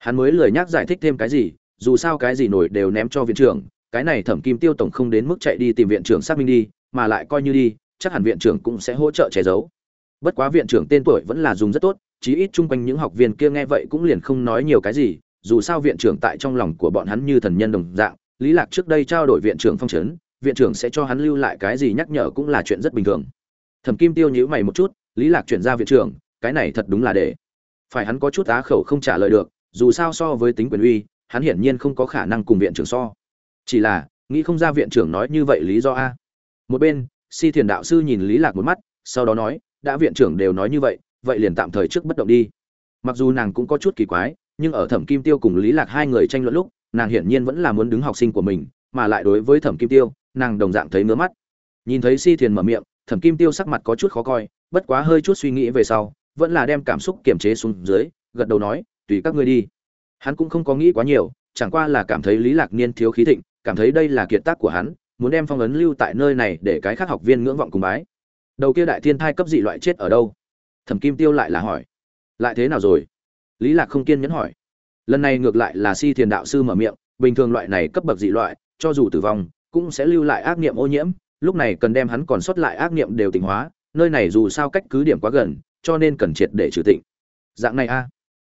hắn mới lười nhắc giải thích thêm cái gì, dù sao cái gì nổi đều ném cho viện trưởng, cái này thẩm kim tiêu tổng không đến mức chạy đi tìm viện trưởng xác minh đi, mà lại coi như đi, chắc hẳn viện trưởng cũng sẽ hỗ trợ che giấu. Bất quá viện trưởng tên tuổi vẫn là dùng rất tốt, chí ít chung quanh những học viên kia nghe vậy cũng liền không nói nhiều cái gì, dù sao viện trưởng tại trong lòng của bọn hắn như thần nhân đồng dạng, lý lạc trước đây trao đổi viện trưởng phong trấn viện trưởng sẽ cho hắn lưu lại cái gì nhắc nhở cũng là chuyện rất bình thường. Thẩm kim tiêu nhíu mày một chút, lý lạc chuyển ra viện trưởng, cái này thật đúng là để. Phải hắn có chút á khẩu không trả lời được dù sao so với tính quyền uy, hắn hiển nhiên không có khả năng cùng viện trưởng so. Chỉ là, nghĩ không ra viện trưởng nói như vậy lý do a. Một bên, si thiền đạo sư nhìn lý lạc một mắt, sau đó nói, đã viện trưởng đều nói như vậy vậy liền tạm thời trước bất động đi. Mặc dù nàng cũng có chút kỳ quái, nhưng ở thẩm kim tiêu cùng lý lạc hai người tranh luận lúc, nàng hiển nhiên vẫn là muốn đứng học sinh của mình, mà lại đối với thẩm kim tiêu, nàng đồng dạng thấy ngứa mắt. Nhìn thấy si thiền mở miệng, thẩm kim tiêu sắc mặt có chút khó coi, bất quá hơi chút suy nghĩ về sau, vẫn là đem cảm xúc kiềm chế xuống dưới, gật đầu nói tùy các ngươi đi. Hắn cũng không có nghĩ quá nhiều, chẳng qua là cảm thấy lý lạc niên thiếu khí thịnh, cảm thấy đây là kiệt tác của hắn, muốn đem phong ấn lưu tại nơi này để cái khác học viên ngưỡng vọng cùng bái. Đầu kia đại thiên thai cấp dị loại chết ở đâu? Thẩm kim tiêu lại là hỏi. Lại thế nào rồi? Lý lạc không kiên nhẫn hỏi. Lần này ngược lại là si thiền đạo sư mở miệng, bình thường loại này cấp bậc dị loại, cho dù tử vong, cũng sẽ lưu lại ác niệm ô nhiễm, lúc này cần đem hắn còn sót lại ác niệm đều tỉnh hóa, nơi này dù sao cách cứ điểm quá gần, cho nên cần triệt để trừ tịnh. Dạng này a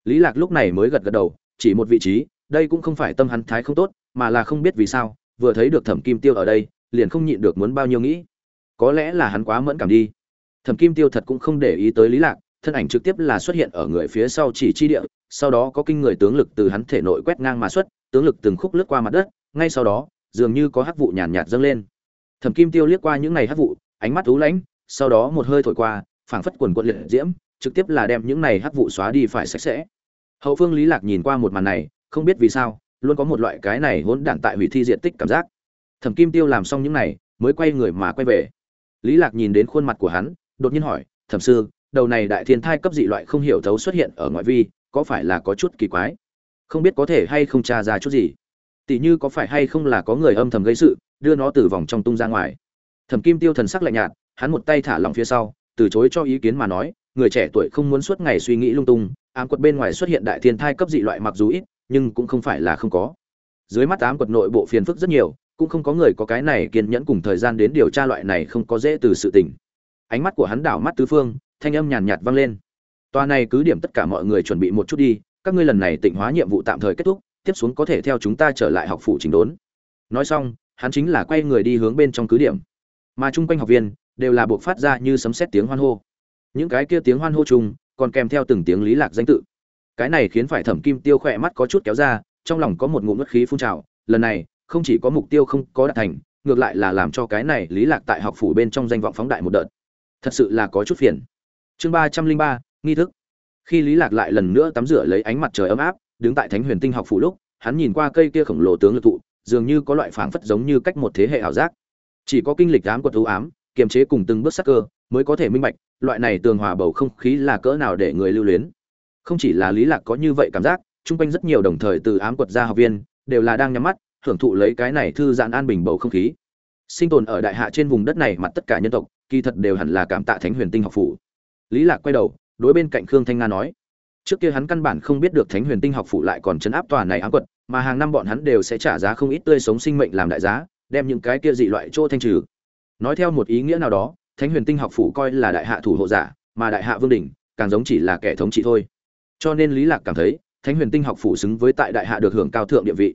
lý lạc lúc này mới gật gật đầu, chỉ một vị trí, đây cũng không phải tâm hắn thái không tốt, mà là không biết vì sao, vừa thấy được thẩm kim tiêu ở đây, liền không nhịn được muốn bao nhiêu nghĩ. Có lẽ là hắn quá mẫn cảm đi. Thẩm kim tiêu thật cũng không để ý tới lý lạc, thân ảnh trực tiếp là xuất hiện ở người phía sau chỉ chi địa, sau đó có kinh người tướng lực từ hắn thể nội quét ngang mà xuất, tướng lực từng khúc lướt qua mặt đất, ngay sau đó, dường như có hắc vụ nhàn nhạt dâng lên. Thẩm kim tiêu liếc qua những này hắc vụ, ánh mắt u lãnh, sau đó một hơi thổi qua, phảng phất quần quận liệt diễm trực tiếp là đem những này hắc vụ xóa đi phải sạch sẽ. Hậu phương lý lạc nhìn qua một màn này, không biết vì sao, luôn có một loại cái này hỗn đản tại hủy thi diện tích cảm giác. Thẩm kim tiêu làm xong những này, mới quay người mà quay về. Lý lạc nhìn đến khuôn mặt của hắn, đột nhiên hỏi, thẩm sư, đầu này đại thiên thai cấp dị loại không hiểu thấu xuất hiện ở ngoại vi, có phải là có chút kỳ quái? Không biết có thể hay không tra ra chút gì? Tỷ như có phải hay không là có người âm thầm gây sự, đưa nó từ vòng trong tung ra ngoài? Thẩm kim tiêu thần sắc lạnh nhạt, hắn một tay thả lỏng phía sau, từ chối cho ý kiến mà nói người trẻ tuổi không muốn suốt ngày suy nghĩ lung tung, ám quật bên ngoài xuất hiện đại thiên thai cấp dị loại mặc dù ít, nhưng cũng không phải là không có. Dưới mắt ám quật nội bộ phiền phức rất nhiều, cũng không có người có cái này kiên nhẫn cùng thời gian đến điều tra loại này không có dễ từ sự tình. Ánh mắt của hắn đảo mắt tứ phương, thanh âm nhàn nhạt vang lên. Toa này cứ điểm tất cả mọi người chuẩn bị một chút đi, các ngươi lần này tịnh hóa nhiệm vụ tạm thời kết thúc, tiếp xuống có thể theo chúng ta trở lại học phủ chỉnh đốn. Nói xong, hắn chính là quay người đi hướng bên trong cứ điểm. Mà chung quanh học viên, đều là buộc phát ra như sấm sét tiếng hoan hô những cái kia tiếng hoan hô chung, còn kèm theo từng tiếng lý lạc danh tự. Cái này khiến phải thẩm kim tiêu khỏe mắt có chút kéo ra, trong lòng có một ngụm nước khí phun trào, lần này, không chỉ có mục tiêu không có đạt thành, ngược lại là làm cho cái này lý lạc tại học phủ bên trong danh vọng phóng đại một đợt. Thật sự là có chút phiền. Chương ba trăm linh ba, nghi thức. Khi lý lạc lại lần nữa tắm rửa lấy ánh mặt trời ấm áp, đứng tại thánh huyền tinh học phủ lúc, hắn nhìn qua cây kia khổng lồ tướng lực thụ, dường như có loại phảng phất giống như cách một thế hệ ảo giác. Chỉ có kinh lịch ám quật ưu ám, kiềm chế cùng từng bước sắc cơ, mới có thể minh bạch loại này tường hòa bầu không khí là cỡ nào để người lưu luyến. Không chỉ là lý lạc có như vậy cảm giác, chung quanh rất nhiều đồng thời từ ám quật ra học viên, đều là đang nhắm mắt, hưởng thụ lấy cái này thư giãn an bình bầu không khí. Sinh tồn ở đại hạ trên vùng đất này mặt tất cả nhân tộc, kỳ thật đều hẳn là cảm tạ thánh huyền tinh học phủ. Lý lạc quay đầu, đối bên cạnh khương thanh nga nói, trước kia hắn căn bản không biết được thánh huyền tinh học phủ lại còn chấn áp tòa này ám quật, mà hàng năm bọn hắn đều sẽ trả giá không ít tươi sống sinh mệnh làm đại giá, đem những cái kia dị loại chỗ thanh trừ. Nói theo một ý nghĩa nào đó thánh huyền tinh học phủ coi là đại hạ thủ hộ giả, mà đại hạ vương đỉnh, càng giống chỉ là kẻ thống trị thôi. Cho nên lý lạc cảm thấy, thánh huyền tinh học phủ xứng với tại đại hạ được hưởng cao thượng địa vị.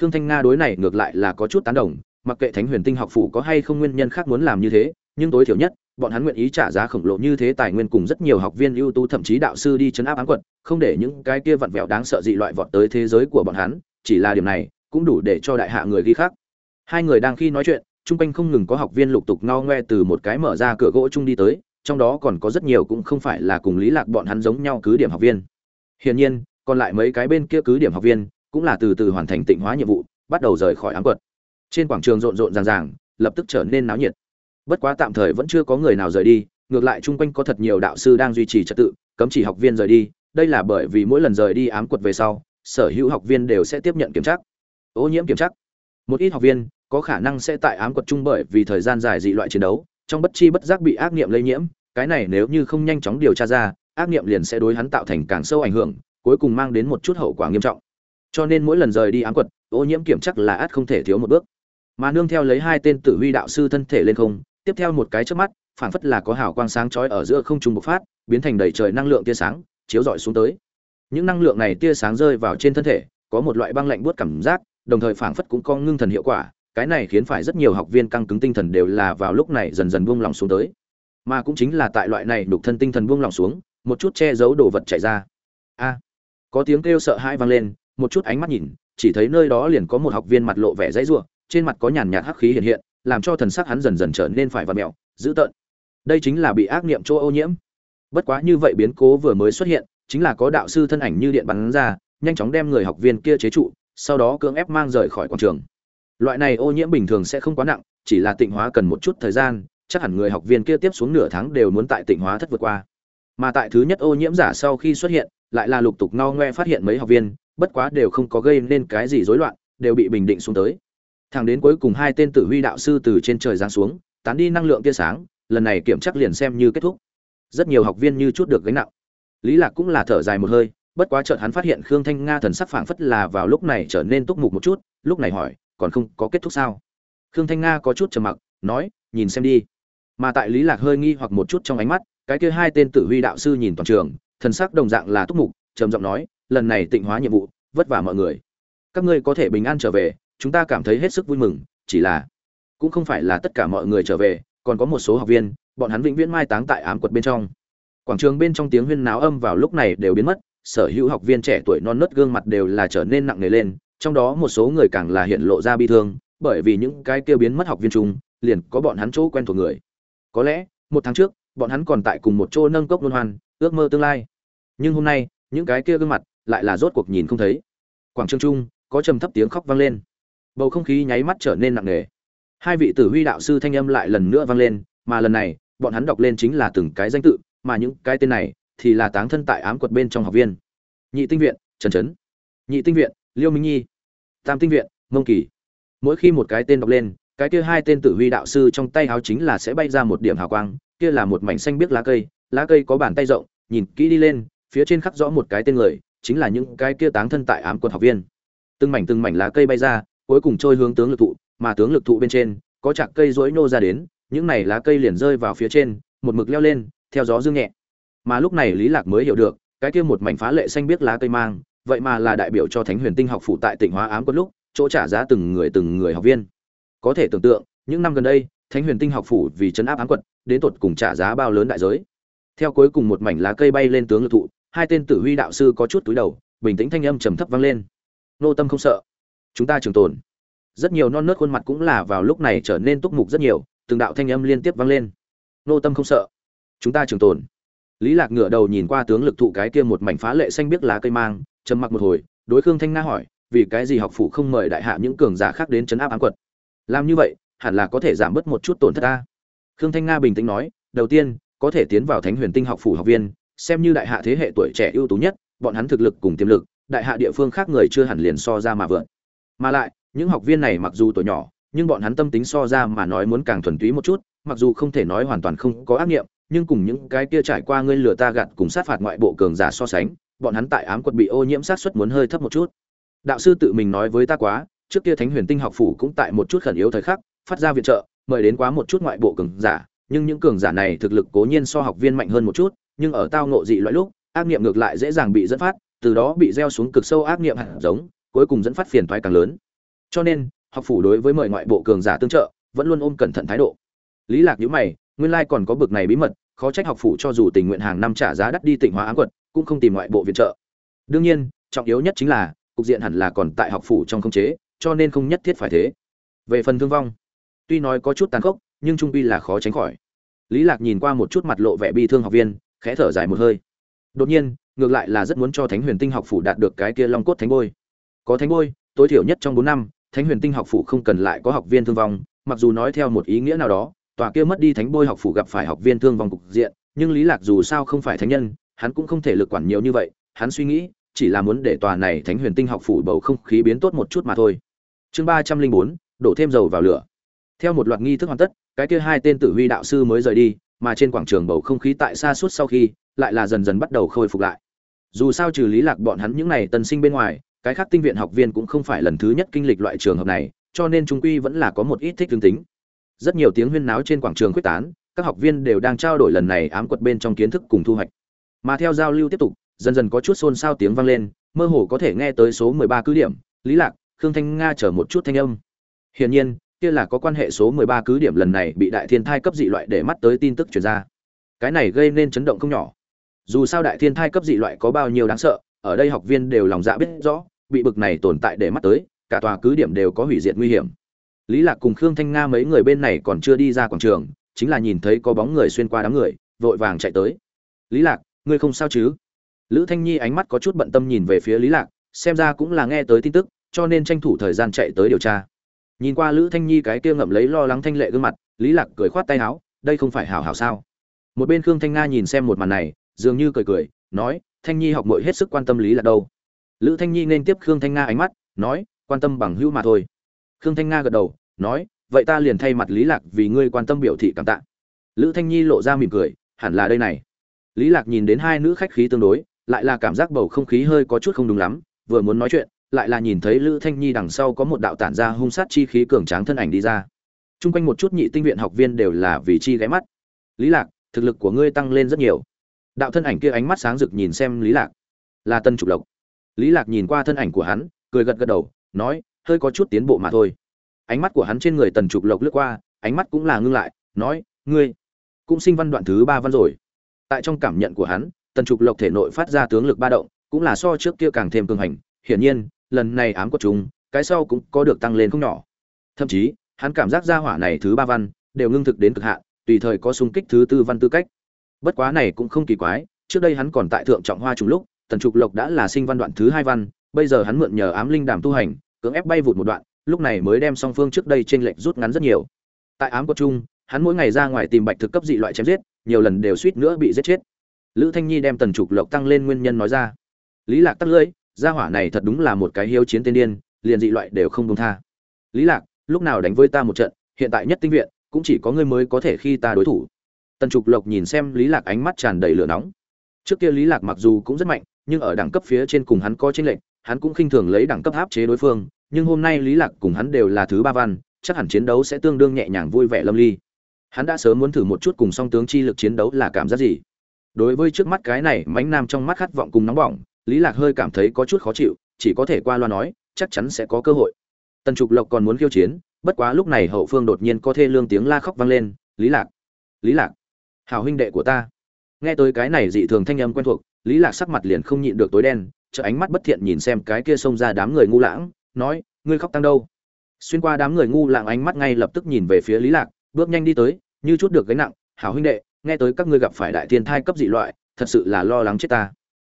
Khương thanh nga đối này ngược lại là có chút tán đồng, mặc kệ thánh huyền tinh học phủ có hay không nguyên nhân khác muốn làm như thế, nhưng tối thiểu nhất, bọn hắn nguyện ý trả giá khổng lồ như thế tài nguyên cùng rất nhiều học viên ưu tú thậm chí đạo sư đi chấn áp Án quật không để những cái kia vặn vẹo đáng sợ dị loại vọt tới thế giới của bọn hắn, chỉ là điểm này, cũng đủ để cho đại hạ người ghi khác hai người đang khi nói chuyện chung quanh không ngừng có học viên lục tục ngao ngoe từ một cái mở ra cửa gỗ chung đi tới, trong đó còn có rất nhiều cũng không phải là cùng lý lạc bọn hắn giống nhau cứ điểm học viên. Hiển nhiên, còn lại mấy cái bên kia cứ điểm học viên cũng là từ từ hoàn thành tịnh hóa nhiệm vụ, bắt đầu rời khỏi ám quật. Trên quảng trường rộn rộn ràng ràng, lập tức trở nên náo nhiệt. Bất quá tạm thời vẫn chưa có người nào rời đi, ngược lại chung quanh có thật nhiều đạo sư đang duy trì trật tự, cấm chỉ học viên rời đi, đây là bởi vì mỗi lần rời đi ám quật về sau, sở hữu học viên đều sẽ tiếp nhận kiểm tra. Ô nhiễm kiểm tra. Một ít học viên có khả năng sẽ tại ám quật trung bởi vì thời gian dài dị loại chiến đấu, trong bất chi bất giác bị ác niệm lây nhiễm, cái này nếu như không nhanh chóng điều tra ra, ác niệm liền sẽ đối hắn tạo thành càng sâu ảnh hưởng, cuối cùng mang đến một chút hậu quả nghiêm trọng. Cho nên mỗi lần rời đi ám quật, ô nhiễm kiểm chắc là át không thể thiếu một bước. Mà nương theo lấy hai tên tử huy đạo sư thân thể lên không, tiếp theo một cái trước mắt, phảng phất là có hào quang sáng chói ở giữa không trung bộc phát, biến thành đầy trời năng lượng tia sáng, chiếu rọi xuống tới. Những năng lượng này tia sáng rơi vào trên thân thể, có một loại băng lạnh buốt cảm giác, đồng thời phảng phất cũng có ngưng thần hiệu quả cái này khiến phải rất nhiều học viên căng cứng tinh thần đều là vào lúc này dần dần buông lòng xuống tới. Mà cũng chính là tại loại này đục thân tinh thần buông lòng xuống, một chút che giấu đồ vật chạy ra. A! Có tiếng kêu sợ hãi vang lên, một chút ánh mắt nhìn, chỉ thấy nơi đó liền có một học viên mặt lộ vẻ dãy rủa, trên mặt có nhàn nhạt hắc khí hiện hiện, làm cho thần sắc hắn dần dần trở nên phải vặn mèo dữ tợn. Đây chính là bị ác niệm chỗ ô nhiễm. Bất quá như vậy biến cố vừa mới xuất hiện, chính là có đạo sư thân ảnh như điện bắn ra, nhanh chóng đem người học viên kia chế trụ, sau đó cưỡng ép mang rời khỏi quảng trường loại này ô nhiễm bình thường sẽ không quá nặng, chỉ là tịnh hóa cần một chút thời gian, chắc hẳn người học viên kia tiếp xuống nửa tháng đều muốn tại tịnh hóa thất vượt qua. Mà tại thứ nhất ô nhiễm giả sau khi xuất hiện, lại là lục tục no ngoe phát hiện mấy học viên, bất quá đều không có gây nên cái gì rối loạn, đều bị bình định xuống tới. Thẳng đến cuối cùng hai tên tử huy đạo sư từ trên trời giáng xuống, tán đi năng lượng tia sáng, lần này kiểm tra liền xem như kết thúc. Rất nhiều học viên như chút được gánh nặng. Lý lạc cũng là thở dài một hơi, bất quá chợt hắn phát hiện khương thanh nga thần sắc phảng phất là vào lúc này trở nên túc mục một chút, lúc này hỏi còn không có kết thúc sao? Khương thanh nga có chút trầm mặc, nói, nhìn xem đi. Mà tại lý lạc hơi nghi hoặc một chút trong ánh mắt, cái kia hai tên tử huy đạo sư nhìn toàn trường, thần sắc đồng dạng là túc mục, trầm giọng nói, lần này tịnh hóa nhiệm vụ, vất vả mọi người. Các ngươi có thể bình an trở về, chúng ta cảm thấy hết sức vui mừng, chỉ là, cũng không phải là tất cả mọi người trở về, còn có một số học viên, bọn hắn vĩnh viễn mai táng tại ám quật bên trong. Quảng trường bên trong tiếng huyên náo âm vào lúc này đều biến mất, sở hữu học viên trẻ tuổi non nớt gương mặt đều là trở nên nặng nề lên trong đó một số người càng là hiện lộ ra bi thương, bởi vì những cái kia biến mất học viên trung liền có bọn hắn chỗ quen thuộc người. Có lẽ, một tháng trước, bọn hắn còn tại cùng một chỗ nâng cốc luân hoan, ước mơ tương lai. Nhưng hôm nay, những cái kia gương mặt lại là rốt cuộc nhìn không thấy. Quảng trường trung có trầm thấp tiếng khóc vang lên. Bầu không khí nháy mắt trở nên nặng nề. Hai vị tử huy đạo sư thanh âm lại lần nữa vang lên, mà lần này, bọn hắn đọc lên chính là từng cái danh tự, mà những cái tên này thì là táng thân tại ám quật bên trong học viên. Nhị tinh viện, trần trấn. Nhị tinh viện, liêu minh nhi tam tinh viện, mông kỳ. Mỗi khi một cái tên đọc lên, cái kia hai tên tử huy đạo sư trong tay háo chính là sẽ bay ra một điểm hào quang, kia là một mảnh xanh biếc lá cây lá cây có bàn tay rộng, nhìn kỹ đi lên, phía trên khắc rõ một cái tên người, chính là những cái kia táng thân tại ám Quân học viên. Từng mảnh từng mảnh lá cây bay ra, cuối cùng trôi hướng tướng lực thụ, mà tướng lực thụ bên trên, có chạc cây rỗi nô ra đến, những này lá cây liền rơi vào phía trên, một mực leo lên, theo gió dương nhẹ. Mà lúc này lý lạc mới hiểu được, cái kia một mảnh phá lệ xanh biết lá cây mang vậy mà là đại biểu cho thánh huyền tinh học phụ tại tỉnh hóa ám quân lúc, chỗ trả giá từng người từng người học viên. Có thể tưởng tượng, những năm gần đây, thánh huyền tinh học phủ vì chấn áp ám quật đến tột cùng trả giá bao lớn đại giới. Theo cuối cùng một mảnh lá cây bay lên tướng lực thụ, hai tên tử huy đạo sư có chút túi đầu, bình tĩnh thanh âm trầm thấp vang lên. Nô tâm không sợ. Chúng ta trường tồn. Rất nhiều non nớt khuôn mặt cũng là vào lúc này trở nên túc mục rất nhiều, từng đạo thanh âm liên tiếp vang lên. Nô tâm không sợ. Chúng ta trường tồn. Lý lạc ngửa đầu nhìn qua tướng lực thụ cái kia một mảnh phá lệ xanh biếc lá cây mang trầm mặc một hồi, đối khương thanh nga hỏi, vì cái gì học phủ không mời đại hạ những cường giả khác đến chấn áp ám quật làm như vậy, hẳn là có thể giảm bớt một chút tổn thất ta. Khương thanh nga bình tĩnh nói, đầu tiên, có thể tiến vào thánh huyền tinh học phủ học viên, xem như đại hạ thế hệ tuổi trẻ ưu tú nhất, bọn hắn thực lực cùng tiềm lực, đại hạ địa phương khác người chưa hẳn liền so ra mà vượt mà lại, những học viên này mặc dù tuổi nhỏ, nhưng bọn hắn tâm tính so ra mà nói muốn càng thuần túy một chút, mặc dù không thể nói hoàn toàn không có ác nghiệm, nhưng cùng những cái kia trải qua ngươi lừa ta gạt cùng sát phạt ngoại bộ cường giả so sánh bọn hắn tại ám quật bị ô nhiễm sát suất muốn hơi thấp một chút. Đạo sư tự mình nói với ta quá, trước kia thánh huyền tinh học phủ cũng tại một chút khẩn yếu thời khắc, phát ra viện trợ, mời đến quá một chút ngoại bộ cường giả, nhưng những cường giả này thực lực cố nhiên so học viên mạnh hơn một chút, nhưng ở tao ngộ dị loại lúc, ác niệm ngược lại dễ dàng bị dẫn phát, từ đó bị gieo xuống cực sâu ác niệm hạt giống, cuối cùng dẫn phát phiền toái càng lớn. Cho nên, học phủ đối với mời ngoại bộ cường giả tương trợ, vẫn luôn ôm cẩn thận thái độ. Lý lạc nhíu mày, nguyên lai còn có bực này bí mật, khó trách học phủ cho dù tình nguyện hàng năm trả giá đắt đi tỉnh hóa ám quật cũng không tìm ngoại bộ viện trợ. Đương nhiên, trọng yếu nhất chính là, cục diện hẳn là còn tại học phủ trong khống chế, cho nên không nhất thiết phải thế. Về phần thương vong, tuy nói có chút tàn khốc, nhưng trung quy là khó tránh khỏi. Lý lạc nhìn qua một chút mặt lộ vẻ bi thương học viên, khẽ thở dài một hơi. Đột nhiên, ngược lại là rất muốn cho thánh huyền tinh học phủ đạt được cái kia long cốt thánh bôi. Có thánh bôi, tối thiểu nhất trong bốn năm, thánh huyền tinh học phủ không cần lại có học viên thương vong, mặc dù nói theo một ý nghĩa nào đó, tòa kia mất đi thánh bôi học phủ gặp phải học viên thương vong cục diện, nhưng lý lạc dù sao không phải thánh nhân hắn cũng không thể lực quản nhiều như vậy, hắn suy nghĩ, chỉ là muốn để tòa này thánh huyền tinh học phủ bầu không khí biến tốt một chút mà thôi. Chương ba trăm linh bốn, đổ thêm dầu vào lửa. Theo một loạt nghi thức hoàn tất, cái kia hai tên tử huy đạo sư mới rời đi, mà trên quảng trường bầu không khí tại xa suốt sau khi, lại là dần dần bắt đầu khôi phục lại. Dù sao trừ lý lạc bọn hắn những này tân sinh bên ngoài, cái khác tinh viện học viên cũng không phải lần thứ nhất kinh lịch loại trường hợp này, cho nên chúng quy vẫn là có một ít thích tương tính. Rất nhiều tiếng huyên náo trên quảng trường khuếch tán, các học viên đều đang trao đổi lần này ám quật bên trong kiến thức cùng thu hoạch mà theo giao lưu tiếp tục, dần dần có chút xôn xao tiếng vang lên, mơ hồ có thể nghe tới số 13 cứ điểm. Lý lạc, khương thanh nga chở một chút thanh âm. Hiển nhiên, kia là có quan hệ số 13 cứ điểm lần này bị đại thiên thai cấp dị loại để mắt tới tin tức truyền ra. Cái này gây nên chấn động không nhỏ. Dù sao đại thiên thai cấp dị loại có bao nhiêu đáng sợ, ở đây học viên đều lòng dạ biết rõ, bị bực này tồn tại để mắt tới, cả tòa cứ điểm đều có hủy diệt nguy hiểm. Lý lạc cùng khương thanh nga mấy người bên này còn chưa đi ra quảng trường, chính là nhìn thấy có bóng người xuyên qua đám người, vội vàng chạy tới. Lý lạc ngươi không sao chứ? Lữ thanh nhi ánh mắt có chút bận tâm nhìn về phía lý lạc, xem ra cũng là nghe tới tin tức, cho nên tranh thủ thời gian chạy tới điều tra. Nhìn qua lữ thanh nhi cái kia ngậm lấy lo lắng thanh lệ gương mặt, lý lạc cười khoát tay áo, đây không phải hảo hảo sao? Một bên khương thanh nga nhìn xem một màn này, dường như cười cười, nói, thanh nhi học mội hết sức quan tâm lý lạc đâu. Lữ thanh nhi nên tiếp khương thanh nga ánh mắt, nói, quan tâm bằng hữu mà thôi. Khương thanh nga gật đầu, nói, vậy ta liền thay mặt lý lạc vì ngươi quan tâm biểu thị cảm tạ. Lữ thanh nhi lộ ra mỉm cười, hẳn là đây này lý lạc nhìn đến hai nữ khách khí tương đối, lại là cảm giác bầu không khí hơi có chút không đúng lắm, vừa muốn nói chuyện, lại là nhìn thấy lữ thanh nhi đằng sau có một đạo tản ra hung sát chi khí cường tráng thân ảnh đi ra. Chung quanh một chút nhị tinh viện học viên đều là vì chi ghé mắt. Lý lạc, thực lực của ngươi tăng lên rất nhiều. Đạo thân ảnh kia ánh mắt sáng rực nhìn xem lý lạc. Là tân trục lộc. Lý lạc nhìn qua thân ảnh của hắn, cười gật gật đầu, nói, hơi có chút tiến bộ mà thôi. Ánh mắt của hắn trên người tần trục lộc lướt qua, ánh mắt cũng là ngưng lại, nói, ngươi cũng sinh văn đoạn thứ ba văn rồi tại trong cảm nhận của hắn, tần trục lộc thể nội phát ra tướng lực ba động, cũng là so trước kia càng thêm cường hành. Hiển nhiên, lần này ám của chúng, cái sau cũng có được tăng lên không nhỏ. Thậm chí, hắn cảm giác ra hỏa này thứ ba văn, đều ngưng thực đến cực hạn, tùy thời có xung kích thứ tư văn tư cách. Bất quá này cũng không kỳ quái, trước đây hắn còn tại thượng trọng hoa trùng lúc, tần trục lộc đã là sinh văn đoạn thứ hai văn, bây giờ hắn mượn nhờ ám linh đàm tu hành, cưỡng ép bay vụt một đoạn, lúc này mới đem song phương trước đây tranh lệch rút ngắn rất nhiều. Tại ám quốc trung hắn mỗi ngày ra ngoài tìm bạch thực cấp dị loại chém giết nhiều lần đều suýt nữa bị giết chết. Lữ thanh nhi đem tần trục lộc tăng lên nguyên nhân nói ra. Lý lạc tắt lưỡi gia hỏa này thật đúng là một cái hiếu chiến tiên điên liền dị loại đều không công tha. Lý lạc lúc nào đánh với ta một trận hiện tại nhất tinh viện cũng chỉ có ngươi mới có thể khi ta đối thủ. Tần trục lộc nhìn xem lý lạc ánh mắt tràn đầy lửa nóng. Trước kia lý lạc mặc dù cũng rất mạnh nhưng ở đẳng cấp phía trên cùng hắn có chênh lệnh, hắn cũng khinh thường lấy đẳng cấp áp chế đối phương nhưng hôm nay lý lạc cùng hắn đều là thứ ba văn chắc hẳn chiến đấu sẽ tương đương nhẹ nhàng vui vẻ lâm ly hắn đã sớm muốn thử một chút cùng song tướng chi lực chiến đấu là cảm giác gì. Đối với trước mắt cái này mánh nam trong mắt khát vọng cùng nóng bỏng, lý lạc hơi cảm thấy có chút khó chịu, chỉ có thể qua loa nói, chắc chắn sẽ có cơ hội. Tần trục lộc còn muốn khiêu chiến, bất quá lúc này hậu phương đột nhiên có thê lương tiếng la khóc vang lên, lý lạc lý lạc, hảo huynh đệ của ta. Nghe tới cái này dị thường thanh âm quen thuộc, lý lạc sắc mặt liền không nhịn được tối đen chợ ánh mắt bất thiện nhìn xem cái kia xông ra đám người ngu lãng, nói, ngươi khóc tăng đâu? Xuyên qua đám người ngu lãng ánh mắt ngay lập tức nhìn về phía lý lạc bước nhanh đi tới, như chút được gánh nặng, hảo huynh đệ, nghe tới các ngươi gặp phải đại thiên thai cấp dị loại, thật sự là lo lắng chết ta.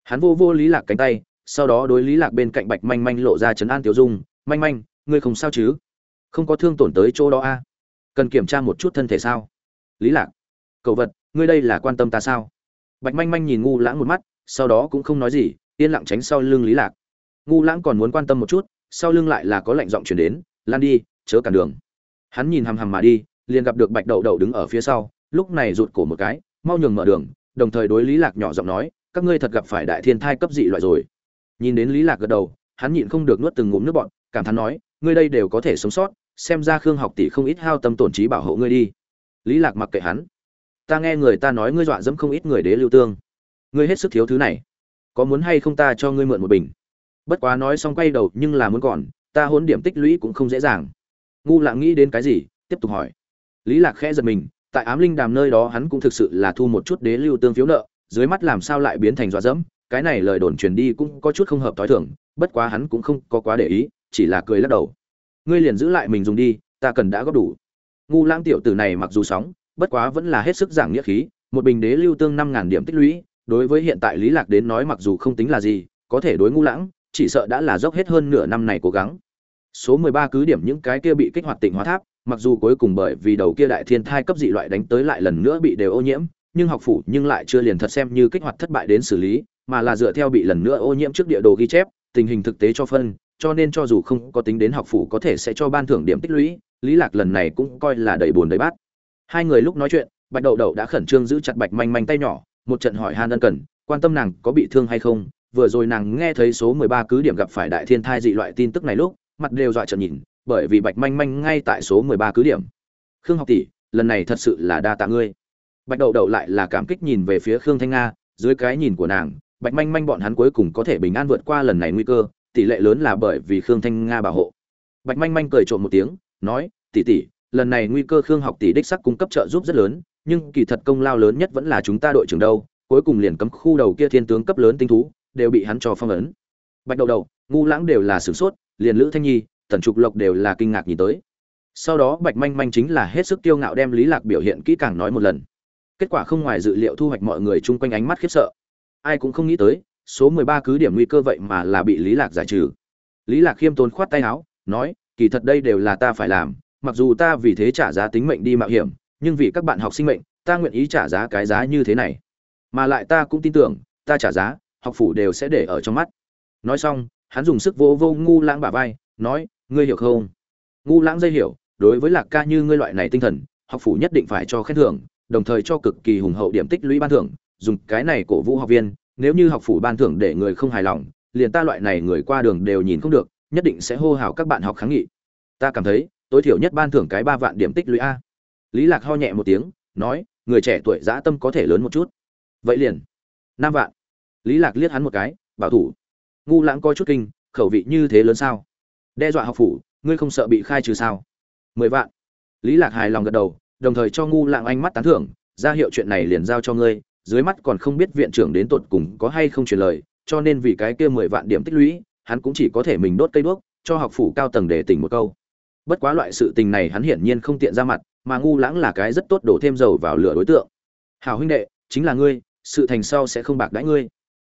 Hắn vô vô lý lạc cánh tay, sau đó đối lý lạc bên cạnh bạch manh manh lộ ra chấn an tiểu dung, manh manh, ngươi không sao chứ? Không có thương tổn tới chỗ đó a. À? cần kiểm tra một chút thân thể sao? Lý lạc cậu vật, ngươi đây là quan tâm ta sao? Bạch manh manh nhìn ngu lãng một mắt, sau đó cũng không nói gì, yên lặng tránh sau lưng lý lạc. Ngu lãng còn muốn quan tâm một chút, sau lưng lại là có lạnh giọng chuyển đến, lan đi, chớ cản đường. Hắn nhìn hằm hằm mà đi liền gặp được bạch đậu đậu đứng ở phía sau, lúc này rụt cổ một cái, mau nhường mở đường, đồng thời đối lý lạc nhỏ giọng nói, các ngươi thật gặp phải đại thiên thai cấp dị loại rồi. Nhìn đến lý lạc gật đầu, hắn nhịn không được nuốt từng ngụm nước bọt, cảm thán nói, ngươi đây đều có thể sống sót, xem ra khương học tỷ không ít hao tâm tổn trí bảo hộ ngươi đi. Lý lạc mặc kệ hắn, ta nghe người ta nói ngươi dọa dẫm không ít người đế lưu tương. Ngươi hết sức thiếu thứ này. Có muốn hay không ta cho ngươi mượn một bình? Bất quá nói xong quay đầu nhưng là muốn còn, ta hỗn điểm tích lũy cũng không dễ dàng. Ngu lạng nghĩ đến cái gì, tiếp tục hỏi lý lạc khẽ giật mình, tại ám linh đàm nơi đó hắn cũng thực sự là thu một chút đế lưu tương phiếu nợ, dưới mắt làm sao lại biến thành dọa dẫm, cái này lời đồn truyền đi cũng có chút không hợp thói thường, bất quá hắn cũng không có quá để ý, chỉ là cười lắc đầu. Ngươi liền giữ lại mình dùng đi, ta cần đã góp đủ. Ngu lãng tiểu tử này mặc dù sóng, bất quá vẫn là hết sức giảng nghĩa khí, một bình đế lưu tương năm ngàn điểm tích lũy, đối với hiện tại lý lạc đến nói mặc dù không tính là gì, có thể đối ngu lãng, chỉ sợ đã là dốc hết hơn nửa năm này cố gắng. Số mười ba cứ điểm những cái kia bị kích hoạt tịnh hóa tháp mặc dù cuối cùng bởi vì đầu kia đại thiên thai cấp dị loại đánh tới lại lần nữa bị đều ô nhiễm nhưng học phủ nhưng lại chưa liền thật xem như kích hoạt thất bại đến xử lý mà là dựa theo bị lần nữa ô nhiễm trước địa đồ ghi chép tình hình thực tế cho phân cho nên cho dù không có tính đến học phủ có thể sẽ cho ban thưởng điểm tích lũy lý lạc lần này cũng coi là đầy buồn đầy bát. Hai người lúc nói chuyện bạch đậu đậu đã khẩn trương giữ chặt bạch manh manh tay nhỏ một trận hỏi han ân cần quan tâm nàng có bị thương hay không vừa rồi nàng nghe thấy số 13 cứ điểm gặp phải đại thiên thai dị loại tin tức này lúc, mặt đều dọa trợn nhìn, bởi vì Bạch Manh Manh ngay tại số 13 cứ điểm. Khương học tỷ, lần này thật sự là đa tạ ngươi. Bạch Đậu Đậu lại là cảm kích nhìn về phía Khương Thanh Nga, dưới cái nhìn của nàng, Bạch Manh Manh bọn hắn cuối cùng có thể bình an vượt qua lần này nguy cơ, tỷ lệ lớn là bởi vì Khương Thanh Nga bảo hộ. Bạch Manh Manh cười trộm một tiếng, nói, tỷ tỷ, lần này nguy cơ Khương học tỷ đích sắc cung cấp trợ giúp rất lớn, nhưng kỳ thật công lao lớn nhất vẫn là chúng ta đội trưởng đâu, cuối cùng liền cấm khu đầu kia thiên tướng cấp lớn tinh thú, đều bị hắn cho phong ấn. Bạch Đậu Đậu, ngu lãng đều là sửng sốt, liền Lữ Thanh Nhi, Tần Trục Lộc đều là kinh ngạc nhìn tới. Sau đó Bạch Manh Manh chính là hết sức tiêu ngạo đem Lý Lạc biểu hiện kỹ càng nói một lần. Kết quả không ngoài dự liệu thu hoạch mọi người chung quanh ánh mắt khiếp sợ. Ai cũng không nghĩ tới, số 13 cứ điểm nguy cơ vậy mà là bị Lý Lạc giải trừ. Lý Lạc khiêm tốn khoát tay áo, nói, kỳ thật đây đều là ta phải làm, mặc dù ta vì thế trả giá tính mệnh đi mạo hiểm, nhưng vì các bạn học sinh mệnh, ta nguyện ý trả giá cái giá như thế này. Mà lại ta cũng tin tưởng, ta trả giá, học phủ đều sẽ để ở trong mắt. Nói xong, hắn dùng sức vô vô ngu lãng bả vai, nói, ngươi hiểu không? Ngu lãng dây hiểu, đối với lạc ca như ngươi loại này tinh thần, học phủ nhất định phải cho khen thưởng, đồng thời cho cực kỳ hùng hậu điểm tích lũy ban thưởng, dùng cái này cổ vũ học viên, nếu như học phủ ban thưởng để người không hài lòng, liền ta loại này người qua đường đều nhìn không được, nhất định sẽ hô hào các bạn học kháng nghị. Ta cảm thấy, tối thiểu nhất ban thưởng cái ba vạn điểm tích lũy a. Lý Lạc ho nhẹ một tiếng, nói, người trẻ tuổi dã tâm có thể lớn một chút. Vậy liền, năm vạn. Lý Lạc liếc hắn một cái, bảo thủ. Ngu Lãng coi chút kinh, khẩu vị như thế lớn sao? Đe dọa học phủ, ngươi không sợ bị khai trừ sao? Mười vạn. Lý Lạc hài lòng gật đầu, đồng thời cho Ngu Lãng ánh mắt tán thưởng, ra hiệu chuyện này liền giao cho ngươi, dưới mắt còn không biết viện trưởng đến tột cùng có hay không truyền lời, cho nên vì cái kia mười vạn điểm tích lũy, hắn cũng chỉ có thể mình đốt cây đuốc, cho học phủ cao tầng để tỉnh một câu. Bất quá loại sự tình này hắn hiển nhiên không tiện ra mặt, mà ngu lãng là cái rất tốt đổ thêm dầu vào lửa đối tượng. Hào huynh đệ, chính là ngươi, sự thành sau sẽ không bạc đãi ngươi.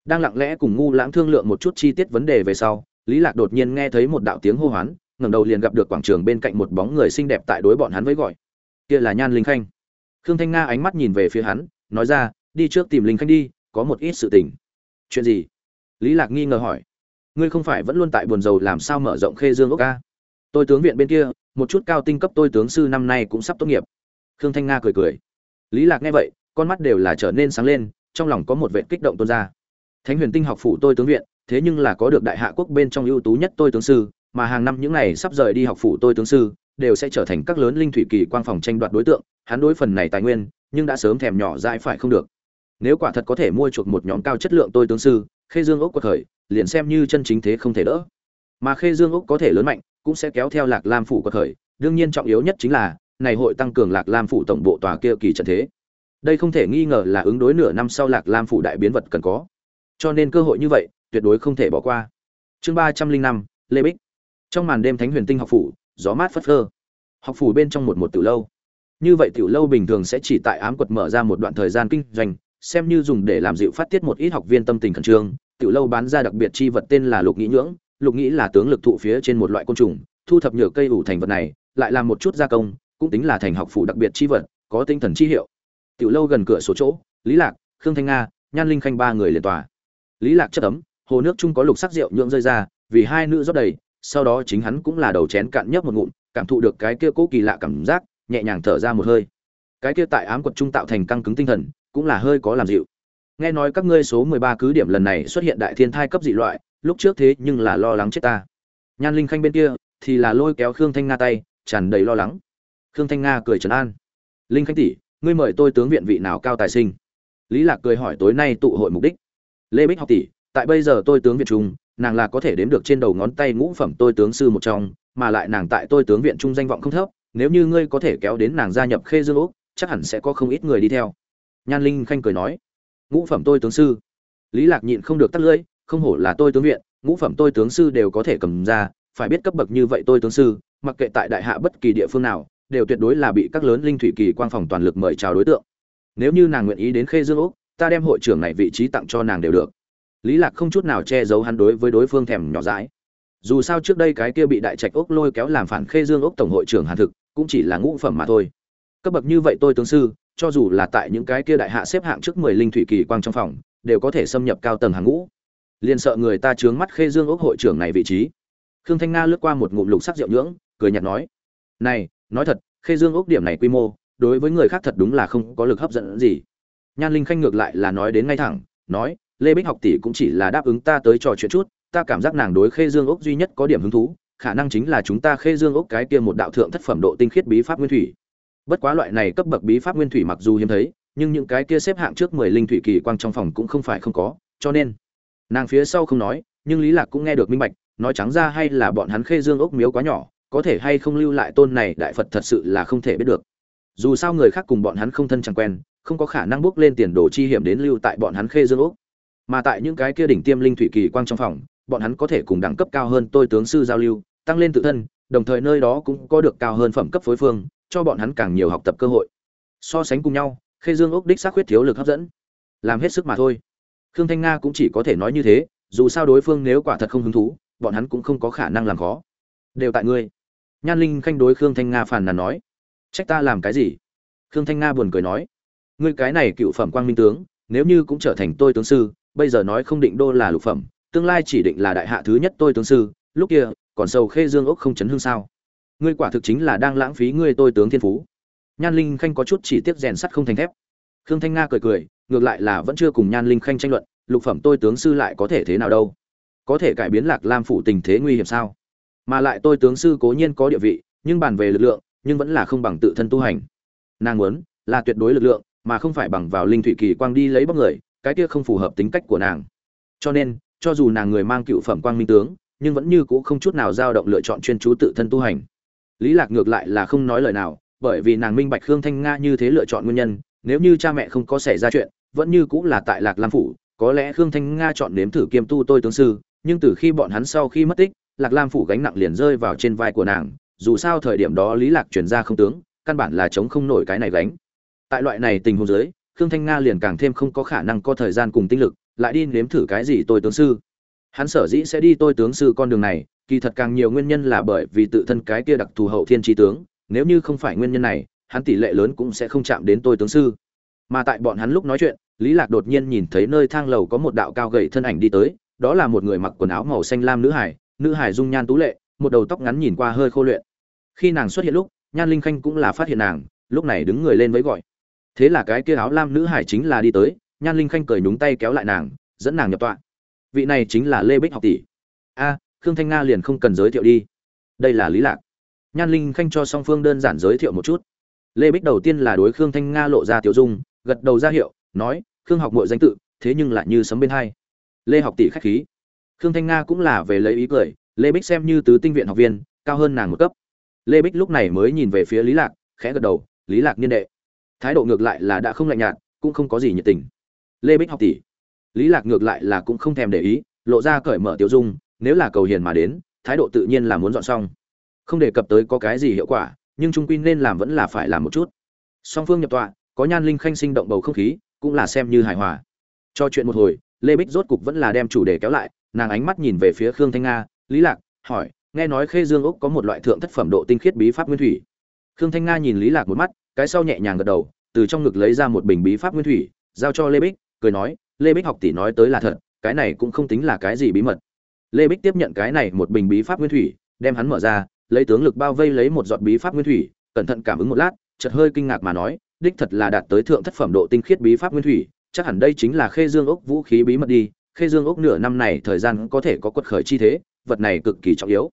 Đang lặng lẽ cùng ngu lãng thương lượng một chút chi tiết vấn đề về sau, Lý Lạc đột nhiên nghe thấy một đạo tiếng hô hoán, ngẩng đầu liền gặp được quảng trường bên cạnh một bóng người xinh đẹp tại đối bọn hắn với gọi. Kia là Nhan Linh Khanh. Khương Thanh Nga ánh mắt nhìn về phía hắn, nói ra, đi trước tìm Linh Khanh đi, có một ít sự tình. Chuyện gì? Lý Lạc nghi ngờ hỏi. Ngươi không phải vẫn luôn tại buồn rầu làm sao mở rộng Khê Dương ốc a? Tôi tướng viện bên kia, một chút cao tinh cấp tôi tướng sư năm nay cũng sắp tốt nghiệp. Khương Thanh Nga cười cười. Lý Lạc nghe vậy, con mắt đều là trở nên sáng lên, trong lòng có một vệ kích động tuôn ra. Thánh Huyền Tinh học phủ tôi tướng viện, thế nhưng là có được đại hạ quốc bên trong ưu tú nhất tôi tướng sư, mà hàng năm những này sắp rời đi học phủ tôi tướng sư, đều sẽ trở thành các lớn linh thủy kỳ quang phòng tranh đoạt đối tượng, hắn đối phần này tài nguyên, nhưng đã sớm thèm nhỏ dãi phải không được. Nếu quả thật có thể mua chuộc một nhóm cao chất lượng tôi tướng sư, Khê Dương ốc có khởi, liền xem như chân chính thế không thể đỡ. Mà Khê Dương ốc có thể lớn mạnh, cũng sẽ kéo theo Lạc Lam phủ có khởi, đương nhiên trọng yếu nhất chính là, này hội tăng cường Lạc Lam phủ tổng bộ tòa kia kỳ trận thế. Đây không thể nghi ngờ là ứng đối nửa năm sau Lạc Lam phủ đại biến vật cần có. Cho nên cơ hội như vậy, tuyệt đối không thể bỏ qua. Chương ba trăm linh năm Lê Bích. Trong màn đêm Thánh Huyền Tinh học phủ, gió mát phất phơ. Học phủ bên trong một một tiểu lâu. Như vậy tiểu lâu bình thường sẽ chỉ tại ám quật mở ra một đoạn thời gian kinh doanh, xem như dùng để làm dịu phát tiết một ít học viên tâm tình khẩn trương tiểu lâu bán ra đặc biệt chi vật tên là lục nghĩ nhưỡng lục nghĩ là tướng lực thụ phía trên một loại côn trùng thu thập nhựa cây ủ thành vật này lại làm một chút gia công cũng tính là thành học phủ đặc biệt chi vật có tinh thần chi hiệu tiểu lâu gần cửa số chỗ lý lạc khương thanh nga nhan linh khanh ba người liền tòa lý lạc chất ấm, hồ nước chung có lục sắc rượu nhượng rơi ra, vì hai nữ rót đầy, sau đó chính hắn cũng là đầu chén cạn nhấp một ngụm, cảm thụ được cái kia cố kỳ lạ cảm giác, nhẹ nhàng thở ra một hơi. Cái kia tại ám quật trung tạo thành căng cứng tinh thần, cũng là hơi có làm dịu. Nghe nói các ngươi số mười ba cứ điểm lần này xuất hiện đại thiên thai cấp dị loại, lúc trước thế nhưng là lo lắng chết ta. Nhan linh khanh bên kia, thì là lôi kéo khương thanh nga tay, tràn đầy lo lắng. Khương thanh nga cười trấn an. Linh khanh tỷ, ngươi mời tôi tướng viện vị nào cao tài sinh? Lý lạc cười hỏi tối nay tụ hội mục đích lê bích học tỷ, tại bây giờ tôi tướng viện trung, nàng là có thể đếm được trên đầu ngón tay ngũ phẩm tôi tướng sư một trong, mà lại nàng tại tôi tướng viện trung danh vọng không thấp, nếu như ngươi có thể kéo đến nàng gia nhập khê dương úc, chắc hẳn sẽ có không ít người đi theo. Nhan linh khanh cười nói. Ngũ phẩm tôi tướng sư? Lý lạc nhịn không được tắt lưỡi, không hổ là tôi tướng viện, ngũ phẩm tôi tướng sư đều có thể cầm ra, phải biết cấp bậc như vậy tôi tướng sư, mặc kệ tại đại hạ bất kỳ địa phương nào, đều tuyệt đối là bị các lớn linh thủy kỳ quang phòng toàn lực mời chào đối tượng. Nếu như nàng nguyện ý đến khê dương úc ta đem hội trưởng này vị trí tặng cho nàng đều được lý lạc không chút nào che giấu hắn đối với đối phương thèm nhỏ dãi dù sao trước đây cái kia bị đại trạch ốc lôi kéo làm phản khê dương ốc tổng hội trưởng hàn thực cũng chỉ là ngũ phẩm mà thôi cấp bậc như vậy tôi tướng sư cho dù là tại những cái kia đại hạ xếp hạng trước mười linh thủy kỳ quang trong phòng, đều có thể xâm nhập cao tầng hàng ngũ. Liên sợ người ta chướng mắt Khê Dương ốc hội trưởng này vị trí. Khương Thanh Nga lướt qua một ngụm lục sắc rượu nhưỡng, cười nhạt nói: "Này, nói thật, Khê Dương ốc điểm này quy mô, đối với người khác thật đúng là không có lực hấp dẫn gì." Nhan Linh Khanh ngược lại là nói đến ngay thẳng, nói: lê bích học tỷ cũng chỉ là đáp ứng ta tới trò chuyện chút ta cảm giác nàng đối khê dương ốc duy nhất có điểm hứng thú khả năng chính là chúng ta khê dương ốc cái kia một đạo thượng thất phẩm độ tinh khiết bí pháp nguyên thủy. Bất quá loại này cấp bậc bí pháp nguyên thủy mặc dù hiếm thấy nhưng những cái kia xếp hạng trước mười linh thủy kỳ quang trong phòng cũng không phải không có cho nên nàng phía sau không nói nhưng lý lạc cũng nghe được minh bạch nói trắng ra hay là bọn hắn khê dương ốc miếu quá nhỏ có thể hay không lưu lại tôn này đại phật thật sự là không thể biết được. Dù sao người khác cùng bọn hắn không thân chẳng quen không có khả năng bước lên tiền đồ chi hiểm đến lưu tại bọn hắn khê dương úc. Mà tại những cái kia đỉnh tiêm linh thủy kỳ quang trong phòng, bọn hắn có thể cùng đẳng cấp cao hơn tôi tướng sư giao lưu, tăng lên tự thân, đồng thời nơi đó cũng có được cao hơn phẩm cấp phối phương, cho bọn hắn càng nhiều học tập cơ hội. So sánh cùng nhau, khê dương úc đích xác khuyết thiếu lực hấp dẫn. Làm hết sức mà thôi. Khương thanh nga cũng chỉ có thể nói như thế, dù sao đối phương nếu quả thật không hứng thú, bọn hắn cũng không có khả năng làm khó. Đều tại ngươi. Nhan linh khanh đối khương thanh nga phàn nàn nói. Trách ta làm cái gì? Khương thanh nga buồn cười nói ngươi cái này cựu phẩm quang minh tướng, nếu như cũng trở thành tôi tướng sư, bây giờ nói không định đô là lục phẩm, tương lai chỉ định là đại hạ thứ nhất tôi tướng sư, lúc kia, còn sầu khê dương ốc không chấn hương sao? Ngươi quả thực chính là đang lãng phí ngươi tôi tướng thiên phú. Nhan linh khanh có chút chỉ tiếc rèn sắt không thành thép. Khương thanh nga cười cười, ngược lại là vẫn chưa cùng nhan linh khanh tranh luận, lục phẩm tôi tướng sư lại có thể thế nào đâu? Có thể cải biến lạc lam phủ tình thế nguy hiểm sao? Mà lại tôi tướng sư cố nhiên có địa vị, nhưng bàn về lực lượng, nhưng vẫn là không bằng tự thân tu hành. Nàng muốn, là tuyệt đối lực lượng mà không phải bằng vào linh thủy kỳ quang đi lấy bóc người, cái kia không phù hợp tính cách của nàng. Cho nên, cho dù nàng người mang cựu phẩm quang minh tướng, nhưng vẫn như cũ không chút nào dao động lựa chọn chuyên chú tự thân tu hành. Lý lạc ngược lại là không nói lời nào, bởi vì nàng minh bạch khương thanh nga như thế lựa chọn nguyên nhân, nếu như cha mẹ không có xảy ra chuyện, vẫn như cũ là tại lạc lam phủ, có lẽ khương thanh nga chọn nếm thử kiêm tu tôi tướng sư, nhưng từ khi bọn hắn sau khi mất tích, lạc lam phủ gánh nặng liền rơi vào trên vai của nàng, dù sao thời điểm đó lý lạc chuyển ra không tướng, căn bản là chống không nổi cái này gánh tại loại này tình huống dưới, khương thanh nga liền càng thêm không có khả năng có thời gian cùng tinh lực, lại đi nếm thử cái gì tôi tướng sư. Hắn sở dĩ sẽ đi tôi tướng sư con đường này, kỳ thật càng nhiều nguyên nhân là bởi vì tự thân cái kia đặc thù hậu thiên tri tướng, nếu như không phải nguyên nhân này, hắn tỷ lệ lớn cũng sẽ không chạm đến tôi tướng sư. Mà tại bọn hắn lúc nói chuyện, lý lạc đột nhiên nhìn thấy nơi thang lầu có một đạo cao gầy thân ảnh đi tới, đó là một người mặc quần áo màu xanh lam nữ hải nữ hải dung nhan tú lệ, một đầu tóc ngắn nhìn qua hơi khô luyện. Khi nàng xuất hiện lúc, nhan linh khanh cũng là phát hiện nàng, lúc này đứng người lên với gọi thế là cái kia áo lam nữ hải chính là đi tới, nhan linh khanh cười nhúng tay kéo lại nàng, dẫn nàng nhập tọa. Vị này chính là lê bích học tỷ. A, khương thanh nga liền không cần giới thiệu đi. Đây là lý lạc. Nhan linh khanh cho song phương đơn giản giới thiệu một chút. Lê bích đầu tiên là đối khương thanh nga lộ ra tiểu dung, gật đầu ra hiệu, nói, khương học mội danh tự, thế nhưng lại như sấm bên hai. Lê học tỷ khách khí. Khương thanh nga cũng là về lấy ý cười, lê bích xem như tứ tinh viện học viên, cao hơn nàng một cấp. Lê bích lúc này mới nhìn về phía lý lạc, khẽ gật đầu, lý lạc niên đệ thái độ ngược lại là đã không lạnh nhạt, cũng không có gì nhiệt tình. Lê bích học tỷ. Lý lạc ngược lại là cũng không thèm để ý, lộ ra cởi mở tiểu dung, nếu là cầu hiền mà đến, thái độ tự nhiên là muốn dọn xong. Không đề cập tới có cái gì hiệu quả, nhưng trung quy nên làm vẫn là phải làm một chút. Song phương nhập tọa, có nhan linh khanh sinh động bầu không khí, cũng là xem như hài hòa. Cho chuyện một hồi, lê bích rốt cục vẫn là đem chủ đề kéo lại, nàng ánh mắt nhìn về phía khương thanh nga, lý lạc, hỏi, nghe nói khê dương úc có một loại thượng thất phẩm độ tinh khiết bí pháp nguyên thủy. Khương thanh nga nhìn lý lạc một mắt cái sau nhẹ nhàng gật đầu, từ trong ngực lấy ra một bình bí pháp nguyên thủy, giao cho lê bích, cười nói, lê bích học tỷ nói tới là thật, cái này cũng không tính là cái gì bí mật. Lê bích tiếp nhận cái này một bình bí pháp nguyên thủy, đem hắn mở ra, lấy tướng lực bao vây lấy một giọt bí pháp nguyên thủy, cẩn thận cảm ứng một lát, chợt hơi kinh ngạc mà nói, đích thật là đạt tới thượng thất phẩm độ tinh khiết bí pháp nguyên thủy, chắc hẳn đây chính là khê dương ốc vũ khí bí mật đi, khê dương ốc nửa năm này thời gian có thể có quật khởi chi thế, vật này cực kỳ trọng yếu.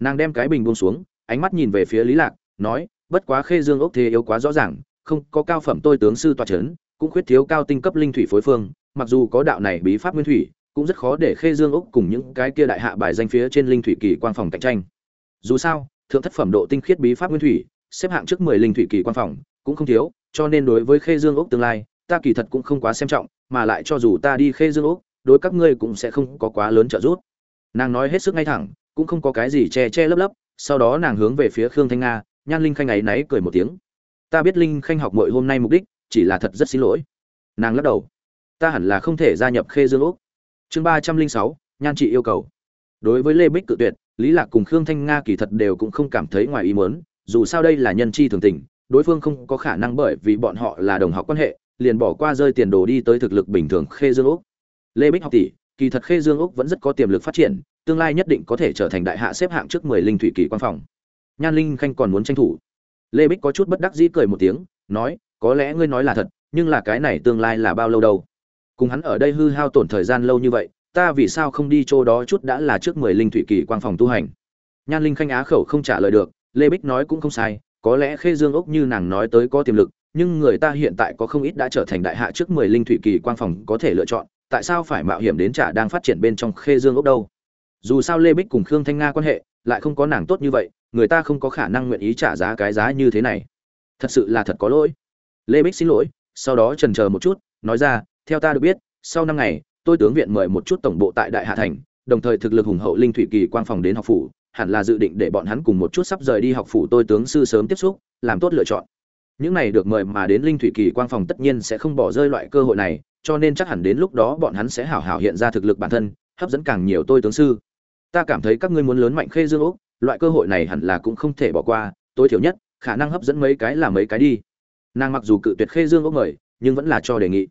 Nàng đem cái bình buông xuống, ánh mắt nhìn về phía lý lạc, nói bất quá khê dương ốc thế yếu quá rõ ràng, không có cao phẩm tôi tướng sư toa chấn cũng khuyết thiếu cao tinh cấp linh thủy phối phương, mặc dù có đạo này bí pháp nguyên thủy, cũng rất khó để khê dương ốc cùng những cái kia đại hạ bài danh phía trên linh thủy kỳ quan phòng cạnh tranh. Dù sao, thượng thất phẩm độ tinh khiết bí pháp nguyên thủy, xếp hạng trước mười linh thủy kỳ quan phòng, cũng không thiếu, cho nên đối với khê dương ốc tương lai, ta kỳ thật cũng không quá xem trọng, mà lại cho dù ta đi khê dương ốc, đối các ngươi cũng sẽ không có quá lớn trợ giúp. Nàng nói hết sức ngay thẳng, cũng không có cái gì che che lấp lấp, sau đó nàng hướng về phía khương thanh nga nhan linh khanh ấy náy cười một tiếng. Ta biết linh khanh học mội hôm nay mục đích, chỉ là thật rất xin lỗi. Nàng lắc đầu. Ta hẳn là không thể gia nhập khê dương úc. Chương ba trăm linh sáu, nhan chị yêu cầu. Đối với lê bích cự tuyệt, lý lạc cùng khương thanh nga kỳ thật đều cũng không cảm thấy ngoài ý muốn, dù sao đây là nhân chi thường tình, đối phương không có khả năng bởi vì bọn họ là đồng học quan hệ, liền bỏ qua rơi tiền đồ đi tới thực lực bình thường khê dương úc. Lê bích học tỷ, kỳ thật khê dương úc vẫn rất có tiềm lực phát triển, tương lai nhất định có thể trở thành đại hạ xếp hạng trước mười linh thủy kỳ quan phòng nhan linh khanh còn muốn tranh thủ. Lê bích có chút bất đắc dĩ cười một tiếng, nói, có lẽ ngươi nói là thật, nhưng là cái này tương lai là bao lâu đâu? Cùng hắn ở đây hư hao tổn thời gian lâu như vậy, ta vì sao không đi chỗ đó chút đã là trước mười linh thủy kỳ quang phòng tu hành? Nhan linh khanh á khẩu không trả lời được, lê bích nói cũng không sai, có lẽ khê dương ốc như nàng nói tới có tiềm lực, nhưng người ta hiện tại có không ít đã trở thành đại hạ trước mười linh thủy kỳ quang phòng có thể lựa chọn, tại sao phải mạo hiểm đến trả đang phát triển bên trong khê dương ốc đâu? Dù sao lê bích cùng khương thanh nga quan hệ lại không có nàng tốt như vậy, người ta không có khả năng nguyện ý trả giá cái giá như thế này. Thật sự là thật có lỗi. Lê bích xin lỗi, sau đó trần chờ một chút, nói ra, theo ta được biết, sau năm ngày, tôi tướng viện mời một chút tổng bộ tại đại hạ thành, đồng thời thực lực hùng hậu linh thủy kỳ quang phòng đến học phủ, hẳn là dự định để bọn hắn cùng một chút sắp rời đi học phủ tôi tướng sư sớm tiếp xúc, làm tốt lựa chọn. Những này được mời mà đến linh thủy kỳ quang phòng tất nhiên sẽ không bỏ rơi loại cơ hội này, cho nên chắc hẳn đến lúc đó bọn hắn sẽ hảo hảo hiện ra thực lực bản thân, hấp dẫn càng nhiều tôi tướng sư ta cảm thấy các ngươi muốn lớn mạnh khê dương úc, loại cơ hội này hẳn là cũng không thể bỏ qua, tối thiểu nhất, khả năng hấp dẫn mấy cái là mấy cái đi. Nàng mặc dù cự tuyệt khê dương úc mời, nhưng vẫn là cho đề nghị.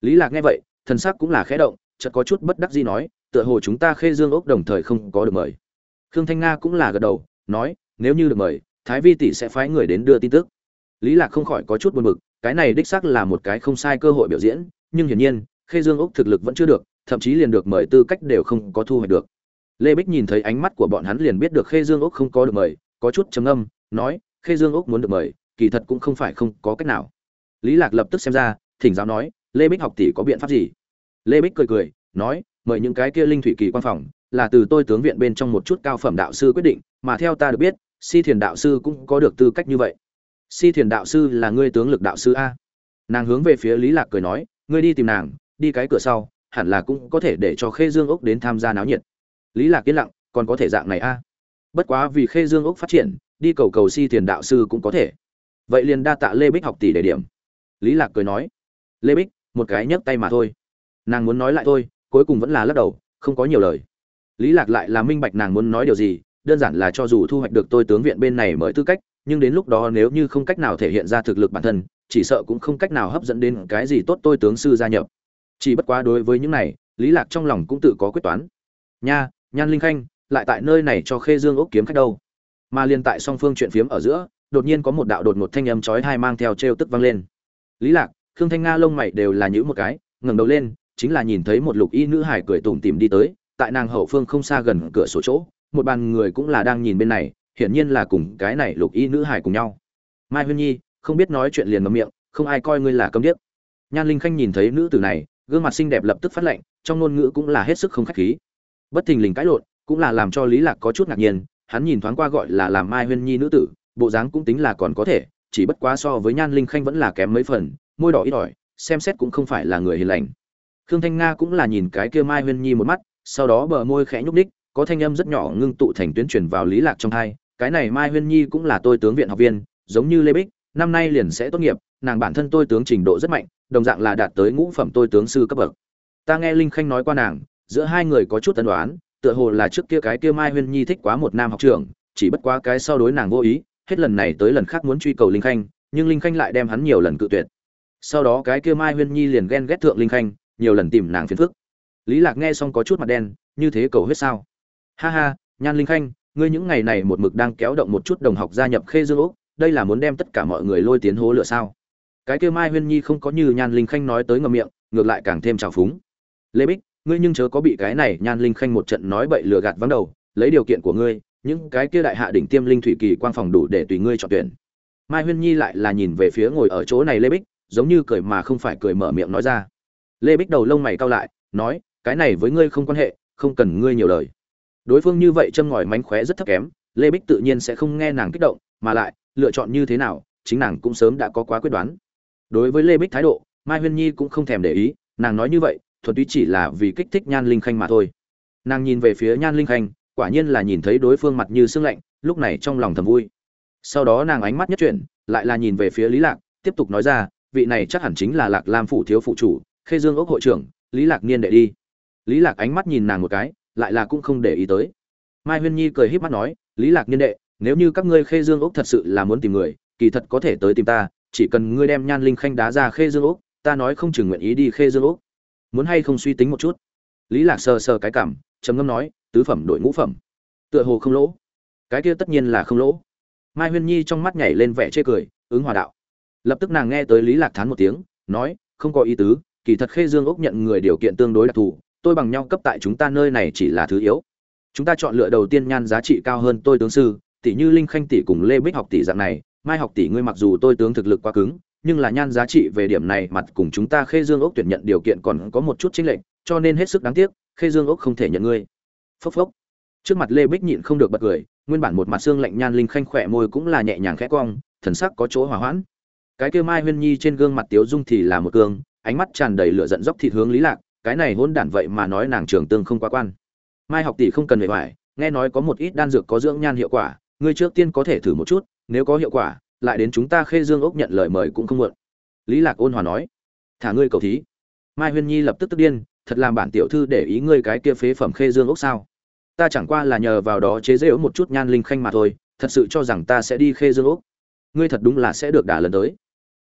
Lý lạc nghe vậy, thần sắc cũng là khẽ động, chợt có chút bất đắc dĩ nói, tựa hồ chúng ta khê dương úc đồng thời không có được mời. Khương thanh nga cũng là gật đầu, nói, nếu như được mời, thái vi tỷ sẽ phái người đến đưa tin tức. Lý lạc không khỏi có chút buồn bực, cái này đích xác là một cái không sai cơ hội biểu diễn, nhưng hiển nhiên, khê dương úc thực lực vẫn chưa được, thậm chí liền được mời tư cách đều không có thu hoạch được lê bích nhìn thấy ánh mắt của bọn hắn liền biết được khê dương úc không có được mời, có chút trầm ngâm, nói, khê dương úc muốn được mời, kỳ thật cũng không phải không có cách nào. Lý lạc lập tức xem ra, thỉnh giáo nói, lê bích học tỷ có biện pháp gì? Lê bích cười cười, nói, mời những cái kia linh thủy kỳ quan phòng, là từ tôi tướng viện bên trong một chút cao phẩm đạo sư quyết định, mà theo ta được biết, si thiền đạo sư cũng có được tư cách như vậy. Si thiền đạo sư là ngươi tướng lực đạo sư a. Nàng hướng về phía lý lạc cười nói, ngươi đi tìm nàng, đi cái cửa sau, hẳn là cũng có thể để cho khê dương Úc đến tham gia náo nhiệt lý lạc yên lặng, còn có thể dạng này a? Bất quá vì khê dương ốc phát triển, đi cầu cầu si thiền đạo sư cũng có thể. Vậy liền đa tạ lê bích học tỷ đề điểm. Lý lạc cười nói, lê bích, một cái nhấc tay mà thôi. Nàng muốn nói lại thôi, cuối cùng vẫn là lắc đầu, không có nhiều lời. Lý lạc lại là minh bạch nàng muốn nói điều gì, đơn giản là cho dù thu hoạch được tôi tướng viện bên này mới tư cách, nhưng đến lúc đó nếu như không cách nào thể hiện ra thực lực bản thân, chỉ sợ cũng không cách nào hấp dẫn đến cái gì tốt tôi tướng sư gia nhập. Chỉ bất quá đối với những này, lý lạc trong lòng cũng tự có quyết toán. Nha nhan linh khanh lại tại nơi này cho khê dương ốc kiếm khách đâu. Mà liên tại song phương chuyện phiếm ở giữa, đột nhiên có một đạo đột một thanh âm chói hai mang theo trêu tức vang lên. Lý lạc, khương thanh nga lông mày đều là nhíu một cái, ngẩng đầu lên, chính là nhìn thấy một lục y nữ hải cười tủm tỉm đi tới, tại nàng hậu phương không xa gần cửa sổ chỗ, một bàn người cũng là đang nhìn bên này, hiển nhiên là cùng cái này lục y nữ hải cùng nhau. Mai huyên nhi, không biết nói chuyện liền ngậm miệng, không ai coi ngươi là câm điếc. Nhan linh khanh nhìn thấy nữ tử này, gương mặt xinh đẹp lập tức phát lệnh, trong ngôn ngữ cũng là hết sức không khách khí bất thình lình cãi lộn, cũng là làm cho lý lạc có chút ngạc nhiên, hắn nhìn thoáng qua gọi là làm mai huyên nhi nữ tử, bộ dáng cũng tính là còn có thể, chỉ bất quá so với nhan linh khanh vẫn là kém mấy phần, môi đỏ ít ỏi, xem xét cũng không phải là người hiền lành. Khương thanh nga cũng là nhìn cái kia mai huyên nhi một mắt, sau đó bờ môi khẽ nhúc đích có thanh âm rất nhỏ ngưng tụ thành tuyến truyền vào lý lạc trong hai, cái này mai huyên nhi cũng là tôi tướng viện học viên, giống như lê bích, năm nay liền sẽ tốt nghiệp, nàng bản thân tôi tướng trình độ rất mạnh, đồng dạng là đạt tới ngũ phẩm tôi tướng sư cấp bậc. Ta nghe linh khanh nói qua nàng giữa hai người có chút tân đoán tựa hồ là trước kia cái kia mai huyên nhi thích quá một nam học trưởng, chỉ bất quá cái sau đối nàng vô ý, hết lần này tới lần khác muốn truy cầu linh khanh, nhưng linh khanh lại đem hắn nhiều lần cự tuyệt. Sau đó cái kia mai huyên nhi liền ghen ghét thượng linh khanh, nhiều lần tìm nàng phiền phức. Lý lạc nghe xong có chút mặt đen, như thế cầu hết sao? Ha ha, nhan linh khanh, ngươi những ngày này một mực đang kéo động một chút đồng học gia nhập khê dương úc, đây là muốn đem tất cả mọi người lôi tiến hố lửa sao? Cái kia mai huyên nhi không có như nhan linh khanh nói tới ngậm miệng, ngược lại càng thêm trào phúng. Lê bích ngươi nhưng chớ có bị cái này nhan linh khanh một trận nói bậy lừa gạt vắng đầu, lấy điều kiện của ngươi, những cái kia đại hạ đỉnh tiêm linh thủy kỳ quang phòng đủ để tùy ngươi chọn tuyển. Mai huyên nhi lại là nhìn về phía ngồi ở chỗ này lê bích, giống như cười mà không phải cười mở miệng nói ra. Lê bích đầu lông mày cau lại, nói, cái này với ngươi không quan hệ, không cần ngươi nhiều lời. Đối phương như vậy châm ngòi mánh khóe rất thấp kém, lê bích tự nhiên sẽ không nghe nàng kích động, mà lại, lựa chọn như thế nào, chính nàng cũng sớm đã có quá quyết đoán. Đối với lê bích thái độ, mai huyên nhi cũng không thèm để ý, nàng nói như vậy thuần túy chỉ là vì kích thích nhan linh khanh mà thôi. Nàng nhìn về phía nhan linh khanh, quả nhiên là nhìn thấy đối phương mặt như sương lạnh, lúc này trong lòng thầm vui. Sau đó nàng ánh mắt nhất chuyển, lại là nhìn về phía lý lạc, tiếp tục nói ra, vị này chắc hẳn chính là lạc lam phủ thiếu phụ chủ, khê dương ốc hội trưởng, lý lạc niên đệ đi. Lý lạc ánh mắt nhìn nàng một cái, lại là cũng không để ý tới. Mai huyên nhi cười híp mắt nói, lý lạc niên đệ, nếu như các ngươi khê dương ốc thật sự là muốn tìm người, kỳ thật có thể tới tìm ta, chỉ cần ngươi đem nhan linh khanh đá ra khê dương ốc, ta nói không chừng nguyện ý đi khê dương ốc muốn hay không suy tính một chút. Lý lạc sờ sờ cái cảm, trầm ngâm nói, tứ phẩm đội ngũ phẩm. Tựa hồ không lỗ. Cái kia tất nhiên là không lỗ. Mai huyên nhi trong mắt nhảy lên vẻ chê cười, ứng hòa đạo. Lập tức nàng nghe tới lý lạc thán một tiếng, nói, không có ý tứ, kỳ thật khê dương ốc nhận người điều kiện tương đối đặc thù, tôi bằng nhau cấp tại chúng ta nơi này chỉ là thứ yếu. Chúng ta chọn lựa đầu tiên nhan giá trị cao hơn tôi tướng sư, tỷ như linh khanh tỷ cùng lê bích học tỷ dạng này, mai học tỷ ngươi mặc dù tôi tướng thực lực quá cứng nhưng là nhan giá trị về điểm này mặt cùng chúng ta khê dương ốc tuyển nhận điều kiện còn có một chút chính lệch, cho nên hết sức đáng tiếc, khê dương ốc không thể nhận ngươi. Phốc phốc. Trước mặt lê bích nhịn không được bật cười, nguyên bản một mặt xương lạnh nhan linh khanh khỏe môi cũng là nhẹ nhàng khẽ cong, thần sắc có chỗ hòa hoãn. Cái kia mai huyên nhi trên gương mặt tiếu dung thì là một cương ánh mắt tràn đầy lửa giận dốc thịt hướng lý lạc, cái này hỗn đản vậy mà nói nàng trường tương không quá quan. Mai học tỷ không cần phải hoài nghe nói có một ít đan dược có dưỡng nhan hiệu quả, ngươi trước tiên có thể thử một chút, nếu có hiệu quả lại đến chúng ta khê dương ốc nhận lời mời cũng không muộn. Lý lạc ôn hòa nói, thả ngươi cầu thí. Mai huyên nhi lập tức tức điên, thật làm bản tiểu thư để ý ngươi cái kia phế phẩm khê dương ốc sao? Ta chẳng qua là nhờ vào đó chế giễu một chút nhan linh khanh mà thôi, thật sự cho rằng ta sẽ đi khê dương ốc. Ngươi thật đúng là sẽ được đả lần tới.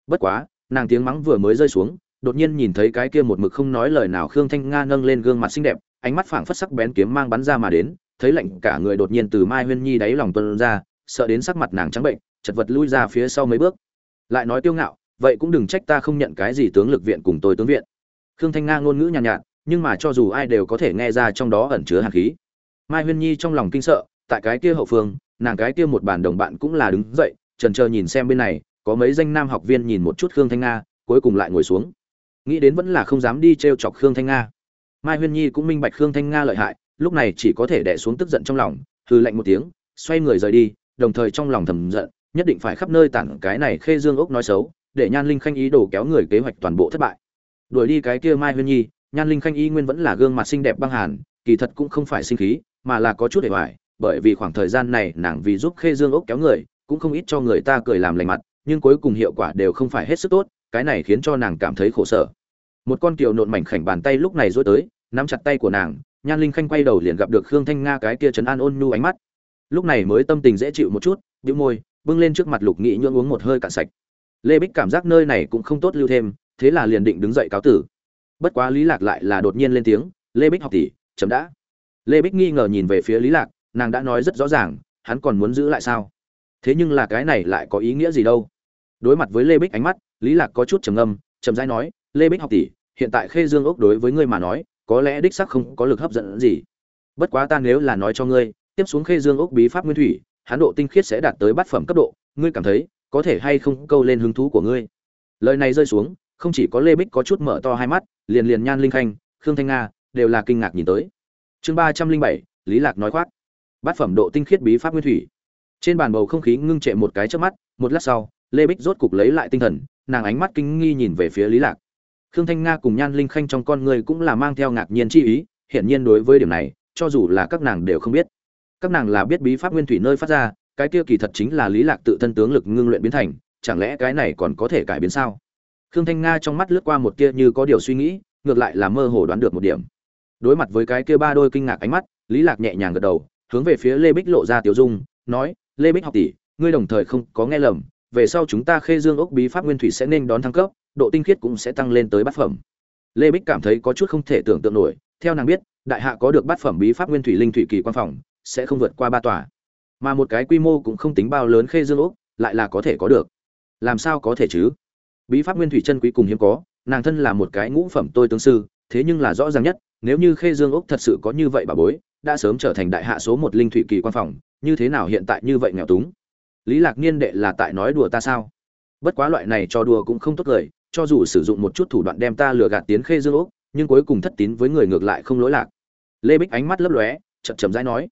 Bất quá, nàng tiếng mắng vừa mới rơi xuống, đột nhiên nhìn thấy cái kia một mực không nói lời nào khương thanh nga nâng lên gương mặt xinh đẹp, ánh mắt phảng phất sắc bén kiếm mang bắn ra mà đến, thấy lạnh cả người đột nhiên từ mai huyên nhi đáy lòng tuân ra, sợ đến sắc mặt nàng trắng bệnh chật vật lui ra phía sau mấy bước. Lại nói tiêu ngạo vậy cũng đừng trách ta không nhận cái gì tướng lực viện cùng tôi tướng viện. Khương thanh nga ngôn ngữ nhàn nhạt, nhạt nhưng mà cho dù ai đều có thể nghe ra trong đó ẩn chứa hàn khí. Mai huyên nhi trong lòng kinh sợ tại cái kia hậu phương nàng cái kia một bàn đồng bạn cũng là đứng dậy trần chờ nhìn xem bên này có mấy danh nam học viên nhìn một chút khương thanh nga cuối cùng lại ngồi xuống. Nghĩ đến vẫn là không dám đi t r e o chọc khương thanh nga. Mai huyên nhi cũng minh bạch khương thanh nga lợi hại lúc này chỉ có thể đẻ xuống tức giận trong lòng hư lạnh một tiếng xoay người rời đi đồng thời trong lòng thầm giận nhất định phải khắp nơi tản cái này khê dương ốc nói xấu, để nhan linh khanh ý đồ kéo người kế hoạch toàn bộ thất bại. Đuổi đi cái kia mai huyên nhi, nhan linh khanh y nguyên vẫn là gương mặt xinh đẹp băng hàn, kỳ thật cũng không phải sinh khí, mà là có chút để hoài, bởi vì khoảng thời gian này nàng vì giúp khê dương ốc kéo người, cũng không ít cho người ta cười làm lành mặt, nhưng cuối cùng hiệu quả đều không phải hết sức tốt, cái này khiến cho nàng cảm thấy khổ sở. Một con kiều nộn mảnh khảnh bàn tay lúc này rối tới, nắm chặt tay của nàng, nhan linh khanh quay đầu liền gặp được khương thanh nga cái kia trấn an ôn nhu ánh mắt. Lúc này mới tâm tình dễ chịu một chút, bĩu môi bưng lên trước mặt lục nghị nhưỡng uống một hơi cạn sạch. Lê bích cảm giác nơi này cũng không tốt lưu thêm, thế là liền định đứng dậy cáo tử. Bất quá lý lạc lại là đột nhiên lên tiếng, lê bích học tỷ chấm đã. Lê bích nghi ngờ nhìn về phía lý lạc, nàng đã nói rất rõ ràng, hắn còn muốn giữ lại sao? Thế nhưng là cái này lại có ý nghĩa gì đâu? Đối mặt với lê bích ánh mắt, lý lạc có chút trầm ngâm trầm rãi nói, lê bích học tỷ, hiện tại khê dương ốc đối với ngươi mà nói, có lẽ đích xác không có lực hấp dẫn gì. Bất quá ta nếu là nói cho ngươi, tiếp xuống khê dương ốc bí pháp nguyên thủy hán độ tinh khiết sẽ đạt tới bát phẩm cấp độ, ngươi cảm thấy có thể hay không câu lên hứng thú của ngươi? Lời này rơi xuống, không chỉ có lê bích có chút mở to hai mắt, liền liền nhan linh khanh, khương thanh nga đều là kinh ngạc nhìn tới. Chương ba trăm linh bảy, lý lạc nói khoác. Bát phẩm độ tinh khiết bí pháp nguyên thủy. Trên bàn bầu không khí ngưng trệ một cái trước mắt, một lát sau, lê bích rốt cục lấy lại tinh thần, nàng ánh mắt kinh nghi nhìn về phía lý lạc. Khương thanh nga cùng nhan linh khanh trong con người cũng là mang theo ngạc nhiên chi ý, hiển nhiên đối với điểm này, cho dù là các nàng đều không biết các nàng là biết bí pháp nguyên thủy nơi phát ra, cái kia kỳ thật chính là lý lạc tự thân tướng lực ngưng luyện biến thành, chẳng lẽ cái này còn có thể cải biến sao? Khương thanh nga trong mắt lướt qua một tia như có điều suy nghĩ, ngược lại là mơ hồ đoán được một điểm. Đối mặt với cái kia ba đôi kinh ngạc ánh mắt, lý lạc nhẹ nhàng gật đầu, hướng về phía lê bích lộ ra tiểu dung, nói, lê bích học tỷ, ngươi đồng thời không có nghe lầm, về sau chúng ta khê dương ốc bí pháp nguyên thủy sẽ nên đón thăng cấp, độ tinh khiết cũng sẽ tăng lên tới bát phẩm. Lê bích cảm thấy có chút không thể tưởng tượng nổi, theo nàng biết, đại hạ có được bát phẩm bí pháp nguyên thủy linh thủy kỳ quan phòng sẽ không vượt qua ba tòa. Mà một cái quy mô cũng không tính bao lớn khê dương ốc, lại là có thể có được. Làm sao có thể chứ? Bí pháp nguyên thủy chân quý cùng hiếm có, nàng thân là một cái ngũ phẩm tôi tướng sư, thế nhưng là rõ ràng nhất, nếu như khê dương ốc thật sự có như vậy bà bối, đã sớm trở thành đại hạ số một linh thủy kỳ quan phòng, như thế nào hiện tại như vậy nghèo túng? Lý lạc niên đệ là tại nói đùa ta sao? Bất quá loại này cho đùa cũng không tốt lời, cho dù sử dụng một chút thủ đoạn đem ta lừa gạt tiến khê dương ốc, nhưng cuối cùng thất tín với người ngược lại không lỗi lạc. Lê bích ánh mắt lấp lóe, chậm chậm rãi nói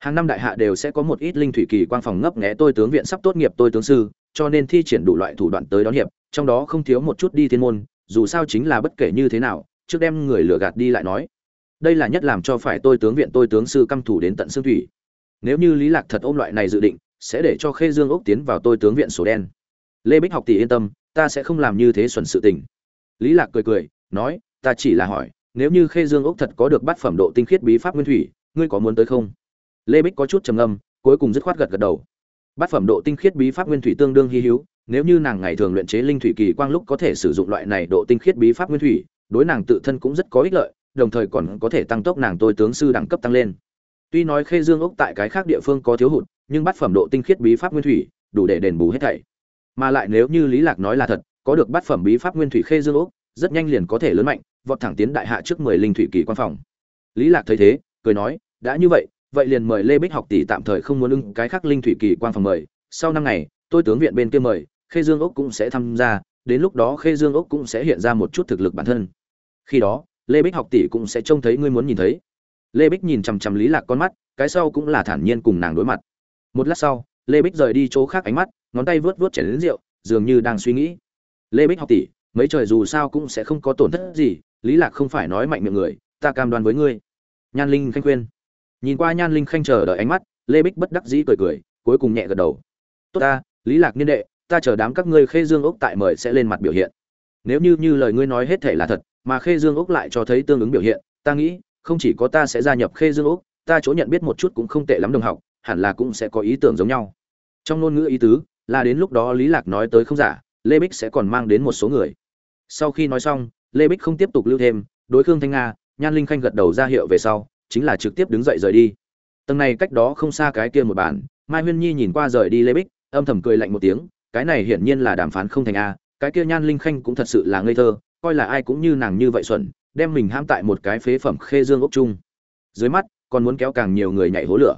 hàng năm đại hạ đều sẽ có một ít linh thủy kỳ quan phòng ngấp nghé tôi tướng viện sắp tốt nghiệp tôi tướng sư, cho nên thi triển đủ loại thủ đoạn tới đón hiệp, trong đó không thiếu một chút đi thiên môn, dù sao chính là bất kể như thế nào, trước đem người lừa gạt đi lại nói. Đây là nhất làm cho phải tôi tướng viện tôi tướng sư căm thủ đến tận xương thủy. Nếu như lý lạc thật ôm loại này dự định, sẽ để cho khê dương ốc tiến vào tôi tướng viện sổ đen. Lê bích học tỷ yên tâm, ta sẽ không làm như thế xuẩn sự tình. Lý lạc cười cười, nói, ta chỉ là hỏi, nếu như khê dương ốc thật có được bát phẩm độ tinh khiết bí pháp nguyên thủy, ngươi có muốn tới không? Lê bích có chút trầm ngâm, cuối cùng dứt khoát gật gật đầu. Bát phẩm độ tinh khiết bí pháp nguyên thủy tương đương hy hữu, nếu như nàng ngày thường luyện chế linh thủy kỳ quang lúc có thể sử dụng loại này độ tinh khiết bí pháp nguyên thủy, đối nàng tự thân cũng rất có ích lợi, đồng thời còn có thể tăng tốc nàng tôi tướng sư đẳng cấp tăng lên. Tuy nói khê dương ốc tại cái khác địa phương có thiếu hụt, nhưng bát phẩm độ tinh khiết bí pháp nguyên thủy, đủ để đền bù hết thảy. Mà lại nếu như lý lạc nói là thật, có được bát phẩm bí pháp nguyên thủy khê dương ốc rất nhanh liền có thể lớn mạnh, vọt thẳng tiến đại hạ trước mười linh thủy kỳ quan phòng. Lý lạc thấy thế, cười nói, đã như vậy vậy liền mời lê bích học tỷ tạm thời không muốn ưng cái khác linh thủy kỳ quan phòng mời. Sau năm ngày, tôi tướng viện bên kia mời, khê dương ốc cũng sẽ tham gia, đến lúc đó khê dương ốc cũng sẽ hiện ra một chút thực lực bản thân. Khi đó, lê bích học tỷ cũng sẽ trông thấy ngươi muốn nhìn thấy. Lê bích nhìn chằm chằm lý lạc con mắt, cái sau cũng là thản nhiên cùng nàng đối mặt. Một lát sau, lê bích rời đi chỗ khác ánh mắt, ngón tay vớt vớt chảy đến rượu, dường như đang suy nghĩ. Lê bích học tỷ, mấy trời dù sao cũng sẽ không có tổn thất gì, lý lạc không phải nói mạnh miệng người, ta cam đoan với ngươi. Nhan linh khanh khuyên nhìn qua nhan linh khanh chờ đợi ánh mắt, lê bích bất đắc dĩ cười cười, cuối cùng nhẹ gật đầu. Tốt ta, lý lạc niên đệ, ta chờ đám các ngươi khê dương ốc tại mời sẽ lên mặt biểu hiện. Nếu như như lời ngươi nói hết thể là thật, mà khê dương ốc lại cho thấy tương ứng biểu hiện, ta nghĩ, không chỉ có ta sẽ gia nhập khê dương ốc ta chỗ nhận biết một chút cũng không tệ lắm đồng học, hẳn là cũng sẽ có ý tưởng giống nhau. Trong ngôn ngữ ý tứ, là đến lúc đó lý lạc nói tới không giả, lê bích sẽ còn mang đến một số người. Sau khi nói xong, lê bích không tiếp tục lưu thêm, đối khương thanh nga, nhan linh khanh gật đầu ra hiệu về sau chính là trực tiếp đứng dậy rời đi. Tầng này cách đó không xa cái kia một bàn. mai huyên nhi nhìn qua rời đi lê bích, âm thầm cười lạnh một tiếng, cái này hiển nhiên là đàm phán không thành a, cái kia nhan linh khanh cũng thật sự là ngây thơ, coi là ai cũng như nàng như vậy xuẩn, đem mình ham tại một cái phế phẩm khê dương ốc chung. Dưới mắt, còn muốn kéo càng nhiều người nhảy hố lửa.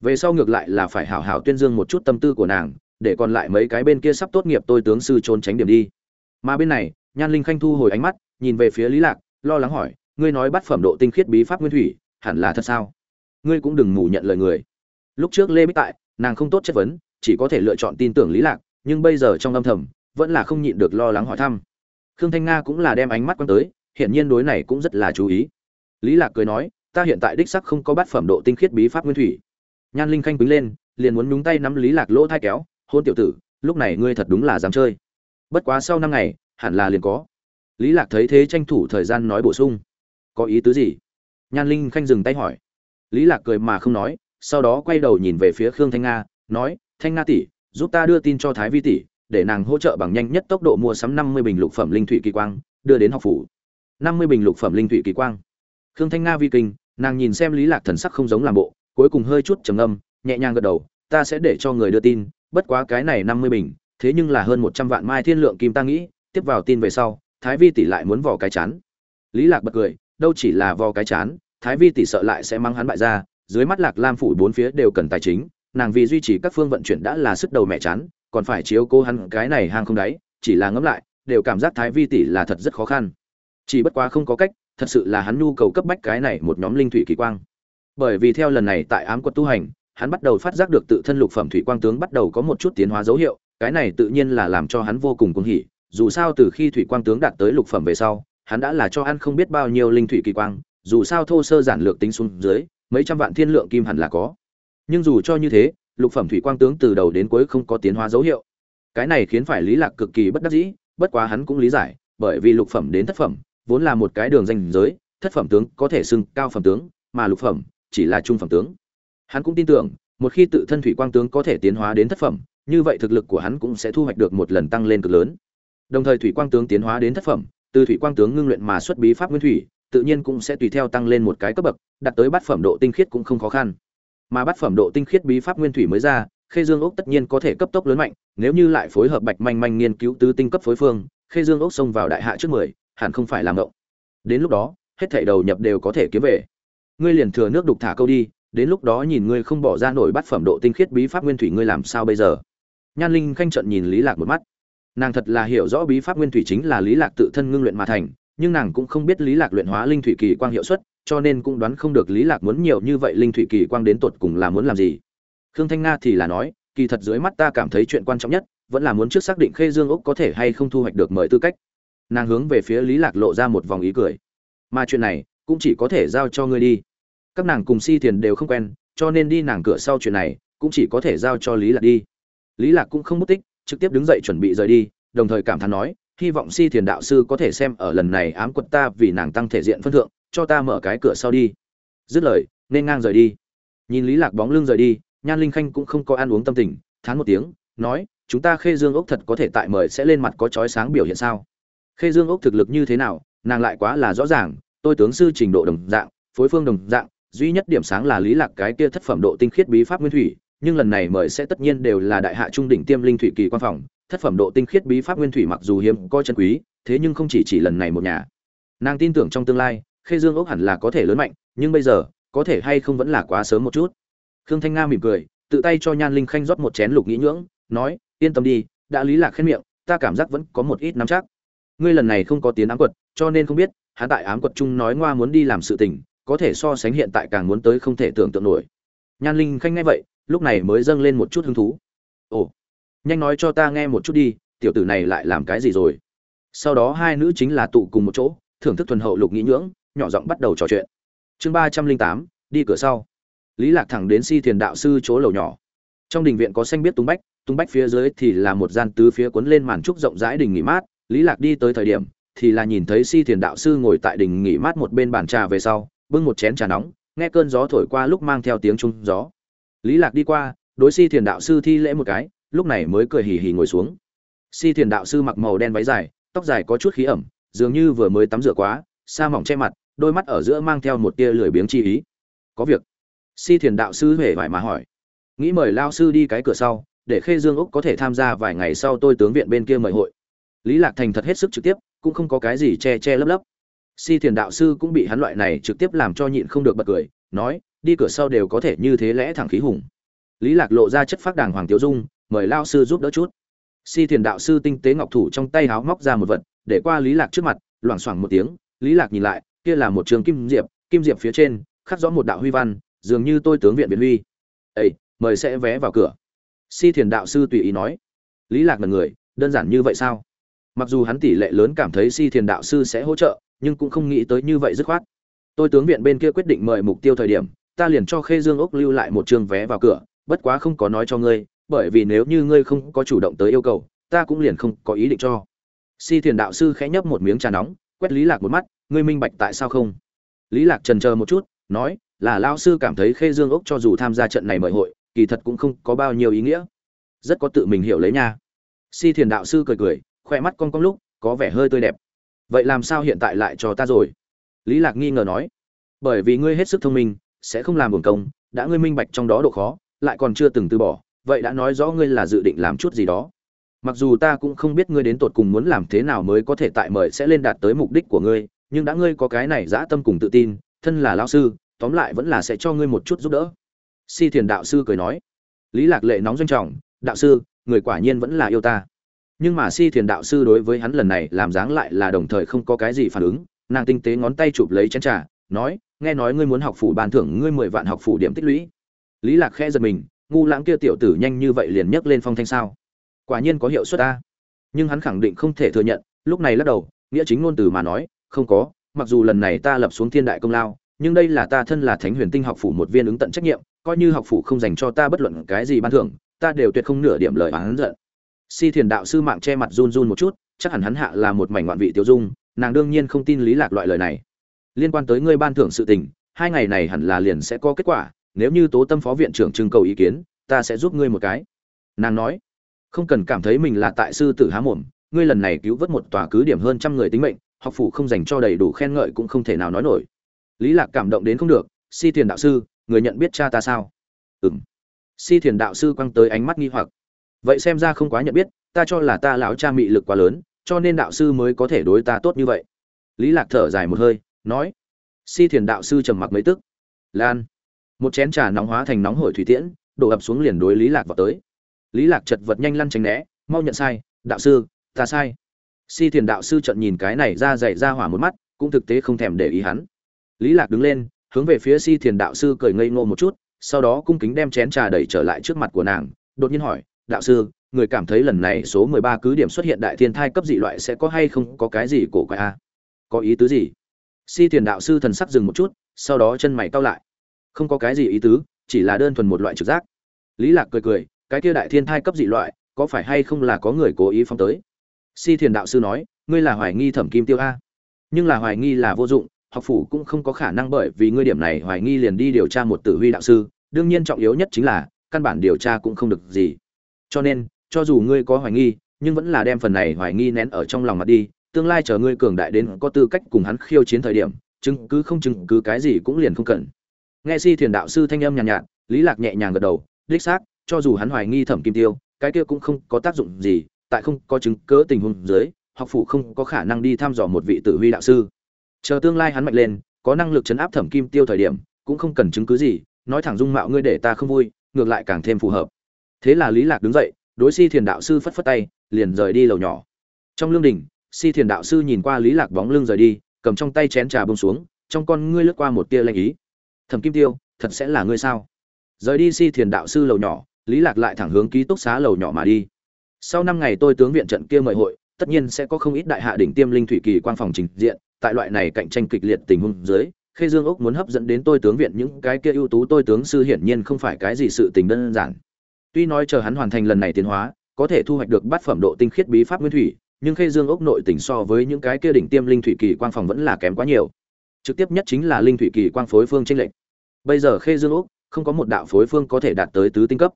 Về sau ngược lại là phải hảo hảo tuyên dương một chút tâm tư của nàng, để còn lại mấy cái bên kia sắp tốt nghiệp tôi tướng sư trốn tránh điểm đi. Mà bên này, nhan linh khanh thu hồi ánh mắt, nhìn về phía lý lạc, lo lắng hỏi, ngươi nói bắt phẩm độ tinh khiết bí pháp nguyên thủy hẳn là thật sao? Ngươi cũng đừng ngủ nhận lời người. Lúc trước lê bích tại, nàng không tốt chất vấn, chỉ có thể lựa chọn tin tưởng lý lạc, nhưng bây giờ trong âm thầm, vẫn là không nhịn được lo lắng hỏi thăm. Khương thanh nga cũng là đem ánh mắt quan tới hiện nhiên đối này cũng rất là chú ý. Lý lạc cười nói, ta hiện tại đích sắc không có bát phẩm độ tinh khiết bí pháp nguyên thủy. Nhan linh khanh quýnh lên, liền muốn nhúng tay nắm lý lạc lỗ thai kéo, hôn tiểu tử, lúc này ngươi thật đúng là dám chơi. Bất quá sau năm ngày, hẳn là liền có. Lý lạc thấy thế tranh thủ thời gian nói bổ sung. Có ý tứ gì? Nhan linh khanh dừng tay hỏi. Lý lạc cười mà không nói, sau đó quay đầu nhìn về phía khương thanh nga, nói, thanh nga tỷ, giúp ta đưa tin cho thái vi tỷ, để nàng hỗ trợ bằng nhanh nhất tốc độ mua sắm năm mươi bình lục phẩm linh thủy kỳ quang, đưa đến học phủ. năm mươi bình lục phẩm linh thủy kỳ quang. Khương thanh nga vi kinh, nàng nhìn xem lý lạc thần sắc không giống làm bộ, cuối cùng hơi chút trầm âm nhẹ nhàng gật đầu, ta sẽ để cho người đưa tin, bất quá cái này năm mươi bình, thế nhưng là hơn một trăm vạn mai thiên lượng kim ta nghĩ, tiếp vào tin về sau, thái vi tỷ lại muốn vò cái chán. Lý lạc bật cười đâu chỉ là vò cái chán, thái vi tỷ sợ lại sẽ mang hắn bại ra, dưới mắt lạc lam phủ bốn phía đều cần tài chính, nàng vì duy trì các phương vận chuyển đã là sức đầu mẹ chán, còn phải chiếu cố hắn cái này hang không đáy, chỉ là ngẫm lại, đều cảm giác thái vi tỷ là thật rất khó khăn. Chỉ bất quá không có cách, thật sự là hắn nhu cầu cấp bách cái này một nhóm linh thủy kỳ quang. Bởi vì theo lần này tại ám quật tu hành, hắn bắt đầu phát giác được tự thân lục phẩm thủy quang tướng bắt đầu có một chút tiến hóa dấu hiệu, cái này tự nhiên là làm cho hắn vô cùng cuồng hỉ, dù sao từ khi thủy quang tướng đạt tới lục phẩm về sau hắn đã là cho ăn không biết bao nhiêu linh thủy kỳ quang, dù sao thô sơ giản lược tính xuống dưới, mấy trăm vạn thiên lượng kim hẳn là có. Nhưng dù cho như thế, lục phẩm thủy quang tướng từ đầu đến cuối không có tiến hóa dấu hiệu. Cái này khiến phải lý lạc cực kỳ bất đắc dĩ, bất quá hắn cũng lý giải, bởi vì lục phẩm đến thất phẩm, vốn là một cái đường danh giới, thất phẩm tướng có thể xưng cao phẩm tướng, mà lục phẩm chỉ là trung phẩm tướng. Hắn cũng tin tưởng, một khi tự thân thủy quang tướng có thể tiến hóa đến thất phẩm, như vậy thực lực của hắn cũng sẽ thu hoạch được một lần tăng lên cực lớn. Đồng thời thủy quang tướng tiến hóa đến thất phẩm từ thủy quang tướng ngưng luyện mà xuất bí pháp nguyên thủy, tự nhiên cũng sẽ tùy theo tăng lên một cái cấp bậc, đạt tới bát phẩm độ tinh khiết cũng không khó khăn. Mà bát phẩm độ tinh khiết bí pháp nguyên thủy mới ra, khê dương ốc tất nhiên có thể cấp tốc lớn mạnh, nếu như lại phối hợp bạch manh manh nghiên cứu tứ tinh cấp phối phương, khê dương ốc xông vào đại hạ trước mười, hẳn không phải làm ngộng. Đến lúc đó, hết thảy đầu nhập đều có thể kiếm về. Ngươi liền thừa nước đục thả câu đi, đến lúc đó nhìn ngươi không bỏ ra nổi bát phẩm độ tinh khiết bí pháp nguyên thủy ngươi làm sao bây giờ? Nhan linh khanh trận nhìn lý lạc một mắt nàng thật là hiểu rõ bí pháp nguyên thủy chính là lý lạc tự thân ngưng luyện mà thành, nhưng nàng cũng không biết lý lạc luyện hóa linh thủy kỳ quang hiệu suất, cho nên cũng đoán không được lý lạc muốn nhiều như vậy linh thủy kỳ quang đến tột cùng là muốn làm gì. Khương thanh nga thì là nói, kỳ thật dưới mắt ta cảm thấy chuyện quan trọng nhất, vẫn là muốn trước xác định khê dương úc có thể hay không thu hoạch được mời tư cách. Nàng hướng về phía lý lạc lộ ra một vòng ý cười. Mà chuyện này, cũng chỉ có thể giao cho ngươi đi. Các nàng cùng si thiền đều không quen, cho nên đi nàng cửa sau chuyện này, cũng chỉ có thể giao cho lý lạc đi. Lý lạc cũng không mất tích trực tiếp đứng dậy chuẩn bị rời đi, đồng thời cảm thán nói, hy vọng si thiền đạo sư có thể xem ở lần này ám quật ta vì nàng tăng thể diện phân thượng, cho ta mở cái cửa sau đi. Dứt lời, nên ngang rời đi. Nhìn lý lạc bóng lưng rời đi, nhan linh khanh cũng không có ăn uống tâm tình, thán một tiếng, nói, chúng ta khê dương ốc thật có thể tại mời sẽ lên mặt có chói sáng biểu hiện sao? Khê dương ốc thực lực như thế nào, nàng lại quá là rõ ràng, tôi tướng sư trình độ đồng dạng, phối phương đồng dạng, duy nhất điểm sáng là lý lạc cái kia thất phẩm độ tinh khiết bí pháp nguyên thủy nhưng lần này mời sẽ tất nhiên đều là đại hạ trung đỉnh tiêm linh thủy kỳ quan phòng, thất phẩm độ tinh khiết bí pháp nguyên thủy mặc dù hiếm coi chân quý, thế nhưng không chỉ chỉ lần này một nhà. Nàng tin tưởng trong tương lai, khê dương ốc hẳn là có thể lớn mạnh, nhưng bây giờ, có thể hay không vẫn là quá sớm một chút. Khương thanh nga mỉm cười, tự tay cho nhan linh khanh rót một chén lục nghĩ nhưỡng, nói, yên tâm đi, đã lý lạc khen miệng, ta cảm giác vẫn có một ít nắm chắc. Ngươi lần này không có tiến ám quật, cho nên không biết, hắn tại ám quật trung nói ngoa muốn đi làm sự tình, có thể so sánh hiện tại càng muốn tới không thể tưởng tượng nổi. Nhan linh khanh nghe vậy lúc này mới dâng lên một chút hứng thú. Ồ, nhanh nói cho ta nghe một chút đi, tiểu tử này lại làm cái gì rồi? Sau đó hai nữ chính là tụ cùng một chỗ, thưởng thức thuần hậu lục nghĩ nhưỡng, nhỏ giọng bắt đầu trò chuyện. Chương ba trăm linh tám, đi cửa sau. Lý lạc thẳng đến si thiền đạo sư chỗ lầu nhỏ. Trong đình viện có xanh biết tung bách tung bách phía dưới thì là một gian tứ phía cuốn lên màn trúc rộng rãi đình nghỉ mát. Lý lạc đi tới thời điểm, thì là nhìn thấy si thiền đạo sư ngồi tại đình nghỉ mát một bên bàn trà về sau, bưng một chén trà nóng, nghe cơn gió thổi qua lúc mang theo tiếng trung gió lý lạc đi qua, đối si thiền đạo sư thi lễ một cái, lúc này mới cười hì hì ngồi xuống. Si thiền đạo sư mặc màu đen váy dài, tóc dài có chút khí ẩm, dường như vừa mới tắm rửa quá, sa mỏng che mặt, đôi mắt ở giữa mang theo một tia lười biếng chi ý. Có việc. Si thiền đạo sư huệ vải mà hỏi. Nghĩ mời lao sư đi cái cửa sau, để khê dương úc có thể tham gia vài ngày sau tôi tướng viện bên kia mời hội. Lý lạc thành thật hết sức trực tiếp, cũng không có cái gì che che lấp lấp. Si thiền đạo sư cũng bị hắn loại này trực tiếp làm cho nhịn không được bật cười, nói đi cửa sau đều có thể như thế lẽ thẳng khí hùng. Lý lạc lộ ra chất phác đàng hoàng tiểu dung, mời lao sư giúp đỡ chút. Si thiền đạo sư tinh tế ngọc thủ trong tay háo móc ra một vật, để qua lý lạc trước mặt, loảng xoảng một tiếng, lý lạc nhìn lại, kia là một trường kim diệp kim diệp phía trên, khắc rõ một đạo huy văn, dường như tôi tướng viện viện huy. Ấy mời sẽ vé vào cửa. Si thiền đạo sư tùy ý nói. Lý lạc là người, đơn giản như vậy sao? Mặc dù hắn tỷ lệ lớn cảm thấy si thiền đạo sư sẽ hỗ trợ, nhưng cũng không nghĩ tới như vậy dứt khoát. Tôi tướng viện bên kia quyết định mời mục tiêu thời điểm ta liền cho khê dương ốc lưu lại một trường vé vào cửa, bất quá không có nói cho ngươi, bởi vì nếu như ngươi không có chủ động tới yêu cầu, ta cũng liền không có ý định cho. Si thiền đạo sư khẽ nhấp một miếng trà nóng, quét lý lạc một mắt, ngươi minh bạch tại sao không? Lý lạc trần chờ một chút, nói, là lão sư cảm thấy khê dương ốc cho dù tham gia trận này mời hội, kỳ thật cũng không có bao nhiêu ý nghĩa. Rất có tự mình hiểu lấy nha. Si thiền đạo sư cười cười, khoe mắt con con lúc, có vẻ hơi tươi đẹp. Vậy làm sao hiện tại lại cho ta rồi? Lý lạc nghi ngờ nói. Bởi vì ngươi hết sức thông minh sẽ không làm buồn công, đã ngươi minh bạch trong đó độ khó, lại còn chưa từng từ bỏ, vậy đã nói rõ ngươi là dự định làm chút gì đó. Mặc dù ta cũng không biết ngươi đến tột cùng muốn làm thế nào mới có thể tại mời sẽ lên đạt tới mục đích của ngươi, nhưng đã ngươi có cái này dã tâm cùng tự tin, thân là lão sư, tóm lại vẫn là sẽ cho ngươi một chút giúp đỡ. Si thiền đạo sư cười nói. Lý lạc lệ nóng doanh trọng, đạo sư, người quả nhiên vẫn là yêu ta. Nhưng mà si thiền đạo sư đối với hắn lần này làm dáng lại là đồng thời không có cái gì phản ứng, nàng tinh tế ngón tay chụp lấy chén trà nói, nghe nói ngươi muốn học phủ bàn thưởng ngươi mười vạn học phủ điểm tích lũy. Lý lạc khẽ giật mình, ngu lãng kia tiểu tử nhanh như vậy liền nhấc lên phong thanh sao? Quả nhiên có hiệu suất ta nhưng hắn khẳng định không thể thừa nhận, lúc này lắc đầu, nghĩa chính ngôn từ mà nói, không có, mặc dù lần này ta lập xuống thiên đại công lao, nhưng đây là ta thân là thánh huyền tinh học phủ một viên ứng tận trách nhiệm, coi như học phủ không dành cho ta bất luận cái gì ban thưởng, ta đều tuyệt không nửa điểm lời oán giận. Si thiền đạo sư mạng che mặt run run một chút, chắc hẳn hắn hạ là một mảnh ngoạn vị tiêu dung, nàng đương nhiên không tin lý lạc loại lời này liên quan tới ngươi ban thưởng sự tình, hai ngày này hẳn là liền sẽ có kết quả, nếu như tố tâm phó viện trưởng trưng cầu ý kiến, ta sẽ giúp ngươi một cái. Nàng nói. Không cần cảm thấy mình là tại sư tử há mồm, ngươi lần này cứu vớt một tòa cứ điểm hơn trăm người tính mệnh, học phủ không dành cho đầy đủ khen ngợi cũng không thể nào nói nổi. Lý lạc cảm động đến không được, si thiền đạo sư, người nhận biết cha ta sao? Ừm. Si thiền đạo sư quăng tới ánh mắt nghi hoặc. Vậy xem ra không quá nhận biết, ta cho là ta lão cha mị lực quá lớn, cho nên đạo sư mới có thể đối ta tốt như vậy. Lý lạc thở dài một hơi nói. Si thiền đạo sư trầm mặc mấy tức. Lan. Một chén trà nóng hóa thành nóng hổi thủy tiễn, đổ ập xuống liền đối lý lạc vào tới. Lý lạc chật vật nhanh lăn tránh né, mau nhận sai, đạo sư, ta sai. Si thiền đạo sư trận nhìn cái này ra dày ra hỏa một mắt, cũng thực tế không thèm để ý hắn. Lý lạc đứng lên, hướng về phía si thiền đạo sư cười ngây ngô một chút, sau đó cung kính đem chén trà đẩy trở lại trước mặt của nàng, đột nhiên hỏi, đạo sư, người cảm thấy lần này số mười ba cứ điểm xuất hiện đại thiên thai cấp dị loại sẽ có hay không có cái gì cổ quái a à? có ý tứ gì? Si thiền đạo sư thần sắc dừng một chút, sau đó chân mày cau lại. Không có cái gì ý tứ, chỉ là đơn thuần một loại trực giác. Lý lạc cười cười, cái kia đại thiên thai cấp dị loại, có phải hay không là có người cố ý phóng tới? Si thiền đạo sư nói, ngươi là hoài nghi thẩm kim tiêu a. Nhưng là hoài nghi là vô dụng, học phủ cũng không có khả năng bởi vì ngươi điểm này hoài nghi liền đi điều tra một tử huy đạo sư, đương nhiên trọng yếu nhất chính là, căn bản điều tra cũng không được gì. Cho nên, cho dù ngươi có hoài nghi, nhưng vẫn là đem phần này hoài nghi nén ở trong lòng mặt đi tương lai chờ ngươi cường đại đến có tư cách cùng hắn khiêu chiến thời điểm chứng cứ không chứng cứ cái gì cũng liền không cần. Nghe si thiền đạo sư thanh âm nhàn nhạt, nhạt lý lạc nhẹ nhàng gật đầu đích xác cho dù hắn hoài nghi thẩm kim tiêu cái kia cũng không có tác dụng gì tại không có chứng cớ tình huống dưới học phụ không có khả năng đi thăm dò một vị tử huy đạo sư. Chờ tương lai hắn mạnh lên có năng lực chấn áp thẩm kim tiêu thời điểm cũng không cần chứng cứ gì nói thẳng dung mạo ngươi để ta không vui ngược lại càng thêm phù hợp. Thế là lý lạc đứng dậy đối si thiền đạo sư phất phất tay liền rời đi lầu nhỏ. Trong lương đình si thiền đạo sư nhìn qua lý lạc bóng lưng rời đi, cầm trong tay chén trà bông xuống, trong con ngươi lướt qua một tia lanh ý. Thẩm kim tiêu, thật sẽ là ngươi sao? Rời đi si thiền đạo sư lầu nhỏ, lý lạc lại thẳng hướng ký túc xá lầu nhỏ mà đi. Sau năm ngày tôi tướng viện trận kia mời hội, tất nhiên sẽ có không ít đại hạ đỉnh tiêm linh thủy kỳ quan phòng trình diện, tại loại này cạnh tranh kịch liệt tình huống dưới, khê dương ốc muốn hấp dẫn đến tôi tướng viện những cái kia ưu tú tôi tướng sư hiển nhiên không phải cái gì sự tình đơn giản. Tuy nói chờ hắn hoàn thành lần này tiến hóa, có thể thu hoạch được bát phẩm độ tinh khiết bí pháp nguyên thủy nhưng khê dương ốc nội tỉnh so với những cái kia đỉnh tiêm linh thủy kỳ quang phòng vẫn là kém quá nhiều. Trực tiếp nhất chính là linh thủy kỳ quang phối phương tranh lệch. Bây giờ khê dương ốc không có một đạo phối phương có thể đạt tới tứ tinh cấp,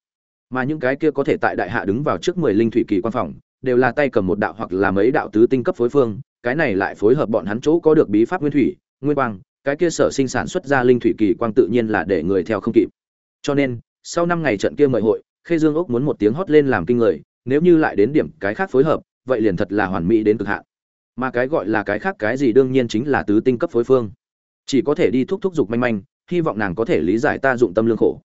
mà những cái kia có thể tại đại hạ đứng vào trước mười linh thủy kỳ quang phòng, đều là tay cầm một đạo hoặc là mấy đạo tứ tinh cấp phối phương, cái này lại phối hợp bọn hắn chỗ có được bí pháp nguyên thủy, nguyên quang, cái kia sở sinh sản xuất ra linh thủy kỳ quang tự nhiên là để người theo không kịp. Cho nên, sau năm ngày trận kia mời hội, khê dương ốc muốn một tiếng hót lên làm kinh người, nếu như lại đến điểm cái khác phối hợp vậy liền thật là hoàn mỹ đến cực hạn. Mà cái gọi là cái khác cái gì đương nhiên chính là tứ tinh cấp phối phương. Chỉ có thể đi thúc thúc giục manh manh, hy vọng nàng có thể lý giải ta dụng tâm lương khổ.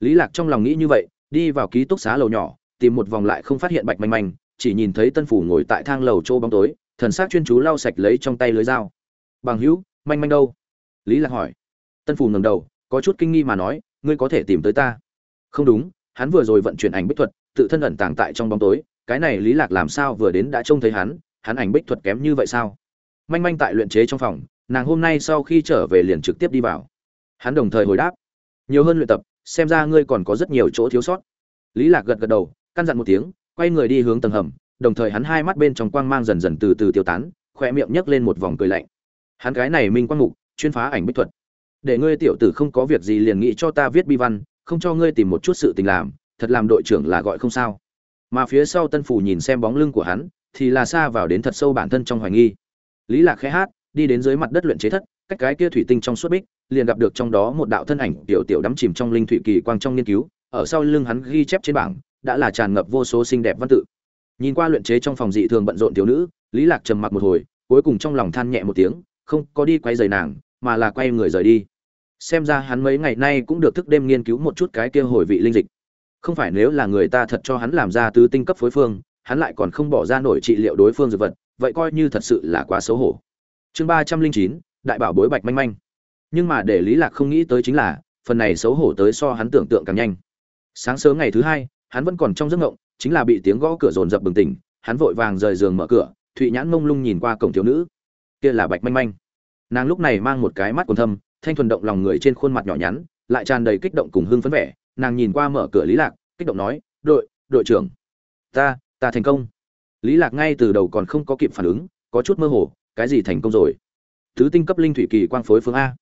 Lý lạc trong lòng nghĩ như vậy, đi vào ký túc xá lầu nhỏ, tìm một vòng lại không phát hiện bạch manh manh, chỉ nhìn thấy tân phủ ngồi tại thang lầu chỗ bóng tối, thần sắc chuyên chú lau sạch lấy trong tay lưới dao. Bằng hữu, manh manh đâu? Lý lạc hỏi. Tân phủ ngẩng đầu, có chút kinh nghi mà nói, ngươi có thể tìm tới ta? Không đúng, hắn vừa rồi vận chuyển ảnh bích thuật, tự thân ẩn tàng tại trong bóng tối cái này lý lạc làm sao vừa đến đã trông thấy hắn hắn ảnh bích thuật kém như vậy sao? Manh manh tại luyện chế trong phòng, nàng hôm nay sau khi trở về liền trực tiếp đi vào. Hắn đồng thời hồi đáp, nhiều hơn luyện tập, xem ra ngươi còn có rất nhiều chỗ thiếu sót. Lý lạc gật gật đầu, căn dặn một tiếng, quay người đi hướng tầng hầm, đồng thời hắn hai mắt bên trong quang mang dần dần từ từ tiêu tán khoe miệng nhấc lên một vòng cười lạnh. Hắn cái này minh quang mục, chuyên phá ảnh bích thuật. Để ngươi tiểu tử không có việc gì liền nghĩ cho ta viết bi văn, không cho ngươi tìm một chút sự tình làm, thật làm đội trưởng là gọi không sao mà phía sau tân phủ nhìn xem bóng lưng của hắn, thì là xa vào đến thật sâu bản thân trong hoài nghi. Lý lạc khẽ hát, đi đến dưới mặt đất luyện chế thất, cách cái kia thủy tinh trong suốt bích, liền gặp được trong đó một đạo thân ảnh tiểu tiểu đắm chìm trong linh thủy kỳ quang trong nghiên cứu, ở sau lưng hắn ghi chép trên bảng, đã là tràn ngập vô số xinh đẹp văn tự. Nhìn qua luyện chế trong phòng dị thường bận rộn thiếu nữ, lý lạc trầm mặc một hồi, cuối cùng trong lòng than nhẹ một tiếng, không có đi quay rời nàng, mà là quay người rời đi. Xem ra hắn mấy ngày nay cũng được thức đêm nghiên cứu một chút cái kia hồi vị linh dịch không phải nếu là người ta thật cho hắn làm ra tứ tinh cấp phối phương, hắn lại còn không bỏ ra nổi trị liệu đối phương dược vật, vậy coi như thật sự là quá xấu hổ. Chương ba trăm linh chín, đại bảo bối bạch manh manh. Nhưng mà để lý lạc không nghĩ tới chính là, phần này xấu hổ tới so hắn tưởng tượng càng nhanh. Sáng sớm ngày thứ hai, hắn vẫn còn trong giấc ngộng, chính là bị tiếng gõ cửa rồn rập bừng tỉnh, hắn vội vàng rời giường mở cửa, thụy nhãn mông lung nhìn qua cổng thiếu nữ. Kia là bạch manh manh. Nàng lúc này mang một cái mắt còn thâm, thanh thuần động lòng người trên khuôn mặt nhỏ nhắn, lại tràn đầy kích động cùng hưng phấn vẻ nàng nhìn qua mở cửa lý lạc, kích động nói, đội đội trưởng, ta ta thành công. Lý lạc ngay từ đầu còn không có kịp phản ứng, có chút mơ hồ, cái gì thành công rồi? Thứ tinh cấp linh thủy kỳ quang phối phương a.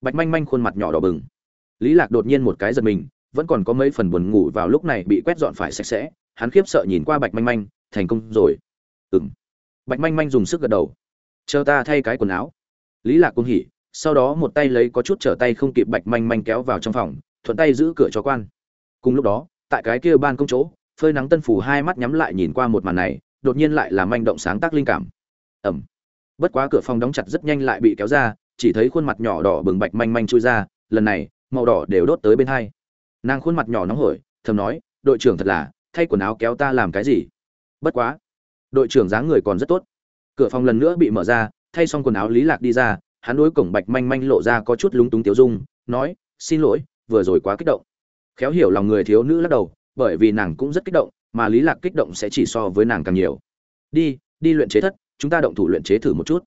Bạch manh manh khuôn mặt nhỏ đỏ bừng. Lý lạc đột nhiên một cái giật mình, vẫn còn có mấy phần buồn ngủ vào lúc này bị quét dọn phải sạch sẽ, hắn khiếp sợ nhìn qua bạch manh manh, thành công rồi. Ừm. Bạch manh manh dùng sức gật đầu. Chờ ta thay cái quần áo. Lý lạc cung hỉ, sau đó một tay lấy có chút trở tay không kịp bạch manh manh kéo vào trong phòng thuận tay giữ cửa cho quan. Cùng lúc đó, tại cái kia ban công chỗ, phơi nắng tân phủ hai mắt nhắm lại nhìn qua một màn này, đột nhiên lại là manh động sáng tác linh cảm. Ẩm. Bất quá cửa phòng đóng chặt rất nhanh lại bị kéo ra, chỉ thấy khuôn mặt nhỏ đỏ bừng bạch manh manh chui ra, lần này, màu đỏ đều đốt tới bên hai. Nàng khuôn mặt nhỏ nóng hổi, thầm nói, đội trưởng thật là, thay quần áo kéo ta làm cái gì? Bất quá, đội trưởng dáng người còn rất tốt. Cửa phòng lần nữa bị mở ra, thay xong quần áo lý lạc đi ra, hắn đối cổng bạch manh manh lộ ra có chút lúng túng tiêu dung, nói, xin lỗi vừa rồi quá kích động. Khéo hiểu lòng người thiếu nữ lắc đầu, bởi vì nàng cũng rất kích động, mà lý lạc kích động sẽ chỉ so với nàng càng nhiều. Đi đi luyện chế thất, chúng ta động thủ luyện chế thử một chút.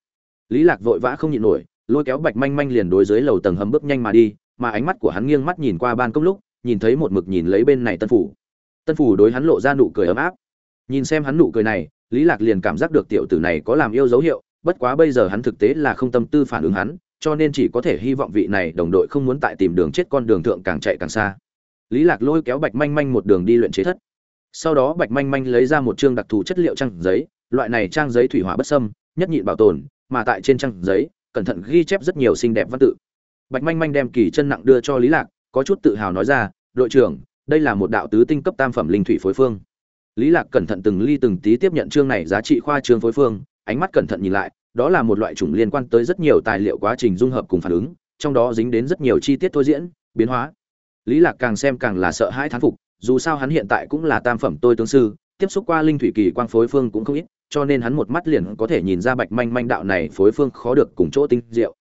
Lý lạc vội vã không nhịn nổi, lôi kéo bạch manh manh liền đối dưới lầu tầng hầm bước nhanh mà đi, mà ánh mắt của hắn nghiêng mắt nhìn qua ban công lúc, nhìn thấy một mực nhìn lấy bên này tân phủ. Tân phủ đối hắn lộ ra nụ cười ấm áp. Nhìn xem hắn nụ cười này, lý lạc liền cảm giác được tiểu tử này có làm yêu dấu hiệu, bất quá bây giờ hắn thực tế là không tâm tư phản ứng hắn cho nên chỉ có thể hy vọng vị này đồng đội không muốn tại tìm đường chết con đường thượng càng chạy càng xa. Lý lạc lôi kéo bạch manh manh một đường đi luyện chế thất. Sau đó bạch manh manh lấy ra một chương đặc thù chất liệu trang giấy, loại này trang giấy thủy hỏa bất xâm, nhất nhịn bảo tồn, mà tại trên trang giấy, cẩn thận ghi chép rất nhiều xinh đẹp văn tự. Bạch manh manh đem kỳ chân nặng đưa cho lý lạc, có chút tự hào nói ra, đội trưởng, đây là một đạo tứ tinh cấp tam phẩm linh thủy phối phương. Lý lạc cẩn thận từng ly từng tí tiếp nhận chương này giá trị khoa trương phối phương, ánh mắt cẩn thận nhìn lại đó là một loại chủng liên quan tới rất nhiều tài liệu quá trình dung hợp cùng phản ứng, trong đó dính đến rất nhiều chi tiết thôi diễn, biến hóa. Lý lạc càng xem càng là sợ hãi thán phục, dù sao hắn hiện tại cũng là tam phẩm tôi tướng sư, tiếp xúc qua linh thủy kỳ quang phối phương cũng không ít, cho nên hắn một mắt liền có thể nhìn ra bạch manh manh đạo này phối phương khó được cùng chỗ tinh diệu.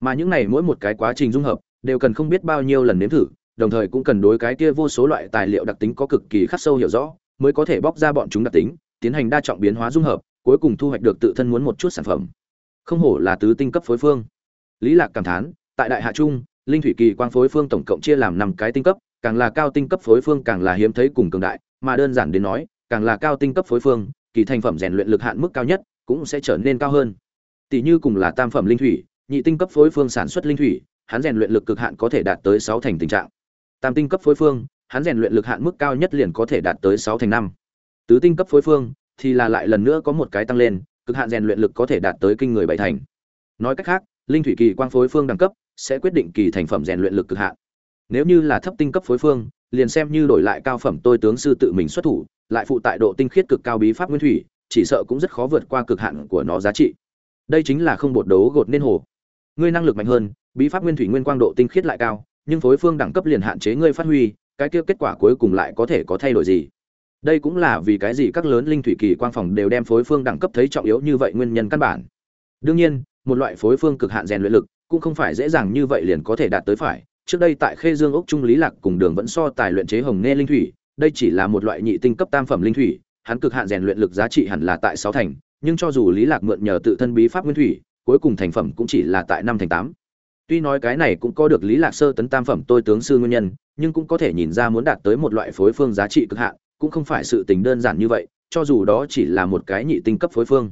Mà những này mỗi một cái quá trình dung hợp, đều cần không biết bao nhiêu lần nếm thử, đồng thời cũng cần đối cái kia vô số loại tài liệu đặc tính có cực kỳ khắc sâu hiểu rõ, mới có thể bóc ra bọn chúng đặc tính, tiến hành đa trọng biến hóa dung hợp cuối cùng thu hoạch được tự thân muốn một chút sản phẩm. Không hổ là tứ tinh cấp phối phương. Lý lạc cảm thán, tại đại hạ trung, linh thủy kỳ quang phối phương tổng cộng chia làm năm cái tinh cấp, càng là cao tinh cấp phối phương càng là hiếm thấy cùng cường đại, mà đơn giản đến nói, càng là cao tinh cấp phối phương, kỳ thành phẩm rèn luyện lực hạn mức cao nhất cũng sẽ trở nên cao hơn. Tỷ như cùng là tam phẩm linh thủy, nhị tinh cấp phối phương sản xuất linh thủy, hắn rèn luyện lực cực hạn có thể đạt tới sáu thành tình trạng. Tam tinh cấp phối phương, hắn rèn luyện lực hạn mức cao nhất liền có thể đạt tới sáu thành năm. Tứ tinh cấp phối phương thì là lại lần nữa có một cái tăng lên, cực hạn rèn luyện lực có thể đạt tới kinh người bảy thành. Nói cách khác, linh thủy kỳ quang phối phương đẳng cấp sẽ quyết định kỳ thành phẩm rèn luyện lực cực hạn. Nếu như là thấp tinh cấp phối phương, liền xem như đổi lại cao phẩm tôi tướng sư tự mình xuất thủ, lại phụ tại độ tinh khiết cực cao bí pháp nguyên thủy, chỉ sợ cũng rất khó vượt qua cực hạn của nó giá trị. Đây chính là không bột đấu gột nên hồ. Ngươi năng lực mạnh hơn, bí pháp nguyên thủy nguyên quang độ tinh khiết lại cao, nhưng phối phương đẳng cấp liền hạn chế ngươi phát huy, cái kia kết quả cuối cùng lại có thể có thay đổi gì? Đây cũng là vì cái gì các lớn linh thủy kỳ quang phòng đều đem phối phương đẳng cấp thấy trọng yếu như vậy nguyên nhân căn bản. Đương nhiên, một loại phối phương cực hạn rèn luyện lực cũng không phải dễ dàng như vậy liền có thể đạt tới phải. Trước đây tại khê dương ốc trung lý lạc cùng đường vẫn so tài luyện chế hồng nghe linh thủy, đây chỉ là một loại nhị tinh cấp tam phẩm linh thủy, hắn cực hạn rèn luyện lực giá trị hẳn là tại sáu thành, nhưng cho dù lý lạc mượn nhờ tự thân bí pháp nguyên thủy, cuối cùng thành phẩm cũng chỉ là tại năm thành tám. Tuy nói cái này cũng có được lý lạc sơ tấn tam phẩm tôi tướng sư nguyên nhân, nhưng cũng có thể nhìn ra muốn đạt tới một loại phối phương giá trị cực hạn cũng không phải sự tình đơn giản như vậy, cho dù đó chỉ là một cái nhị tinh cấp phối phương.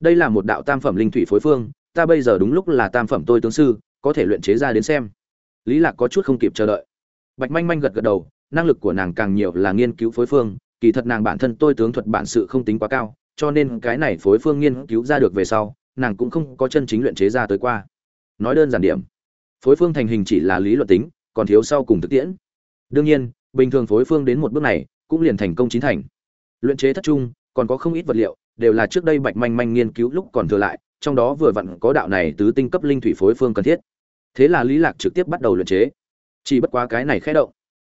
Đây là một đạo tam phẩm linh thủy phối phương, ta bây giờ đúng lúc là tam phẩm tôi tướng sư, có thể luyện chế ra đến xem. Lý lạc có chút không kịp chờ đợi. Bạch manh manh gật gật đầu, năng lực của nàng càng nhiều là nghiên cứu phối phương, kỳ thật nàng bản thân tôi tướng thuật bản sự không tính quá cao, cho nên cái này phối phương nghiên cứu ra được về sau, nàng cũng không có chân chính luyện chế ra tới qua. Nói đơn giản điểm, phối phương thành hình chỉ là lý luận tính, còn thiếu sau cùng thực tiễn. Đương nhiên, bình thường phối phương đến một bước này cũng liền thành công chính thành. Luyện chế thất trung, còn có không ít vật liệu, đều là trước đây bạch manh manh nghiên cứu lúc còn thừa lại, trong đó vừa vặn có đạo này tứ tinh cấp linh thủy phối phương cần thiết. Thế là lý lạc trực tiếp bắt đầu luyện chế. Chỉ bất quá cái này khẽ động,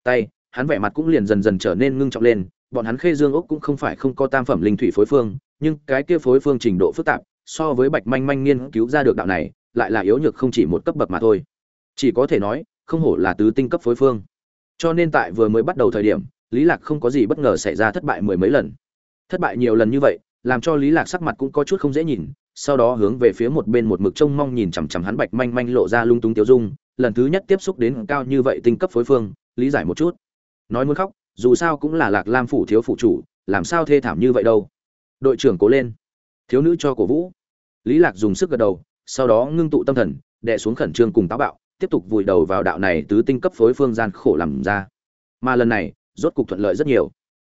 tay, hắn vẻ mặt cũng liền dần dần trở nên ngưng trọng lên, bọn hắn khê dương ốc cũng không phải không có tam phẩm linh thủy phối phương, nhưng cái kia phối phương trình độ phức tạp, so với bạch manh manh nghiên cứu ra được đạo này, lại là yếu nhược không chỉ một cấp bậc mà thôi. Chỉ có thể nói, không hổ là tứ tinh cấp phối phương. Cho nên tại vừa mới bắt đầu thời điểm lý lạc không có gì bất ngờ xảy ra thất bại mười mấy lần. Thất bại nhiều lần như vậy, làm cho lý lạc sắc mặt cũng có chút không dễ nhìn, sau đó hướng về phía một bên một mực trông mong nhìn chằm chằm hắn bạch manh manh lộ ra lung tung tiêu dung, lần thứ nhất tiếp xúc đến cao như vậy tinh cấp phối phương, lý giải một chút. Nói muốn khóc, dù sao cũng là lạc lam phủ thiếu phụ chủ, làm sao thê thảm như vậy đâu. Đội trưởng cố lên. Thiếu nữ cho cổ vũ. Lý lạc dùng sức gật đầu, sau đó ngưng tụ tâm thần, đè xuống khẩn trương cùng táo bạo, tiếp tục vùi đầu vào đạo này tứ tinh cấp phối phương gian khổ làm ra. Mà lần này rốt cục thuận lợi rất nhiều.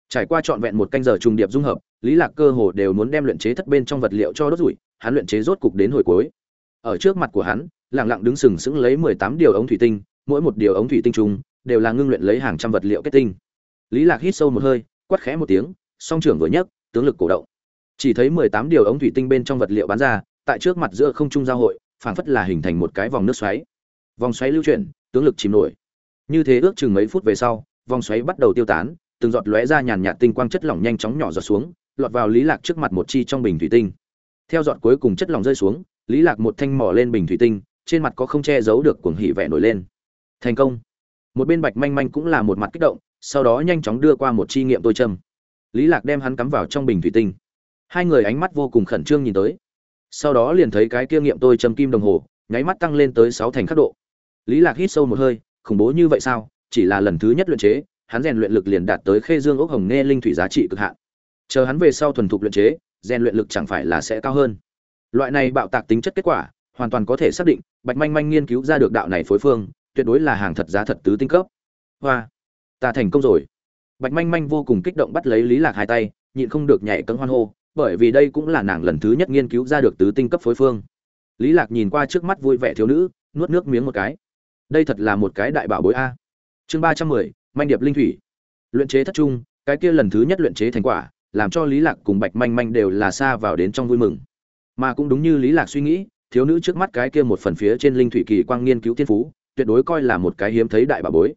Trải qua trọn vẹn một canh giờ trùng điệp dung hợp, lý lạc cơ hồ đều muốn đem luyện chế thất bên trong vật liệu cho đốt rủi, hắn luyện chế rốt cục đến hồi cuối. Ở trước mặt của hắn, lặng lặng đứng sừng sững lấy mười tám điều ống thủy tinh, mỗi một điều ống thủy tinh chung đều là ngưng luyện lấy hàng trăm vật liệu kết tinh. Lý lạc hít sâu một hơi, quát khẽ một tiếng, song trưởng vừa nhấc, tướng lực cổ động. Chỉ thấy mười tám điều ống thủy tinh bên trong vật liệu bán ra, tại trước mặt giữa không trung giao hội, phảng phất là hình thành một cái vòng nước xoáy. Vòng xoáy lưu chuyển, tướng lực chìm nổi. Như thế ước chừng mấy phút về sau vòng xoáy bắt đầu tiêu tán, từng giọt lóe ra nhàn nhạt tinh quang chất lỏng nhanh chóng nhỏ giọt xuống, lọt vào lý lạc trước mặt một chi trong bình thủy tinh. Theo giọt cuối cùng chất lỏng rơi xuống, lý lạc một thanh mỏ lên bình thủy tinh, trên mặt có không che giấu được cuồng hỉ vẻ nổi lên. Thành công. Một bên bạch manh manh cũng là một mặt kích động, sau đó nhanh chóng đưa qua một chi nghiệm tôi châm. Lý lạc đem hắn cắm vào trong bình thủy tinh. Hai người ánh mắt vô cùng khẩn trương nhìn tới. Sau đó liền thấy cái kia nghiệm tôi châm kim đồng hồ, nháy mắt tăng lên tới sáu thành khắc độ. Lý lạc hít sâu một hơi, khủng bố như vậy sao? Chỉ là lần thứ nhất luyện chế, hắn rèn luyện lực liền đạt tới khê dương ốc hồng nghe linh thủy giá trị cực hạn. Chờ hắn về sau thuần thục luyện chế, rèn luyện lực chẳng phải là sẽ cao hơn. Loại này bạo tạc tính chất kết quả, hoàn toàn có thể xác định, bạch manh manh nghiên cứu ra được đạo này phối phương, tuyệt đối là hàng thật giá thật tứ tinh cấp. Hoa, ta thành công rồi. Bạch manh manh vô cùng kích động bắt lấy lý lạc hai tay, nhịn không được nhảy cẫng hoan hô, bởi vì đây cũng là nàng lần thứ nhất nghiên cứu ra được tứ tinh cấp phối phương. Lý lạc nhìn qua trước mắt vui vẻ thiếu nữ, nuốt nước miếng một cái. Đây thật là một cái đại bảo bối a chương ba trăm mười, manh điệp linh thủy. Luyện chế thất trung, cái kia lần thứ nhất luyện chế thành quả, làm cho lý lạc cùng bạch manh manh đều là xa vào đến trong vui mừng. Mà cũng đúng như lý lạc suy nghĩ, thiếu nữ trước mắt cái kia một phần phía trên linh thủy kỳ quang nghiên cứu tiên phú, tuyệt đối coi là một cái hiếm thấy đại bà bối.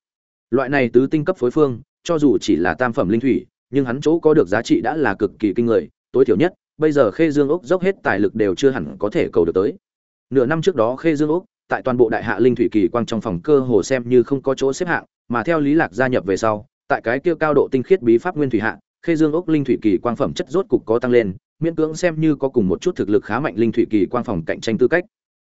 Loại này tứ tinh cấp phối phương, cho dù chỉ là tam phẩm linh thủy, nhưng hắn chỗ có được giá trị đã là cực kỳ kinh người, tối thiểu nhất, bây giờ khê dương ốc dốc hết tài lực đều chưa hẳn có thể cầu được tới. Nửa năm trước đó khê dương ốc tại toàn bộ đại hạ linh thủy kỳ quang trong phòng cơ hồ xem như không có chỗ xếp hạng mà theo lý lạc gia nhập về sau, tại cái kia cao độ tinh khiết bí pháp nguyên thủy hạ, khê dương ốc linh thủy kỳ quang phẩm chất rốt cục có tăng lên, miễn cưỡng xem như có cùng một chút thực lực khá mạnh linh thủy kỳ quang phòng cạnh tranh tư cách.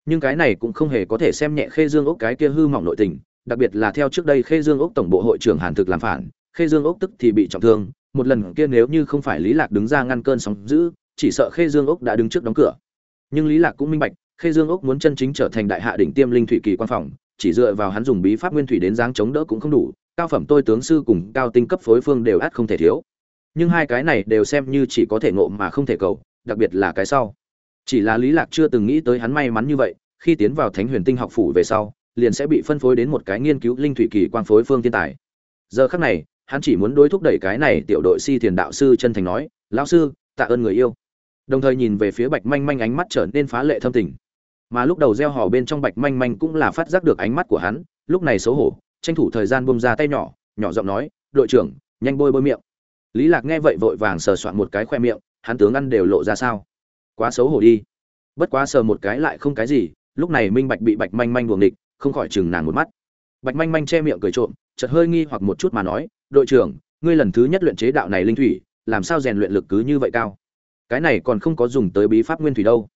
Nhưng cái này cũng không hề có thể xem nhẹ khê dương ốc cái kia hư mỏng nội tình, đặc biệt là theo trước đây khê dương ốc tổng bộ hội trưởng hàn thực làm phản, khê dương ốc tức thì bị trọng thương, một lần kia nếu như không phải lý lạc đứng ra ngăn cơn sóng dữ, chỉ sợ khê dương ốc đã đứng trước đóng cửa. Nhưng lý lạc cũng minh bạch, khê dương ốc muốn chân chính trở thành đại hạ đỉnh tiêm linh thủy kỳ quan phòng chỉ dựa vào hắn dùng bí pháp nguyên thủy đến dáng chống đỡ cũng không đủ, cao phẩm tôi tướng sư cùng cao tinh cấp phối phương đều ắt không thể thiếu. Nhưng hai cái này đều xem như chỉ có thể ngộ mà không thể cầu, đặc biệt là cái sau. Chỉ là lý lạc chưa từng nghĩ tới hắn may mắn như vậy, khi tiến vào thánh huyền tinh học phủ về sau, liền sẽ bị phân phối đến một cái nghiên cứu linh thủy kỳ quang phối phương thiên tài. Giờ khắc này, hắn chỉ muốn đối thúc đẩy cái này tiểu đội si thiền đạo sư chân thành nói, lão sư, tạ ơn người yêu. Đồng thời nhìn về phía bạch manh manh ánh mắt trở nên phá lệ thâm tình mà lúc đầu gieo hò bên trong bạch manh manh cũng là phát giác được ánh mắt của hắn, lúc này xấu hổ, tranh thủ thời gian bông ra tay nhỏ nhỏ giọng nói, đội trưởng, nhanh bôi bôi miệng. Lý lạc nghe vậy vội vàng sờ soạn một cái khoe miệng, hắn tướng ăn đều lộ ra sao? Quá xấu hổ đi. Bất quá sờ một cái lại không cái gì, lúc này minh bạch bị bạch manh manh buồng địch không khỏi chừng nàng một mắt. Bạch manh manh che miệng cười trộm, chợt hơi nghi hoặc một chút mà nói, đội trưởng, ngươi lần thứ nhất luyện chế đạo này linh thủy, làm sao rèn luyện lực cứ như vậy cao? Cái này còn không có dùng tới bí pháp nguyên thủy đâu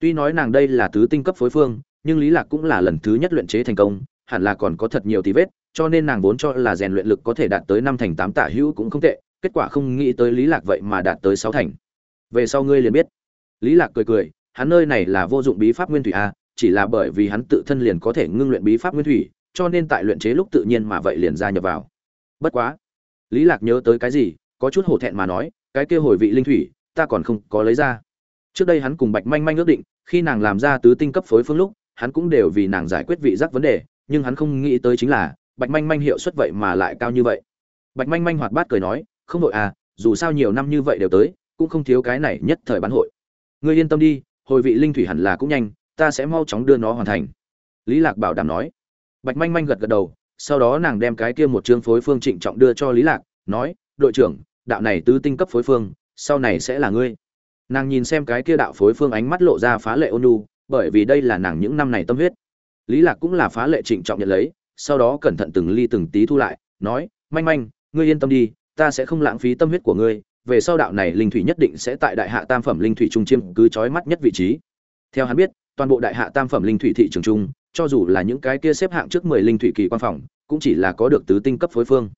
tuy nói nàng đây là tứ tinh cấp phối phương, nhưng lý lạc cũng là lần thứ nhất luyện chế thành công, hẳn là còn có thật nhiều tí vết, cho nên nàng vốn cho là rèn luyện lực có thể đạt tới năm thành tám tả hữu cũng không tệ, kết quả không nghĩ tới lý lạc vậy mà đạt tới sáu thành. Về sau ngươi liền biết. Lý lạc cười cười, hắn nơi này là vô dụng bí pháp nguyên thủy a, chỉ là bởi vì hắn tự thân liền có thể ngưng luyện bí pháp nguyên thủy, cho nên tại luyện chế lúc tự nhiên mà vậy liền gia nhập vào. Bất quá, lý lạc nhớ tới cái gì, có chút hổ thẹn mà nói, cái kia hồi vị linh thủy, ta còn không có lấy ra trước đây hắn cùng bạch manh manh ước định, khi nàng làm ra tứ tinh cấp phối phương lúc, hắn cũng đều vì nàng giải quyết vị giác vấn đề, nhưng hắn không nghĩ tới chính là, bạch manh manh hiệu suất vậy mà lại cao như vậy. Bạch manh manh hoạt bát cười nói, không đội à dù sao nhiều năm như vậy đều tới, cũng không thiếu cái này nhất thời bán hội. Ngươi yên tâm đi, hồi vị linh thủy hẳn là cũng nhanh, ta sẽ mau chóng đưa nó hoàn thành. Lý lạc bảo đảm nói. Bạch manh manh gật gật đầu, sau đó nàng đem cái kia một chương phối phương trịnh trọng đưa cho lý lạc, nói, đội trưởng, đạo này tứ tinh cấp phối phương, sau này sẽ là ngươi nàng nhìn xem cái kia đạo phối phương ánh mắt lộ ra phá lệ ôn nhu, bởi vì đây là nàng những năm này tâm huyết. Lý lạc cũng là phá lệ trịnh trọng nhận lấy, sau đó cẩn thận từng ly từng tí thu lại, nói, manh manh, ngươi yên tâm đi, ta sẽ không lãng phí tâm huyết của ngươi, về sau đạo này linh thủy nhất định sẽ tại đại hạ tam phẩm linh thủy trung chiêm cứ chói mắt nhất vị trí. Theo hắn biết, toàn bộ đại hạ tam phẩm linh thủy thị trường trung cho dù là những cái kia xếp hạng trước mười linh thủy kỳ quan phòng, cũng chỉ là có được tứ tinh cấp phối phương.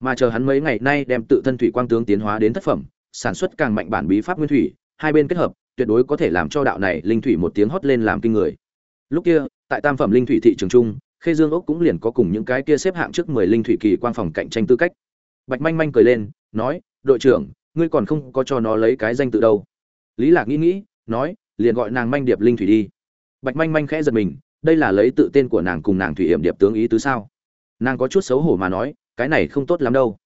Mà chờ hắn mấy ngày nay đem tự thân thủy quang tướng tiến hóa đến thất phẩm, sản xuất càng mạnh bản bí pháp nguyên thủy hai bên kết hợp, tuyệt đối có thể làm cho đạo này linh thủy một tiếng hót lên làm kinh người. Lúc kia, tại tam phẩm linh thủy thị trường trung, khê dương ốc cũng liền có cùng những cái kia xếp hạng trước mười linh thủy kỳ quan phòng cạnh tranh tư cách. Bạch manh manh cười lên, nói, đội trưởng, ngươi còn không có cho nó lấy cái danh tự đâu. Lý lạc nghĩ nghĩ, nói, liền gọi nàng manh điệp linh thủy đi. Bạch manh manh khẽ giật mình, đây là lấy tự tên của nàng cùng nàng thủy hiểm điệp tướng ý tứ sao? Nàng có chút xấu hổ mà nói, cái này không tốt lắm đâu.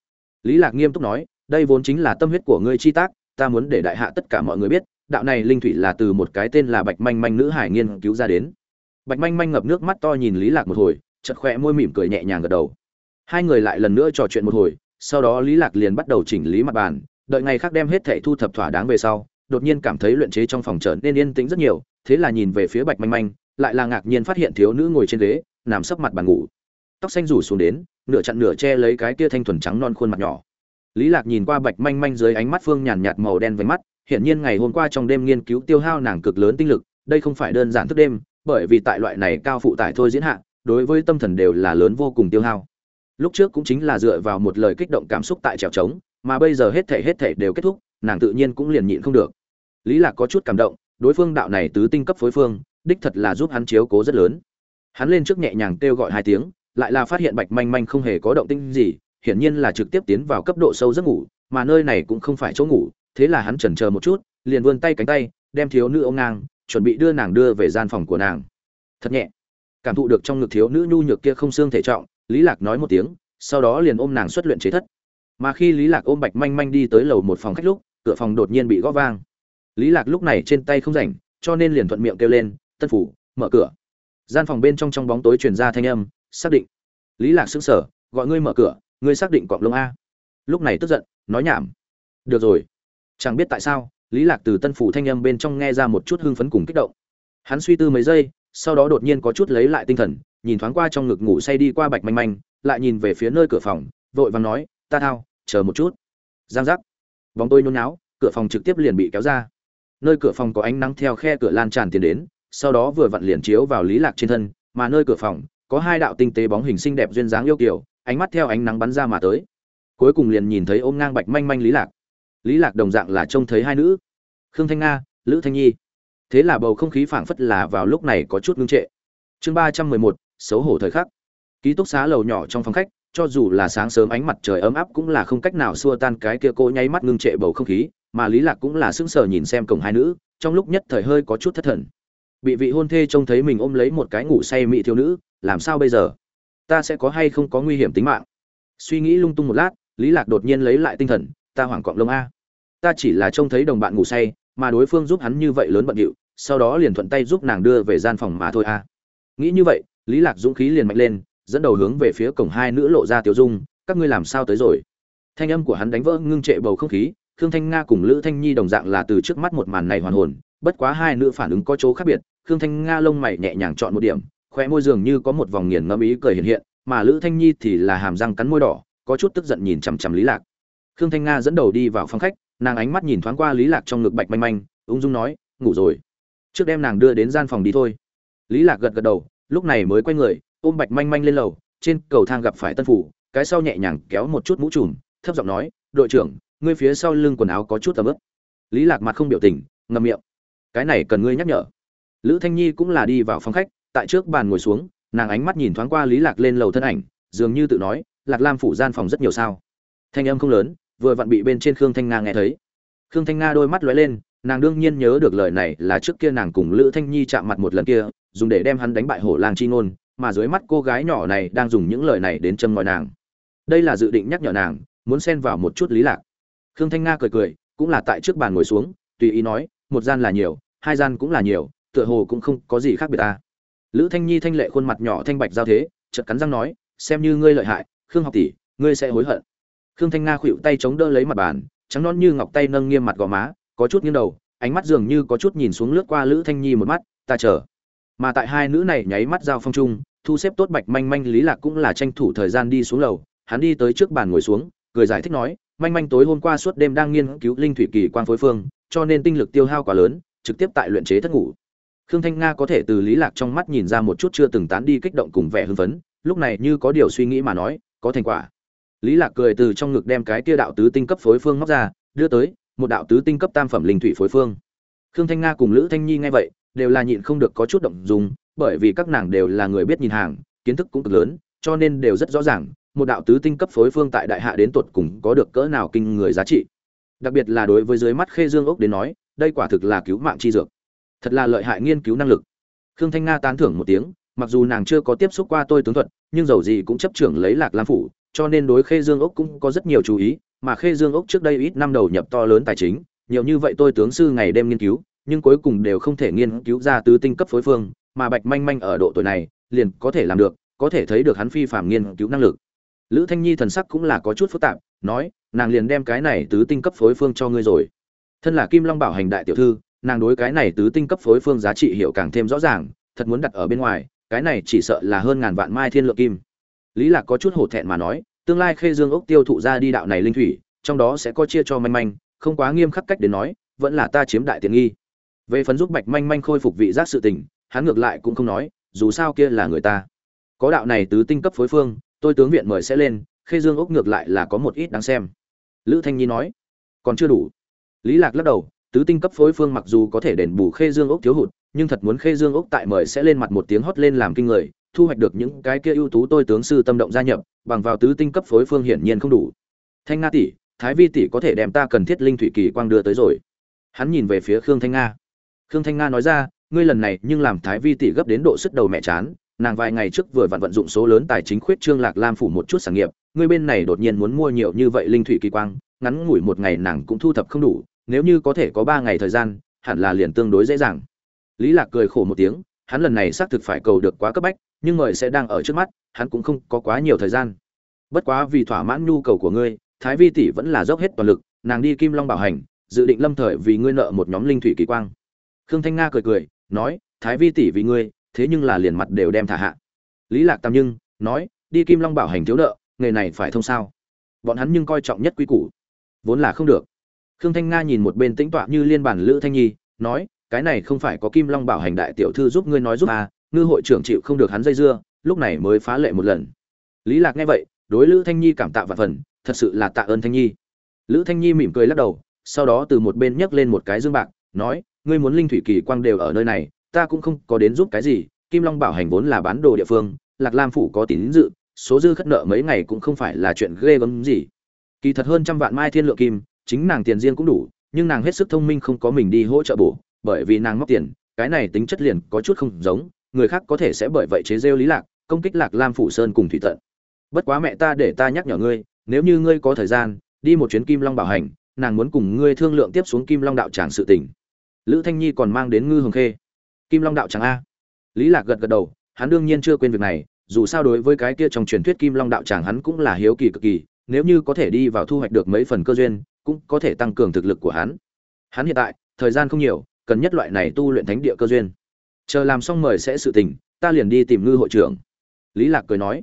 Lý lạc nghiêm túc nói, đây vốn chính là tâm huyết của ngươi chi tác ta muốn để đại hạ tất cả mọi người biết, đạo này linh thủy là từ một cái tên là bạch manh manh nữ hải nghiên cứu ra đến. Bạch manh manh ngập nước mắt to nhìn lý lạc một hồi, chợt khẽ môi mỉm cười nhẹ nhàng gật đầu. Hai người lại lần nữa trò chuyện một hồi, sau đó lý lạc liền bắt đầu chỉnh lý mặt bàn, đợi ngày khác đem hết thảy thu thập thỏa đáng về sau, đột nhiên cảm thấy luyện chế trong phòng trở nên yên tĩnh rất nhiều, thế là nhìn về phía bạch manh manh, lại là ngạc nhiên phát hiện thiếu nữ ngồi trên ghế, nằm sấp mặt bàn ngủ. Tóc xanh rủ xuống đến, nửa chặn nửa che lấy cái kia thanh thuần trắng non khuôn mặt nhỏ lý lạc nhìn qua bạch manh manh dưới ánh mắt phương nhàn nhạt màu đen với mắt, hiển nhiên ngày hôm qua trong đêm nghiên cứu tiêu hao nàng cực lớn tinh lực, đây không phải đơn giản thức đêm, bởi vì tại loại này cao phụ tải thôi diễn hạ, đối với tâm thần đều là lớn vô cùng tiêu hao. Lúc trước cũng chính là dựa vào một lời kích động cảm xúc tại trèo trống, mà bây giờ hết thể hết thể đều kết thúc, nàng tự nhiên cũng liền nhịn không được. Lý lạc có chút cảm động, đối phương đạo này tứ tinh cấp phối phương, đích thật là giúp hắn chiếu cố rất lớn. Hắn lên trước nhẹ nhàng kêu gọi hai tiếng, lại là phát hiện bạch manh manh không hề có động tĩnh gì hiển nhiên là trực tiếp tiến vào cấp độ sâu giấc ngủ, mà nơi này cũng không phải chỗ ngủ, thế là hắn chần chờ một chút, liền vươn tay cánh tay, đem thiếu nữ ôm ngang, chuẩn bị đưa nàng đưa về gian phòng của nàng. Thật nhẹ. Cảm thụ được trong ngực thiếu nữ nhu nhược kia không xương thể trọng, lý lạc nói một tiếng, sau đó liền ôm nàng xuất luyện chế thất. Mà khi lý lạc ôm bạch manh manh đi tới lầu một phòng khách lúc, cửa phòng đột nhiên bị gõ vang. Lý lạc lúc này trên tay không rảnh, cho nên liền thuận miệng kêu lên, tân phủ, mở cửa. Gian phòng bên trong trong bóng tối truyền ra thanh âm, xác định. Lý lạc sững sờ, gọi ngươi mở cửa ngươi xác định cọng lông a. Lúc này tức giận, nói nhảm. Được rồi. Chẳng biết tại sao, lý lạc từ tân phủ thanh âm bên trong nghe ra một chút hưng phấn cùng kích động. Hắn suy tư mấy giây, sau đó đột nhiên có chút lấy lại tinh thần, nhìn thoáng qua trong ngực ngủ say đi qua bạch manh manh, lại nhìn về phía nơi cửa phòng, vội vàng nói, ta thao, chờ một chút. Giang giác. Bóng tôi nhốn náo cửa phòng trực tiếp liền bị kéo ra. Nơi cửa phòng có ánh nắng theo khe cửa lan tràn tiền đến, sau đó vừa vặn liền chiếu vào lý lạc trên thân, mà nơi cửa phòng có hai đạo tinh tế bóng hình xinh đẹp duyên dáng yêu kiều ánh mắt theo ánh nắng bắn ra mà tới. Cuối cùng liền nhìn thấy ôm ngang bạch manh manh lý lạc. Lý lạc đồng dạng là trông thấy hai nữ. Khương thanh nga, lữ thanh nhi. Thế là bầu không khí phảng phất là vào lúc này có chút ngưng trệ. Chương ba trăm mười một, xấu hổ thời khắc. Ký túc xá lầu nhỏ trong phòng khách, cho dù là sáng sớm ánh mặt trời ấm áp cũng là không cách nào xua tan cái kia cô nháy mắt ngưng trệ bầu không khí, mà lý lạc cũng là sững sờ nhìn xem cổng hai nữ, trong lúc nhất thời hơi có chút thất thần. Bị vị hôn thê trông thấy mình ôm lấy một cái ngủ say mị thiếu nữ, làm sao bây giờ? Ta sẽ có hay không có nguy hiểm tính mạng. Suy nghĩ lung tung một lát, lý lạc đột nhiên lấy lại tinh thần, ta hoảng cọng lông a. Ta chỉ là trông thấy đồng bạn ngủ say, mà đối phương giúp hắn như vậy lớn bận điệu, sau đó liền thuận tay giúp nàng đưa về gian phòng mà thôi a. Nghĩ như vậy, lý lạc dũng khí liền mạnh lên, dẫn đầu hướng về phía cổng hai nữ lộ ra tiểu dung, các ngươi làm sao tới rồi? Thanh âm của hắn đánh vỡ ngưng trệ bầu không khí, khương thanh nga cùng lữ thanh nhi đồng dạng là từ trước mắt một màn này hoàn hồn, bất quá hai nữ phản ứng có chỗ khác biệt, khương thanh nga lông mày nhẹ nhàng chọn một điểm khoe môi dường như có một vòng nghiền ngẫm ý cười hiện hiện, mà lữ thanh nhi thì là hàm răng cắn môi đỏ, có chút tức giận nhìn chằm chằm lý lạc. Khương thanh nga dẫn đầu đi vào phòng khách, nàng ánh mắt nhìn thoáng qua lý lạc trong ngực bạch manh manh, ung dung nói, ngủ rồi. Trước đem nàng đưa đến gian phòng đi thôi. Lý lạc gật gật đầu, lúc này mới quay người, ôm bạch manh manh lên lầu, trên cầu thang gặp phải tân phủ, cái sau nhẹ nhàng kéo một chút mũ trùm, thấp giọng nói, đội trưởng, ngươi phía sau lưng quần áo có chút ẩm ướt." lý lạc mặt không biểu tình, ngậm miệng, cái này cần ngươi nhắc nhở. Lữ thanh nhi cũng là đi vào phòng khách tại trước bàn ngồi xuống, nàng ánh mắt nhìn thoáng qua lý lạc lên lầu thân ảnh, dường như tự nói, lạc lam phủ gian phòng rất nhiều sao? Thanh âm không lớn, vừa vặn bị bên trên khương thanh nga nghe thấy. Khương thanh nga đôi mắt lóe lên, nàng đương nhiên nhớ được lời này là trước kia nàng cùng lữ thanh nhi chạm mặt một lần kia, dùng để đem hắn đánh bại hổ lang chi ngôn, mà dưới mắt cô gái nhỏ này đang dùng những lời này đến châm ngòi nàng. Đây là dự định nhắc nhở nàng, muốn xen vào một chút lý lạc. Khương thanh nga cười cười, cũng là tại trước bàn ngồi xuống, tùy ý nói, một gian là nhiều, hai gian cũng là nhiều, tựa hồ cũng không có gì khác biệt ta lữ thanh nhi thanh lệ khuôn mặt nhỏ thanh bạch giao thế, chợt cắn răng nói, xem như ngươi lợi hại, khương học tỷ, ngươi sẽ hối hận. Khương thanh nga khuỵu tay chống đỡ lấy mặt bàn, trắng non như ngọc tay nâng nghiêm mặt gò má, có chút nghiêng đầu, ánh mắt dường như có chút nhìn xuống lướt qua lữ thanh nhi một mắt, ta chờ. Mà tại hai nữ này nháy mắt giao phong trung thu xếp tốt bạch manh manh lý lạc cũng là tranh thủ thời gian đi xuống lầu, hắn đi tới trước bàn ngồi xuống, cười giải thích nói, manh manh tối hôm qua suốt đêm đang nghiên cứu linh thủy kỳ quang phối phương, cho nên tinh lực tiêu hao quá lớn, trực tiếp tại luyện chế thất ngủ khương thanh nga có thể từ lý lạc trong mắt nhìn ra một chút chưa từng tán đi kích động cùng vẻ hưng phấn, lúc này như có điều suy nghĩ mà nói, có thành quả. Lý lạc cười từ trong ngực đem cái kia đạo tứ tinh cấp phối phương móc ra, đưa tới, một đạo tứ tinh cấp tam phẩm linh thủy phối phương. Khương thanh nga cùng lữ thanh nhi nghe vậy, đều là nhịn không được có chút động dung, bởi vì các nàng đều là người biết nhìn hàng, kiến thức cũng cực lớn, cho nên đều rất rõ ràng, một đạo tứ tinh cấp phối phương tại đại hạ đến tuột cùng có được cỡ nào kinh người giá trị. Đặc biệt là đối với dưới mắt khê dương ốc đến nói, đây quả thực là cứu mạng chi dược thật là lợi hại nghiên cứu năng lực. Khương thanh nga tán thưởng một tiếng, mặc dù nàng chưa có tiếp xúc qua tôi tướng thuật, nhưng dầu gì cũng chấp trưởng lấy lạc lam phủ, cho nên đối khê dương ốc cũng có rất nhiều chú ý, mà khê dương ốc trước đây ít năm đầu nhập to lớn tài chính, nhiều như vậy tôi tướng sư ngày đêm nghiên cứu, nhưng cuối cùng đều không thể nghiên cứu ra tứ tinh cấp phối phương, mà bạch manh manh ở độ tuổi này, liền có thể làm được, có thể thấy được hắn phi phạm nghiên cứu năng lực. Lữ thanh nhi thần sắc cũng là có chút phức tạp, nói, nàng liền đem cái này tứ tinh cấp phối phương cho ngươi rồi. Thân là kim long bảo hành đại tiểu thư nàng đối cái này tứ tinh cấp phối phương giá trị hiệu càng thêm rõ ràng, thật muốn đặt ở bên ngoài, cái này chỉ sợ là hơn ngàn vạn mai thiên lượng kim. Lý lạc có chút hổ thẹn mà nói, tương lai khê dương ốc tiêu thụ ra đi đạo này linh thủy, trong đó sẽ có chia cho manh manh, không quá nghiêm khắc cách để nói, vẫn là ta chiếm đại tiện nghi. Về phần giúp bạch manh manh khôi phục vị giác sự tình, hắn ngược lại cũng không nói, dù sao kia là người ta. Có đạo này tứ tinh cấp phối phương, tôi tướng viện mời sẽ lên, khê dương ốc ngược lại là có một ít đáng xem. Lữ thanh nhi nói, còn chưa đủ. Lý lạc lắc đầu tứ tinh cấp phối phương mặc dù có thể đền bù khê dương ốc thiếu hụt, nhưng thật muốn khê dương ốc tại mời sẽ lên mặt một tiếng hót lên làm kinh người, thu hoạch được những cái kia ưu tú tôi tướng sư tâm động gia nhập, bằng vào tứ tinh cấp phối phương hiển nhiên không đủ. Thanh nga tỷ, thái vi tỷ có thể đem ta cần thiết linh thủy kỳ quang đưa tới rồi. Hắn nhìn về phía khương thanh nga. Khương thanh nga nói ra, ngươi lần này nhưng làm thái vi tỷ gấp đến độ sức đầu mẹ chán, nàng vài ngày trước vừa vặn vận dụng số lớn tài chính khuyết trương lạc lam phủ một chút sản nghiệp, ngươi bên này đột nhiên muốn mua nhiều như vậy linh thủy kỳ quang, ngắn ngủi một ngày nàng cũng thu thập không đủ nếu như có thể có ba ngày thời gian, hẳn là liền tương đối dễ dàng. Lý lạc cười khổ một tiếng, hắn lần này xác thực phải cầu được quá cấp bách, nhưng người sẽ đang ở trước mắt, hắn cũng không có quá nhiều thời gian. Bất quá vì thỏa mãn nhu cầu của ngươi, thái vi tỷ vẫn là dốc hết toàn lực, nàng đi kim long bảo hành, dự định lâm thời vì ngươi nợ một nhóm linh thủy kỳ quang. Khương thanh nga cười cười, nói, thái vi tỷ vì ngươi, thế nhưng là liền mặt đều đem thả hạ. Lý lạc tam nhưng, nói, đi kim long bảo hành thiếu nợ, nghề này phải thông sao? Bọn hắn nhưng coi trọng nhất quý củ. Vốn là không được khương thanh nga nhìn một bên tĩnh tọa như liên bản lữ thanh nhi, nói, cái này không phải có kim long bảo hành đại tiểu thư giúp ngươi nói giúp à ngư hội trưởng chịu không được hắn dây dưa, lúc này mới phá lệ một lần. Lý lạc nghe vậy, đối lữ thanh nhi cảm tạ và phần, thật sự là tạ ơn thanh nhi. Lữ thanh nhi mỉm cười lắc đầu, sau đó từ một bên nhấc lên một cái dương bạc, nói, ngươi muốn linh thủy kỳ quang đều ở nơi này, ta cũng không có đến giúp cái gì, kim long bảo hành vốn là bán đồ địa phương, lạc lam phủ có tín dự, số dư khất nợ mấy ngày cũng không phải là chuyện ghê gớm gì. Kỳ thật hơn trăm vạn mai thiên lượng kim chính nàng tiền riêng cũng đủ, nhưng nàng hết sức thông minh không có mình đi hỗ trợ bổ, bởi vì nàng móc tiền, cái này tính chất liền có chút không giống, người khác có thể sẽ bởi vậy chế rêu lý lạc, công kích lạc lam phủ sơn cùng thủy tận. Bất quá mẹ ta để ta nhắc nhở ngươi, nếu như ngươi có thời gian, đi một chuyến kim long bảo hành, nàng muốn cùng ngươi thương lượng tiếp xuống kim long đạo tràng sự tình. Lữ thanh nhi còn mang đến ngư hồng khê. Kim long đạo tràng a. Lý lạc gật gật đầu, hắn đương nhiên chưa quên việc này, dù sao đối với cái kia trong truyền thuyết kim long đạo tràng hắn cũng là hiếu kỳ cực kỳ nếu như có thể đi vào thu hoạch được mấy phần cơ duyên, cũng có thể tăng cường thực lực của hắn. Hắn hiện tại, thời gian không nhiều, cần nhất loại này tu luyện thánh địa cơ duyên. Chờ làm xong mời sẽ sự tình, ta liền đi tìm ngư hội trưởng. Lý lạc cười nói.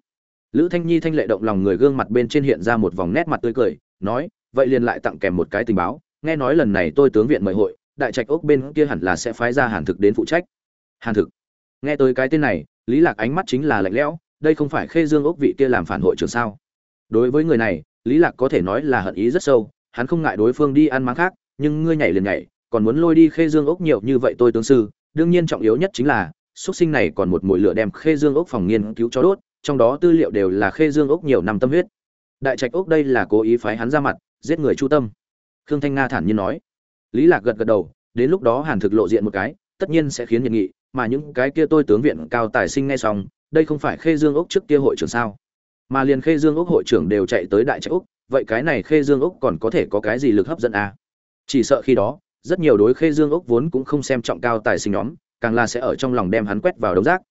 Lữ thanh nhi thanh lệ động lòng người gương mặt bên trên hiện ra một vòng nét mặt tươi cười, nói, vậy liền lại tặng kèm một cái tình báo, nghe nói lần này tôi tướng viện mời hội, đại trạch ốc bên kia hẳn là sẽ phái ra hàn thực đến phụ trách. Hàn thực. Nghe tới cái tên này, lý lạc ánh mắt chính là lạnh lẽo, đây không phải khê dương ốc vị kia làm phản hội trưởng sao? Đối với người này, lý lạc có thể nói là hận ý rất sâu, hắn không ngại đối phương đi ăn máng khác, nhưng ngươi nhảy liền nhảy, còn muốn lôi đi khê dương ốc nhiều như vậy tôi tướng sư, đương nhiên trọng yếu nhất chính là, xuất sinh này còn một mũi lửa đem khê dương ốc phòng nghiên cứu cho đốt, trong đó tư liệu đều là khê dương ốc nhiều năm tâm huyết. Đại trạch ốc đây là cố ý phái hắn ra mặt, giết người chu tâm. Khương thanh nga thản nhiên nói. Lý lạc gật gật đầu, đến lúc đó hàn thực lộ diện một cái, tất nhiên sẽ khiến nhiệt nghị, mà những cái kia tôi tướng viện cao tài sinh nghe xong, đây không phải khê dương ốc trước kia hội trưởng sao? Mà liền khê dương ốc hội trưởng đều chạy tới đại trạch ốc vậy cái này khê dương ốc còn có thể có cái gì lực hấp dẫn à? chỉ sợ khi đó, rất nhiều đối khê dương ốc vốn cũng không xem trọng cao tài sinh nhóm, càng là sẽ ở trong lòng đem hắn quét vào đống rác.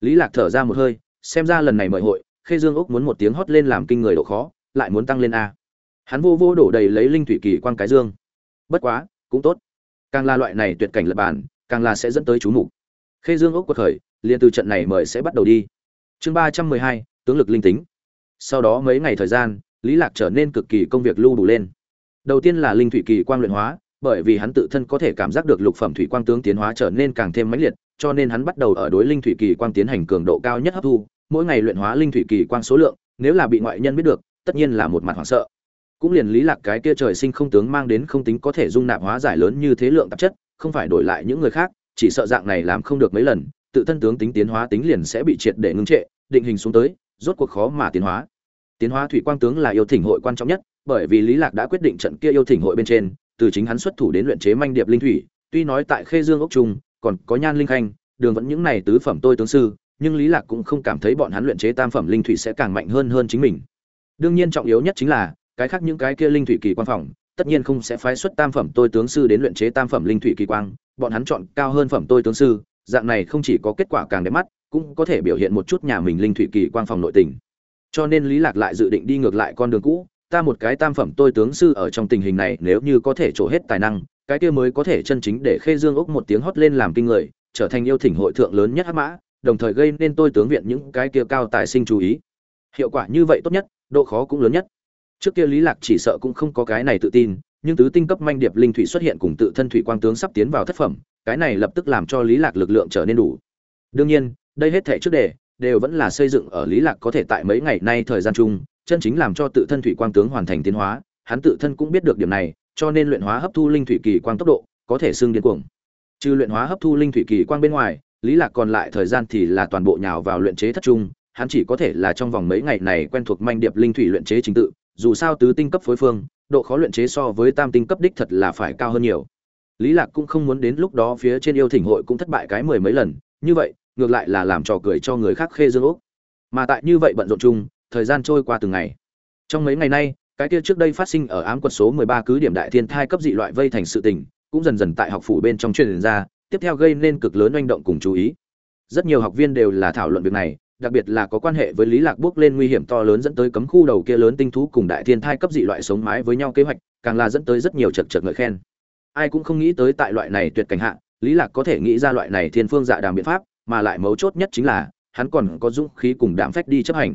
Lý lạc thở ra một hơi, xem ra lần này mời hội, khê dương ốc muốn một tiếng hót lên làm kinh người độ khó, lại muốn tăng lên a. Hắn vô vô đổ đầy lấy linh thủy kỳ quan cái dương. Bất quá, cũng tốt. Càng là loại này tuyệt cảnh lập bản càng là sẽ dẫn tới chú mục. Khê dương ốc quật khởi, liền từ trận này mời sẽ bắt đầu đi. Chương ba trăm mười hai, tướng lực linh tính sau đó mấy ngày thời gian, lý lạc trở nên cực kỳ công việc lưu đủ lên. Đầu tiên là linh thủy kỳ quang luyện hóa, bởi vì hắn tự thân có thể cảm giác được lục phẩm thủy quang tướng tiến hóa trở nên càng thêm mãnh liệt, cho nên hắn bắt đầu ở đối linh thủy kỳ quang tiến hành cường độ cao nhất hấp thu. Mỗi ngày luyện hóa linh thủy kỳ quang số lượng, nếu là bị ngoại nhân biết được, tất nhiên là một mặt hoảng sợ. Cũng liền lý lạc cái kia trời sinh không tướng mang đến không tính có thể dung nạp hóa giải lớn như thế lượng tạp chất, không phải đổi lại những người khác, chỉ sợ dạng này làm không được mấy lần, tự thân tướng tính tiến hóa tính liền sẽ bị triệt để ngưng trệ, định hình xuống tới, rốt cuộc khó mà tiến hóa tiến hóa thủy quang tướng là yêu thỉnh hội quan trọng nhất, bởi vì lý lạc đã quyết định trận kia yêu thỉnh hội bên trên, từ chính hắn xuất thủ đến luyện chế manh điệp linh thủy, tuy nói tại khê dương ốc trung, còn có nhan linh khanh, đường vẫn những này tứ phẩm tôi tướng sư, nhưng lý lạc cũng không cảm thấy bọn hắn luyện chế tam phẩm linh thủy sẽ càng mạnh hơn hơn chính mình. Đương nhiên trọng yếu nhất chính là, cái khác những cái kia linh thủy kỳ quan phòng, tất nhiên không sẽ phái xuất tam phẩm tôi tướng sư đến luyện chế tam phẩm linh thủy kỳ quang, bọn hắn chọn cao hơn phẩm tôi tướng sư, dạng này không chỉ có kết quả càng đẹp mắt, cũng có thể biểu hiện một chút nhà mình linh thủy kỳ quang phòng nội tình cho nên lý lạc lại dự định đi ngược lại con đường cũ. Ta một cái tam phẩm tôi tướng sư ở trong tình hình này nếu như có thể trổ hết tài năng, cái kia mới có thể chân chính để khê dương ốc một tiếng hót lên làm kinh người, trở thành yêu thỉnh hội thượng lớn nhất hắc mã, đồng thời gây nên tôi tướng viện những cái kia cao tài sinh chú ý. Hiệu quả như vậy tốt nhất, độ khó cũng lớn nhất. Trước kia lý lạc chỉ sợ cũng không có cái này tự tin, nhưng tứ tinh cấp manh điệp linh thủy xuất hiện cùng tự thân thủy quang tướng sắp tiến vào thất phẩm, cái này lập tức làm cho lý lạc lực lượng trở nên đủ. Đương nhiên, đây hết thể trước đề đều vẫn là xây dựng ở lý lạc có thể tại mấy ngày nay thời gian chung, chân chính làm cho tự thân thủy quang tướng hoàn thành tiến hóa, hắn tự thân cũng biết được điểm này, cho nên luyện hóa hấp thu linh thủy kỳ quang tốc độ, có thể xưng điên cuồng. Trừ luyện hóa hấp thu linh thủy kỳ quang bên ngoài, lý lạc còn lại thời gian thì là toàn bộ nhào vào luyện chế thất trung, hắn chỉ có thể là trong vòng mấy ngày này quen thuộc manh điệp linh thủy luyện chế chính tự, dù sao tứ tinh cấp phối phương, độ khó luyện chế so với tam tinh cấp đích thật là phải cao hơn nhiều. Lý lạc cũng không muốn đến lúc đó phía trên yêu thỉnh hội cũng thất bại cái mười mấy lần, như vậy ngược lại là làm trò cười cho người khác khê dương ốc mà tại như vậy bận rộn chung, thời gian trôi qua từng ngày. Trong mấy ngày nay, cái kia trước đây phát sinh ở ám quật số 13 cứ điểm đại thiên thai cấp dị loại vây thành sự tình, cũng dần dần tại học phủ bên trong truyền ra, tiếp theo gây nên cực lớn oanh động cùng chú ý. Rất nhiều học viên đều là thảo luận việc này, đặc biệt là có quan hệ với lý lạc bước lên nguy hiểm to lớn dẫn tới cấm khu đầu kia lớn tinh thú cùng đại thiên thai cấp dị loại sống mái với nhau kế hoạch, càng là dẫn tới rất nhiều chật chật ngợi khen. Ai cũng không nghĩ tới tại loại này tuyệt cảnh hạ, lý lạc có thể nghĩ ra loại này thiên phương dạ đàm biện pháp mà lại mấu chốt nhất chính là, hắn còn có dũng khí cùng đảm phách đi chấp hành.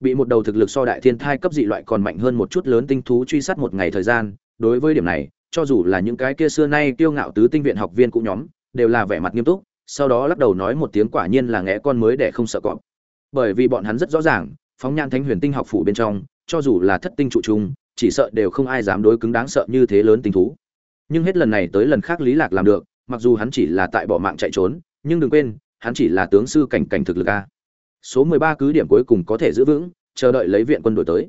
Bị một đầu thực lực so đại thiên thai cấp dị loại còn mạnh hơn một chút lớn tinh thú truy sát một ngày thời gian, đối với điểm này, cho dù là những cái kia xưa nay kiêu ngạo tứ tinh viện học viên cũ nhóm, đều là vẻ mặt nghiêm túc, sau đó lắc đầu nói một tiếng quả nhiên là ngẽ con mới để không sợ cọp. Bởi vì bọn hắn rất rõ ràng, phóng nhan thánh huyền tinh học phủ bên trong, cho dù là thất tinh trụ trung chỉ sợ đều không ai dám đối cứng đáng sợ như thế lớn tinh thú. Nhưng hết lần này tới lần khác lý lạc làm được, mặc dù hắn chỉ là tại bỏ mạng chạy trốn, nhưng đừng quên hắn chỉ là tướng sư cảnh cảnh thực lực a. Số 13 cứ điểm cuối cùng có thể giữ vững, chờ đợi lấy viện quân đổi tới.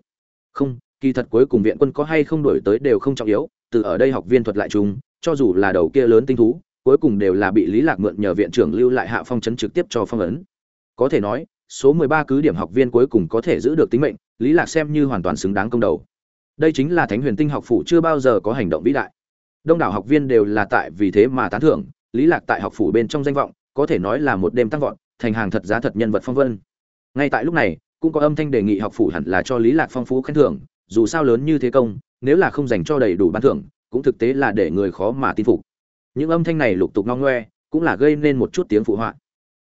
Không, kỳ thật cuối cùng viện quân có hay không đổi tới đều không trọng yếu, từ ở đây học viên thuật lại chung, cho dù là đầu kia lớn tinh thú, cuối cùng đều là bị lý lạc mượn nhờ viện trưởng lưu lại hạ phong chấn trực tiếp cho phong ấn. Có thể nói, số 13 cứ điểm học viên cuối cùng có thể giữ được tính mệnh, lý lạc xem như hoàn toàn xứng đáng công đầu. Đây chính là thánh huyền tinh học phủ chưa bao giờ có hành động vĩ đại. Đông đảo học viên đều là tại vì thế mà tán thưởng, lý lạc tại học phủ bên trong danh vọng có thể nói là một đêm tăng vọt, thành hàng thật giá thật nhân vật phong vân. Ngay tại lúc này, cũng có âm thanh đề nghị học phủ hẳn là cho lý lạc phong phú khen thưởng, dù sao lớn như thế công, nếu là không dành cho đầy đủ ban thưởng, cũng thực tế là để người khó mà tin phục. Những âm thanh này lục tục ngo ngoe, cũng là gây nên một chút tiếng phụ họa.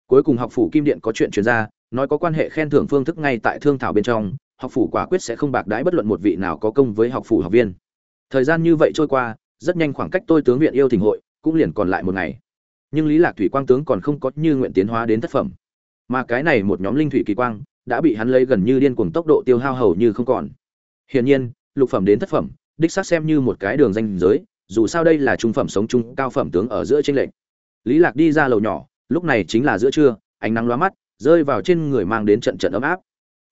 Cuối cùng học phủ kim điện có chuyện truyền ra, nói có quan hệ khen thưởng phương thức ngay tại thương thảo bên trong, học phủ quả quyết sẽ không bạc đãi bất luận một vị nào có công với học phủ học viên. Thời gian như vậy trôi qua, rất nhanh khoảng cách tôi tướng viện yêu thỉnh hội, cũng liền còn lại một ngày nhưng lý lạc thủy quang tướng còn không có như nguyện tiến hóa đến thất phẩm. Mà cái này một nhóm linh thủy kỳ quang đã bị hắn lấy gần như điên cuồng tốc độ tiêu hao hầu như không còn. Hiển nhiên, lục phẩm đến thất phẩm, đích xác xem như một cái đường danh giới, dù sao đây là trung phẩm sống chung cao phẩm tướng ở giữa trên lệnh lý lạc đi ra lầu nhỏ, lúc này chính là giữa trưa, ánh nắng lóa mắt, rơi vào trên người mang đến trận trận ấm áp.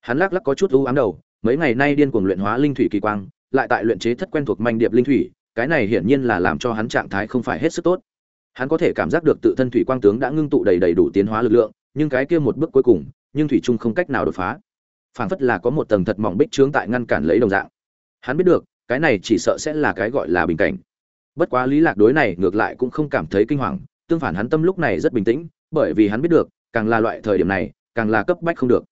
Hắn lắc lắc có chút u ám đầu, mấy ngày nay điên cuồng luyện hóa linh thủy kỳ quang, lại tại luyện chế thất quen thuộc manh điệp linh thủy, cái này hiển nhiên là làm cho hắn trạng thái không phải hết sức tốt hắn có thể cảm giác được tự thân thủy quang tướng đã ngưng tụ đầy đầy đủ tiến hóa lực lượng, nhưng cái kia một bước cuối cùng, nhưng thủy trung không cách nào đột phá. Phảng phất là có một tầng thật mỏng bích trướng tại ngăn cản lấy đồng dạng. Hắn biết được, cái này chỉ sợ sẽ là cái gọi là bình cảnh. Bất quá lý lạc đối này ngược lại cũng không cảm thấy kinh hoàng, tương phản hắn tâm lúc này rất bình tĩnh, bởi vì hắn biết được, càng là loại thời điểm này, càng là cấp bách không được.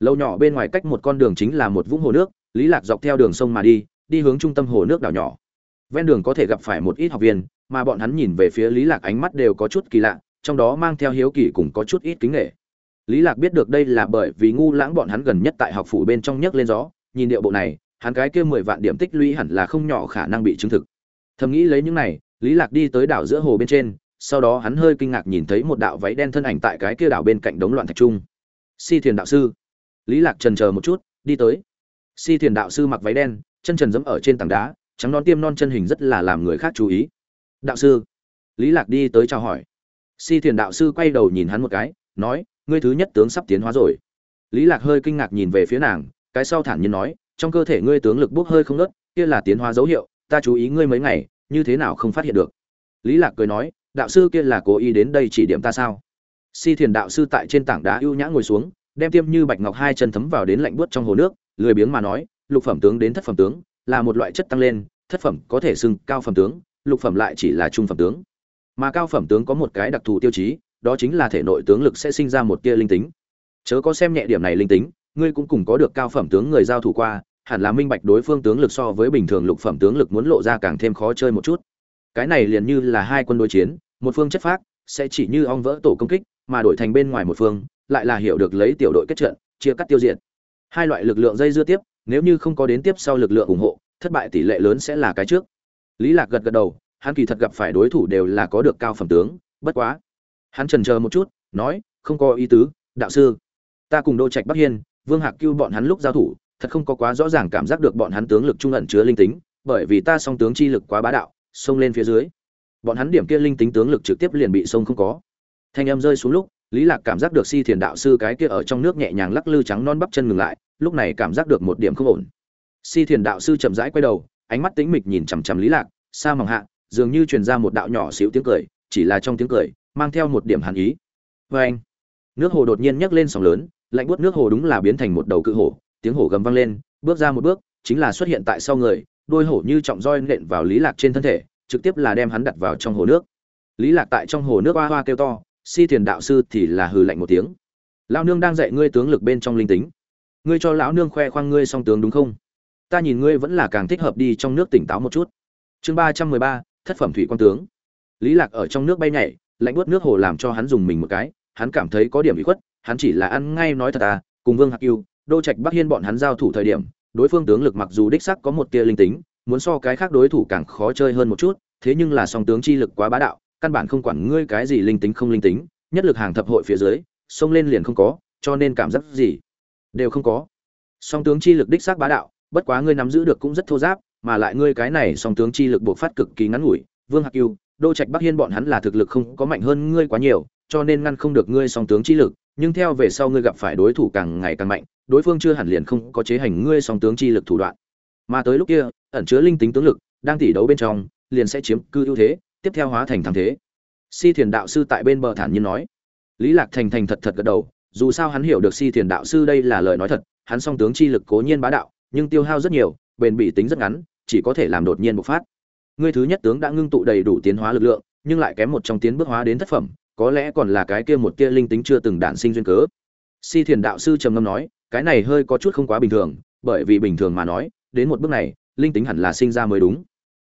Lâu nhỏ bên ngoài cách một con đường chính là một vũng hồ nước, lý lạc dọc theo đường sông mà đi đi hướng trung tâm hồ nước đảo nhỏ. Ven đường có thể gặp phải một ít học viên mà bọn hắn nhìn về phía lý lạc ánh mắt đều có chút kỳ lạ, trong đó mang theo hiếu kỳ cùng có chút ít kính nể. lý lạc biết được đây là bởi vì ngu lãng bọn hắn gần nhất tại học phủ bên trong nhấc lên gió, nhìn điệu bộ này, hắn cái kia mười vạn điểm tích lũy hẳn là không nhỏ khả năng bị chứng thực. Thầm nghĩ lấy những này, lý lạc đi tới đảo giữa hồ bên trên, sau đó hắn hơi kinh ngạc nhìn thấy một đạo váy đen thân ảnh tại cái kia đảo bên cạnh đống loạn thạch trung. Si thiền đạo sư. Lý lạc chần chờ một chút, đi tới. Si thiền đạo sư mặc váy đen, chân trần dẫm ở trên tảng đá, trắng non tiêm non chân hình rất là làm người khác chú ý đạo sư. Lý lạc đi tới chào hỏi. Si thiền đạo sư quay đầu nhìn hắn một cái, nói, ngươi thứ nhất tướng sắp tiến hóa rồi. Lý lạc hơi kinh ngạc nhìn về phía nàng, cái sau thản nhiên nói, trong cơ thể ngươi tướng lực bốc hơi không nớt kia là tiến hóa dấu hiệu, ta chú ý ngươi mấy ngày, như thế nào không phát hiện được? Lý lạc cười nói, đạo sư kia là cố ý đến đây chỉ điểm ta sao? Si thiền đạo sư tại trên tảng đá ưu nhã ngồi xuống, đem tiêm như bạch ngọc hai chân thấm vào đến lạnh buốt trong hồ nước, lười biếng mà nói, lục phẩm tướng đến thất phẩm tướng, là một loại chất tăng lên, thất phẩm có thể xưng cao phẩm tướng lục phẩm lại chỉ là trung phẩm tướng. Mà cao phẩm tướng có một cái đặc thù tiêu chí, đó chính là thể nội tướng lực sẽ sinh ra một tia linh tính. Chớ có xem nhẹ điểm này linh tính, ngươi cũng cùng có được cao phẩm tướng người giao thủ qua, hẳn là minh bạch đối phương tướng lực so với bình thường lục phẩm tướng lực muốn lộ ra càng thêm khó chơi một chút. Cái này liền như là hai quân đối chiến, một phương chất phác, sẽ chỉ như ong vỡ tổ công kích, mà đổi thành bên ngoài một phương, lại là hiểu được lấy tiểu đội kết trận, chia cắt tiêu diệt. Hai loại lực lượng dây dưa tiếp, nếu như không có đến tiếp sau lực lượng ủng hộ, thất bại tỷ lệ lớn sẽ là cái trước lý lạc gật gật đầu, hắn kỳ thật gặp phải đối thủ đều là có được cao phẩm tướng, bất quá. Hắn trần chờ một chút, nói, không có ý tứ, đạo sư. Ta cùng đô trạch bắc hiên, vương hạc cứu bọn hắn lúc giao thủ, thật không có quá rõ ràng cảm giác được bọn hắn tướng lực trung ẩn chứa linh tính, bởi vì ta song tướng chi lực quá bá đạo, xông lên phía dưới. Bọn hắn điểm kia linh tính tướng lực trực tiếp liền bị sông không có. Thanh âm rơi xuống lúc, lý lạc cảm giác được si thiền đạo sư cái kia ở trong nước nhẹ nhàng lắc lư trắng non bắp chân ngừng lại, lúc này cảm giác được một điểm không ổn. Si thiền đạo sư chậm rãi quay đầu ánh mắt tĩnh mịch nhìn chằm chằm lý lạc, sa mỏng hạ, dường như truyền ra một đạo nhỏ xíu tiếng cười, chỉ là trong tiếng cười, mang theo một điểm hàn ý. Với anh, nước hồ đột nhiên nhấc lên sóng lớn, lạnh buốt nước hồ đúng là biến thành một đầu cự hổ, tiếng hổ gầm vang lên, bước ra một bước, chính là xuất hiện tại sau người, đôi hổ như trọng roi nện vào lý lạc trên thân thể, trực tiếp là đem hắn đặt vào trong hồ nước. Lý lạc tại trong hồ nước hoa hoa kêu to, si thiền đạo sư thì là hừ lạnh một tiếng. Lão nương đang dạy ngươi tướng lực bên trong linh tính. Ngươi cho lão nương khoe khoang ngươi song tướng đúng không? Ta nhìn ngươi vẫn là càng thích hợp đi trong nước tỉnh táo một chút. Chương ba trăm mười ba, thất phẩm thủy quan tướng. Lý lạc ở trong nước bay nhảy, lạnh buốt nước hồ làm cho hắn dùng mình một cái, hắn cảm thấy có điểm bị khuất, hắn chỉ là ăn ngay nói thật à cùng vương hạc yêu đô trạch bắc hiên bọn hắn giao thủ thời điểm, đối phương tướng lực mặc dù đích sắc có một tia linh tính, muốn so cái khác đối thủ càng khó chơi hơn một chút, thế nhưng là song tướng chi lực quá bá đạo, căn bản không quản ngươi cái gì linh tính không linh tính, nhất lực hàng thập hội phía dưới xông lên liền không có, cho nên cảm giác gì? Đều không có. Song tướng chi lực đích xác bá đạo bất quá ngươi nắm giữ được cũng rất thô giáp, mà lại ngươi cái này song tướng chi lực buộc phát cực kỳ ngắn ngủi, vương hạc yêu, đô trạch bắc hiên bọn hắn là thực lực không có mạnh hơn ngươi quá nhiều, cho nên ngăn không được ngươi song tướng chi lực, nhưng theo về sau ngươi gặp phải đối thủ càng ngày càng mạnh, đối phương chưa hẳn liền không có chế hành ngươi song tướng chi lực thủ đoạn. Mà tới lúc kia, ẩn chứa linh tính tướng lực, đang tỉ đấu bên trong, liền sẽ chiếm cư ưu thế, tiếp theo hóa thành thắng thế. Si thiền đạo sư tại bên bờ thản nhiên nói. Lý lạc thành thành thật thật gật đầu, dù sao hắn hiểu được si thiền đạo sư đây là lời nói thật, hắn song tướng chi lực cố nhiên bá đạo nhưng tiêu hao rất nhiều, bền bỉ tính rất ngắn, chỉ có thể làm đột nhiên bộc phát. Ngươi thứ nhất tướng đã ngưng tụ đầy đủ tiến hóa lực lượng, nhưng lại kém một trong tiến bước hóa đến thất phẩm, có lẽ còn là cái kia một kia linh tính chưa từng đản sinh duyên cớ. Si thiền đạo sư trầm ngâm nói, cái này hơi có chút không quá bình thường, bởi vì bình thường mà nói, đến một bước này, linh tính hẳn là sinh ra mới đúng.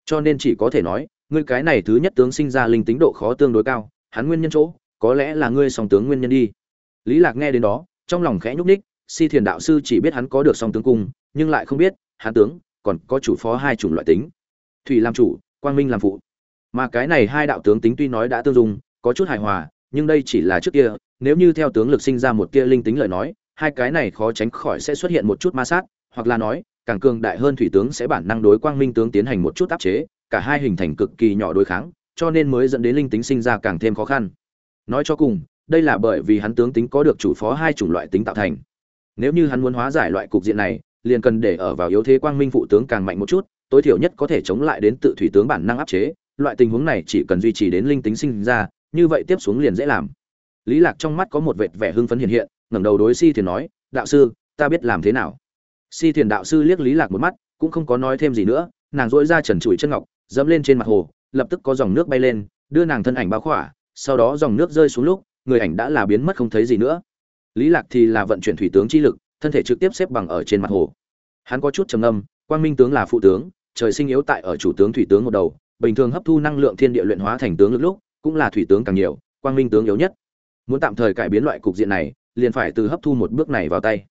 Cho nên chỉ có thể nói, ngươi cái này thứ nhất tướng sinh ra linh tính độ khó tương đối cao, hắn nguyên nhân chỗ, có lẽ là ngươi song tướng nguyên nhân đi. Lý lạc nghe đến đó, trong lòng khẽ nhúc ních si thiền đạo sư chỉ biết hắn có được song tướng cung nhưng lại không biết, hán tướng còn có chủ phó hai chủng loại tính. Thủy làm chủ, quang minh làm phụ. Mà cái này hai đạo tướng tính tuy nói đã tương dung, có chút hài hòa, nhưng đây chỉ là trước kia, nếu như theo tướng lực sinh ra một kia linh tính lời nói, hai cái này khó tránh khỏi sẽ xuất hiện một chút ma sát, hoặc là nói, càng cường đại hơn thủy tướng sẽ bản năng đối quang minh tướng tiến hành một chút áp chế, cả hai hình thành cực kỳ nhỏ đối kháng, cho nên mới dẫn đến linh tính sinh ra càng thêm khó khăn. Nói cho cùng, đây là bởi vì hắn tướng tính có được chủ phó hai chủng loại tính tạo thành. Nếu như hắn muốn hóa giải loại cục diện này liền cần để ở vào yếu thế quang minh phụ tướng càng mạnh một chút, tối thiểu nhất có thể chống lại đến tự thủy tướng bản năng áp chế. Loại tình huống này chỉ cần duy trì đến linh tính sinh ra, như vậy tiếp xuống liền dễ làm. Lý lạc trong mắt có một vệt vẻ hưng phấn hiện hiện, ngẩng đầu đối si thiền nói, đạo sư, ta biết làm thế nào. Si thiền đạo sư liếc lý lạc một mắt, cũng không có nói thêm gì nữa, nàng dỗi ra trần trụi chân ngọc, dẫm lên trên mặt hồ, lập tức có dòng nước bay lên, đưa nàng thân ảnh bao khỏa, sau đó dòng nước rơi xuống lúc, người ảnh đã là biến mất không thấy gì nữa. Lý lạc thì là vận chuyển thủy tướng chi lực thân thể trực tiếp xếp bằng ở trên mặt hồ. Hắn có chút trầm ngâm, quang minh tướng là phụ tướng, trời sinh yếu tại ở chủ tướng thủy tướng một đầu, bình thường hấp thu năng lượng thiên địa luyện hóa thành tướng lực lúc, cũng là thủy tướng càng nhiều, quang minh tướng yếu nhất. Muốn tạm thời cải biến loại cục diện này, liền phải từ hấp thu một bước này vào tay.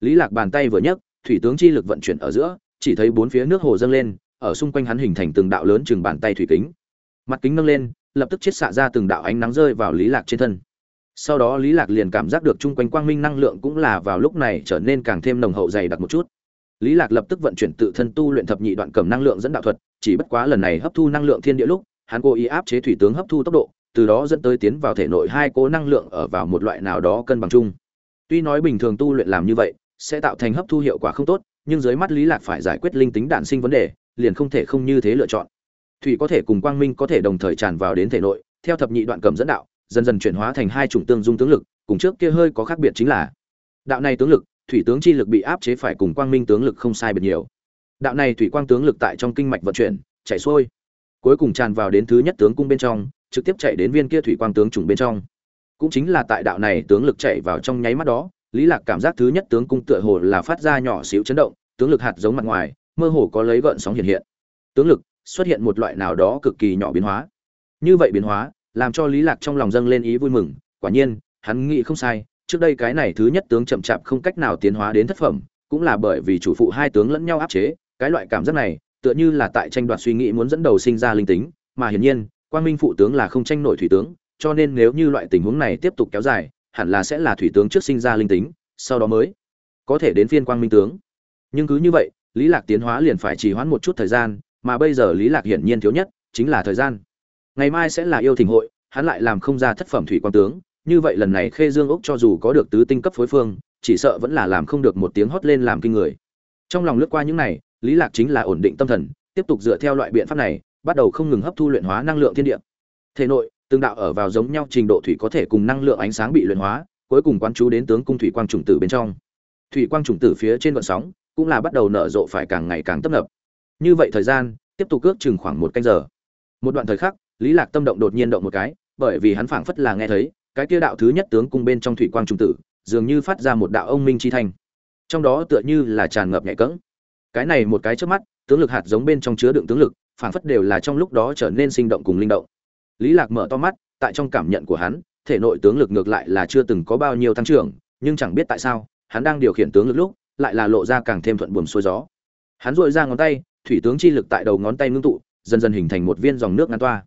Lý lạc bàn tay vừa nhấc, thủy tướng chi lực vận chuyển ở giữa, chỉ thấy bốn phía nước hồ dâng lên, ở xung quanh hắn hình thành từng đạo lớn chừng bàn tay thủy kính. Mặt kính nâng lên, lập tức chiết xạ ra từng đạo ánh nắng rơi vào lý lạc trên thân sau đó lý lạc liền cảm giác được chung quanh quang minh năng lượng cũng là vào lúc này trở nên càng thêm nồng hậu dày đặc một chút. Lý lạc lập tức vận chuyển tự thân tu luyện thập nhị đoạn cầm năng lượng dẫn đạo thuật, chỉ bất quá lần này hấp thu năng lượng thiên địa lúc, hắn cố ý áp chế thủy tướng hấp thu tốc độ, từ đó dẫn tới tiến vào thể nội hai cố năng lượng ở vào một loại nào đó cân bằng chung. Tuy nói bình thường tu luyện làm như vậy, sẽ tạo thành hấp thu hiệu quả không tốt, nhưng dưới mắt lý lạc phải giải quyết linh tính đản sinh vấn đề, liền không thể không như thế lựa chọn. Thủy có thể cùng quang minh có thể đồng thời tràn vào đến thể nội, theo thập nhị đoạn cầm dẫn đạo dần dần chuyển hóa thành hai chủng tương dung tướng lực, cùng trước kia hơi có khác biệt chính là, đạo này tướng lực, thủy tướng chi lực bị áp chế phải cùng quang minh tướng lực không sai biệt nhiều. Đạo này thủy quang tướng lực tại trong kinh mạch vận chuyển chảy xuôi, cuối cùng tràn vào đến thứ nhất tướng cung bên trong, trực tiếp chạy đến viên kia thủy quang tướng trùng bên trong. Cũng chính là tại đạo này tướng lực chạy vào trong nháy mắt đó, lý lạc cảm giác thứ nhất tướng cung tựa hồ là phát ra nhỏ xíu chấn động, tướng lực hạt giống mặt ngoài, mơ hồ có lấy gợn sóng hiện hiện. Tướng lực xuất hiện một loại nào đó cực kỳ nhỏ biến hóa. Như vậy biến hóa làm cho lý lạc trong lòng dâng lên ý vui mừng. Quả nhiên, hắn nghĩ không sai, trước đây cái này thứ nhất tướng chậm chạp không cách nào tiến hóa đến thất phẩm, cũng là bởi vì chủ phụ hai tướng lẫn nhau áp chế. Cái loại cảm giác này, tựa như là tại tranh đoạt suy nghĩ muốn dẫn đầu sinh ra linh tính, mà hiển nhiên, quang minh phụ tướng là không tranh nổi thủy tướng, cho nên nếu như loại tình huống này tiếp tục kéo dài, hẳn là sẽ là thủy tướng trước sinh ra linh tính, sau đó mới có thể đến phiên quang minh tướng. Nhưng cứ như vậy, lý lạc tiến hóa liền phải trì hoãn một chút thời gian, mà bây giờ lý lạc hiển nhiên thiếu nhất chính là thời gian ngày mai sẽ là yêu thỉnh hội, hắn lại làm không ra thất phẩm thủy quan tướng. Như vậy lần này khê dương úc cho dù có được tứ tinh cấp phối phương, chỉ sợ vẫn là làm không được một tiếng hót lên làm kinh người. Trong lòng lướt qua những này, lý lạc chính là ổn định tâm thần, tiếp tục dựa theo loại biện pháp này, bắt đầu không ngừng hấp thu luyện hóa năng lượng thiên địa. Thể nội tương đạo ở vào giống nhau trình độ thủy có thể cùng năng lượng ánh sáng bị luyện hóa, cuối cùng quán chú đến tướng cung thủy quang trùng tử bên trong. Thủy quang trùng tử phía trên vận sóng, cũng là bắt đầu nở rộ phải càng ngày càng tấp nập. Như vậy thời gian, tiếp tục cước chừng khoảng một canh giờ. Một đoạn thời khắc lý lạc tâm động đột nhiên động một cái, bởi vì hắn phảng phất là nghe thấy, cái kia đạo thứ nhất tướng cung bên trong thủy quang trung tử, dường như phát ra một đạo ông minh chi thanh. Trong đó tựa như là tràn ngập nhẹ cẫng. Cái này một cái trước mắt, tướng lực hạt giống bên trong chứa đựng tướng lực, phảng phất đều là trong lúc đó trở nên sinh động cùng linh động. Lý lạc mở to mắt, tại trong cảm nhận của hắn, thể nội tướng lực ngược lại là chưa từng có bao nhiêu tăng trưởng, nhưng chẳng biết tại sao, hắn đang điều khiển tướng lực lúc, lại là lộ ra càng thêm thuận buồm xuôi gió. Hắn duỗi ra ngón tay, thủy tướng chi lực tại đầu ngón tay ngưng tụ, dần dần hình thành một viên dòng nước ngăn toa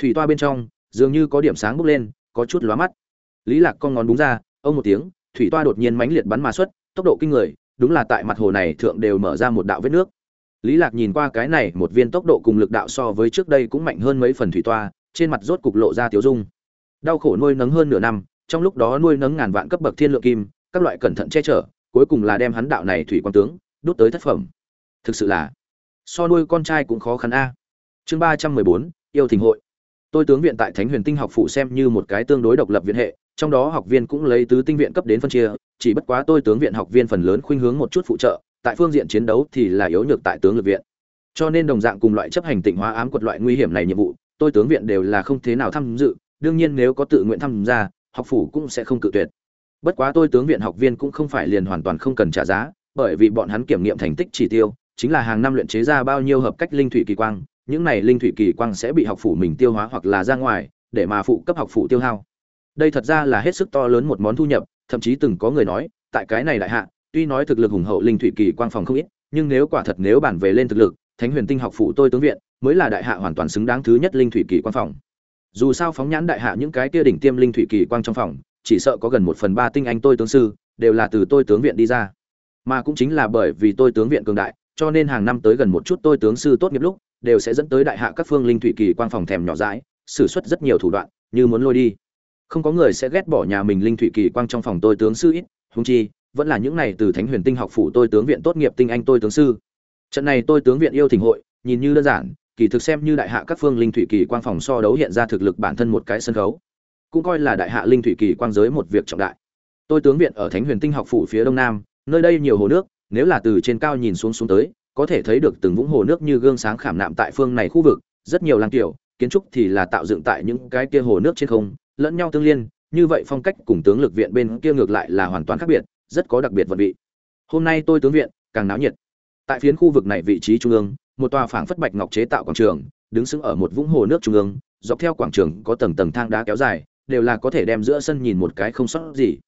thủy toa bên trong, dường như có điểm sáng bốc lên, có chút lóa mắt. Lý lạc con ngón búng ra, ông một tiếng, thủy toa đột nhiên mãnh liệt bắn mà xuất, tốc độ kinh người, đúng là tại mặt hồ này thượng đều mở ra một đạo vết nước. Lý lạc nhìn qua cái này, một viên tốc độ cùng lực đạo so với trước đây cũng mạnh hơn mấy phần thủy toa, trên mặt rốt cục lộ ra tiếu dung. Đau khổ nuôi nấng hơn nửa năm, trong lúc đó nuôi nấng ngàn vạn cấp bậc thiên lượng kim, các loại cẩn thận che chở, cuối cùng là đem hắn đạo này thủy quan tướng, đút tới thất phẩm. Thực sự là, so nuôi con trai cũng khó khăn a. Chương ba trăm mười bốn, yêu thình hội tôi tướng viện tại thánh huyền tinh học phụ xem như một cái tương đối độc lập viện hệ, trong đó học viên cũng lấy tứ tinh viện cấp đến phân chia, chỉ bất quá tôi tướng viện học viên phần lớn khuynh hướng một chút phụ trợ, tại phương diện chiến đấu thì là yếu nhược tại tướng lực viện. Cho nên đồng dạng cùng loại chấp hành tịnh hóa ám quật loại nguy hiểm này nhiệm vụ, tôi tướng viện đều là không thế nào tham dự, đương nhiên nếu có tự nguyện tham gia, học phủ cũng sẽ không cự tuyệt. Bất quá tôi tướng viện học viên cũng không phải liền hoàn toàn không cần trả giá, bởi vì bọn hắn kiểm nghiệm thành tích chỉ tiêu, chính là hàng năm luyện chế ra bao nhiêu hợp cách linh thủy kỳ quang những này linh thủy kỳ quang sẽ bị học phủ mình tiêu hóa hoặc là ra ngoài, để mà phụ cấp học phủ tiêu hao. Đây thật ra là hết sức to lớn một món thu nhập, thậm chí từng có người nói, tại cái này đại hạ, tuy nói thực lực hùng hậu linh thủy kỳ quang phòng không ít, nhưng nếu quả thật nếu bản về lên thực lực, thánh huyền tinh học phủ tôi tướng viện mới là đại hạ hoàn toàn xứng đáng thứ nhất linh thủy kỳ quang phòng. Dù sao phóng nhãn đại hạ những cái kia đỉnh tiêm linh thủy kỳ quang trong phòng, chỉ sợ có gần một phần ba tinh anh tôi tướng sư, đều là từ tôi tướng viện đi ra. Mà cũng chính là bởi vì tôi tướng viện cường đại, cho nên hàng năm tới gần một chút tôi tướng sư tốt nghiệp lúc đều sẽ dẫn tới đại hạ các phương linh thủy kỳ quang phòng thèm nhỏ dãi, xử suất rất nhiều thủ đoạn, như muốn lôi đi. Không có người sẽ ghét bỏ nhà mình linh thủy kỳ quang trong phòng tôi tướng sư ít húng chi, vẫn là những này từ thánh huyền tinh học phủ tôi tướng viện tốt nghiệp tinh anh tôi tướng sư. Trận này tôi tướng viện yêu thỉnh hội, nhìn như đơn giản, kỳ thực xem như đại hạ các phương linh thủy kỳ quang phòng so đấu hiện ra thực lực bản thân một cái sân khấu, cũng coi là đại hạ linh thủy kỳ quang giới một việc trọng đại. Tôi tướng viện ở thánh huyền tinh học phủ phía đông nam, nơi đây nhiều hồ nước, nếu là từ trên cao nhìn xuống xuống tới có thể thấy được từng vũng hồ nước như gương sáng khảm nạm tại phương này khu vực, rất nhiều làng kiểu kiến trúc thì là tạo dựng tại những cái kia hồ nước trên không, lẫn nhau tương liên, như vậy phong cách cùng tướng lực viện bên kia ngược lại là hoàn toàn khác biệt, rất có đặc biệt vận vị. Hôm nay tôi tướng viện, càng náo nhiệt. Tại phiến khu vực này vị trí trung ương, một tòa phảng phất bạch ngọc chế tạo quảng trường, đứng sững ở một vũng hồ nước trung ương, dọc theo quảng trường có tầng tầng thang đá kéo dài, đều là có thể đem giữa sân nhìn một cái không sót gì.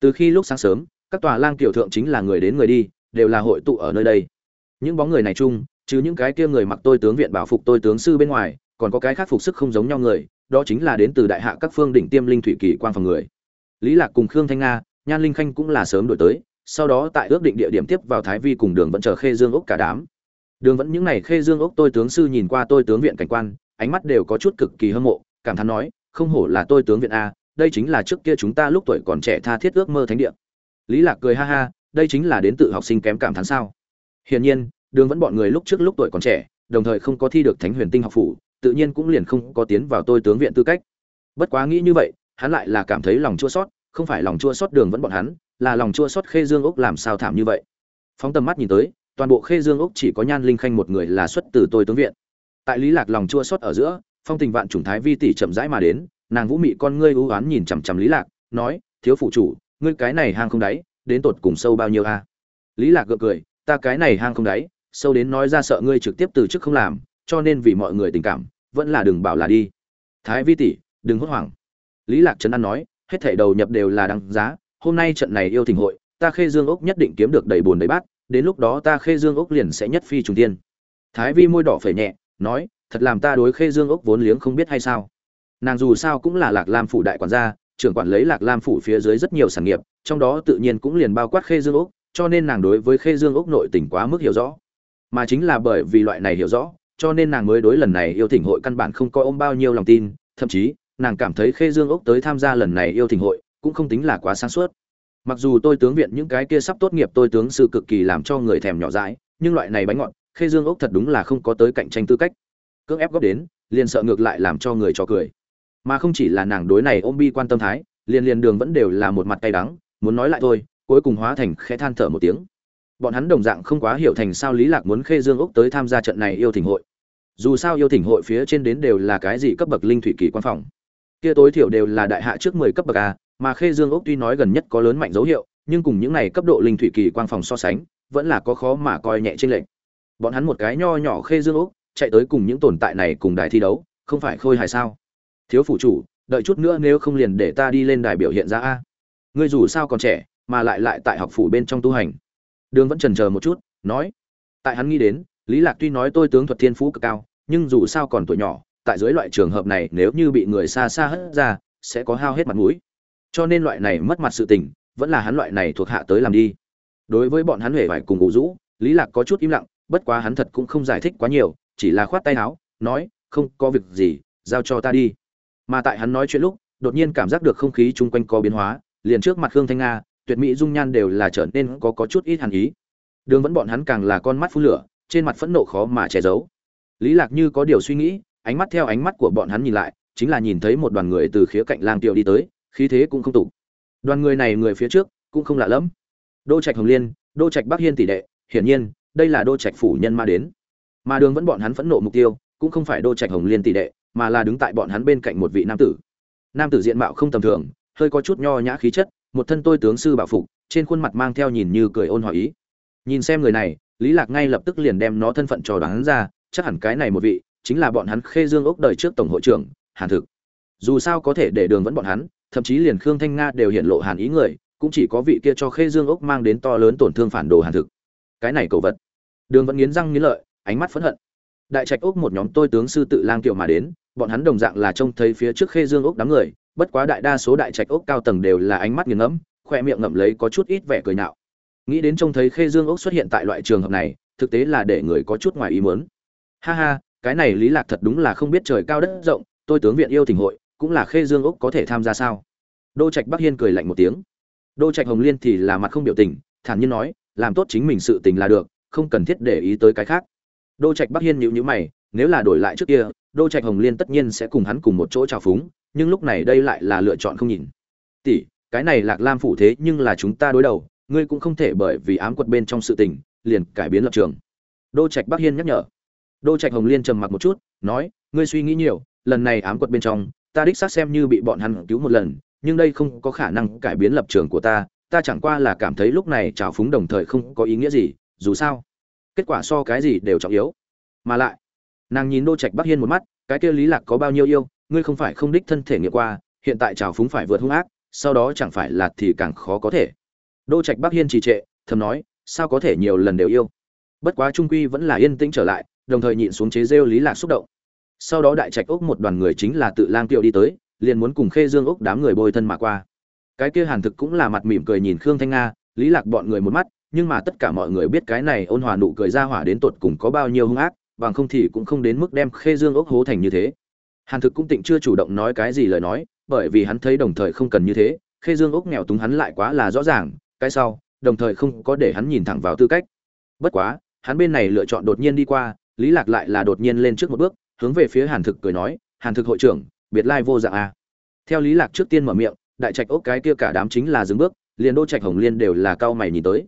Từ khi lúc sáng sớm, các tòa lang tiểu thượng chính là người đến người đi, đều là hội tụ ở nơi đây những bóng người này chung chứ những cái kia người mặc tôi tướng viện bảo phục tôi tướng sư bên ngoài, còn có cái khác phục sức không giống nhau người, đó chính là đến từ đại hạ các phương đỉnh tiêm linh thủy kỳ quan phòng người. Lý lạc cùng khương thanh nga, nhan linh khanh cũng là sớm đổi tới, sau đó tại ước định địa điểm tiếp vào thái vi cùng đường vẫn chờ khê dương ốc cả đám. Đường vẫn những này khê dương ốc tôi tướng sư nhìn qua tôi tướng viện cảnh quan, ánh mắt đều có chút cực kỳ hâm mộ, cảm thán nói, không hổ là tôi tướng viện a, đây chính là trước kia chúng ta lúc tuổi còn trẻ tha thiết ước mơ thánh địa. Lý lạc cười ha ha, đây chính là đến tự học sinh kém cảm thán sao? Hiển nhiên đường vẫn bọn người lúc trước lúc tuổi còn trẻ đồng thời không có thi được thánh huyền tinh học phủ tự nhiên cũng liền không có tiến vào tôi tướng viện tư cách. Bất quá nghĩ như vậy hắn lại là cảm thấy lòng chua xót, không phải lòng chua xót đường vẫn bọn hắn là lòng chua xót khê dương ốc làm sao thảm như vậy. Phóng tầm mắt nhìn tới toàn bộ khê dương ốc chỉ có nhan linh khanh một người là xuất từ tôi tướng viện. Tại lý lạc lòng chua xót ở giữa phong tình vạn trùng thái vi tỷ chậm rãi mà đến nàng vũ mị con ngươi u ám nhìn chằm chằm lý lạc nói thiếu phụ chủ ngươi cái này hang không đáy đến tột cùng sâu bao nhiêu a? Lý lạc gượng cười ta cái này hang không đáy, sâu đến nói ra sợ ngươi trực tiếp từ chức không làm, cho nên vì mọi người tình cảm, vẫn là đừng bảo là đi. Thái vi tỷ, đừng hốt hoảng. Lý lạc trấn an nói, hết thảy đầu nhập đều là đáng giá, hôm nay trận này yêu thỉnh hội, ta khê dương ốc nhất định kiếm được đầy buồn đầy bát, đến lúc đó ta khê dương ốc liền sẽ nhất phi trùng tiên thái vi môi đỏ phẩy nhẹ, nói, thật làm ta đối khê dương ốc vốn liếng không biết hay sao. Nàng dù sao cũng là lạc lam phủ đại quản gia, trưởng quản lấy lạc lam phủ phía dưới rất nhiều sản nghiệp, trong đó tự nhiên cũng liền bao quát khê dương ốc cho nên nàng đối với khê dương ốc nội tình quá mức hiểu rõ. Mà chính là bởi vì loại này hiểu rõ, cho nên nàng mới đối lần này yêu thỉnh hội căn bản không coi ôm bao nhiêu lòng tin, thậm chí, nàng cảm thấy khê dương ốc tới tham gia lần này yêu thỉnh hội, cũng không tính là quá sáng suốt. Mặc dù tôi tướng viện những cái kia sắp tốt nghiệp tôi tướng sự cực kỳ làm cho người thèm nhỏ dãi, nhưng loại này bánh ngọt, khê dương ốc thật đúng là không có tới cạnh tranh tư cách. Cưỡng ép góp đến, liền sợ ngược lại làm cho người cho cười. Mà không chỉ là nàng đối này ôm bi quan tâm thái, liền liền đường vẫn đều là một mặt cay đắng, muốn nói lại thôi cuối cùng hóa thành khẽ than thở một tiếng. Bọn hắn đồng dạng không quá hiểu thành sao lý lạc muốn khê dương ốc tới tham gia trận này yêu thỉnh hội. Dù sao yêu thỉnh hội phía trên đến đều là cái gì cấp bậc linh thủy kỳ quan phòng. Kia tối thiểu đều là đại hạ trước mười cấp bậc a, mà khê dương ốc tuy nói gần nhất có lớn mạnh dấu hiệu, nhưng cùng những này cấp độ linh thủy kỳ quan phòng so sánh, vẫn là có khó mà coi nhẹ trên lệnh bọn hắn một cái nho nhỏ khê dương ốc chạy tới cùng những tồn tại này cùng đài thi đấu, không phải khôi hài sao? Thiếu phủ chủ, đợi chút nữa nếu không liền để ta đi lên đài biểu hiện ra a. Ngươi dù sao còn trẻ mà lại lại tại học phủ bên trong tu hành. Đường vẫn trần chờ một chút, nói, tại hắn nghĩ đến, lý lạc tuy nói tôi tướng thuật thiên phú cực cao, nhưng dù sao còn tuổi nhỏ, tại dưới loại trường hợp này nếu như bị người xa xa hất ra, sẽ có hao hết mặt mũi. Cho nên loại này mất mặt sự tình, vẫn là hắn loại này thuộc hạ tới làm đi. Đối với bọn hắn huệ phải cùng ngủ rũ, lý lạc có chút im lặng, bất quá hắn thật cũng không giải thích quá nhiều, chỉ là khoát tay áo, nói, không có việc gì, giao cho ta đi. Mà tại hắn nói chuyện lúc, đột nhiên cảm giác được không khí chung quanh có biến hóa, liền trước mặt khương thanh nga tuyệt mỹ dung nhan đều là trở nên có có chút ít hàn ý. Đường vẫn bọn hắn càng là con mắt phun lửa trên mặt phẫn nộ khó mà che giấu. Lý lạc như có điều suy nghĩ ánh mắt theo ánh mắt của bọn hắn nhìn lại chính là nhìn thấy một đoàn người từ khía cạnh lang tiểu đi tới khí thế cũng không tụ đoàn người này người phía trước cũng không lạ lắm, đô trạch hồng liên đô trạch bắc hiên tỷ đệ hiển nhiên đây là đô trạch phủ nhân ma đến. Mà đường vẫn bọn hắn phẫn nộ mục tiêu cũng không phải đô trạch hồng liên tỷ đệ mà là đứng tại bọn hắn bên cạnh một vị nam tử. Nam tử diện mạo không tầm thường hơi có chút nho nhã khí chất một thân tôi tướng sư bảo phục, trên khuôn mặt mang theo nhìn như cười ôn hòa ý. Nhìn xem người này, lý lạc ngay lập tức liền đem nó thân phận cho đoán ra, chắc hẳn cái này một vị chính là bọn hắn khê dương ốc đời trước tổng hội trưởng, hàn thực. Dù sao có thể để đường vẫn bọn hắn, thậm chí liền khương thanh nga đều hiện lộ hàn ý người, cũng chỉ có vị kia cho khê dương ốc mang đến to lớn tổn thương phản đồ hàn thực. Cái này cầu vật. Đường vẫn nghiến răng nghiến lợi, ánh mắt phẫn hận. Đại trạch ốc một nhóm tôi tướng sư tự lang kiệu mà đến, bọn hắn đồng dạng là trông thấy phía trước khê dương ốc đám người bất quá đại đa số đại trạch ốc cao tầng đều là ánh mắt nghiền ngẫm, khoe miệng ngậm lấy có chút ít vẻ cười nhạo. nghĩ đến trông thấy khê dương ốc xuất hiện tại loại trường hợp này, thực tế là để người có chút ngoài ý muốn. Ha ha, cái này lý lạc thật đúng là không biết trời cao đất rộng, tôi tướng viện yêu tình hội, cũng là khê dương ốc có thể tham gia sao? Đô trạch bắc hiên cười lạnh một tiếng. Đô trạch hồng liên thì là mặt không biểu tình, thản nhiên nói, làm tốt chính mình sự tình là được, không cần thiết để ý tới cái khác. Đô trạch bắc hiên nhíu nhíu mày, nếu là đổi lại trước kia, đô trạch hồng liên tất nhiên sẽ cùng hắn cùng một chỗ trào phúng nhưng lúc này đây lại là lựa chọn không nhìn. Tỷ, cái này lạc lam phủ thế nhưng là chúng ta đối đầu, ngươi cũng không thể bởi vì ám quật bên trong sự tình, liền cải biến lập trường. Đô trạch bắc hiên nhắc nhở. Đô trạch hồng liên trầm mặc một chút, nói, ngươi suy nghĩ nhiều, lần này ám quật bên trong, ta đích xác xem như bị bọn hắn cứu một lần, nhưng đây không có khả năng cải biến lập trường của ta ta chẳng qua là cảm thấy lúc này trào phúng đồng thời không có ý nghĩa gì, dù sao, kết quả so cái gì đều trọng yếu. Mà lại, nàng nhìn đô trạch bắc hiên một mắt, cái kia lý lạc có bao nhiêu yêu ngươi không phải không đích thân thể nghiệm qua, hiện tại trào phúng phải vượt hung ác, sau đó chẳng phải là thì càng khó có thể. Đô trạch bắc hiên trì trệ, thầm nói, sao có thể nhiều lần đều yêu? Bất quá trung quy vẫn là yên tĩnh trở lại, đồng thời nhịn xuống chế rêu lý lạc xúc động. Sau đó đại trạch ốc một đoàn người chính là tự lang tiệu đi tới, liền muốn cùng khê dương ốc đám người bôi thân mà qua. Cái kia hàn thực cũng là mặt mỉm cười nhìn khương thanh nga, lý lạc bọn người một mắt, nhưng mà tất cả mọi người biết cái này ôn hòa nụ cười ra hỏa đến tột cùng có bao nhiêu hung ác, bằng không thì cũng không đến mức đem khê dương ốc hố thành như thế hàn thực cũng tịnh chưa chủ động nói cái gì lời nói, bởi vì hắn thấy đồng thời không cần như thế, khê dương ốc nghèo túng hắn lại quá là rõ ràng, cái sau, đồng thời không có để hắn nhìn thẳng vào tư cách. Bất quá, hắn bên này lựa chọn đột nhiên đi qua, lý lạc lại là đột nhiên lên trước một bước, hướng về phía hàn thực cười nói, hàn thực hội trưởng, biệt lai vô dạng a. Theo lý lạc trước tiên mở miệng, đại trạch ốc cái kia cả đám chính là dừng bước, liền đô trạch hồng liên đều là cao mày nhìn tới.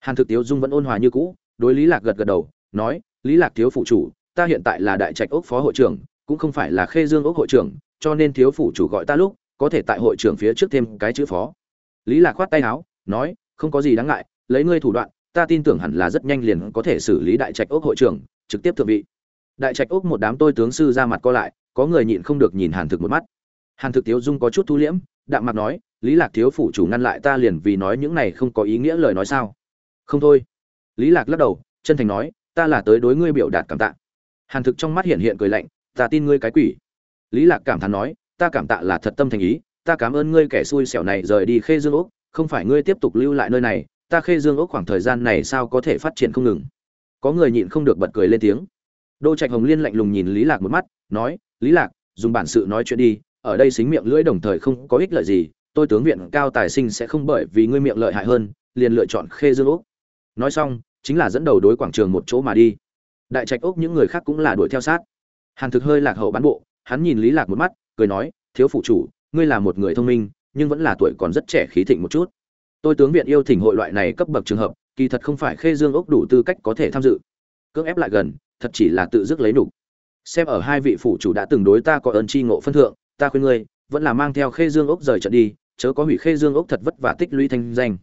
Hàn thực tiếu dung vẫn ôn hòa như cũ, đối lý lạc gật gật đầu, nói, lý lạc thiếu phụ chủ, ta hiện tại là đại trạch ốc phó hội trưởng cũng không phải là khê dương ốc hội trưởng, cho nên thiếu phụ chủ gọi ta lúc, có thể tại hội trưởng phía trước thêm cái chữ phó. Lý lạc khoát tay áo, nói, không có gì đáng ngại, lấy ngươi thủ đoạn, ta tin tưởng hẳn là rất nhanh liền có thể xử lý đại trạch ốc hội trưởng, trực tiếp thượng vị. Đại trạch ốc một đám tôi tướng sư ra mặt co lại, có người nhịn không được nhìn hàn thực một mắt. Hàn thực tiếu dung có chút thu liễm, đạm mặt nói, lý lạc thiếu phủ chủ ngăn lại ta liền vì nói những này không có ý nghĩa lời nói sao? Không thôi. Lý lạc lắc đầu, chân thành nói, ta là tới đối ngươi biểu đạt cảm tạ. Hàn thực trong mắt hiện hiện cười lạnh ta tin ngươi cái quỷ. Lý lạc cảm thán nói, ta cảm tạ là thật tâm thành ý, ta cảm ơn ngươi kẻ xui xẻo này rời đi khê dương ốc không phải ngươi tiếp tục lưu lại nơi này, ta khê dương ốc khoảng thời gian này sao có thể phát triển không ngừng. Có người nhịn không được bật cười lên tiếng. Đô trạch hồng liên lạnh lùng nhìn lý lạc một mắt, nói, lý lạc, dùng bản sự nói chuyện đi, ở đây xính miệng lưỡi đồng thời không có ích lợi gì, tôi tướng viện cao tài sinh sẽ không bởi vì ngươi miệng lợi hại hơn, liền lựa chọn khê dương ốc nói xong, chính là dẫn đầu đối quảng trường một chỗ mà đi. Đại trạch ốc những người khác cũng là đuổi theo sát hàn thực hơi lạc hậu bán bộ, hắn nhìn lý lạc một mắt, cười nói, thiếu phụ chủ, ngươi là một người thông minh, nhưng vẫn là tuổi còn rất trẻ khí thịnh một chút. Tôi tướng viện yêu thỉnh hội loại này cấp bậc trường hợp, kỳ thật không phải khê dương ốc đủ tư cách có thể tham dự. Cưỡng ép lại gần, thật chỉ là tự dứt lấy đủ. xem ở hai vị phụ chủ đã từng đối ta có ơn chi ngộ phân thượng, ta khuyên ngươi, vẫn là mang theo khê dương ốc rời trận đi, chớ có hủy khê dương ốc thật vất vả tích lũy thanh danh.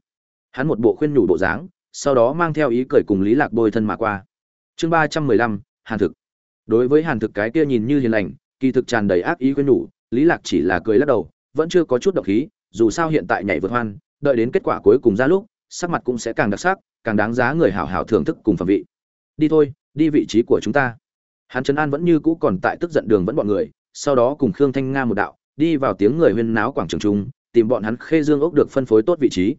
Hắn một bộ khuyên nhủ bộ dáng, sau đó mang theo ý cười cùng lý lạc bôi thân mà qua. Chương ba trăm mười lăm, hàn thực đối với hàn thực cái kia nhìn như hiền lành, kỳ thực tràn đầy ác ý khuyên nhủ, lý lạc chỉ là cười lắc đầu, vẫn chưa có chút động khí, dù sao hiện tại nhảy vượt hoan, đợi đến kết quả cuối cùng ra lúc, sắc mặt cũng sẽ càng đặc sắc, càng đáng giá người hảo hảo thưởng thức cùng phẩm vị. Đi thôi, đi vị trí của chúng ta. Hàn trấn an vẫn như cũ còn tại tức giận đường vẫn bọn người, sau đó cùng khương thanh nga một đạo, đi vào tiếng người huyên náo quảng trường trung tìm bọn hắn khê dương ốc được phân phối tốt vị trí.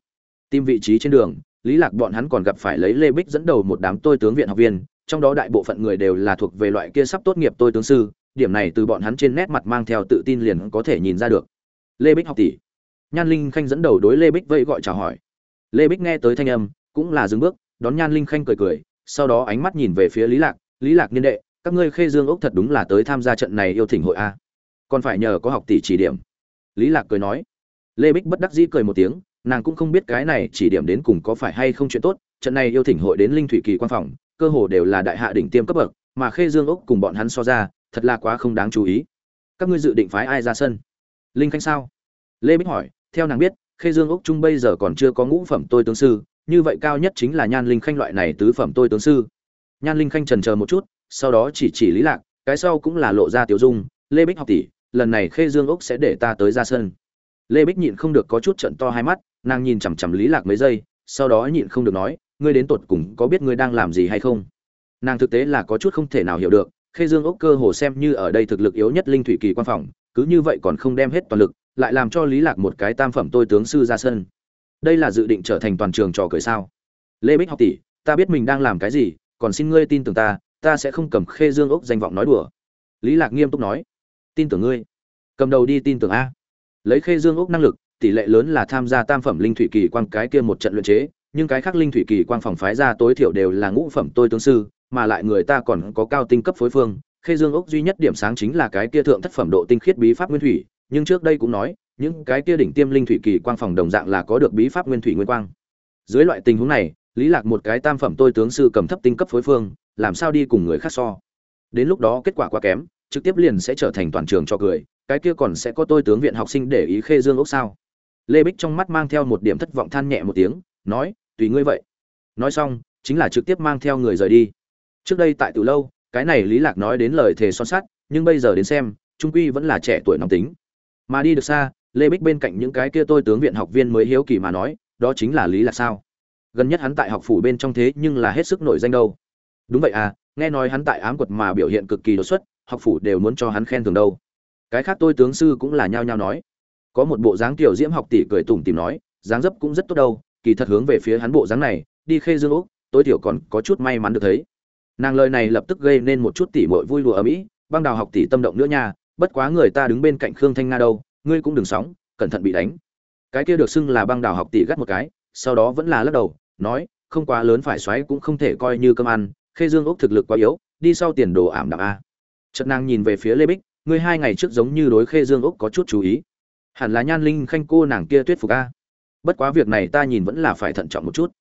Tìm vị trí trên đường, lý lạc bọn hắn còn gặp phải lấy lê bích dẫn đầu một đám tôi tướng viện học viên trong đó đại bộ phận người đều là thuộc về loại kia sắp tốt nghiệp tôi tướng sư, điểm này từ bọn hắn trên nét mặt mang theo tự tin liền có thể nhìn ra được. Lê bích học tỷ. Nhan linh khanh dẫn đầu đối lê bích vẫy gọi chào hỏi. Lê bích nghe tới thanh âm, cũng là dừng bước, đón nhan linh khanh cười cười, sau đó ánh mắt nhìn về phía lý lạc lý lạc niên đệ, các ngươi khê dương ốc thật đúng là tới tham gia trận này yêu thỉnh hội a. Còn phải nhờ có học tỷ chỉ điểm. Lý lạc cười nói. Lê bích bất đắc dĩ cười một tiếng, nàng cũng không biết cái này chỉ điểm đến cùng có phải hay không chuyện tốt, trận này yêu thỉnh hội đến linh thủy kỳ quan phòng cơ hồ đều là đại hạ đỉnh tiêm cấp bậc, mà khê dương ốc cùng bọn hắn so ra, thật là quá không đáng chú ý. Các ngươi dự định phái ai ra sân? Linh khanh sao? Lê bích hỏi, theo nàng biết, khê dương ốc trung bây giờ còn chưa có ngũ phẩm tôi tướng sư, như vậy cao nhất chính là nhan linh khanh loại này tứ phẩm tôi tướng sư. Nhan linh khanh trần chờ một chút, sau đó chỉ chỉ lý lạc, cái sau cũng là lộ ra tiểu dung, lê bích học tỷ, lần này khê dương ốc sẽ để ta tới ra sân. Lê bích nhịn không được có chút trận to hai mắt, nàng nhìn chằm chằm lý lạc mấy giây, sau đó nhịn không được nói ngươi đến tột cùng có biết ngươi đang làm gì hay không? Nàng thực tế là có chút không thể nào hiểu được, khê dương ốc cơ hồ xem như ở đây thực lực yếu nhất linh thủy kỳ quan phòng, cứ như vậy còn không đem hết toàn lực, lại làm cho lý lạc một cái tam phẩm tôi tướng sư ra sân. Đây là dự định trở thành toàn trường trò cười sao? Lê bích học tỷ, ta biết mình đang làm cái gì, còn xin ngươi tin tưởng ta ta sẽ không cầm khê dương ốc danh vọng nói đùa. Lý lạc nghiêm túc nói. Tin tưởng ngươi. Cầm đầu đi tin tưởng a. Lấy khê dương ốc năng lực, tỷ lệ lớn là tham gia tam phẩm linh thủy kỳ quan cái kia một trận luyện chế nhưng cái khác linh thủy kỳ quang phòng phái ra tối thiểu đều là ngũ phẩm tôi tướng sư, mà lại người ta còn có cao tinh cấp phối phương. Khê dương ốc duy nhất điểm sáng chính là cái kia thượng thất phẩm độ tinh khiết bí pháp nguyên thủy, nhưng trước đây cũng nói, những cái kia đỉnh tiêm linh thủy kỳ quang phòng đồng dạng là có được bí pháp nguyên thủy nguyên quang. Dưới loại tình huống này, lý lạc một cái tam phẩm tôi tướng sư cầm thấp tinh cấp phối phương, làm sao đi cùng người khác so? Đến lúc đó kết quả quá kém, trực tiếp liền sẽ trở thành toàn trường cho cười, cái kia còn sẽ có tôi tướng viện học sinh để ý khê dương ốc sao? Lê bích trong mắt mang theo một điểm thất vọng than nhẹ một tiếng nói, tùy ngươi vậy. Nói xong, chính là trực tiếp mang theo người rời đi. Trước đây tại từ lâu, cái này lý lạc nói đến lời thề son sắt, nhưng bây giờ đến xem, trung quy vẫn là trẻ tuổi nóng tính. Mà đi được xa, lê bích bên cạnh những cái kia tôi tướng viện học viên mới hiếu kỳ mà nói, đó chính là lý lạc sao? Gần nhất hắn tại học phủ bên trong thế nhưng là hết sức nổi danh đâu. Đúng vậy à nghe nói hắn tại ám quật mà biểu hiện cực kỳ đột xuất, học phủ đều muốn cho hắn khen thường đâu. Cái khác tôi tướng sư cũng là nhao nhao nói. Có một bộ dáng tiểu diễm học tỷ cười tủm tìm nói, dáng dấp cũng rất tốt đâu kỳ thật hướng về phía hắn bộ dáng này, đi khê dương úc, tối thiểu còn có chút may mắn được thấy. Nàng lời này lập tức gây nên một chút tỉ mội vui lùa ở mỹ, băng đào học tỷ tâm động nữa nha, bất quá người ta đứng bên cạnh khương thanh nga đâu, ngươi cũng đừng sóng, cẩn thận bị đánh. Cái kia được xưng là băng đào học tỷ gắt một cái, sau đó vẫn là lắc đầu, nói, không quá lớn phải xoáy cũng không thể coi như cơm ăn, khê dương úc thực lực quá yếu, đi sau tiền đồ ảm đạm a. Chợt nàng nhìn về phía lê bích, ngươi hai ngày trước giống như đối khê dương úc có chút chú ý. Hẳn là nhan linh khanh cô nàng kia tuyết phục a bất quá việc này ta nhìn vẫn là phải thận trọng một chút.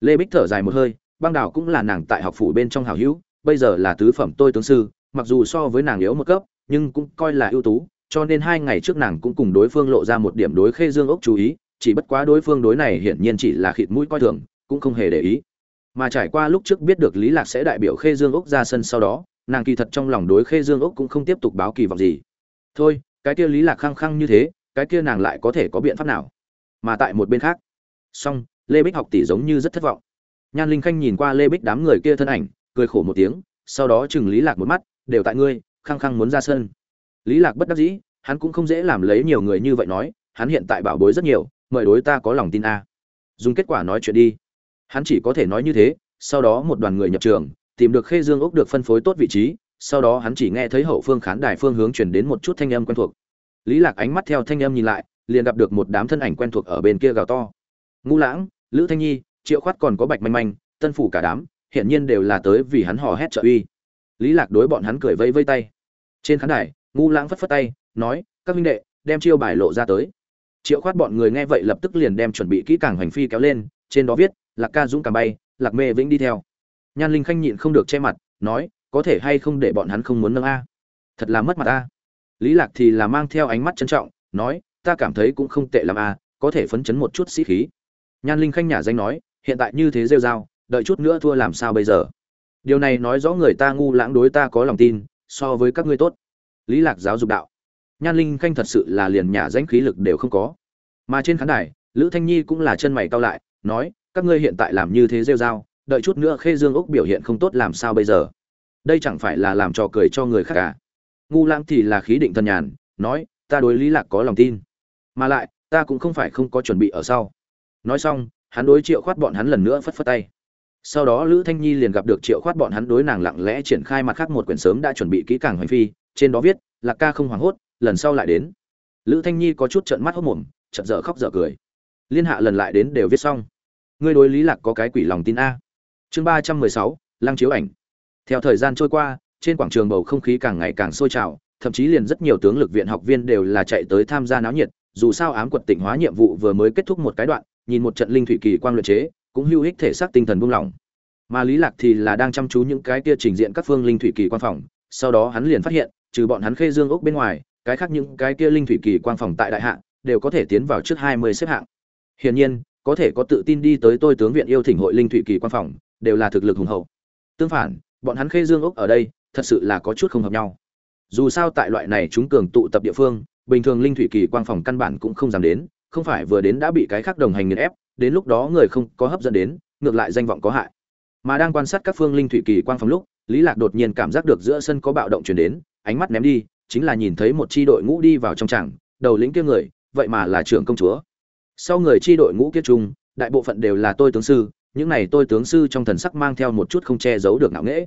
Lê bích thở dài một hơi, băng đào cũng là nàng tại học phủ bên trong hào hữu, bây giờ là tứ phẩm tôi tướng sư, mặc dù so với nàng yếu một cấp, nhưng cũng coi là ưu tú, cho nên hai ngày trước nàng cũng cùng đối phương lộ ra một điểm đối khê dương ốc chú ý, chỉ bất quá đối phương đối này hiển nhiên chỉ là khịt mũi coi thường, cũng không hề để ý. Mà trải qua lúc trước biết được lý lạc sẽ đại biểu khê dương ốc ra sân sau đó, nàng kỳ thật trong lòng đối khê dương ốc cũng không tiếp tục báo kỳ vọng gì. Thôi, cái kia lý lạc khăng khăng như thế, cái kia nàng lại có thể có biện pháp nào? Mà tại một bên khác. Song, lê bích học tỷ giống như rất thất vọng. Nhan linh khanh nhìn qua lê bích đám người kia thân ảnh, cười khổ một tiếng, sau đó chừng lý lạc một mắt, đều tại ngươi, khăng khăng muốn ra sân. Lý lạc bất đắc dĩ, hắn cũng không dễ làm lấy nhiều người như vậy nói, hắn hiện tại bảo bối rất nhiều, mời đối ta có lòng tin a. Dùng kết quả nói chuyện đi. Hắn chỉ có thể nói như thế, sau đó một đoàn người nhập trường, tìm được khê dương ốc được phân phối tốt vị trí, sau đó hắn chỉ nghe thấy hậu phương khán đài phương hướng chuyển đến một chút thanh âm quen thuộc. Lý lạc ánh mắt theo thanh âm nhìn lại liền gặp được một đám thân ảnh quen thuộc ở bên kia gào to. Ngũ lãng, lữ thanh nhi, triệu khoát còn có bạch manh manh, tân phủ cả đám hiện nhiên đều là tới vì hắn hò hét trợ uy. Lý lạc đối bọn hắn cười vây vây tay. Trên khán đài, Ngũ lãng phất phất tay, nói, các huynh đệ, đem chiêu bài lộ ra tới. Triệu khoát bọn người nghe vậy lập tức liền đem chuẩn bị kỹ càng hành phi kéo lên, trên đó viết, lạc ca dũng cảm bay, lạc mê vĩnh đi theo. Nhan linh khanh nhịn không được che mặt, nói, có thể hay không để bọn hắn không muốn nâng a? Thật là mất mặt a. Lý lạc thì là mang theo ánh mắt trân trọng, nói ta cảm thấy cũng không tệ lắm à, có thể phấn chấn một chút sĩ khí. Nhan linh khanh nhà danh nói hiện tại như thế rêu rao đợi chút nữa thua làm sao bây giờ? Điều này nói rõ người ta ngu lãng đối ta có lòng tin so với các ngươi tốt. Lý lạc giáo dục đạo. Nhan linh khanh thật sự là liền nhà danh khí lực đều không có. Mà trên khán đài lữ thanh nhi cũng là chân mày cau lại nói các ngươi hiện tại làm như thế rêu rao đợi chút nữa khê dương úc biểu hiện không tốt làm sao bây giờ? Đây chẳng phải là làm trò cười cho người khác à? ngu lãng thì là khí định thần nhàn nói ta đối lý lạc có lòng tin mà lại, ta cũng không phải không có chuẩn bị ở sau. Nói xong, hắn đối triệu khoát bọn hắn lần nữa phất phất tay. Sau đó lữ thanh nhi liền gặp được triệu khoát bọn hắn đối nàng lặng lẽ triển khai mặt khác một quyển sớm đã chuẩn bị kỹ càng hành phi, trên đó viết, lạc ca không hoảng hốt, lần sau lại đến. Lữ thanh nhi có chút trợn mắt hốt mồm, chợt dở khóc dở cười. Liên hạ lần lại đến đều viết xong. Ngươi đối lý lạc có cái quỷ lòng tin a. Chương ba trăm mười sáu, lăng chiếu ảnh. Theo thời gian trôi qua, trên quảng trường bầu không khí càng ngày càng sôi trào, thậm chí liền rất nhiều tướng lực viện học viên đều là chạy tới tham gia náo nhiệt dù sao ám quật tỉnh hóa nhiệm vụ vừa mới kết thúc một cái đoạn, nhìn một trận linh thủy kỳ quang luyện chế, cũng hữu ích thể xác tinh thần buông lỏng. Mà lý lạc thì là đang chăm chú những cái kia trình diện các phương linh thủy kỳ quang phòng, sau đó hắn liền phát hiện, trừ bọn hắn khê dương ốc bên ngoài, cái khác những cái kia linh thủy kỳ quang phòng tại đại hạ, đều có thể tiến vào trước 20 xếp hạng. Hiển nhiên, có thể có tự tin đi tới tôi tướng viện yêu thỉnh hội linh thủy kỳ quang phòng, đều là thực lực hùng hậu. Tương phản, bọn hắn khê dương ốc ở đây, thật sự là có chút không hợp nhau. Dù sao tại loại này chúng cường tụ tập địa phương bình thường linh thủy kỳ quang phòng căn bản cũng không dám đến, không phải vừa đến đã bị cái khác đồng hành nghiền ép, đến lúc đó người không có hấp dẫn đến, ngược lại danh vọng có hại. Mà đang quan sát các phương linh thủy kỳ quang phòng lúc, lý lạc đột nhiên cảm giác được giữa sân có bạo động truyền đến, ánh mắt ném đi, chính là nhìn thấy một chi đội ngũ đi vào trong tràng, đầu lĩnh kia người, vậy mà là trưởng công chúa. Sau người chi đội ngũ kia chung, đại bộ phận đều là tôi tướng sư, những này tôi tướng sư trong thần sắc mang theo một chút không che giấu được ngạo nghễ.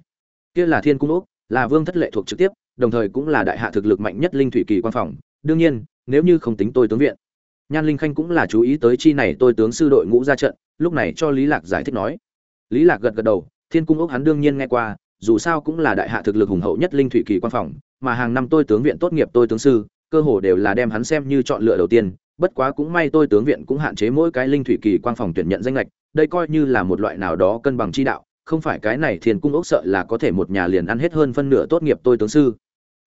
Kia là thiên cung úc, là vương thất lệ thuộc trực tiếp, đồng thời cũng là đại hạ thực lực mạnh nhất linh thủy kỳ quan phòng đương nhiên, nếu như không tính tôi tướng viện, nhan linh khanh cũng là chú ý tới chi này tôi tướng sư đội ngũ ra trận, lúc này cho lý lạc giải thích nói. Lý lạc gật gật đầu, thiên cung ốc hắn đương nhiên nghe qua, dù sao cũng là đại hạ thực lực hùng hậu nhất linh thủy kỳ quan phòng, mà hàng năm tôi tướng viện tốt nghiệp tôi tướng sư, cơ hồ đều là đem hắn xem như chọn lựa đầu tiên, bất quá cũng may tôi tướng viện cũng hạn chế mỗi cái linh thủy kỳ quang phòng tuyển nhận danh lệch đây coi như là một loại nào đó cân bằng chi đạo, không phải cái này thiên cung ốc sợ là có thể một nhà liền ăn hết hơn phân nửa tốt nghiệp tôi tướng sư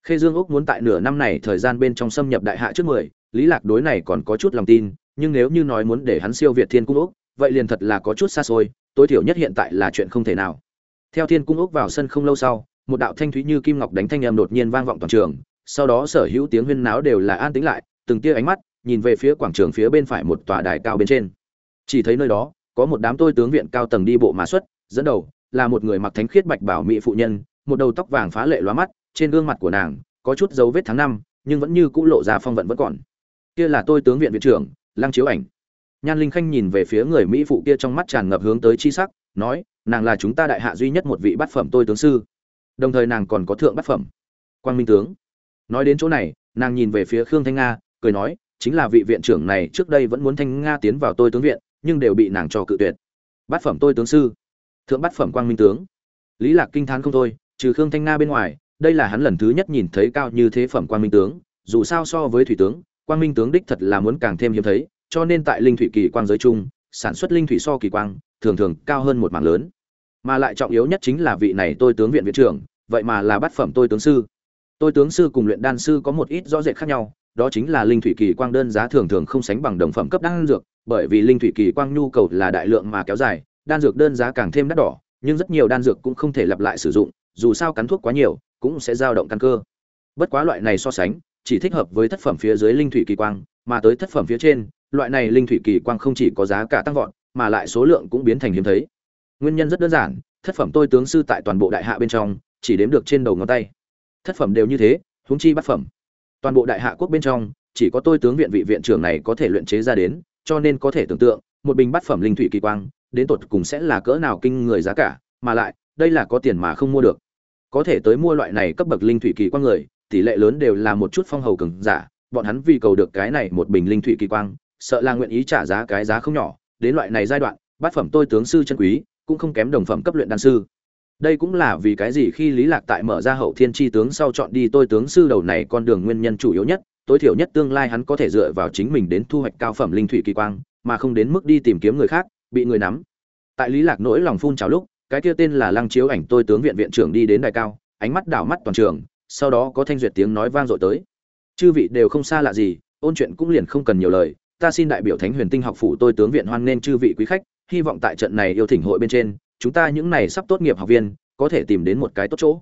khê dương Úc muốn tại nửa năm này thời gian bên trong xâm nhập đại hạ trước mười lý lạc đối này còn có chút lòng tin nhưng nếu như nói muốn để hắn siêu việt thiên cung Úc, vậy liền thật là có chút xa xôi tối thiểu nhất hiện tại là chuyện không thể nào. Theo thiên cung Úc vào sân không lâu sau một đạo thanh thúy như kim ngọc đánh thanh âm đột nhiên vang vọng toàn trường sau đó sở hữu tiếng huyên náo đều là an tĩnh lại từng tia ánh mắt nhìn về phía quảng trường phía bên phải một tòa đài cao bên trên. Chỉ thấy nơi đó có một đám tôi tướng viện cao tầng đi bộ mà xuất dẫn đầu là một người mặc thánh khiết bạch bảo mỹ phụ nhân một đầu tóc vàng phá lệ lóa mắt trên gương mặt của nàng có chút dấu vết tháng năm, nhưng vẫn như cũ lộ ra phong vận vẫn còn. Kia là tôi tướng viện viện trưởng, lăng chiếu ảnh. Nhan linh khanh nhìn về phía người mỹ phụ kia trong mắt tràn ngập hướng tới chi sắc, nói, nàng là chúng ta đại hạ duy nhất một vị bát phẩm tôi tướng sư. Đồng thời nàng còn có thượng bát phẩm. Quang minh tướng. Nói đến chỗ này, nàng nhìn về phía khương thanh nga, cười nói, chính là vị viện trưởng này trước đây vẫn muốn thanh nga tiến vào tôi tướng viện, nhưng đều bị nàng cho cự tuyệt. Bát phẩm tôi tướng sư. Thượng bát phẩm quang minh tướng. Lý lạc kinh thán không thôi, trừ khương thanh nga bên ngoài đây là hắn lần thứ nhất nhìn thấy cao như thế phẩm quan minh tướng, dù sao so với thủy tướng quan minh tướng đích thật là muốn càng thêm hiếm thấy, cho nên tại linh thủy kỳ quang giới chung, sản xuất linh thủy so kỳ quang, thường thường cao hơn một mảng lớn. Mà lại trọng yếu nhất chính là vị này tôi tướng viện viện trưởng, vậy mà là bát phẩm tôi tướng sư. Tôi tướng sư cùng luyện đan sư có một ít rõ rệt khác nhau, đó chính là linh thủy kỳ quang đơn giá thường thường không sánh bằng đồng phẩm cấp đan dược, bởi vì linh thủy kỳ quang nhu cầu là đại lượng mà kéo dài, đan dược đơn giá càng thêm đắt đỏ, nhưng rất nhiều đan dược cũng không thể lặp lại sử dụng, dù sao cắn thuốc quá nhiều cũng sẽ dao động căn cơ. Bất quá loại này so sánh, chỉ thích hợp với thất phẩm phía dưới linh thủy kỳ quang, mà tới thất phẩm phía trên, loại này linh thủy kỳ quang không chỉ có giá cả tăng vọt, mà lại số lượng cũng biến thành hiếm thấy. Nguyên nhân rất đơn giản, thất phẩm tôi tướng sư tại toàn bộ đại hạ bên trong, chỉ đếm được trên đầu ngón tay. Thất phẩm đều như thế, huống chi bát phẩm. Toàn bộ đại hạ quốc bên trong, chỉ có tôi tướng viện vị viện trưởng này có thể luyện chế ra đến, cho nên có thể tưởng tượng, một bình bát phẩm linh thủy kỳ quang, đến tột cùng sẽ là cỡ nào kinh người giá cả, mà lại, đây là có tiền mà không mua được có thể tới mua loại này cấp bậc linh thủy kỳ quang người, tỷ lệ lớn đều là một chút phong hầu cường giả, bọn hắn vì cầu được cái này một bình linh thủy kỳ quang, sợ là nguyện ý trả giá cái giá không nhỏ. Đến loại này giai đoạn, bát phẩm tôi tướng sư chân quý, cũng không kém đồng phẩm cấp luyện đan sư. Đây cũng là vì cái gì khi lý lạc tại mở ra hậu thiên chi tướng sau chọn đi tôi tướng sư đầu này con đường nguyên nhân chủ yếu nhất, tối thiểu nhất tương lai hắn có thể dựa vào chính mình đến thu hoạch cao phẩm linh thủy kỳ quang, mà không đến mức đi tìm kiếm người khác, bị người nắm. Tại lý lạc nỗi lòng phun trào lúc cái kia tên là lăng chiếu ảnh tôi tướng viện viện trưởng đi đến đài cao, ánh mắt đảo mắt toàn trường, sau đó có thanh duyệt tiếng nói vang dội tới. Chư vị đều không xa lạ gì, ôn chuyện cũng liền không cần nhiều lời, ta xin đại biểu thánh huyền tinh học phủ tôi tướng viện hoan nên chư vị quý khách, hy vọng tại trận này yêu thỉnh hội bên trên, chúng ta những này sắp tốt nghiệp học viên, có thể tìm đến một cái tốt chỗ.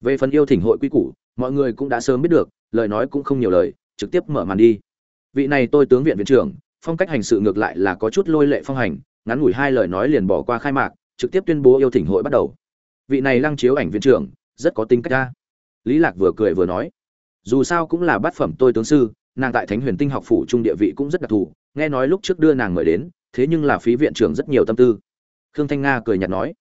Về phần yêu thỉnh hội quy củ, mọi người cũng đã sớm biết được, lời nói cũng không nhiều lời, trực tiếp mở màn đi. Vị này tôi tướng viện viện trưởng, phong cách hành sự ngược lại là có chút lôi lệ phong hành, ngắn ngủi hai lời nói liền bỏ qua khai mạc trực tiếp tuyên bố yêu thỉnh hội bắt đầu. Vị này lăng chiếu ảnh viện trưởng, rất có tính cách ra lý lạc vừa cười vừa nói. Dù sao cũng là bát phẩm tôi tướng sư, nàng tại thánh huyền tinh học phủ trung địa vị cũng rất đặc thù, nghe nói lúc trước đưa nàng mời đến, thế nhưng là phí viện trưởng rất nhiều tâm tư. Khương thanh nga cười nhạt nói.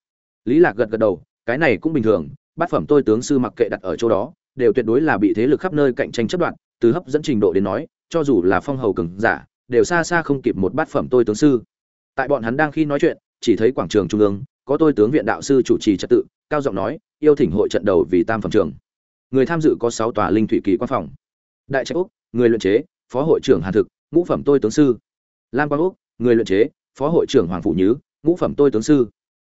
Lý lạc gật gật đầu, cái này cũng bình thường, bát phẩm tôi tướng sư mặc kệ đặt ở chỗ đó, đều tuyệt đối là bị thế lực khắp nơi cạnh tranh chấp đoạn từ hấp dẫn trình độ đến nói, cho dù là phong hầu cường giả, đều xa xa không kịp một bát phẩm tôi tướng sư. Tại bọn hắn đang khi nói chuyện chỉ thấy quảng trường trung ương, có tôi tướng viện đạo sư chủ trì trật tự, cao giọng nói, yêu thỉnh hội trận đầu vì tam phẩm trường. Người tham dự có sáu tòa linh thủy kỳ quan phòng. Đại trạch úc, người luyện chế, phó hội trưởng hàn thực, ngũ phẩm tôi tướng sư. Lam quang úc, người luyện chế, phó hội trưởng hoàng phụ nhứ, ngũ phẩm tôi tướng sư.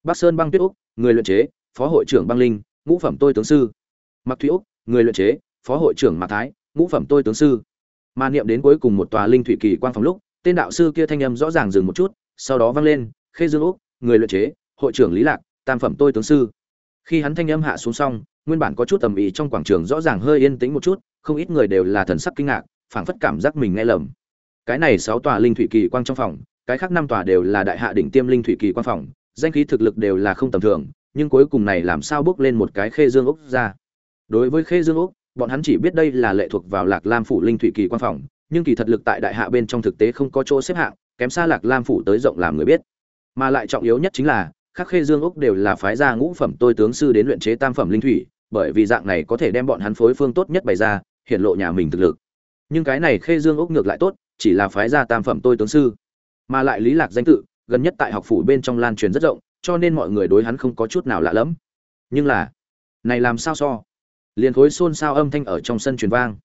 Bắc sơn băng tuyết úc, người luyện chế, phó hội trưởng băng linh, ngũ phẩm tôi tướng sư. Mặc thủy úc, người luyện chế, phó hội trưởng mạc thái, ngũ phẩm tôi tướng sư. Mà niệm đến cuối cùng một tòa linh thủy kỳ quan phòng lúc, tên đạo sư kia thanh âm rõ ràng dừng một chút, sau đó vang lên khê dương úc, người luyện chế, hội trưởng lý lạc, tam phẩm tôi tướng sư. Khi hắn thanh âm hạ xuống xong, nguyên bản có chút tầm ý trong quảng trường rõ ràng hơi yên tĩnh một chút, không ít người đều là thần sắc kinh ngạc, phảng phất cảm giác mình nghe lầm. Cái này sáu tòa linh thủy kỳ quang trong phòng, cái khác năm tòa đều là đại hạ đỉnh tiêm linh thủy kỳ quang phòng, danh khí thực lực đều là không tầm thường, nhưng cuối cùng này làm sao bước lên một cái khê dương úc ra. Đối với khê dương úc, bọn hắn chỉ biết đây là lệ thuộc vào lạc lam phủ linh thủy kỳ quang phòng, nhưng kỳ thật lực tại đại hạ bên trong thực tế không có chỗ xếp hạng, kém xa lạc lam phủ tới rộng làm người biết mà lại trọng yếu nhất chính là, khắc khê dương úc đều là phái gia ngũ phẩm tôi tướng sư đến luyện chế tam phẩm linh thủy, bởi vì dạng này có thể đem bọn hắn phối phương tốt nhất bày ra hiện lộ nhà mình thực lực. Nhưng cái này khê dương úc ngược lại tốt, chỉ là phái gia tam phẩm tôi tướng sư. Mà lại lý lạc danh tự, gần nhất tại học phủ bên trong lan truyền rất rộng, cho nên mọi người đối hắn không có chút nào lạ lẫm. Nhưng là, này làm sao so? Liền khối xôn xao âm thanh ở trong sân truyền vang.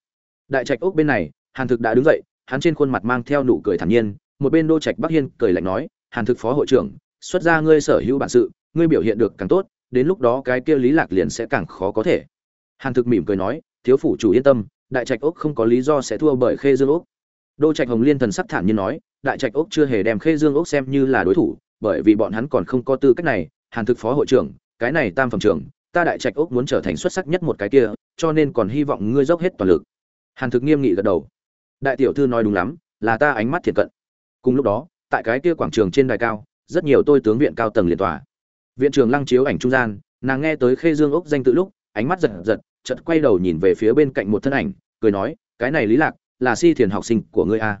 Đại trạch úc bên này, hàn thực đã đứng dậy, hắn trên khuôn mặt mang theo nụ cười thản nhiên, một bên đô trạch bắc hiên cười lạnh nói hàn thực phó hội trưởng, xuất ra ngươi sở hữu bản sự, ngươi biểu hiện được càng tốt, đến lúc đó cái kia lý lạc liền sẽ càng khó có thể. Hàn thực mỉm cười nói, thiếu phủ chủ yên tâm, đại trạch ốc không có lý do sẽ thua bởi khê dương ốc đô trạch hồng liên thần sắc thản nhiên nói, đại trạch ốc chưa hề đem khê dương ốc xem như là đối thủ, bởi vì bọn hắn còn không có tư cách này. Hàn thực phó hội trưởng, cái này tam phẩm trưởng, ta đại trạch ốc muốn trở thành xuất sắc nhất một cái kia, cho nên còn hy vọng ngươi dốc hết toàn lực. Hàn thực nghiêm nghị gật đầu. Đại tiểu thư nói đúng lắm, là ta ánh mắt thiệt cận. Cùng lúc đó tại cái kia quảng trường trên đài cao, rất nhiều tôi tướng viện cao tầng liền tòa viện trưởng lăng chiếu ảnh trung gian, nàng nghe tới khê dương úc danh tự lúc, ánh mắt giật giật, chợt quay đầu nhìn về phía bên cạnh một thân ảnh, cười nói, cái này lý lạc, là si thiền học sinh của ngươi a.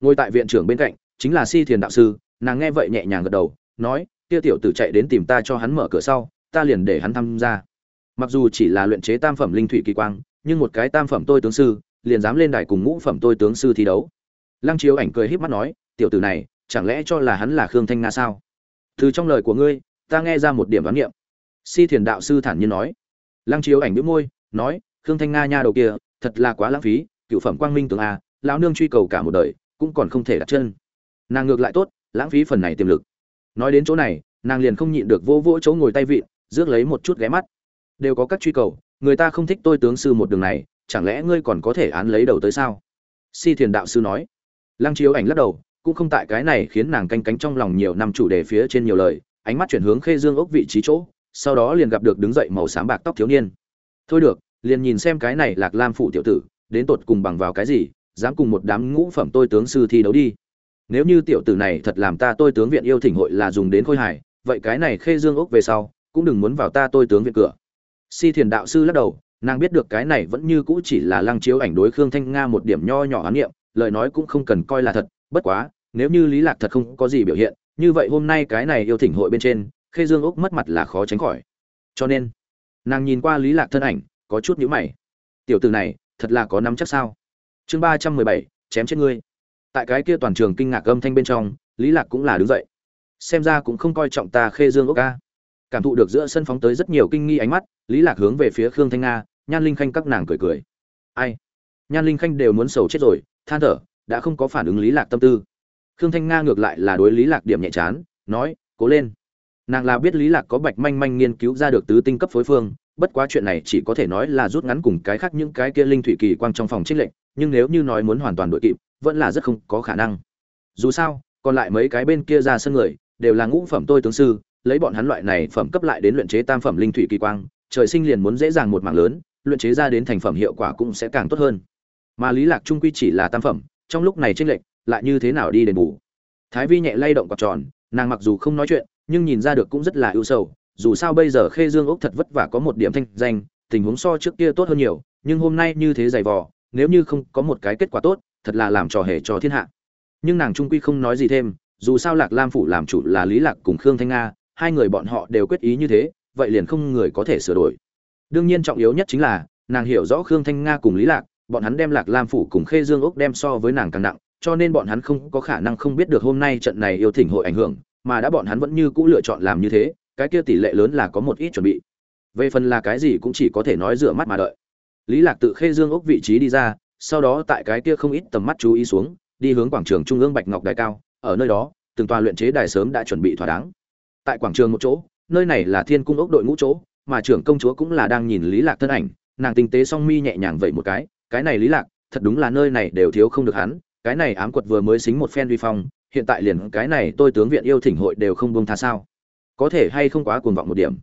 Ngồi tại viện trưởng bên cạnh, chính là si thiền đạo sư, nàng nghe vậy nhẹ nhàng gật đầu, nói, kia tiểu tử chạy đến tìm ta cho hắn mở cửa sau, ta liền để hắn tham gia. Mặc dù chỉ là luyện chế tam phẩm linh thủy kỳ quang, nhưng một cái tam phẩm tôi tướng sư, liền dám lên đài cùng ngũ phẩm tôi tướng sư thi đấu. Lăng chiếu ảnh cười híp mắt nói, tiểu tử này chẳng lẽ cho là hắn là khương thanh nga sao? Từ trong lời của ngươi, ta nghe ra một điểm đoán niệm. Si thiền đạo sư thản nhiên nói. Lăng chiếu ảnh đĩu môi, nói, khương thanh nga nha đầu kia, thật là quá lãng phí, cựu phẩm quang minh tường a, lão nương truy cầu cả một đời, cũng còn không thể đặt chân. Nàng ngược lại tốt, lãng phí phần này tiềm lực. Nói đến chỗ này, nàng liền không nhịn được vô vỗ chỗ ngồi tay vịn, rước lấy một chút ghé mắt. Đều có các truy cầu, người ta không thích tôi tướng sư một đường này, chẳng lẽ ngươi còn có thể án lấy đầu tới sao? Si thiền đạo sư nói. Lăng chiếu ảnh lắc đầu cũng không tại cái này khiến nàng canh cánh trong lòng nhiều năm chủ đề phía trên nhiều lời, ánh mắt chuyển hướng khê dương ốc vị trí chỗ, sau đó liền gặp được đứng dậy màu xám bạc tóc thiếu niên. Thôi được, liền nhìn xem cái này lạc lam phụ tiểu tử, đến tột cùng bằng vào cái gì, dám cùng một đám ngũ phẩm tôi tướng sư thi đấu đi. Nếu như tiểu tử này thật làm ta tôi tướng viện yêu thỉnh hội là dùng đến khôi hài, vậy cái này khê dương ốc về sau, cũng đừng muốn vào ta tôi tướng viện cửa. Si thiền đạo sư lắc đầu, nàng biết được cái này vẫn như cũ chỉ là lăng chiếu ảnh đối khương thanh nga một điểm nho nhỏ ám nghiệm, lời nói cũng không cần coi là thật bất quá, nếu như lý lạc thật không có gì biểu hiện, như vậy hôm nay cái này yêu thỉnh hội bên trên, khê dương úc mất mặt là khó tránh khỏi. Cho nên, nàng nhìn qua lý lạc thân ảnh, có chút nhíu mày. Tiểu tử này, thật là có nắm chắc sao? Chương ba trăm mười bảy, chém chết ngươi. Tại cái kia toàn trường kinh ngạc âm thanh bên trong, lý lạc cũng là đứng dậy. Xem ra cũng không coi trọng ta khê dương ốc ca cảm thụ được giữa sân phóng tới rất nhiều kinh nghi ánh mắt, lý lạc hướng về phía khương thanh nga, nhan linh khanh các nàng cười cười. Ai? Nhan linh khanh đều muốn sầu chết rồi, than thở đã không có phản ứng lý lạc tâm tư. Khương thanh nga ngược lại là đối lý lạc điểm nhẹ chán, nói, cố lên. Nàng là biết lý lạc có bạch manh manh nghiên cứu ra được tứ tinh cấp phối phương, bất quá chuyện này chỉ có thể nói là rút ngắn cùng cái khác những cái kia linh thủy kỳ quang trong phòng trích lệnh nhưng nếu như nói muốn hoàn toàn đội kịp, vẫn là rất không có khả năng. Dù sao, còn lại mấy cái bên kia ra sân người, đều là ngũ phẩm tôi tướng sư, lấy bọn hắn loại này phẩm cấp lại đến luyện chế tam phẩm linh thủy kỳ quang, trời sinh liền muốn dễ dàng một mảng lớn, luyện chế ra đến thành phẩm hiệu quả cũng sẽ càng tốt hơn. Mà lý lạc trung quy chỉ là tam phẩm trong lúc này chênh lệch, lại như thế nào đi đền bù? Thái vi nhẹ lay động quạt tròn, nàng mặc dù không nói chuyện, nhưng nhìn ra được cũng rất là ưu sầu, dù sao bây giờ khê dương ốc thật vất vả có một điểm thanh danh, tình huống so trước kia tốt hơn nhiều, nhưng hôm nay như thế dày vò, nếu như không có một cái kết quả tốt, thật là làm trò hề cho thiên hạ. Nhưng nàng trung quy không nói gì thêm, dù sao lạc lam phủ làm chủ là lý lạc cùng khương thanh nga, hai người bọn họ đều quyết ý như thế, vậy liền không người có thể sửa đổi. Đương nhiên trọng yếu nhất chính là, nàng hiểu rõ khương thanh nga cùng lý lạc bọn hắn đem lạc lam phủ cùng khê dương ốc đem so với nàng càng nặng, cho nên bọn hắn không có khả năng không biết được hôm nay trận này yêu thỉnh hội ảnh hưởng, mà đã bọn hắn vẫn như cũ lựa chọn làm như thế, cái kia tỷ lệ lớn là có một ít chuẩn bị. Về phần là cái gì cũng chỉ có thể nói rửa mắt mà đợi. Lý lạc tự khê dương ốc vị trí đi ra, sau đó tại cái kia không ít tầm mắt chú ý xuống, đi hướng quảng trường trung ương bạch ngọc đài cao, ở nơi đó, từng tòa luyện chế đài sớm đã chuẩn bị thỏa đáng. Tại quảng trường một chỗ, nơi này là thiên cung ốc đội ngũ chỗ, mà trưởng công chúa cũng là đang nhìn lý lạc thân ảnh, nàng tinh tế song mi nhẹ nhàng vậy một cái cái này lý lạc, thật đúng là nơi này đều thiếu không được hắn, cái này ám quật vừa mới xính một phen vi phong, hiện tại liền cái này tôi tướng viện yêu thỉnh hội đều không buông tha sao. Có thể hay không quá cuồng vọng một điểm.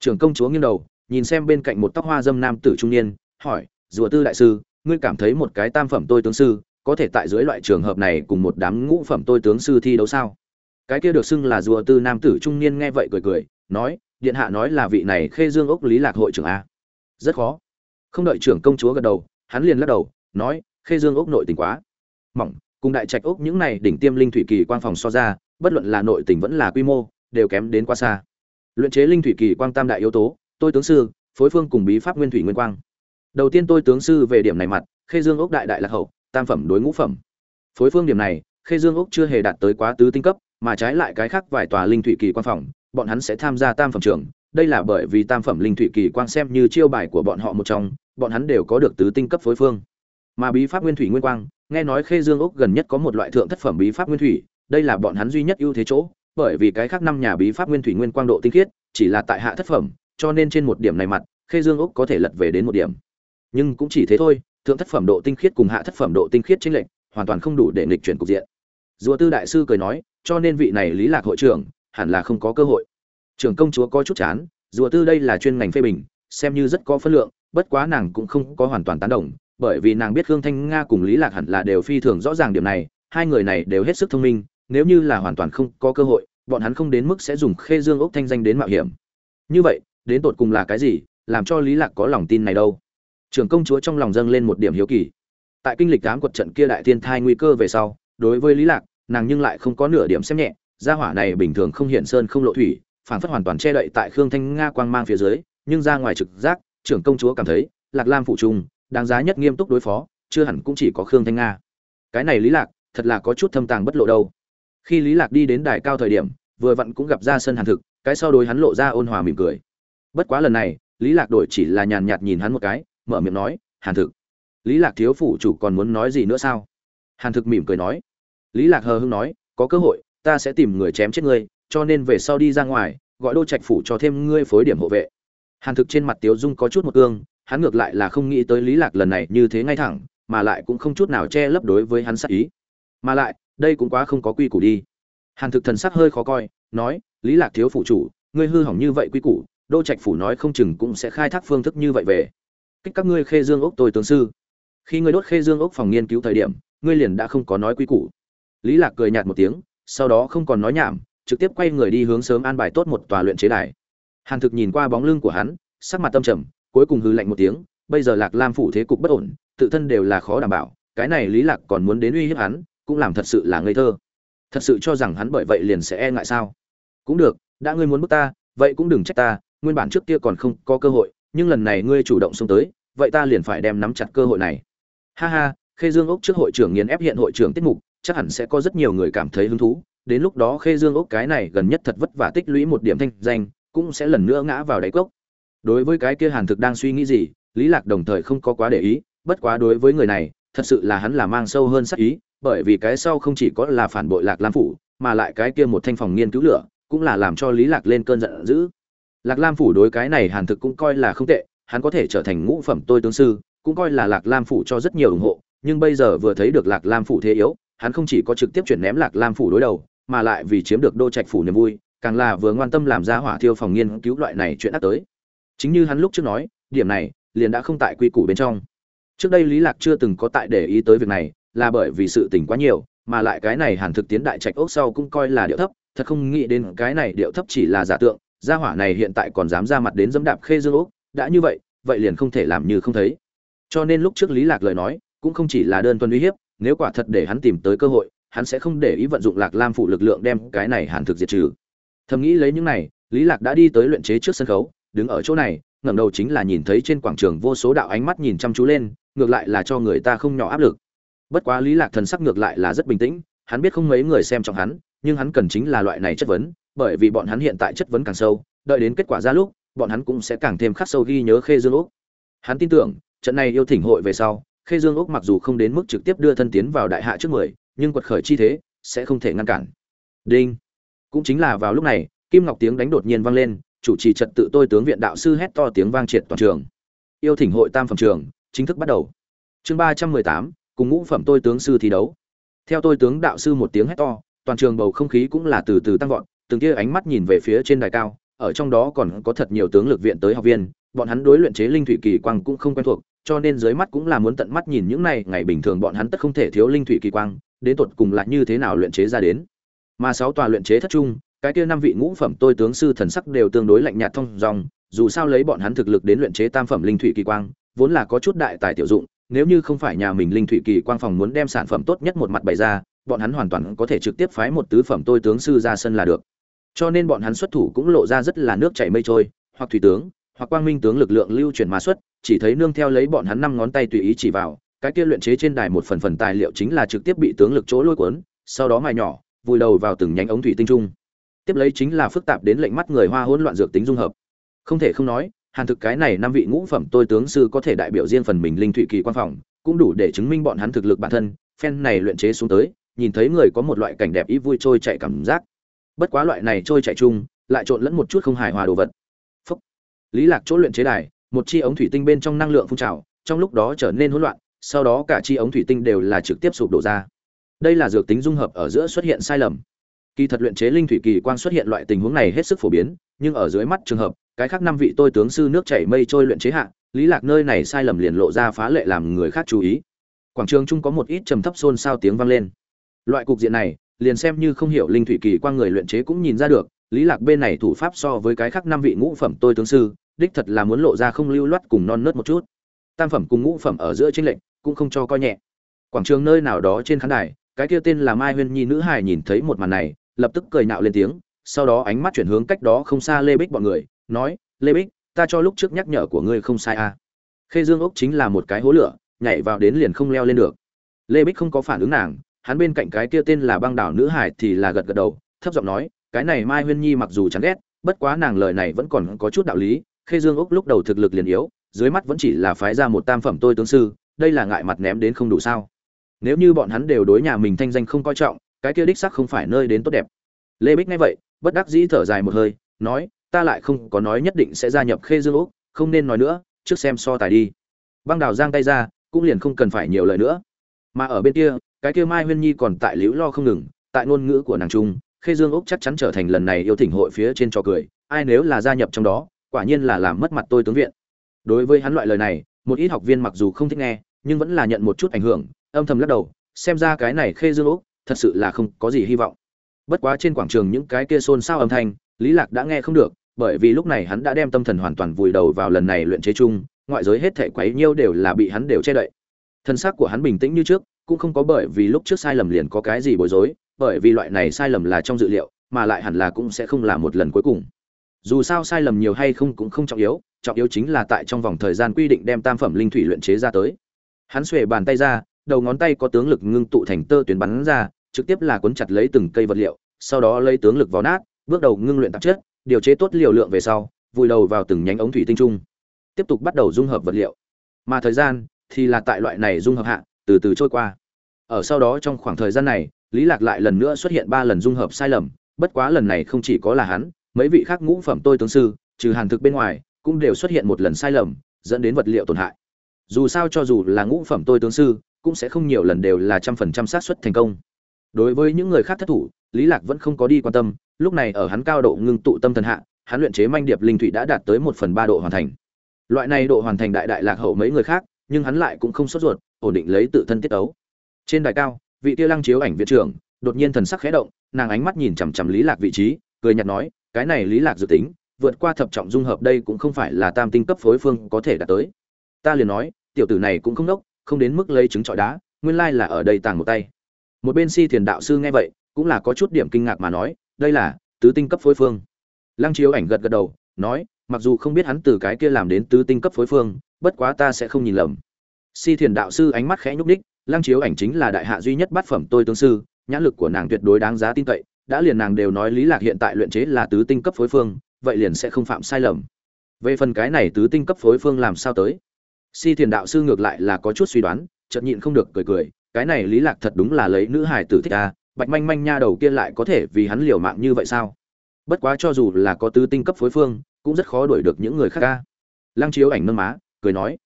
Trưởng công chúa nghiêng đầu, nhìn xem bên cạnh một tóc hoa dâm nam tử trung niên, hỏi, rùa tư đại sư, ngươi cảm thấy một cái tam phẩm tôi tướng sư có thể tại dưới loại trường hợp này cùng một đám ngũ phẩm tôi tướng sư thi đấu sao? Cái kia được xưng là rùa tư nam tử trung niên nghe vậy cười cười, nói, điện hạ nói là vị này khê dương ốc lý lạc hội trưởng a. Rất khó. Không đợi trưởng công chúa gật đầu hắn liền lắc đầu, nói, khê dương ốc nội tình quá. Mỏng, cùng đại trạch ốc những này đỉnh tiêm linh thủy kỳ quang phòng so ra, bất luận là nội tình vẫn là quy mô, đều kém đến quá xa. Luyện chế linh thủy kỳ quang tam đại yếu tố, tôi tướng sư, phối phương cùng bí pháp nguyên thủy nguyên quang. Đầu tiên tôi tướng sư về điểm này mặt, khê dương ốc đại đại lạc hậu, tam phẩm đối ngũ phẩm. Phối phương điểm này, khê dương ốc chưa hề đạt tới quá tứ tinh cấp, mà trái lại cái khác vài tòa linh thủy kỳ quan phòng, bọn hắn sẽ tham gia tam phẩm trường. Đây là bởi vì tam phẩm linh thủy kỳ quang xem như chiêu bài của bọn họ một trong bọn hắn đều có được tứ tinh cấp phối phương. Mà bí pháp nguyên thủy nguyên quang, nghe nói khê dương ốc gần nhất có một loại thượng thất phẩm bí pháp nguyên thủy, đây là bọn hắn duy nhất ưu thế chỗ, bởi vì cái khác năm nhà bí pháp nguyên thủy nguyên quang độ tinh khiết, chỉ là tại hạ thất phẩm, cho nên trên một điểm này mặt, khê dương ốc có thể lật về đến một điểm. Nhưng cũng chỉ thế thôi, thượng thất phẩm độ tinh khiết cùng hạ thất phẩm độ tinh khiết chính lệnh hoàn toàn không đủ để nghịch chuyển cục diện. Rùa tư đại sư cười nói, cho nên vị này lý lạc hội trưởng, hẳn là không có cơ hội. Trưởng công chúa có chút chán rùa tư đây là chuyên ngành phê bình, xem như rất có phân lượng bất quá nàng cũng không có hoàn toàn tán đồng, bởi vì nàng biết khương thanh nga cùng lý lạc hẳn là đều phi thường rõ ràng điểm này, hai người này đều hết sức thông minh, nếu như là hoàn toàn không có cơ hội, bọn hắn không đến mức sẽ dùng khê dương ốc thanh danh đến mạo hiểm. Như vậy, đến tột cùng là cái gì, làm cho lý lạc có lòng tin này đâu? Trưởng công chúa trong lòng dâng lên một điểm hiếu kỳ. Tại kinh lịch tám quật trận kia đại thiên thai nguy cơ về sau, đối với lý lạc, nàng nhưng lại không có nửa điểm xem nhẹ, gia hỏa này bình thường không hiện sơn không lộ thủy phản phất hoàn toàn che đậy tại khương thanh nga quang mang phía dưới, nhưng ra ngoài trực giác trưởng công chúa cảm thấy, lạc lam phụ trung, đáng giá nhất nghiêm túc đối phó, chưa hẳn cũng chỉ có khương thanh nga. Cái này lý lạc, thật là có chút thâm tàng bất lộ đâu. Khi lý lạc đi đến đài cao thời điểm, vừa vặn cũng gặp ra sân hàn thực, cái sau đối hắn lộ ra ôn hòa mỉm cười. Bất quá lần này, lý lạc đổi chỉ là nhàn nhạt nhìn hắn một cái, mở miệng nói, hàn thực, lý lạc thiếu phủ chủ còn muốn nói gì nữa sao? Hàn thực mỉm cười nói. Lý lạc hờ hững nói, có cơ hội, ta sẽ tìm người chém chết ngươi, cho nên về sau đi ra ngoài, gọi đô trạch phủ cho thêm ngươi phối điểm hộ vệ hàn thực trên mặt tiếu dung có chút một cương, hắn ngược lại là không nghĩ tới lý lạc lần này như thế ngay thẳng, mà lại cũng không chút nào che lấp đối với hắn sắc ý. Mà lại, đây cũng quá không có quy củ đi. Hàn thực thần sắc hơi khó coi, nói, lý lạc thiếu phụ chủ, ngươi hư hỏng như vậy quy củ, đô trạch phủ nói không chừng cũng sẽ khai thác phương thức như vậy về. Kích các ngươi khê dương ốc tôi tướng sư. Khi ngươi đốt khê dương ốc phòng nghiên cứu thời điểm, ngươi liền đã không có nói quy củ. Lý lạc cười nhạt một tiếng, sau đó không còn nói nhảm, trực tiếp quay người đi hướng sớm an bài tốt một tòa luyện chế đài hàn thực nhìn qua bóng lưng của hắn, sắc mặt tâm trầm, cuối cùng hư lạnh một tiếng, bây giờ lạc lam phủ thế cục bất ổn, tự thân đều là khó đảm bảo, cái này lý lạc còn muốn đến uy hiếp hắn, cũng làm thật sự là ngây thơ. Thật sự cho rằng hắn bởi vậy liền sẽ e ngại sao? Cũng được, đã ngươi muốn bức ta, vậy cũng đừng trách ta, nguyên bản trước kia còn không có cơ hội, nhưng lần này ngươi chủ động xông tới, vậy ta liền phải đem nắm chặt cơ hội này. Ha ha, khê dương ốc trước hội trưởng nghiền ép hiện hội trưởng tiết mục, chắc hẳn sẽ có rất nhiều người cảm thấy hứng thú, đến lúc đó khê dương ốc cái này gần nhất thật vất vả tích lũy một điểm thanh danh cũng sẽ lần nữa ngã vào đáy cốc. Đối với cái kia hàn thực đang suy nghĩ gì, lý lạc đồng thời không có quá để ý, bất quá đối với người này, thật sự là hắn là mang sâu hơn sắc ý, bởi vì cái sau không chỉ có là phản bội lạc lam phủ, mà lại cái kia một thanh phòng nghiên cứu lửa, cũng là làm cho lý lạc lên cơn giận dữ. Lạc lam phủ đối cái này hàn thực cũng coi là không tệ, hắn có thể trở thành ngũ phẩm tôi tướng sư, cũng coi là lạc lam phủ cho rất nhiều ủng hộ, nhưng bây giờ vừa thấy được lạc lam phủ thế yếu, hắn không chỉ có trực tiếp chuyển ném lạc lam phủ đối đầu, mà lại vì chiếm được đô trạch phủ niềm vui càng là vừa ngoan tâm làm ra hỏa thiêu phòng nghiên cứu loại này chuyện ác tới. Chính như hắn lúc trước nói, điểm này, liền đã không tại quy củ bên trong. Trước đây lý lạc chưa từng có tại để ý tới việc này, là bởi vì sự tình quá nhiều, mà lại cái này hàn thực tiến đại trạch ốc sau cũng coi là điệu thấp, thật không nghĩ đến cái này điệu thấp chỉ là giả tượng, gia hỏa này hiện tại còn dám ra mặt đến dẫm đạp khê dương ốc, đã như vậy vậy liền không thể làm như không thấy. Cho nên lúc trước lý lạc lời nói, cũng không chỉ là đơn thuần uy hiếp, nếu quả thật để hắn tìm tới cơ hội, hắn sẽ không để ý vận dụng lạc lam phụ lực lượng đem cái này hàn thực diệt trừ thầm nghĩ lấy những này, lý lạc đã đi tới luyện chế trước sân khấu, đứng ở chỗ này, ngẩng đầu chính là nhìn thấy trên quảng trường vô số đạo ánh mắt nhìn chăm chú lên, ngược lại là cho người ta không nhỏ áp lực. Bất quá lý lạc thần sắc ngược lại là rất bình tĩnh, hắn biết không mấy người xem trọng hắn, nhưng hắn cần chính là loại này chất vấn, bởi vì bọn hắn hiện tại chất vấn càng sâu, đợi đến kết quả ra lúc, bọn hắn cũng sẽ càng thêm khắc sâu ghi nhớ khê dương úc. Hắn tin tưởng, trận này yêu thỉnh hội về sau, khê dương úc mặc dù không đến mức trực tiếp đưa thân tiến vào đại hạ trước mười, nhưng quật khởi chi thế sẽ không thể ngăn cản. Đinh cũng chính là vào lúc này, kim ngọc tiếng đánh đột nhiên vang lên, chủ trì trật tự tôi tướng viện đạo sư hét to tiếng vang triệt toàn trường. Yêu thỉnh hội tam phẩm trường, chính thức bắt đầu. Chương ba trăm mười tám, cùng ngũ phẩm tôi tướng sư thi đấu. Theo tôi tướng đạo sư một tiếng hét to, toàn trường bầu không khí cũng là từ từ tăng vọt, từng tia ánh mắt nhìn về phía trên đài cao, ở trong đó còn có thật nhiều tướng lực viện tới học viên, bọn hắn đối luyện chế linh thủy kỳ quang cũng không quen thuộc, cho nên dưới mắt cũng là muốn tận mắt nhìn những này, ngày bình thường bọn hắn tất không thể thiếu linh thủy kỳ quang, đến tột cùng là như thế nào luyện chế ra đến mà sáu tòa luyện chế thất trung, cái kia năm vị ngũ phẩm tôi tướng sư thần sắc đều tương đối lạnh nhạt thông dòng, dù sao lấy bọn hắn thực lực đến luyện chế tam phẩm linh thủy kỳ quang, vốn là có chút đại tài tiểu dụng, nếu như không phải nhà mình linh thủy kỳ quang phòng muốn đem sản phẩm tốt nhất một mặt bày ra, bọn hắn hoàn toàn có thể trực tiếp phái một tứ phẩm tôi tướng sư ra sân là được. Cho nên bọn hắn xuất thủ cũng lộ ra rất là nước chảy mây trôi, hoặc thủy tướng, hoặc quang minh tướng lực lượng lưu chuyển mà xuất, chỉ thấy nương theo lấy bọn hắn năm ngón tay tùy ý chỉ vào, cái kia luyện chế trên đài một phần phần tài liệu chính là trực tiếp bị tướng lực chỗ lôi cuốn, sau đó mài nhỏ vùi đầu vào từng nhánh ống thủy tinh trung. Tiếp lấy chính là phức tạp đến lệnh mắt người hoa hỗn loạn dược tính dung hợp. Không thể không nói, hàn thực cái này năm vị ngũ phẩm tôi tướng sư có thể đại biểu riêng phần mình linh thủy kỳ quan phòng, cũng đủ để chứng minh bọn hắn thực lực bản thân, phen này luyện chế xuống tới, nhìn thấy người có một loại cảnh đẹp ý vui trôi chạy cảm giác. Bất quá loại này trôi chạy chung, lại trộn lẫn một chút không hài hòa đồ vật. Phúc. lý lạc chỗ luyện chế đài, một chi ống thủy tinh bên trong năng lượng phun trào, trong lúc đó trở nên hỗn loạn, sau đó cả chi ống thủy tinh đều là trực tiếp sụp đổ ra đây là dược tính dung hợp ở giữa xuất hiện sai lầm. Kỳ thật luyện chế linh thủy kỳ quang xuất hiện loại tình huống này hết sức phổ biến, nhưng ở dưới mắt trường hợp, cái khác năm vị tôi tướng sư nước chảy mây trôi luyện chế hạ, lý lạc nơi này sai lầm liền lộ ra phá lệ làm người khác chú ý. Quảng trường chung có một ít trầm thấp xôn xao tiếng vang lên. Loại cục diện này, liền xem như không hiểu linh thủy kỳ quang người luyện chế cũng nhìn ra được, lý lạc bên này thủ pháp so với cái khác năm vị ngũ phẩm tôi tướng sư, đích thật là muốn lộ ra không lưu loát cùng non nớt một chút. Tam phẩm cùng ngũ phẩm ở giữa tranh lệnh cũng không cho coi nhẹ. Quảng trường nơi nào đó trên khán đài cái kia tên là mai huyên nhi nữ hài nhìn thấy một màn này, lập tức cười nạo lên tiếng, sau đó ánh mắt chuyển hướng cách đó không xa lê bích bọn người, nói, lê bích, ta cho lúc trước nhắc nhở của ngươi không sai à. khê dương ốc chính là một cái hố lửa, nhảy vào đến liền không leo lên được lê bích không có phản ứng nàng, hắn bên cạnh cái kia tên là băng đảo nữ hải thì là gật gật đầu, thấp giọng nói, cái này mai huyên nhi mặc dù chán ghét, bất quá nàng lời này vẫn còn có chút đạo lý, khê dương ốc lúc đầu thực lực liền yếu, dưới mắt vẫn chỉ là phái ra một tam phẩm tôi tướng sư, đây là ngại mặt ném đến không đủ sao nếu như bọn hắn đều đối nhà mình thanh danh không coi trọng, cái kia đích sắc không phải nơi đến tốt đẹp. Lê bích nghe vậy, bất đắc dĩ thở dài một hơi, nói, ta lại không có nói nhất định sẽ gia nhập khê dương úc, không nên nói nữa, trước xem so tài đi. Băng đào giang tay ra, cũng liền không cần phải nhiều lời nữa. Mà ở bên kia, cái kia mai huyên nhi còn tại liễu lo không ngừng, tại ngôn ngữ của nàng trung, khê dương úc chắc chắn trở thành lần này yêu thỉnh hội phía trên trò cười, ai nếu là gia nhập trong đó, quả nhiên là làm mất mặt tôi tướng viện. Đối với hắn loại lời này, một ít học viên mặc dù không thích nghe, nhưng vẫn là nhận một chút ảnh hưởng âm thầm lắc đầu, xem ra cái này khê dương úc thật sự là không có gì hy vọng. Bất quá trên quảng trường những cái kia xôn xao âm thanh, lý lạc đã nghe không được, bởi vì lúc này hắn đã đem tâm thần hoàn toàn vùi đầu vào lần này luyện chế chung, ngoại giới hết thể quấy nhiêu đều là bị hắn đều che đậy. Thân xác của hắn bình tĩnh như trước, cũng không có bởi vì lúc trước sai lầm liền có cái gì bối rối, bởi vì loại này sai lầm là trong dự liệu, mà lại hẳn là cũng sẽ không là một lần cuối cùng. Dù sao sai lầm nhiều hay không cũng không trọng yếu trọng yếu chính là tại trong vòng thời gian quy định đem tam phẩm linh thủy luyện chế ra tới. Hắn xuề bàn tay ra đầu ngón tay có tướng lực ngưng tụ thành tơ tuyến bắn ra, trực tiếp là cuốn chặt lấy từng cây vật liệu, sau đó lấy tướng lực vào nát, bước đầu ngưng luyện tạp chất, điều chế tốt liều lượng về sau, vùi đầu vào từng nhánh ống thủy tinh trung, tiếp tục bắt đầu dung hợp vật liệu. Mà thời gian thì là tại loại này dung hợp hạ, từ từ trôi qua. Ở sau đó trong khoảng thời gian này, lý lạc lại lần nữa xuất hiện ba lần dung hợp sai lầm, bất quá lần này không chỉ có là hắn, mấy vị khác ngũ phẩm tôi tướng sư, trừ hàn thực bên ngoài, cũng đều xuất hiện một lần sai lầm, dẫn đến vật liệu tổn hại. Dù sao cho dù là ngũ phẩm tôi tướng sư cũng sẽ không nhiều lần đều là trăm phần trăm xác suất thành công. Đối với những người khác thất thủ, lý lạc vẫn không có đi quan tâm, lúc này ở hắn cao độ ngưng tụ tâm thần hạ, hắn luyện chế manh điệp linh thủy đã đạt tới một phần ba độ hoàn thành. Loại này độ hoàn thành đại đại lạc hậu mấy người khác, nhưng hắn lại cũng không sốt ruột, ổn định lấy tự thân tiết ấu trên đài cao, vị tiêu lăng chiếu ảnh viện trưởng, đột nhiên thần sắc khẽ động, nàng ánh mắt nhìn chằm chằm lý lạc vị trí, cười nhạt nói, cái này lý lạc dự tính, vượt qua thập trọng dung hợp đây cũng không phải là tam tinh cấp phối phương có thể đạt tới. Ta liền nói, tiểu tử này cũng không đốc không đến mức lấy trứng trọi đá, nguyên lai là ở đây tàng một tay. Một bên si thiền đạo sư nghe vậy, cũng là có chút điểm kinh ngạc mà nói, đây là tứ tinh cấp phối phương. Lăng chiếu ảnh gật gật đầu, nói, mặc dù không biết hắn từ cái kia làm đến tứ tinh cấp phối phương, bất quá ta sẽ không nhìn lầm. Si thiền đạo sư ánh mắt khẽ nhúc đích lăng chiếu ảnh chính là đại hạ duy nhất bát phẩm tôi tương sư, nhãn lực của nàng tuyệt đối đáng giá tin cậy, đã liền nàng đều nói lý lạc hiện tại luyện chế là tứ tinh cấp phối phương, vậy liền sẽ không phạm sai lầm. Về phần cái này tứ tinh cấp phối phương làm sao tới? Si thiền đạo sư ngược lại là có chút suy đoán, chợt nhịn không được cười cười, cái này lý lạc thật đúng là lấy nữ hải tử thích a bạch manh manh nha đầu kia lại có thể vì hắn liều mạng như vậy sao? Bất quá cho dù là có tứ tinh cấp phối phương, cũng rất khó đuổi được những người khác ca. Lăng chiếu ảnh nâng má, cười nói,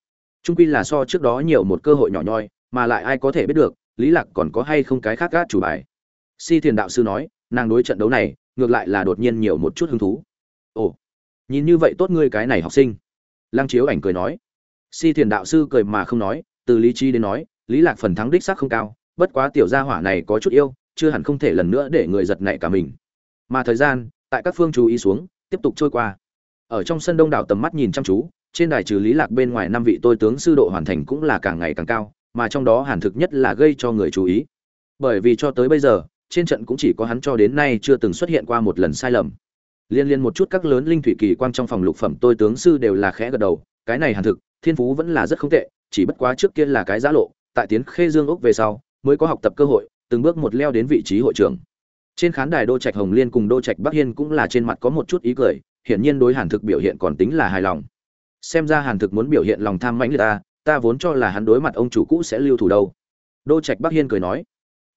trung quy là so trước đó nhiều một cơ hội nhỏ nhoi, mà lại ai có thể biết được, lý lạc còn có hay không cái khác gác chủ bài. Si thiền đạo sư nói, nàng đối trận đấu này, ngược lại là đột nhiên nhiều một chút hứng thú. Ồ, nhìn như vậy tốt ngươi cái này học sinh. Lăng chiếu ảnh cười nói si thiền đạo sư cười mà không nói, từ lý trí đến nói, lý lạc phần thắng đích xác không cao, bất quá tiểu gia hỏa này có chút yêu, chưa hẳn không thể lần nữa để người giật nảy cả mình. Mà thời gian, tại các phương chú ý xuống, tiếp tục trôi qua. Ở trong sân đông đảo tầm mắt nhìn chăm chú, trên đài trừ lý lạc bên ngoài năm vị tôi tướng sư độ hoàn thành cũng là càng ngày càng cao, mà trong đó hàn thực nhất là gây cho người chú ý. Bởi vì cho tới bây giờ, trên trận cũng chỉ có hắn cho đến nay chưa từng xuất hiện qua một lần sai lầm. Liên liên một chút các lớn linh thủy kỳ quang trong phòng lục phẩm tôi tướng sư đều là khẽ gật đầu, cái này hàn thực thiên phú vẫn là rất không tệ, chỉ bất quá trước kia là cái giá lộ, tại tiến khê dương ốc về sau, mới có học tập cơ hội, từng bước một leo đến vị trí hội trưởng. Trên khán đài đô trạch hồng liên cùng đô trạch bắc hiên cũng là trên mặt có một chút ý cười, hiển nhiên đối hàn thực biểu hiện còn tính là hài lòng. Xem ra hàn thực muốn biểu hiện lòng tham mãnh người ta ta vốn cho là hắn đối mặt ông chủ cũ sẽ lưu thủ đâu. Đô trạch bắc hiên cười nói.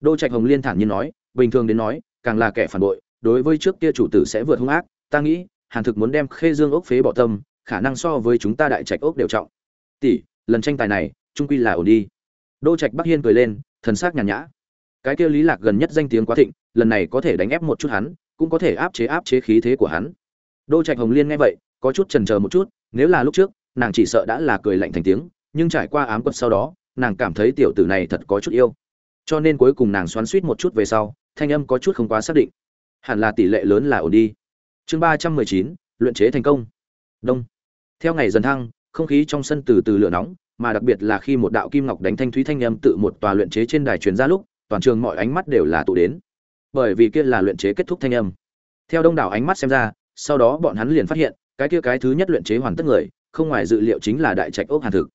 Đô trạch hồng liên thản nhiên nói, bình thường đến nói, càng là kẻ phản bội, đối với trước kia chủ tử sẽ vượt hung ác, ta nghĩ, hàn thực muốn đem khê dương ốc phế bỏ tâm khả năng so với chúng ta đại trạch ốc đều trọng. Tỷ, lần tranh tài này, trung quy là ổn đi. Đô trạch bắc hiên cười lên, thần sắc nhàn nhã. Cái kia lý lạc gần nhất danh tiếng quá thịnh, lần này có thể đánh ép một chút hắn, cũng có thể áp chế áp chế khí thế của hắn. Đô trạch hồng liên nghe vậy, có chút chần chờ một chút, nếu là lúc trước, nàng chỉ sợ đã là cười lạnh thành tiếng, nhưng trải qua ám quật sau đó, nàng cảm thấy tiểu tử này thật có chút yêu. Cho nên cuối cùng nàng xoắn suýt một chút về sau, thanh âm có chút không quá xác định. Hẳn là tỷ lệ lớn là ổn đi. Chương ba trăm mười chín, luyện chế thành công. Đông theo ngày dần thăng, không khí trong sân từ từ lửa nóng, mà đặc biệt là khi một đạo kim ngọc đánh thanh thúy thanh âm tự một tòa luyện chế trên đài truyền ra lúc, toàn trường mọi ánh mắt đều là tụ đến. Bởi vì kia là luyện chế kết thúc thanh âm. Theo đông đảo ánh mắt xem ra, sau đó bọn hắn liền phát hiện, cái kia cái thứ nhất luyện chế hoàn tất người, không ngoài dự liệu chính là đại trạch ốc hàn thực.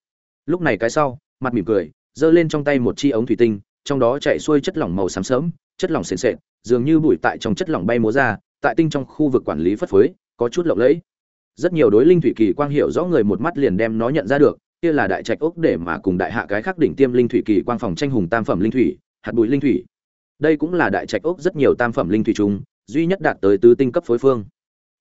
Lúc này cái sau, mặt mỉm cười, giơ lên trong tay một chi ống thủy tinh, trong đó chạy xuôi chất lỏng màu xám sớm, chất lỏng sền sệt, dường như bụi tại trong chất lỏng bay múa ra, tại tinh trong khu vực quản lý phất phới, có chút lộng lẫy rất nhiều đối linh thủy kỳ quang hiệu rõ người một mắt liền đem nó nhận ra được, kia là đại trạch ốc để mà cùng đại hạ cái khắc đỉnh tiêm linh thủy kỳ quang phòng tranh hùng tam phẩm linh thủy, hạt bụi linh thủy. Đây cũng là đại trạch ốc rất nhiều tam phẩm linh thủy chung, duy nhất đạt tới tứ tinh cấp phối phương.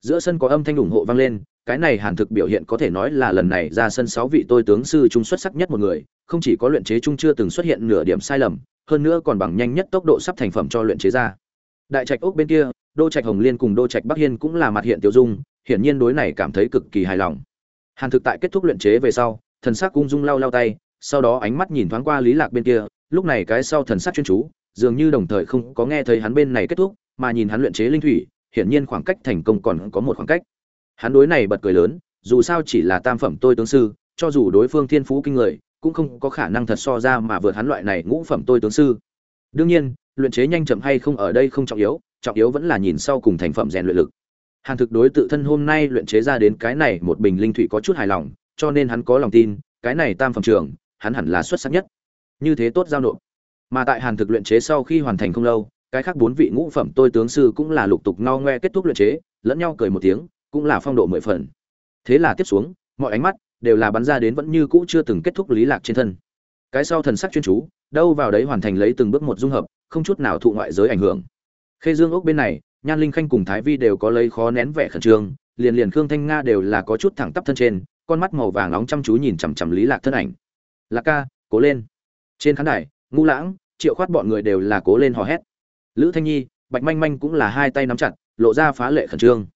Giữa sân có âm thanh ủng hộ vang lên, cái này hàn thực biểu hiện có thể nói là lần này ra sân sáu vị tôi tướng sư trung xuất sắc nhất một người, không chỉ có luyện chế trung chưa từng xuất hiện nửa điểm sai lầm, hơn nữa còn bằng nhanh nhất tốc độ sắp thành phẩm cho luyện chế ra. Đại trạch ốc bên kia, đô trạch hồng liên cùng đô trạch bắc hiên cũng là mặt hiện tiêu dung hiển nhiên đối này cảm thấy cực kỳ hài lòng. Hàn thực tại kết thúc luyện chế về sau, thần sắc cung dung lau lau tay, sau đó ánh mắt nhìn thoáng qua lý lạc bên kia, lúc này cái sau thần sắc chuyên chú, dường như đồng thời không có nghe thấy hắn bên này kết thúc, mà nhìn hắn luyện chế linh thủy, hiển nhiên khoảng cách thành công còn có một khoảng cách. Hắn đối này bật cười lớn, dù sao chỉ là tam phẩm tôi tướng sư, cho dù đối phương thiên phú kinh người, cũng không có khả năng thật so ra mà vượt hắn loại này ngũ phẩm tôi tướng sư. Đương nhiên, luyện chế nhanh chậm hay không ở đây không trọng yếu trọng yếu vẫn là nhìn sau cùng thành phẩm rèn luyện lực hàn thực đối tự thân hôm nay luyện chế ra đến cái này một bình linh thủy có chút hài lòng, cho nên hắn có lòng tin, cái này tam phẩm trường, hắn hẳn là xuất sắc nhất. Như thế tốt giao nộp. Mà tại hàn thực luyện chế sau khi hoàn thành không lâu, cái khác bốn vị ngũ phẩm tôi tướng sư cũng là lục tục no ngoe kết thúc luyện chế, lẫn nhau cười một tiếng, cũng là phong độ mười phần. Thế là tiếp xuống, mọi ánh mắt đều là bắn ra đến vẫn như cũ chưa từng kết thúc lý lạc trên thân. Cái sau thần sắc chuyên chú, đâu vào đấy hoàn thành lấy từng bước một dung hợp, không chút nào thụ ngoại giới ảnh hưởng. Khê dương ốc bên này nhan linh khanh cùng thái vi đều có lấy khó nén vẻ khẩn trương, liền liền khương thanh nga đều là có chút thẳng tắp thân trên, con mắt màu vàng nóng chăm chú nhìn chằm chằm lý lạc thân ảnh. Lạc ca, cố lên. Trên khán đài ngu lãng, triệu khoát bọn người đều là cố lên hò hét. Lữ thanh nhi, bạch manh manh cũng là hai tay nắm chặt, lộ ra phá lệ khẩn trương.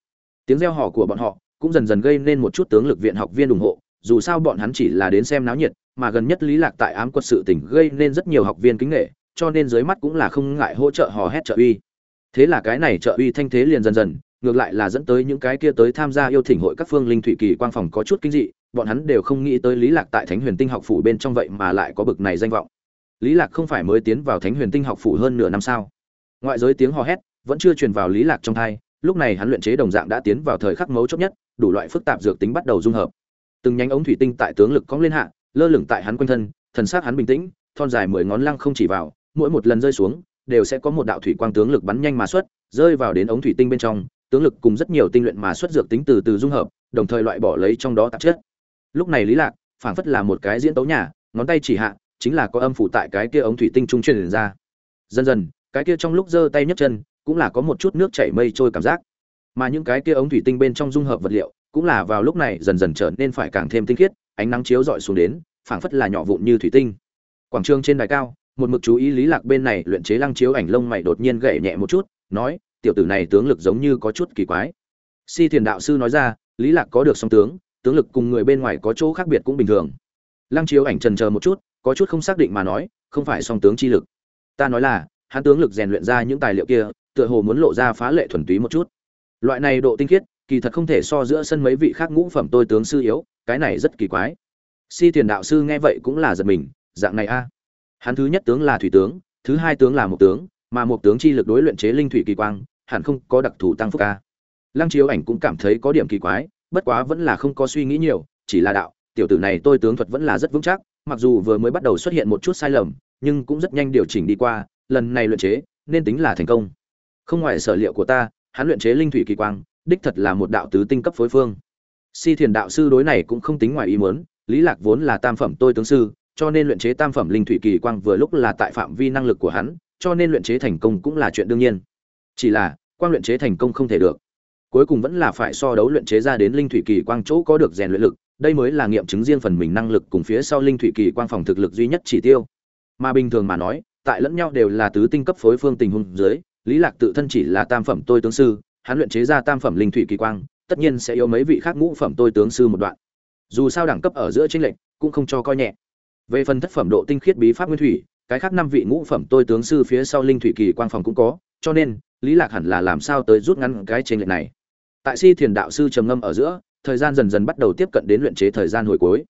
Tiếng reo hò của bọn họ cũng dần dần gây nên một chút tướng lực viện học viên ủng hộ, dù sao bọn hắn chỉ là đến xem náo nhiệt, mà gần nhất lý lạc tại ám quân sự tình gây nên rất nhiều học viên kính nghệ cho nên dưới mắt cũng là không ngại hỗ trợ hò hét trợ uy thế là cái này trợ uy thanh thế liền dần dần, ngược lại là dẫn tới những cái kia tới tham gia yêu thỉnh hội các phương linh thủy kỳ quang phòng có chút kinh dị, bọn hắn đều không nghĩ tới lý lạc tại thánh huyền tinh học phủ bên trong vậy mà lại có bực này danh vọng. Lý lạc không phải mới tiến vào thánh huyền tinh học phủ hơn nửa năm sao? Ngoại giới tiếng hò hét vẫn chưa truyền vào lý lạc trong thai lúc này hắn luyện chế đồng dạng đã tiến vào thời khắc mấu chốt nhất, đủ loại phức tạp dược tính bắt đầu dung hợp. Từng nhánh ống thủy tinh tại tướng lực cong lên hạ, lơ lửng tại hắn quanh thân, thần sắc hắn bình tĩnh, thon dài mười ngón lăng không chỉ vào, mỗi một lần rơi xuống đều sẽ có một đạo thủy quang tướng lực bắn nhanh mà xuất, rơi vào đến ống thủy tinh bên trong, tướng lực cùng rất nhiều tinh luyện mà xuất dược tính từ từ dung hợp, đồng thời loại bỏ lấy trong đó tạp chất. Lúc này lý lạc, phảng phất là một cái diễn tấu nhà, ngón tay chỉ hạ, chính là có âm phủ tại cái kia ống thủy tinh trung truyền ra. Dần dần, cái kia trong lúc giơ tay nhấc chân, cũng là có một chút nước chảy mây trôi cảm giác. Mà những cái kia ống thủy tinh bên trong dung hợp vật liệu, cũng là vào lúc này dần dần trở nên phải càng thêm tinh khiết, ánh nắng chiếu rọi xuống đến, phảng phất là nhỏ vụn như thủy tinh. Quảng trường trên đài cao một mực chú ý lý lạc bên này luyện chế lăng chiếu ảnh lông mày đột nhiên gẩy nhẹ một chút, nói, tiểu tử này tướng lực giống như có chút kỳ quái. Si thiền đạo sư nói ra, lý lạc có được song tướng tướng lực cùng người bên ngoài có chỗ khác biệt cũng bình thường. Lăng chiếu ảnh trần chờ một chút, có chút không xác định mà nói, không phải song tướng chi lực. Ta nói là, hắn tướng lực rèn luyện ra những tài liệu kia, tựa hồ muốn lộ ra phá lệ thuần túy một chút. Loại này độ tinh khiết, kỳ thật không thể so giữa sân mấy vị khác ngũ phẩm tôi tướng sư yếu, cái này rất kỳ quái. Si thiền đạo sư nghe vậy cũng là giật mình, dạng này a hắn thứ nhất tướng là thủy tướng, thứ hai tướng là một tướng, mà một tướng chi lực đối luyện chế linh thủy kỳ quang, hẳn không có đặc thù tăng phúc ca. Lăng chiếu ảnh cũng cảm thấy có điểm kỳ quái, bất quá vẫn là không có suy nghĩ nhiều, chỉ là đạo, tiểu tử này tôi tướng thuật vẫn là rất vững chắc, mặc dù vừa mới bắt đầu xuất hiện một chút sai lầm, nhưng cũng rất nhanh điều chỉnh đi qua, lần này luyện chế, nên tính là thành công. Không ngoài sở liệu của ta, hắn luyện chế linh thủy kỳ quang, đích thật là một đạo tứ tinh cấp phối phương. Si thiền đạo sư đối này cũng không tính ngoài ý muốn, lý lạc vốn là tam phẩm tôi tướng sư cho nên luyện chế tam phẩm linh thủy kỳ quang vừa lúc là tại phạm vi năng lực của hắn, cho nên luyện chế thành công cũng là chuyện đương nhiên. Chỉ là, quang luyện chế thành công không thể được. Cuối cùng vẫn là phải so đấu luyện chế ra đến linh thủy kỳ quang chỗ có được rèn luyện lực, đây mới là nghiệm chứng riêng phần mình năng lực cùng phía sau linh thủy kỳ quang phòng thực lực duy nhất chỉ tiêu. Mà bình thường mà nói, tại lẫn nhau đều là tứ tinh cấp phối phương tình huống dưới, lý lạc tự thân chỉ là tam phẩm tôi tướng sư, hắn luyện chế ra tam phẩm linh thủy kỳ quang, tất nhiên sẽ yếu mấy vị khác ngũ phẩm tôi tướng sư một đoạn. Dù sao đẳng cấp ở giữa chênh lệch, cũng không cho coi nhẹ về phần thất phẩm độ tinh khiết bí pháp nguyên thủy, cái khác năm vị ngũ phẩm tôi tướng sư phía sau linh thủy kỳ quang phòng cũng có, cho nên, lý lạc hẳn là làm sao tới rút ngắn cái tranh lệch này. Tại si thiền đạo sư trầm ngâm ở giữa, thời gian dần dần bắt đầu tiếp cận đến luyện chế thời gian hồi cuối.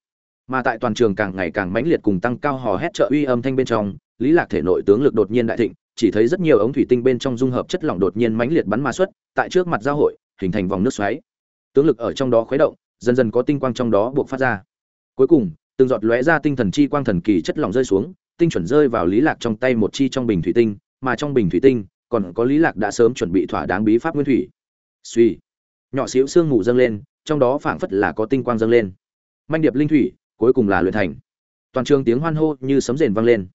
Mà tại toàn trường càng ngày càng mãnh liệt cùng tăng cao hò hét trợ uy âm thanh bên trong, lý lạc thể nội tướng lực đột nhiên đại thịnh, chỉ thấy rất nhiều ống thủy tinh bên trong dung hợp chất lỏng đột nhiên mãnh liệt bắn ma xuất, tại trước mặt giao hội, hình thành vòng nước xoáy. Tướng lực ở trong đó khuấy động, dần dần có tinh quang trong đó buộc phát ra. Cuối cùng từng giọt lóe ra tinh thần chi quang thần kỳ chất lỏng rơi xuống, tinh chuẩn rơi vào lý lạc trong tay một chi trong bình thủy tinh, mà trong bình thủy tinh còn có lý lạc đã sớm chuẩn bị thỏa đáng bí pháp nguyên thủy. Suy nhỏ xíu xương ngủ dâng lên, trong đó phảng phất là có tinh quang dâng lên. Manh điệp linh thủy, cuối cùng là luyện thành. Toàn trường tiếng hoan hô như sấm rền vang lên.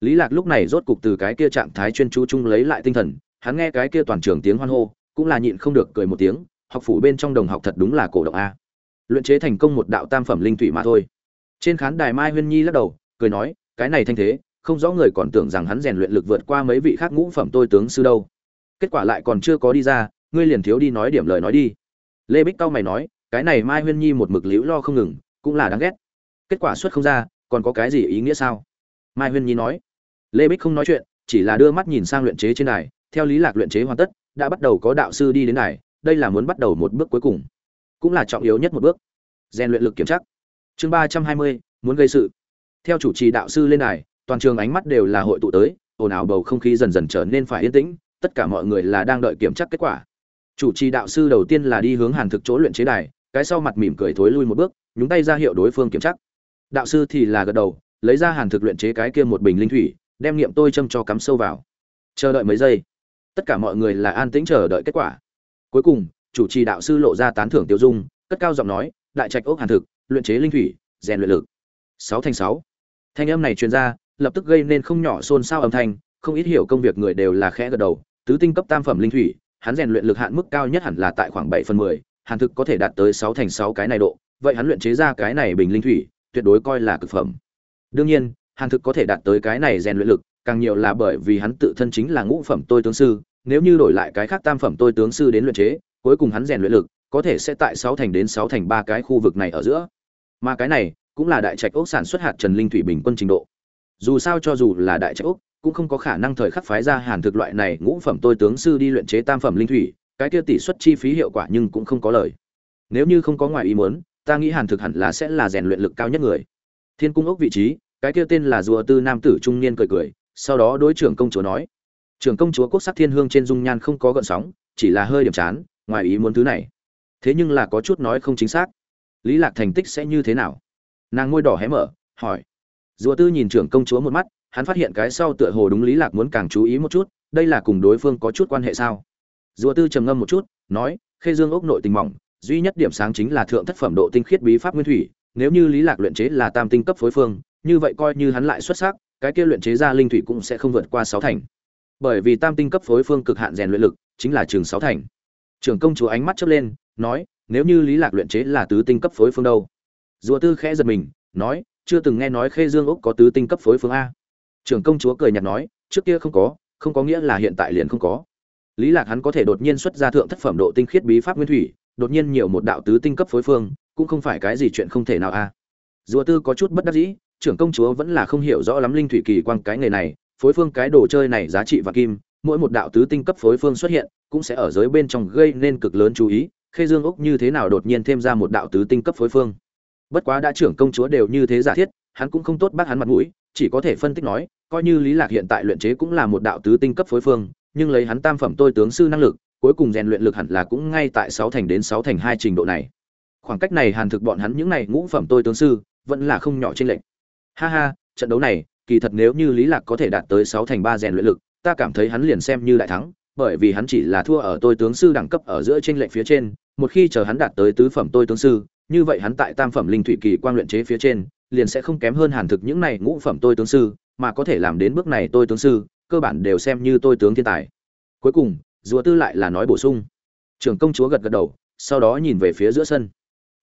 Lý lạc lúc này rốt cục từ cái kia trạng thái chuyên chú chung lấy lại tinh thần, hắn nghe cái kia toàn trường tiếng hoan hô, cũng là nhịn không được cười một tiếng, học phủ bên trong đồng học thật đúng là cổ động a. Luyện chế thành công một đạo tam phẩm linh thủy mà thôi trên khán đài mai huyên nhi lắc đầu, cười nói, cái này thanh thế, không rõ người còn tưởng rằng hắn rèn luyện lực vượt qua mấy vị khác ngũ phẩm tôi tướng sư đâu. Kết quả lại còn chưa có đi ra, ngươi liền thiếu đi nói điểm lời nói đi. Lê bích cao mày nói, cái này mai huyên nhi một mực liễu lo không ngừng, cũng là đáng ghét. Kết quả xuất không ra, còn có cái gì ý nghĩa sao? Mai huyên nhi nói. Lê bích không nói chuyện, chỉ là đưa mắt nhìn sang luyện chế trên đài. Theo lý lạc luyện chế hoàn tất, đã bắt đầu có đạo sư đi đến đài, đây là muốn bắt đầu một bước cuối cùng. Cũng là trọng yếu nhất một bước. Rèn luyện lực kiểm tra chương ba trăm hai mươi, muốn gây sự. Theo chủ trì đạo sư lên đài, toàn trường ánh mắt đều là hội tụ tới, ồn ào bầu không khí dần dần trở nên phải yên tĩnh, tất cả mọi người là đang đợi kiểm tra kết quả. Chủ trì đạo sư đầu tiên là đi hướng hàn thực chỗ luyện chế đài, cái sau mặt mỉm cười thối lui một bước, nhúng tay ra hiệu đối phương kiểm tra. Đạo sư thì là gật đầu, lấy ra hàn thực luyện chế cái kia một bình linh thủy, đem nghiệm tôi châm cho cắm sâu vào. Chờ đợi mấy giây, tất cả mọi người là an tĩnh chờ đợi kết quả. Cuối cùng, chủ trì đạo sư lộ ra tán thưởng tiêu dung, cất cao giọng nói đại trạch ốc hàn thực, luyện chế linh thủy, rèn luyện lực. Sáu thành sáu. Thanh âm này truyền ra, lập tức gây nên không nhỏ xôn xao âm thanh, không ít hiểu công việc người đều là khẽ gật đầu. Tứ tinh cấp tam phẩm linh thủy, hắn rèn luyện lực hạn mức cao nhất hẳn là tại khoảng bảy phần mười, hàn thực có thể đạt tới sáu thành sáu cái này độ, vậy hắn luyện chế ra cái này bình linh thủy, tuyệt đối coi là cực phẩm. Đương nhiên, hàn thực có thể đạt tới cái này rèn luyện lực, càng nhiều là bởi vì hắn tự thân chính là ngũ phẩm tôi tướng sư, nếu như đổi lại cái khác tam phẩm tôi tướng sư đến luyện chế, cuối cùng hắn rèn luyện lực có thể sẽ tại sáu thành đến sáu thành ba cái khu vực này ở giữa. Mà cái này cũng là đại trạch ốc sản xuất hạt trần linh thủy bình quân trình độ. Dù sao cho dù là đại trạch ốc, cũng không có khả năng thời khắc phái ra hàn thực loại này ngũ phẩm tôi tướng sư đi luyện chế tam phẩm linh thủy, cái kia tỷ suất chi phí hiệu quả nhưng cũng không có lời. Nếu như không có ngoài ý muốn, ta nghĩ hàn thực hẳn là sẽ là rèn luyện lực cao nhất người. Thiên cung ốc vị trí, cái kia tên là rùa tư nam tử trung niên cười cười, sau đó đối trưởng công chúa nói. Trưởng công chúa quốc sắc thiên hương trên dung nhan không có gợn sóng, chỉ là hơi điểm chán, ngoài ý muốn thứ này thế nhưng là có chút nói không chính xác. Lý lạc thành tích sẽ như thế nào? Nàng môi đỏ hé mở, hỏi. Rùa tư nhìn trưởng công chúa một mắt, hắn phát hiện cái sau tựa hồ đúng lý lạc muốn càng chú ý một chút, đây là cùng đối phương có chút quan hệ sao? Rùa tư trầm ngâm một chút, nói, khê dương ốc nội tình mỏng, duy nhất điểm sáng chính là thượng thất phẩm độ tinh khiết bí pháp nguyên thủy, nếu như lý lạc luyện chế là tam tinh cấp phối phương, như vậy coi như hắn lại xuất sắc, cái kia luyện chế ra linh thủy cũng sẽ không vượt qua sáu thành. Bởi vì tam tinh cấp phối phương cực hạn rèn luyện lực chính là trường sáu thành trưởng công chúa ánh mắt chớp lên, nói, nếu như lý lạc luyện chế là tứ tinh cấp phối phương đâu? Rùa tư khẽ giật mình, nói, chưa từng nghe nói khê dương úc có tứ tinh cấp phối phương a. Trưởng công chúa cười nhạt nói, trước kia không có không có nghĩa là hiện tại liền không có. Lý lạc hắn có thể đột nhiên xuất ra thượng thất phẩm độ tinh khiết bí pháp nguyên thủy, đột nhiên nhiều một đạo tứ tinh cấp phối phương, cũng không phải cái gì chuyện không thể nào a. Rùa tư có chút bất đắc dĩ, trưởng công chúa vẫn là không hiểu rõ lắm linh thủy kỳ quang cái nghề này, phối phương cái đồ chơi này giá trị và kim, mỗi một đạo tứ tinh cấp phối phương xuất hiện cũng sẽ ở giới bên trong gây nên cực lớn chú ý, khê dương úc như thế nào đột nhiên thêm ra một đạo tứ tinh cấp phối phương. Bất quá đã trưởng công chúa đều như thế giả thiết, hắn cũng không tốt bác hắn mặt mũi, chỉ có thể phân tích nói, coi như lý lạc hiện tại luyện chế cũng là một đạo tứ tinh cấp phối phương, nhưng lấy hắn tam phẩm tôi tướng sư năng lực, cuối cùng rèn luyện lực hẳn là cũng ngay tại sáu thành đến sáu thành hai trình độ này. Khoảng cách này hàn thực bọn hắn những này ngũ phẩm tôi tướng sư, vẫn là không nhỏ trên lệnh ha ha, trận đấu này, kỳ thật nếu như lý lạc có thể đạt tới sáu thành ba rèn luyện lực, ta cảm thấy hắn liền xem như đại thắng bởi vì hắn chỉ là thua ở tôi tướng sư đẳng cấp ở giữa trên lệnh phía trên, một khi chờ hắn đạt tới tứ phẩm tôi tướng sư, như vậy hắn tại tam phẩm linh thủy kỳ quang luyện chế phía trên, liền sẽ không kém hơn hàn thực những này ngũ phẩm tôi tướng sư, mà có thể làm đến bước này tôi tướng sư, cơ bản đều xem như tôi tướng thiên tài. Cuối cùng rùa tư lại là nói bổ sung. Trưởng công chúa gật gật đầu, sau đó nhìn về phía giữa sân.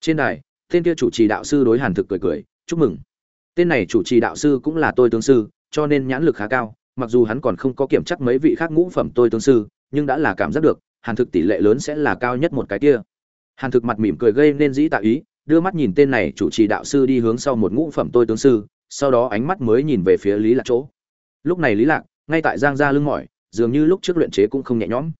Trên đài, tên kia chủ trì đạo sư đối hàn thực cười cười, chúc mừng. Tên này chủ trì đạo sư cũng là tôi tướng sư, cho nên nhãn lực khá cao mặc dù hắn còn không có kiểm chắc mấy vị khác ngũ phẩm tôi tướng sư, nhưng đã là cảm giác được, hàn thực tỷ lệ lớn sẽ là cao nhất một cái kia. Hàn thực mặt mỉm cười gây nên dĩ tạo ý, đưa mắt nhìn tên này chủ trì đạo sư đi hướng sau một ngũ phẩm tôi tướng sư, sau đó ánh mắt mới nhìn về phía lý lạc chỗ. Lúc này lý lạc, ngay tại giang ra lưng mỏi, dường như lúc trước luyện chế cũng không nhẹ nhõm.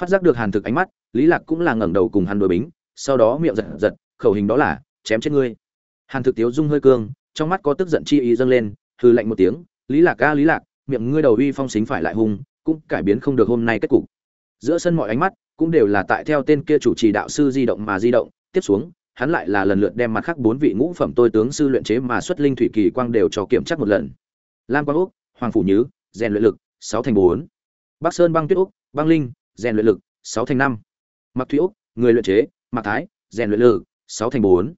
Phát giác được hàn thực ánh mắt, lý lạc cũng là ngẩng đầu cùng hắn đối bính, sau đó miệng giật giật, khẩu hình đó là, chém chết ngươi. Hàn thực tiếu dung hơi cương, trong mắt có tức giận chi ý dâng lên hư lạnh một tiếng, lý lạc ca lý lạc miệng ngươi đầu uy phong xính phải lại hung, cũng cải biến không được hôm nay kết cục. Giữa sân mọi ánh mắt cũng đều là tại theo tên kia chủ trì đạo sư di động mà di động, tiếp xuống, hắn lại là lần lượt đem mặt khác bốn vị ngũ phẩm tôi tướng sư luyện chế mà xuất linh thủy kỳ quang đều cho kiểm tra một lần. Lam quang úc, hoàng phủ nhứ, rèn luyện lực, sáu thành bốn. Bắc sơn băng tuyết úc, băng linh, rèn luyện lực, sáu thành năm. Mặc thủy úc, người luyện chế mặc thái, rèn luyện lực, sáu thành bốn.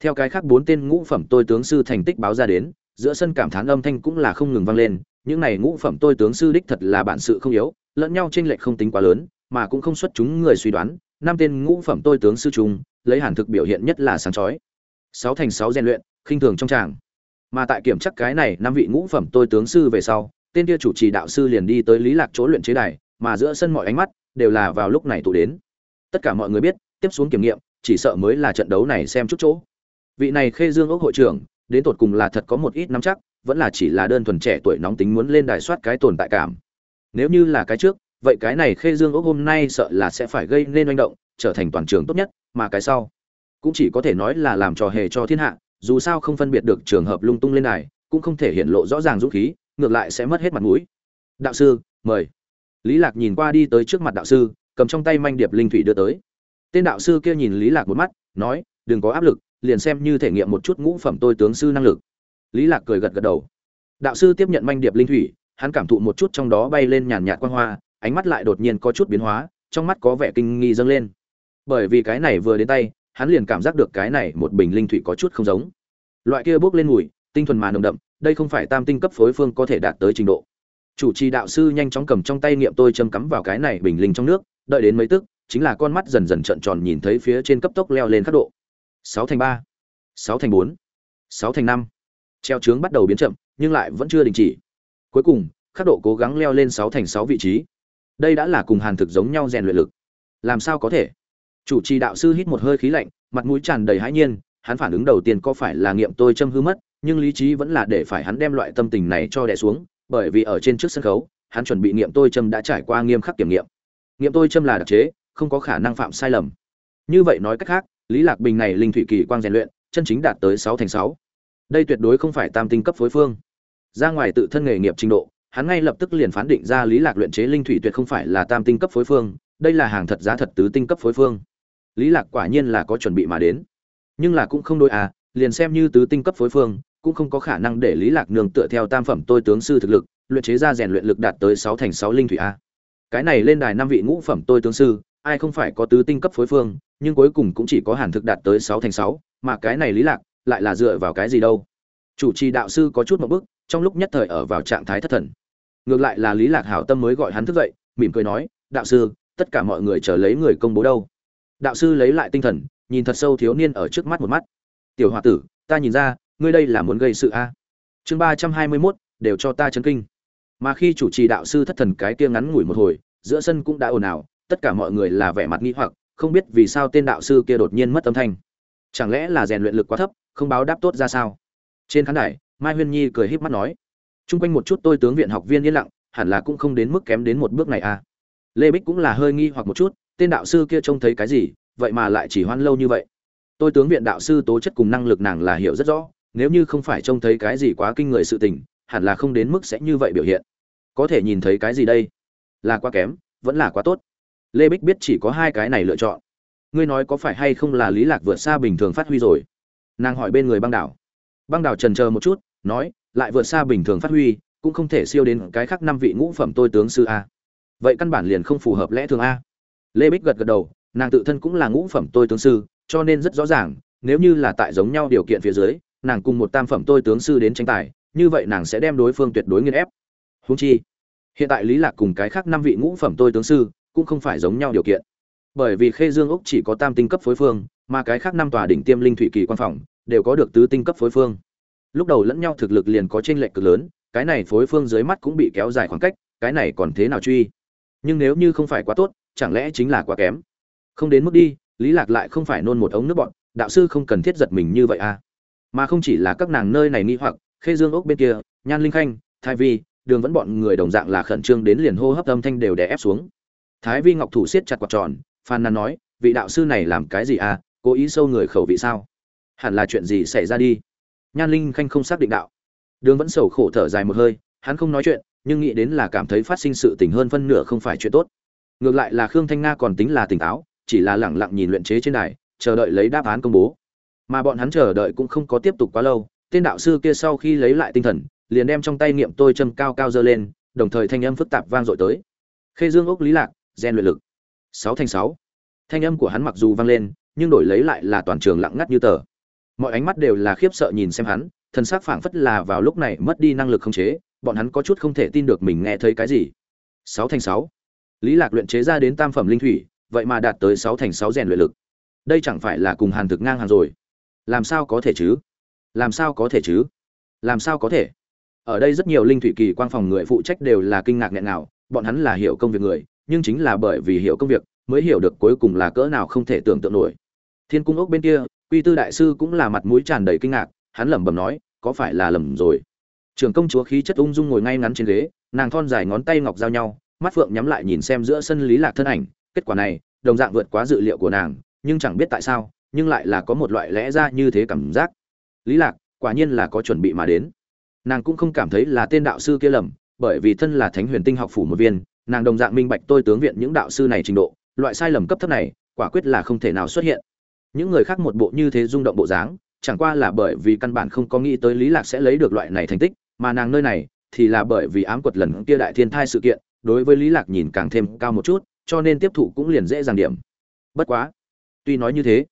Theo cái khác bốn tên ngũ phẩm tôi tướng sư thành tích báo ra đến, giữa sân cảm thán âm thanh cũng là không ngừng vang lên những này ngũ phẩm tôi tướng sư đích thật là bản sự không yếu, lẫn nhau chênh lệch không tính quá lớn, mà cũng không xuất chúng người suy đoán, năm tên ngũ phẩm tôi tướng sư trùng lấy hàn thực biểu hiện nhất là sáng chói. Sáu thành sáu rèn luyện, khinh thường trong tràng. Mà tại kiểm chắc cái này năm vị ngũ phẩm tôi tướng sư về sau, tên kia chủ trì đạo sư liền đi tới lý lạc chỗ luyện chế đài, mà giữa sân mọi ánh mắt đều là vào lúc này tụ đến. Tất cả mọi người biết, tiếp xuống kiểm nghiệm, chỉ sợ mới là trận đấu này xem chút chỗ. Vị này khê dương ốc hội trưởng, đến tột cùng là thật có một ít nắm chắc vẫn là chỉ là đơn thuần trẻ tuổi nóng tính muốn lên đài soát cái tồn tại cảm. Nếu như là cái trước, vậy cái này khê dương ốc hôm nay sợ là sẽ phải gây nên manh động, trở thành toàn trường tốt nhất, mà cái sau cũng chỉ có thể nói là làm trò hề cho thiên hạ, dù sao không phân biệt được trường hợp lung tung lên đài, cũng không thể hiện lộ rõ ràng dũng khí, ngược lại sẽ mất hết mặt mũi. Đạo sư, mời. Lý lạc nhìn qua đi tới trước mặt đạo sư, cầm trong tay manh điệp linh thủy đưa tới. Tên đạo sư kia nhìn lý lạc một mắt, nói, đừng có áp lực, liền xem như thể nghiệm một chút ngũ phẩm tôi tướng sư năng lực lý lạc cười gật gật đầu. Đạo sư tiếp nhận manh điệp linh thủy, hắn cảm thụ một chút trong đó bay lên nhàn nhạt quang hoa, ánh mắt lại đột nhiên có chút biến hóa, trong mắt có vẻ kinh nghi dâng lên. Bởi vì cái này vừa đến tay, hắn liền cảm giác được cái này một bình linh thủy có chút không giống. Loại kia bốc lên mùi, tinh thuần mà nồng đậm, đây không phải tam tinh cấp phối phương có thể đạt tới trình độ. Chủ trì đạo sư nhanh chóng cầm trong tay nghiệm tôi châm cắm vào cái này bình linh trong nước, đợi đến mấy tức, chính là con mắt dần dần trợn tròn nhìn thấy phía trên cấp tốc leo lên khắc độ. Sáu thành ba, sáu thành bốn, sáu thành năm treo trướng bắt đầu biến chậm, nhưng lại vẫn chưa đình chỉ. Cuối cùng, khắc độ cố gắng leo lên sáu thành sáu vị trí. Đây đã là cùng hàn thực giống nhau rèn luyện lực. Làm sao có thể? Chủ trì đạo sư hít một hơi khí lạnh, mặt mũi tràn đầy hãi nhiên, hắn phản ứng đầu tiên có phải là nghiệm tôi châm hư mất, nhưng lý trí vẫn là để phải hắn đem loại tâm tình này cho đè xuống, bởi vì ở trên trước sân khấu, hắn chuẩn bị nghiệm tôi châm đã trải qua nghiêm khắc kiểm nghiệm. Nghiệm tôi châm là đặc chế, không có khả năng phạm sai lầm. Như vậy nói cách khác, lý lạc bình này linh thủy kỳ quang rèn luyện, chân chính đạt tới sáu thành sáu đây tuyệt đối không phải tam tinh cấp phối phương. Ra ngoài tự thân nghề nghiệp trình độ, hắn ngay lập tức liền phán định ra lý lạc luyện chế linh thủy tuyệt không phải là tam tinh cấp phối phương, đây là hàng thật giá thật tứ tinh cấp phối phương. Lý lạc quả nhiên là có chuẩn bị mà đến. Nhưng là cũng không đôi à liền xem như tứ tinh cấp phối phương, cũng không có khả năng để lý lạc nương tựa theo tam phẩm tôi tướng sư thực lực, luyện chế ra rèn luyện lực đạt tới sáu thành sáu linh thủy a. Cái này lên đài năm vị ngũ phẩm tôi tướng sư, ai không phải có tứ tinh cấp phối phương, nhưng cuối cùng cũng chỉ có hàn thực đạt tới sáu thành sáu, mà cái này lý lạc lại là dựa vào cái gì đâu. Chủ trì đạo sư có chút một bức, trong lúc nhất thời ở vào trạng thái thất thần. Ngược lại là lý lạc hảo tâm mới gọi hắn thức dậy, mỉm cười nói, đạo sư, tất cả mọi người chờ lấy người công bố đâu? Đạo sư lấy lại tinh thần, nhìn thật sâu thiếu niên ở trước mắt một mắt. Tiểu h tử, ta nhìn ra, ngươi đây là muốn gây sự a? Chương ba trăm hai mươi mốt, đều cho ta chấn kinh. Mà khi chủ trì đạo sư thất thần cái kia ngắn ngủi một hồi, giữa sân cũng đã ồn ào, tất cả mọi người là vẻ mặt nghi hoặc, không biết vì sao tên đạo sư kia đột nhiên mất âm thanh. Chẳng lẽ là rèn luyện lực quá thấp không báo đáp tốt ra sao? Trên khán đài, mai huyên nhi cười híp mắt nói, chung quanh một chút tôi tướng viện học viên yên lặng, hẳn là cũng không đến mức kém đến một bước này à. Lê bích cũng là hơi nghi hoặc một chút, tên đạo sư kia trông thấy cái gì, vậy mà lại chỉ hoan lâu như vậy? Tôi tướng viện đạo sư tố chất cùng năng lực nàng là hiểu rất rõ, nếu như không phải trông thấy cái gì quá kinh người sự tình, hẳn là không đến mức sẽ như vậy biểu hiện. Có thể nhìn thấy cái gì đây? Là quá kém, vẫn là quá tốt. Lê bích biết chỉ có hai cái này lựa chọn. Ngươi nói có phải hay không là lý lạc vượt xa bình thường phát huy rồi? Nàng hỏi bên người băng đảo. Băng đảo trần chờ một chút, nói, lại vượt xa bình thường phát huy, cũng không thể siêu đến cái khác năm vị ngũ phẩm tôi tướng sư a. Vậy căn bản liền không phù hợp lẽ thường a. Lê bích gật gật đầu, nàng tự thân cũng là ngũ phẩm tôi tướng sư, cho nên rất rõ ràng, nếu như là tại giống nhau điều kiện phía dưới, nàng cùng một tam phẩm tôi tướng sư đến tranh tài, như vậy nàng sẽ đem đối phương tuyệt đối nghiên ép. Húng chi, hiện tại lý lạc cùng cái khác năm vị ngũ phẩm tôi tướng sư, cũng không phải giống nhau điều kiện. Bởi vì khê dương úc chỉ có tam tinh cấp phối phương mà cái khác năm tòa đỉnh tiêm linh thủy kỳ quan phòng đều có được tứ tinh cấp phối phương. Lúc đầu lẫn nhau thực lực liền có chênh lệch cực lớn, cái này phối phương dưới mắt cũng bị kéo dài khoảng cách, cái này còn thế nào truy? Nhưng nếu như không phải quá tốt, chẳng lẽ chính là quá kém? Không đến mức đi, lý lạc lại không phải nôn một ống nước bọn, đạo sư không cần thiết giật mình như vậy à? Mà không chỉ là các nàng nơi này nghi hoặc, khê dương ốc bên kia, nhan linh khanh, thái vi, đường vẫn bọn người đồng dạng là khẩn trương đến liền hô hấp âm thanh đều đè ép xuống. Thái vi ngọc thủ siết chặt quạt tròn phan nan nói, vị đạo sư này làm cái gì à? Cố ý sâu người khẩu vị sao? Hẳn là chuyện gì xảy ra đi? Nhan linh khanh không xác định đạo. Đường vẫn sầu khổ thở dài một hơi, hắn không nói chuyện, nhưng nghĩ đến là cảm thấy phát sinh sự tình hơn phân nửa không phải chuyện tốt. Ngược lại là khương thanh nga còn tính là tỉnh táo, chỉ là lẳng lặng nhìn luyện chế trên đài, chờ đợi lấy đáp án công bố. Mà bọn hắn chờ đợi cũng không có tiếp tục quá lâu, tên đạo sư kia sau khi lấy lại tinh thần, liền đem trong tay nghiệm tôi châm cao cao dơ lên, đồng thời thanh âm phức tạp vang dội tới. Khê dương ốc lý lạc, gen luyện lực. Sáu thành sáu. Thanh âm của hắn mặc dù vang lên nhưng đổi lấy lại là toàn trường lặng ngắt như tờ. Mọi ánh mắt đều là khiếp sợ nhìn xem hắn, thân xác phảng phất là vào lúc này mất đi năng lực khống chế, bọn hắn có chút không thể tin được mình nghe thấy cái gì. Sáu thành sáu. Lý lạc luyện chế ra đến tam phẩm linh thủy, vậy mà đạt tới sáu thành sáu rèn luyện lực. Đây chẳng phải là cùng hàn thực ngang hàng rồi. Làm sao có thể chứ? Làm sao có thể chứ? Làm sao có thể? Ở đây rất nhiều linh thủy kỳ quang phòng người phụ trách đều là kinh ngạc nghẹn nào bọn hắn là hiểu công việc người, nhưng chính là bởi vì hiểu công việc, mới hiểu được cuối cùng là cỡ nào không thể tưởng tượng nổi thiên cung ốc bên kia, quy tư đại sư cũng là mặt mũi tràn đầy kinh ngạc, hắn lẩm bẩm nói, có phải là lầm rồi? Trưởng công chúa khí chất ung dung ngồi ngay ngắn trên ghế, nàng thon dài ngón tay ngọc giao nhau, mắt phượng nhắm lại nhìn xem giữa sân lý lạc thân ảnh, kết quả này, đồng dạng vượt quá dự liệu của nàng, nhưng chẳng biết tại sao, nhưng lại là có một loại lẽ ra như thế cảm giác. Lý lạc, quả nhiên là có chuẩn bị mà đến. Nàng cũng không cảm thấy là tên đạo sư kia lầm, bởi vì thân là thánh huyền tinh học phủ một viên, nàng đồng dạng minh bạch tôi tướng viện những đạo sư này trình độ, loại sai lầm cấp thấp này, quả quyết là không thể nào xuất hiện những người khác một bộ như thế rung động bộ dáng, chẳng qua là bởi vì căn bản không có nghĩ tới lý lạc sẽ lấy được loại này thành tích, mà nàng nơi này thì là bởi vì ám quật lần kia đại thiên thai sự kiện, đối với lý lạc nhìn càng thêm cao một chút, cho nên tiếp thụ cũng liền dễ dàng điểm. Bất quá, tuy nói như thế,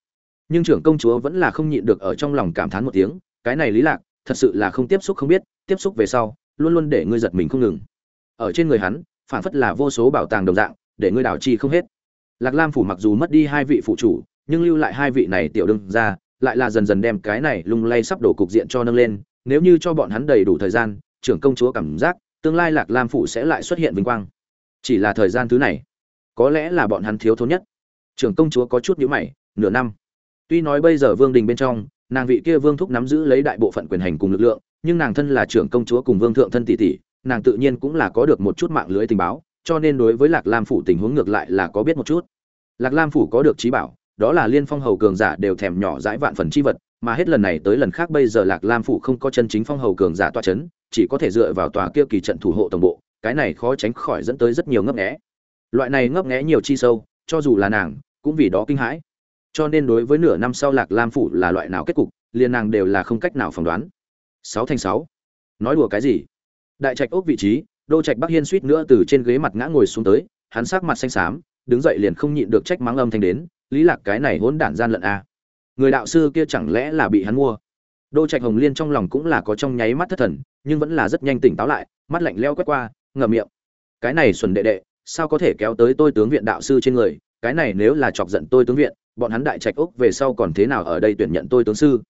nhưng trưởng công chúa vẫn là không nhịn được ở trong lòng cảm thán một tiếng, cái này lý lạc, thật sự là không tiếp xúc không biết, tiếp xúc về sau, luôn luôn để ngươi giật mình không ngừng. Ở trên người hắn, phản phất là vô số bảo tàng đồng dạng, để ngươi đảo chi không hết. Lạc lam phủ mặc dù mất đi hai vị phụ chủ nhưng lưu lại hai vị này tiểu đương ra lại là dần dần đem cái này lung lay sắp đổ cục diện cho nâng lên, nếu như cho bọn hắn đầy đủ thời gian, trưởng công chúa cảm giác, tương lai lạc lam phủ sẽ lại xuất hiện vinh quang. Chỉ là thời gian thứ này, có lẽ là bọn hắn thiếu thốn nhất. Trưởng công chúa có chút nhíu mày, nửa năm. Tuy nói bây giờ vương đình bên trong, nàng vị kia vương thúc nắm giữ lấy đại bộ phận quyền hành cùng lực lượng, nhưng nàng thân là trưởng công chúa cùng vương thượng thân tỷ tỷ, nàng tự nhiên cũng là có được một chút mạng lưới tình báo, cho nên đối với lạc lam phủ tình huống ngược lại là có biết một chút. Lạc lam phủ có được trí bảo đó là liên phong hầu cường giả đều thèm nhỏ dãi vạn phần chi vật, mà hết lần này tới lần khác bây giờ lạc lam phủ không có chân chính phong hầu cường giả toa c h ấ n chỉ có thể dựa vào tòa kia kỳ trận thủ hộ tổng bộ, cái này khó tránh khỏi dẫn tới rất nhiều ngấp nghẽ loại này ngấp nghẽ nhiều chi sâu, cho dù là nàng, cũng vì đó kinh hãi. Cho nên đối với nửa năm sau lạc lam phủ là loại nào kết cục, liền nàng đều là không cách nào phỏng đoán. Sáu thành sáu. Nói đùa cái gì? Đại trạch ốc vị trí, đô trạch bắc hiên suýt nữa từ trên ghế mặt ngã ngồi xuống tới, hắn sắc mặt xanh xám, đứng dậy liền không nhịn được trách mắng âm thanh đến lý lạc cái này hỗn đản gian lận a. Người đạo sư kia chẳng lẽ là bị hắn mua? Đô trạch hồng liên trong lòng cũng là có trong nháy mắt thất thần, nhưng vẫn là rất nhanh tỉnh táo lại, mắt lạnh leo quét qua, ngậm miệng. Cái này xuẩn đệ đệ, sao có thể kéo tới tôi tướng viện đạo sư trên người? Cái này nếu là chọc giận tôi tướng viện, bọn hắn đại trạch úc về sau còn thế nào ở đây tuyển nhận tôi tướng sư?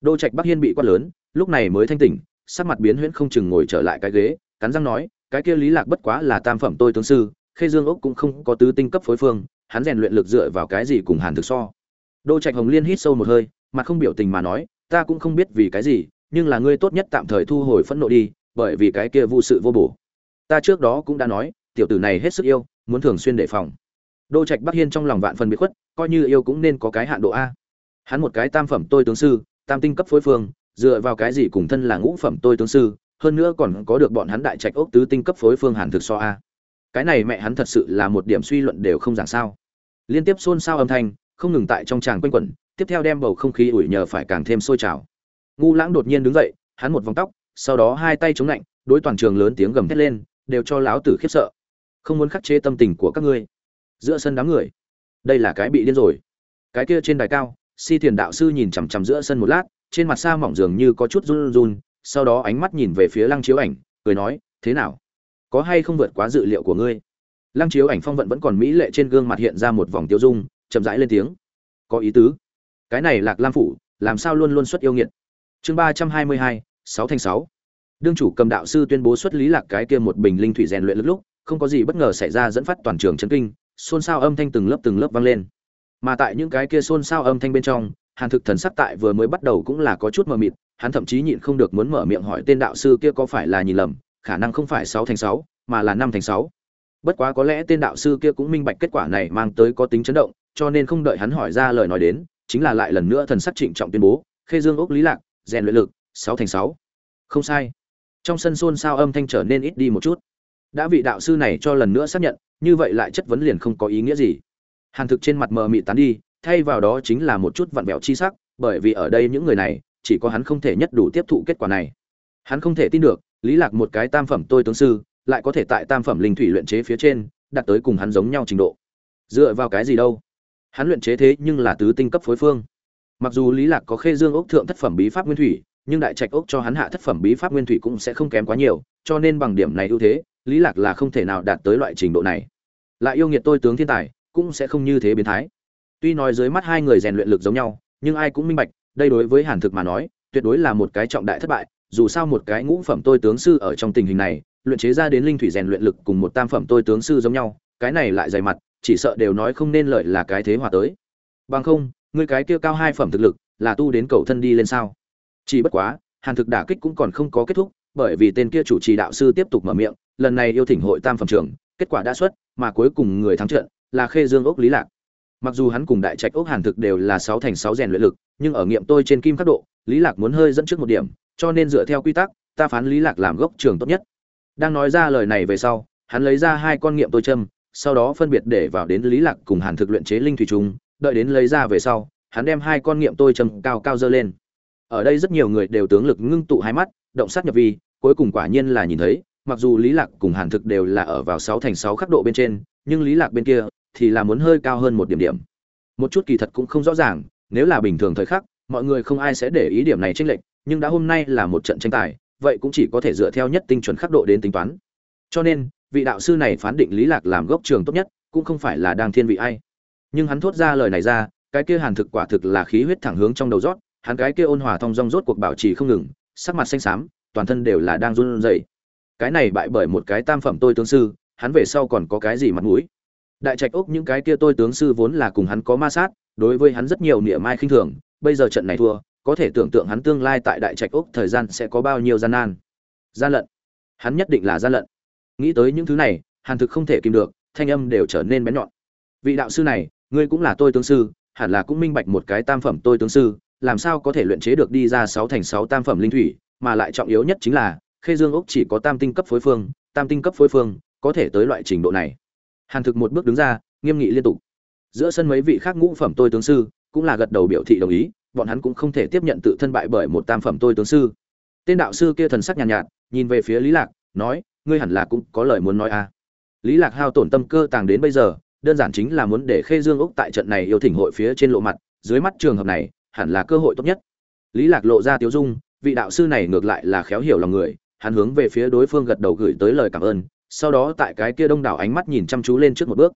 Đô trạch bắc hiên bị quát lớn, lúc này mới thanh tỉnh, sắc mặt biến huyễn không chừng ngồi trở lại cái ghế, cắn răng nói, cái kia lý lạc bất quá là tam phẩm tôi tướng sư, khê dương úc cũng không có tứ tinh cấp phối phương hắn rèn luyện lực dựa vào cái gì cùng hàn thực so. Đô trạch hồng liên hít sâu một hơi, mặt không biểu tình mà nói, ta cũng không biết vì cái gì, nhưng là ngươi tốt nhất tạm thời thu hồi phẫn nộ đi, bởi vì cái kia vô sự vô bổ. Ta trước đó cũng đã nói, tiểu tử này hết sức yêu, muốn thường xuyên đề phòng. Đô trạch bắc hiên trong lòng vạn phần bị khuất, coi như yêu cũng nên có cái hạn độ a. Hắn một cái tam phẩm tôi tướng sư, tam tinh cấp phối phương, dựa vào cái gì cùng thân là ngũ phẩm tôi tướng sư, hơn nữa còn có được bọn hắn đại trạch ốc tứ tinh cấp phối phương hàn thực so a cái này mẹ hắn thật sự là một điểm suy luận đều không giảng sao. Liên tiếp xôn xao âm thanh, không ngừng tại trong tràng quanh quẩn, tiếp theo đem bầu không khí ủi nhờ phải càng thêm sôi trào. Ngu lãng đột nhiên đứng dậy, hắn một vòng tóc, sau đó hai tay chống lạnh, đối toàn trường lớn tiếng gầm thét lên, đều cho láo tử khiếp sợ. Không muốn khắc chế tâm tình của các ngươi. Giữa sân đám người. Đây là cái bị điên rồi. Cái kia trên đài cao, si thiền đạo sư nhìn chằm chằm giữa sân một lát, trên mặt sa mỏng dường như có chút run run, sau đó ánh mắt nhìn về phía lăng chiếu ảnh, cười nói, thế nào? Có hay không vượt quá dự liệu của ngươi? Lăng chiếu ảnh phong vận vẫn còn mỹ lệ trên gương mặt hiện ra một vòng tiêu dung, chậm rãi lên tiếng. Có ý tứ. Cái này lạc lam phủ, làm sao luôn luôn xuất yêu nghiệt? Chương ba trăm hai mươi hai, sáu thành sáu. Đương chủ cầm đạo sư tuyên bố xuất lý lạc cái kia một bình linh thủy rèn luyện lúc lúc, không có gì bất ngờ xảy ra dẫn phát toàn trường chấn kinh, xôn xao âm thanh từng lớp từng lớp vang lên. Mà tại những cái kia xôn xao âm thanh bên trong, hàn thực thần sắc tại vừa mới bắt đầu cũng là có chút mờ mịt, hắn thậm chí nhịn không được muốn mở miệng hỏi tên đạo sư kia có phải là nhìn lầm khả năng không phải sáu thành sáu, mà là năm thành sáu. Bất quá có lẽ tên đạo sư kia cũng minh bạch kết quả này mang tới có tính chấn động, cho nên không đợi hắn hỏi ra lời nói đến, chính là lại lần nữa thần sắc trịnh trọng tuyên bố, khê dương ốc lý lạc, rèn luyện lực, sáu thành sáu. Không sai. Trong sân xôn xao âm thanh trở nên ít đi một chút. Đã vị đạo sư này cho lần nữa xác nhận, như vậy lại chất vấn liền không có ý nghĩa gì. Hàn thực trên mặt mờ mị tán đi, thay vào đó chính là một chút vặn vẹo chi sắc, bởi vì ở đây những người này, chỉ có hắn không thể nhất đủ tiếp thụ kết quả này. Hắn không thể tin được lý lạc một cái tam phẩm tôi tướng sư, lại có thể tại tam phẩm linh thủy luyện chế phía trên, đạt tới cùng hắn giống nhau trình độ. Dựa vào cái gì đâu? Hắn luyện chế thế nhưng là tứ tinh cấp phối phương. Mặc dù lý lạc có khê dương ốc thượng thất phẩm bí pháp nguyên thủy, nhưng đại trạch ốc cho hắn hạ thất phẩm bí pháp nguyên thủy cũng sẽ không kém quá nhiều, cho nên bằng điểm này ưu thế, lý lạc là không thể nào đạt tới loại trình độ này. Lại yêu nghiệt tôi tướng thiên tài, cũng sẽ không như thế biến thái. Tuy nói dưới mắt hai người rèn luyện lực giống nhau, nhưng ai cũng minh bạch, đây đối với hàn thực mà nói, tuyệt đối là một cái trọng đại thất bại dù sao một cái ngũ phẩm tôi tướng sư ở trong tình hình này, luyện chế ra đến linh thủy rèn luyện lực cùng một tam phẩm tôi tướng sư giống nhau, cái này lại dày mặt, chỉ sợ đều nói không nên lợi là cái thế hòa tới. Bằng không người cái kia cao hai phẩm thực lực, là tu đến cầu thân đi lên sao? Chỉ bất quá, hàn thực đả kích cũng còn không có kết thúc, bởi vì tên kia chủ trì đạo sư tiếp tục mở miệng, lần này yêu thỉnh hội tam phẩm trưởng, kết quả đã xuất, mà cuối cùng người thắng trận là khê dương ốc lý lạc. Mặc dù hắn cùng đại trạch ốc hàn thực đều là sáu thành sáu rèn luyện lực, nhưng ở nghiệm tôi trên kim khắc độ, lý lạc muốn hơi dẫn trước một điểm cho nên dựa theo quy tắc, ta phán lý lạc làm gốc trường tốt nhất. Đang nói ra lời này về sau, hắn lấy ra hai con nghiệm tôi châm, sau đó phân biệt để vào đến lý lạc cùng hàn thực luyện chế linh thủy trùng. Đợi đến lấy ra về sau, hắn đem hai con nghiệm tôi châm cao cao dơ lên. Ở đây rất nhiều người đều tướng lực ngưng tụ hai mắt, động sát nhập vi, cuối cùng quả nhiên là nhìn thấy, mặc dù lý lạc cùng hàn thực đều là ở vào sáu thành sáu khắc độ bên trên, nhưng lý lạc bên kia thì là muốn hơi cao hơn một điểm điểm. Một chút kỳ thật cũng không rõ ràng, nếu là bình thường thời khắc, mọi người không ai sẽ để ý điểm này tranh lệch nhưng đã hôm nay là một trận tranh tài, vậy cũng chỉ có thể dựa theo nhất tinh chuẩn khắc độ đến tính toán. Cho nên, vị đạo sư này phán định lý lạc làm gốc trường tốt nhất, cũng không phải là đang thiên vị ai. Nhưng hắn thốt ra lời này ra, cái kia hàn thực quả thực là khí huyết thẳng hướng trong đầu rót, hắn cái kia ôn hòa thong dong rốt cuộc bảo trì không ngừng, sắc mặt xanh xám, toàn thân đều là đang run rẩy. Cái này bại bởi một cái tam phẩm tôi tướng sư, hắn về sau còn có cái gì mặt mũi? Đại trạch ốc những cái kia tôi tướng sư vốn là cùng hắn có ma sát, đối với hắn rất nhiều nịa mai khinh thường, bây giờ trận này thua có thể tưởng tượng hắn tương lai tại đại trạch úc thời gian sẽ có bao nhiêu gian nan. Gian lận. Hắn nhất định là gian lận. Nghĩ tới những thứ này, hàn thực không thể kìm được, thanh âm đều trở nên bén nhọn. Vị đạo sư này, ngươi cũng là tôi tướng sư, hẳn là cũng minh bạch một cái tam phẩm tôi tướng sư, làm sao có thể luyện chế được đi ra sáu thành sáu tam phẩm linh thủy, mà lại trọng yếu nhất chính là, khê dương úc chỉ có tam tinh cấp phối phương, tam tinh cấp phối phương, có thể tới loại trình độ này. Hàn thực một bước đứng ra, nghiêm nghị liên tục. Giữa sân mấy vị khác ngũ phẩm tôi tướng sư, cũng là gật đầu biểu thị đồng ý bọn hắn cũng không thể tiếp nhận tự thân bại bởi một tam phẩm tôi tướng sư. Tên đạo sư kia thần sắc nhàn nhạt, nhạt nhìn về phía lý lạc nói ngươi hẳn là cũng có lời muốn nói à. Lý lạc hao tổn tâm cơ tàng đến bây giờ đơn giản chính là muốn để khê dương úc tại trận này yêu thỉnh hội phía trên lộ mặt dưới mắt trường hợp này hẳn là cơ hội tốt nhất. Lý lạc lộ ra tiếu dung vị đạo sư này ngược lại là khéo hiểu lòng người hắn hướng về phía đối phương gật đầu gửi tới lời cảm ơn sau đó tại cái kia đông đảo ánh mắt nhìn chăm chú lên trước một bước.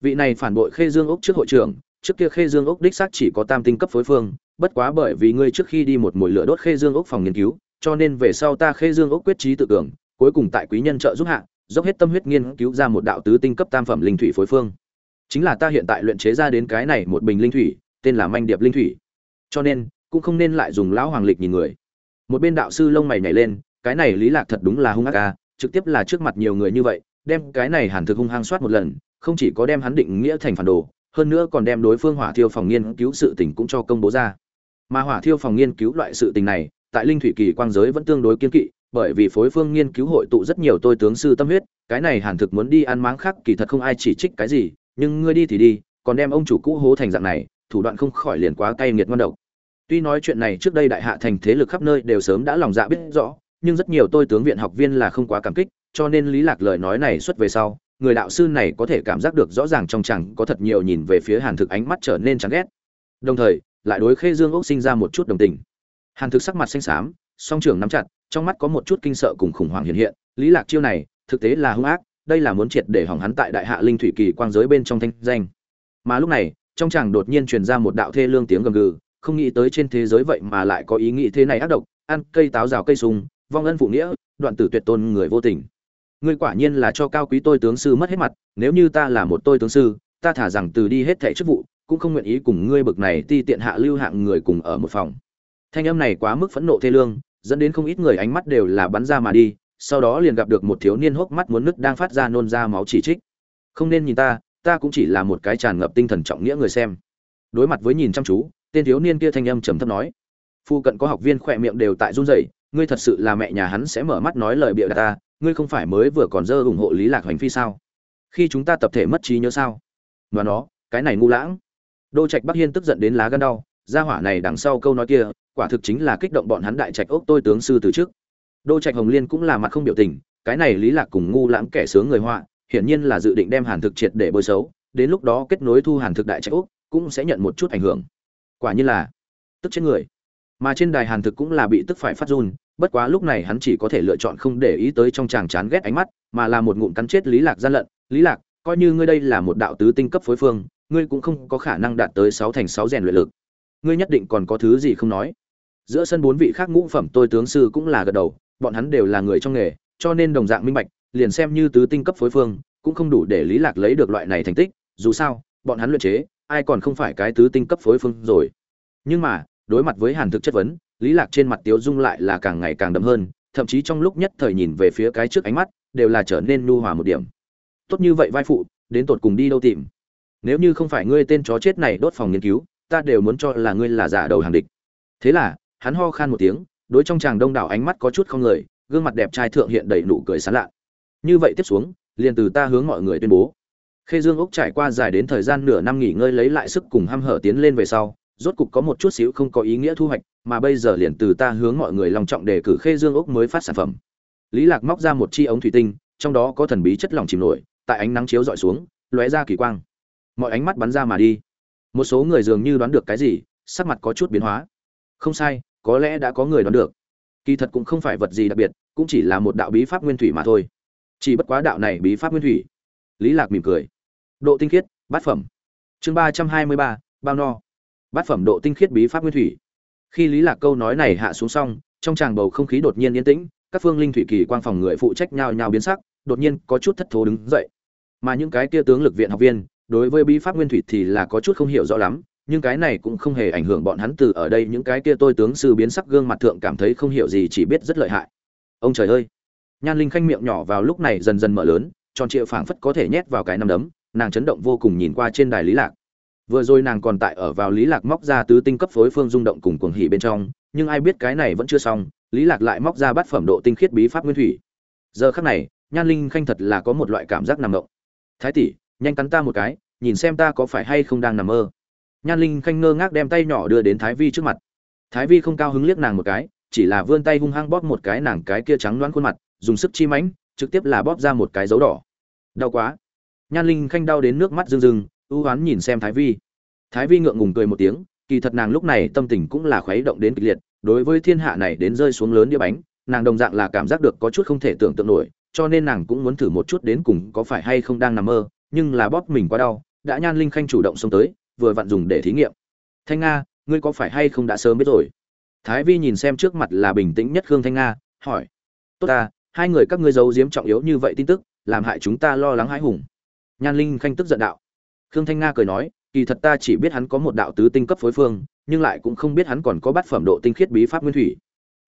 Vị này phản bội khê dương úc trước hội trưởng trước kia khê dương úc đích xác chỉ có tam tinh cấp phối phương bất quá bởi vì ngươi trước khi đi một mồi lửa đốt khê dương ốc phòng nghiên cứu, cho nên về sau ta khê dương ốc quyết trí tự cường, cuối cùng tại quý nhân trợ giúp hạ, dốc hết tâm huyết nghiên cứu ra một đạo tứ tinh cấp tam phẩm linh thủy phối phương. Chính là ta hiện tại luyện chế ra đến cái này một bình linh thủy, tên là manh điệp linh thủy. Cho nên, cũng không nên lại dùng lão hoàng lịch nhìn người. Một bên đạo sư lông mày nhảy lên, cái này lý lạc thật đúng là hung ác ca trực tiếp là trước mặt nhiều người như vậy, đem cái này hàn thực hung hăng soát một lần, không chỉ có đem hắn định nghĩa thành phản đồ, hơn nữa còn đem đối phương hỏa thiêu phòng nghiên cứu sự tình cũng cho công bố ra mà hỏa thiêu phòng nghiên cứu loại sự tình này, tại linh thủy kỳ quang giới vẫn tương đối kiên kỵ, bởi vì phối phương nghiên cứu hội tụ rất nhiều tôi tướng sư tâm huyết, cái này hàn thực muốn đi ăn máng khác, kỳ thật không ai chỉ trích cái gì, nhưng ngươi đi thì đi, còn đem ông chủ cũ hố thành dạng này, thủ đoạn không khỏi liền quá cay nghiệt ngon độc. Tuy nói chuyện này trước đây đại hạ thành thế lực khắp nơi đều sớm đã lòng dạ biết rõ, nhưng rất nhiều tôi tướng viện học viên là không quá cảm kích, cho nên lý lạc lời nói này xuất về sau, người đạo sư này có thể cảm giác được rõ ràng trong chẳng có thật nhiều nhìn về phía hàn thực ánh mắt trở nên chán ghét. Đồng thời lại đối khê dương ốc sinh ra một chút đồng tình. Hàn thực sắc mặt xanh xám, song trưởng nắm chặt, trong mắt có một chút kinh sợ cùng khủng hoảng hiện hiện. Lý lạc chiêu này, thực tế là hung ác, đây là muốn triệt để hỏng hắn tại đại hạ linh thủy kỳ quang giới bên trong thanh danh. Mà lúc này, trong chàng đột nhiên truyền ra một đạo thê lương tiếng gầm gừ, không nghĩ tới trên thế giới vậy mà lại có ý nghĩ thế này ác độc, ăn cây táo rào cây sung, vong ân phụ nghĩa, đoạn tử tuyệt tôn người vô tình. Ngươi quả nhiên là cho cao quý tôi tướng sư mất hết mặt, nếu như ta là một tôi tướng sư, ta thả rằng từ đi hết thẻ chức vụ cũng không nguyện ý cùng ngươi bực này ti tiện hạ lưu hạng người cùng ở một phòng. Thanh âm này quá mức phẫn nộ thê lương, dẫn đến không ít người ánh mắt đều là bắn ra mà đi, sau đó liền gặp được một thiếu niên hốc mắt muốn nứt đang phát ra nôn ra máu chỉ trích. Không nên nhìn ta ta cũng chỉ là một cái tràn ngập tinh thần trọng nghĩa người xem. Đối mặt với nhìn chăm chú, tên thiếu niên kia thanh âm trầm thấp nói. Phu cận có học viên khỏe miệng đều tại run rẩy, ngươi thật sự là mẹ nhà hắn sẽ mở mắt nói lời bịa đặt ta, ngươi không phải mới vừa còn dơ ủng hộ lý lạc hoành phi sao? Khi chúng ta tập thể mất trí nhớ sao? Và nó, cái này ngu lãng đô trạch bắc hiên tức giận đến lá gan đau, gia hỏa này đằng sau câu nói kia, quả thực chính là kích động bọn hắn đại trạch ốc tôi tướng sư từ trước. Đô trạch hồng liên cũng là mặt không biểu tình, cái này lý lạc cùng ngu lãng kẻ sướng người họa, hiển nhiên là dự định đem hàn thực triệt để bôi xấu, đến lúc đó kết nối thu hàn thực đại trạch ốc, cũng sẽ nhận một chút ảnh hưởng. Quả nhiên là, tức chết người. Mà trên đài hàn thực cũng là bị tức phải phát run, bất quá lúc này hắn chỉ có thể lựa chọn không để ý tới trong chàng chán ghét ánh mắt, mà là một ngụm cắn chết lý lạc gian lận. Lý lạc, coi như ngươi đây là một đạo tứ tinh cấp phối phương ngươi cũng không có khả năng đạt tới sáu thành sáu rèn luyện lực. Ngươi nhất định còn có thứ gì không nói. Giữa sân bốn vị khác ngũ phẩm tôi tướng sư cũng là gật đầu, bọn hắn đều là người trong nghề, cho nên đồng dạng minh bạch, liền xem như tứ tinh cấp phối phương, cũng không đủ để lý lạc lấy được loại này thành tích, dù sao, bọn hắn luyện chế, ai còn không phải cái tứ tinh cấp phối phương rồi. Nhưng mà, đối mặt với hàn thực chất vấn, lý lạc trên mặt tiếu dung lại là càng ngày càng đậm hơn, thậm chí trong lúc nhất thời nhìn về phía cái trước ánh mắt, đều là trở nên nu hòa một điểm. Tốt như vậy vai phụ, đến tột cùng đi đâu tìm? Nếu như không phải ngươi tên chó chết này đốt phòng nghiên cứu, ta đều muốn cho là ngươi là giả đầu hàng địch. Thế là, hắn ho khan một tiếng, đối trong chàng đông đảo ánh mắt có chút không lời gương mặt đẹp trai thượng hiện đầy nụ cười sán lạ. Như vậy tiếp xuống, liền từ ta hướng mọi người tuyên bố. Khê dương úc trải qua dài đến thời gian nửa năm nghỉ ngơi lấy lại sức cùng hăm hở tiến lên về sau, rốt cục có một chút xíu không có ý nghĩa thu hoạch, mà bây giờ liền từ ta hướng mọi người lòng trọng đề cử khê dương úc mới phát sản phẩm. Lý lạc móc ra một chi ống thủy tinh, trong đó có thần bí chất lỏng chìm nổi, tại ánh nắng chiếu dọi xuống, lóe ra kỳ quang mọi ánh mắt bắn ra mà đi. Một số người dường như đoán được cái gì, sắc mặt có chút biến hóa. Không sai, có lẽ đã có người đoán được. Kỳ thật cũng không phải vật gì đặc biệt, cũng chỉ là một đạo bí pháp nguyên thủy mà thôi. Chỉ bất quá đạo này bí pháp nguyên thủy. Lý lạc mỉm cười. Độ tinh khiết, bát phẩm. Chương ba trăm hai mươi ba, bao no. Bát phẩm độ tinh khiết bí pháp nguyên thủy. Khi lý lạc câu nói này hạ xuống xong, trong tràng bầu không khí đột nhiên yên tĩnh, các phương linh thủy kỳ quang phòng người phụ trách nhau nhau biến sắc, đột nhiên có chút thất thố đứng dậy. Mà những cái kia tướng lực viện học viên đối với bí pháp nguyên thủy thì là có chút không hiểu rõ lắm, nhưng cái này cũng không hề ảnh hưởng bọn hắn từ ở đây những cái kia tôi tướng sư biến sắc gương mặt thượng cảm thấy không hiểu gì chỉ biết rất lợi hại. Ông trời ơi! Nhan linh khanh miệng nhỏ vào lúc này dần dần mở lớn, tròn trịa phảng phất có thể nhét vào cái nắm đấm, nàng chấn động vô cùng nhìn qua trên đài lý lạc. Vừa rồi nàng còn tại ở vào lý lạc móc ra tứ tinh cấp phối phương rung động cùng cuồng hỉ bên trong, nhưng ai biết cái này vẫn chưa xong, lý lạc lại móc ra bát phẩm độ tinh khiết bí pháp nguyên thủy. Giờ khắc này, nhan linh khanh thật là có một loại cảm giác nằm ngộng thái tỷ nhanh cắn ta một cái, nhìn xem ta có phải hay không đang nằm mơ. Nhan linh khanh ngơ ngác đem tay nhỏ đưa đến thái vi trước mặt. Thái vi không cao hứng liếc nàng một cái, chỉ là vươn tay hung hăng bóp một cái nàng cái kia trắng loáng khuôn mặt, dùng sức chi mãnh, trực tiếp là bóp ra một cái dấu đỏ. Đau quá. Nhan linh khanh đau đến nước mắt rưng rưng, ưu oán nhìn xem thái vi. Thái vi ngượng ngùng cười một tiếng, kỳ thật nàng lúc này tâm tình cũng là khuấy động đến kịch liệt, đối với thiên hạ này đến rơi xuống lớn đĩa bánh, nàng đồng dạng là cảm giác được có chút không thể tưởng tượng nổi, cho nên nàng cũng muốn thử một chút đến cùng có phải hay không đang nằm mơ nhưng là bóp mình quá đau, đã nhan linh khanh chủ động xông tới, vừa vặn dùng để thí nghiệm. Thanh nga, ngươi có phải hay không đã sớm biết rồi? Thái vi nhìn xem trước mặt là bình tĩnh nhất khương thanh nga, hỏi. Tốt ta, hai người các ngươi giấu giếm trọng yếu như vậy tin tức, làm hại chúng ta lo lắng hãi hùng. Nhan linh khanh tức giận đạo. Khương thanh nga cười nói, kỳ thật ta chỉ biết hắn có một đạo tứ tinh cấp phối phương, nhưng lại cũng không biết hắn còn có bát phẩm độ tinh khiết bí pháp nguyên thủy.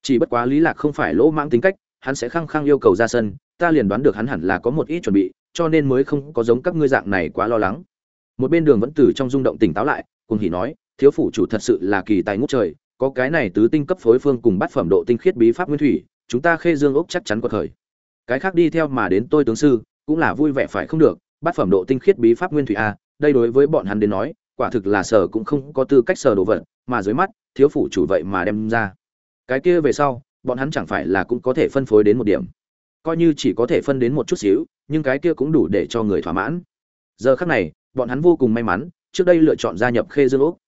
Chỉ bất quá lý lạc không phải lỗ mãng tính cách, hắn sẽ khăng khăng yêu cầu ra sân, ta liền đoán được hắn hẳn là có một ít chuẩn bị cho nên mới không có giống các ngươi dạng này quá lo lắng. Một bên đường vẫn từ trong rung động tỉnh táo lại, cùng hỉ nói, thiếu phủ chủ thật sự là kỳ tài ngút trời, có cái này tứ tinh cấp phối phương cùng bát phẩm độ tinh khiết bí pháp nguyên thủy, chúng ta khê dương ốc chắc chắn có thời. Cái khác đi theo mà đến tôi tướng sư, cũng là vui vẻ phải không được, bát phẩm độ tinh khiết bí pháp nguyên thủy a, đây đối với bọn hắn đến nói, quả thực là sở cũng không có tư cách sở đồ vật, mà dưới mắt, thiếu phủ chủ vậy mà đem ra. Cái kia về sau, bọn hắn chẳng phải là cũng có thể phân phối đến một điểm coi như chỉ có thể phân đến một chút xíu, nhưng cái kia cũng đủ để cho người thỏa mãn. Giờ khắc này, bọn hắn vô cùng may mắn, trước đây lựa chọn gia nhập khê dương úc.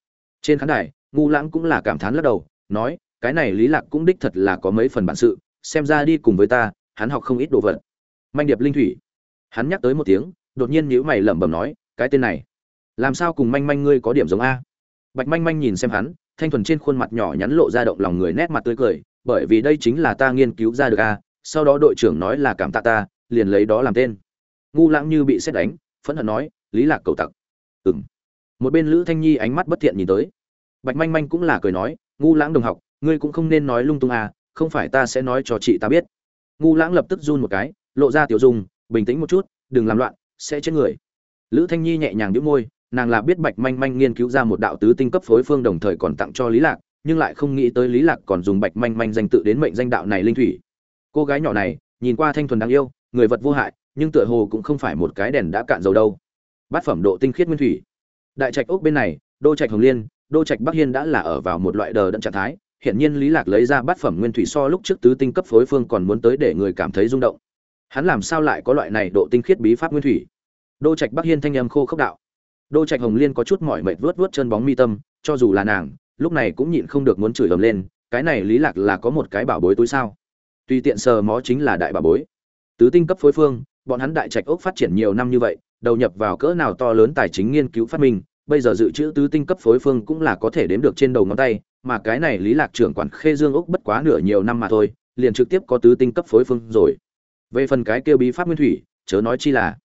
Trên khán đài ngu lãng cũng là cảm thán lắc đầu, nói, cái này lý lạc cũng đích thật là có mấy phần bản sự, xem ra đi cùng với ta, hắn học không ít đồ vật. Manh điệp linh thủy. Hắn nhắc tới một tiếng, đột nhiên nhíu mày lẩm bẩm nói, cái tên này, làm sao cùng manh manh ngươi có điểm giống a? Bạch manh manh nhìn xem hắn, thanh thuần trên khuôn mặt nhỏ nhắn lộ ra động lòng người nét mặt tươi cười, bởi vì đây chính là ta nghiên cứu ra được a sau đó đội trưởng nói là cảm tạ ta, liền lấy đó làm tên. Ngu lãng như bị xét đánh, phẫn hận nói, lý lạc cầu tặc. Ừm. Một bên lữ thanh nhi ánh mắt bất thiện nhìn tới. Bạch manh manh cũng là cười nói, ngu lãng đồng học, ngươi cũng không nên nói lung tung à không phải ta sẽ nói cho chị ta biết. Ngu lãng lập tức run một cái, lộ ra tiểu dung, bình tĩnh một chút, đừng làm loạn, sẽ chết người. Lữ thanh nhi nhẹ nhàng đĩu môi, nàng là biết bạch manh manh nghiên cứu ra một đạo tứ tinh cấp phối phương đồng thời còn tặng cho lý lạc, nhưng lại không nghĩ tới lý lạc còn dùng bạch manh manh danh tự đến mệnh danh đạo này linh thủy cô gái nhỏ này, nhìn qua thanh thuần đáng yêu, người vật vô hại, nhưng tựa hồ cũng không phải một cái đèn đã cạn dầu đâu. Bát phẩm độ tinh khiết nguyên thủy. Đại trạch ốc bên này, đô trạch hồng liên, đô trạch bắc hiên đã là ở vào một loại đờ đẫn trạng thái hiện nhiên lý lạc lấy ra bát phẩm nguyên thủy so lúc trước tứ tinh cấp phối phương còn muốn tới để người cảm thấy rung động. Hắn làm sao lại có loại này độ tinh khiết bí pháp nguyên thủy? Đô trạch bắc hiên thanh âm khô khốc đạo. Đô trạch hồng liên có chút mỏi mệt vuốt vuốt chân bóng mi tâm, cho dù là nàng, lúc này cũng nhịn không được muốn chửi ầm lên, cái này lý lạc là có một cái bảo bối túi sao? Tùy tiện sờ mó chính là đại bà bối. Tứ tinh cấp phối phương, bọn hắn đại trạch ốc phát triển nhiều năm như vậy, đầu nhập vào cỡ nào to lớn tài chính nghiên cứu phát minh, bây giờ dự trữ tứ tinh cấp phối phương cũng là có thể đếm được trên đầu ngón tay, mà cái này lý lạc trưởng quản khê dương ốc bất quá nửa nhiều năm mà thôi, liền trực tiếp có tứ tinh cấp phối phương rồi. Về phần cái kêu bí pháp nguyên thủy, chớ nói chi là,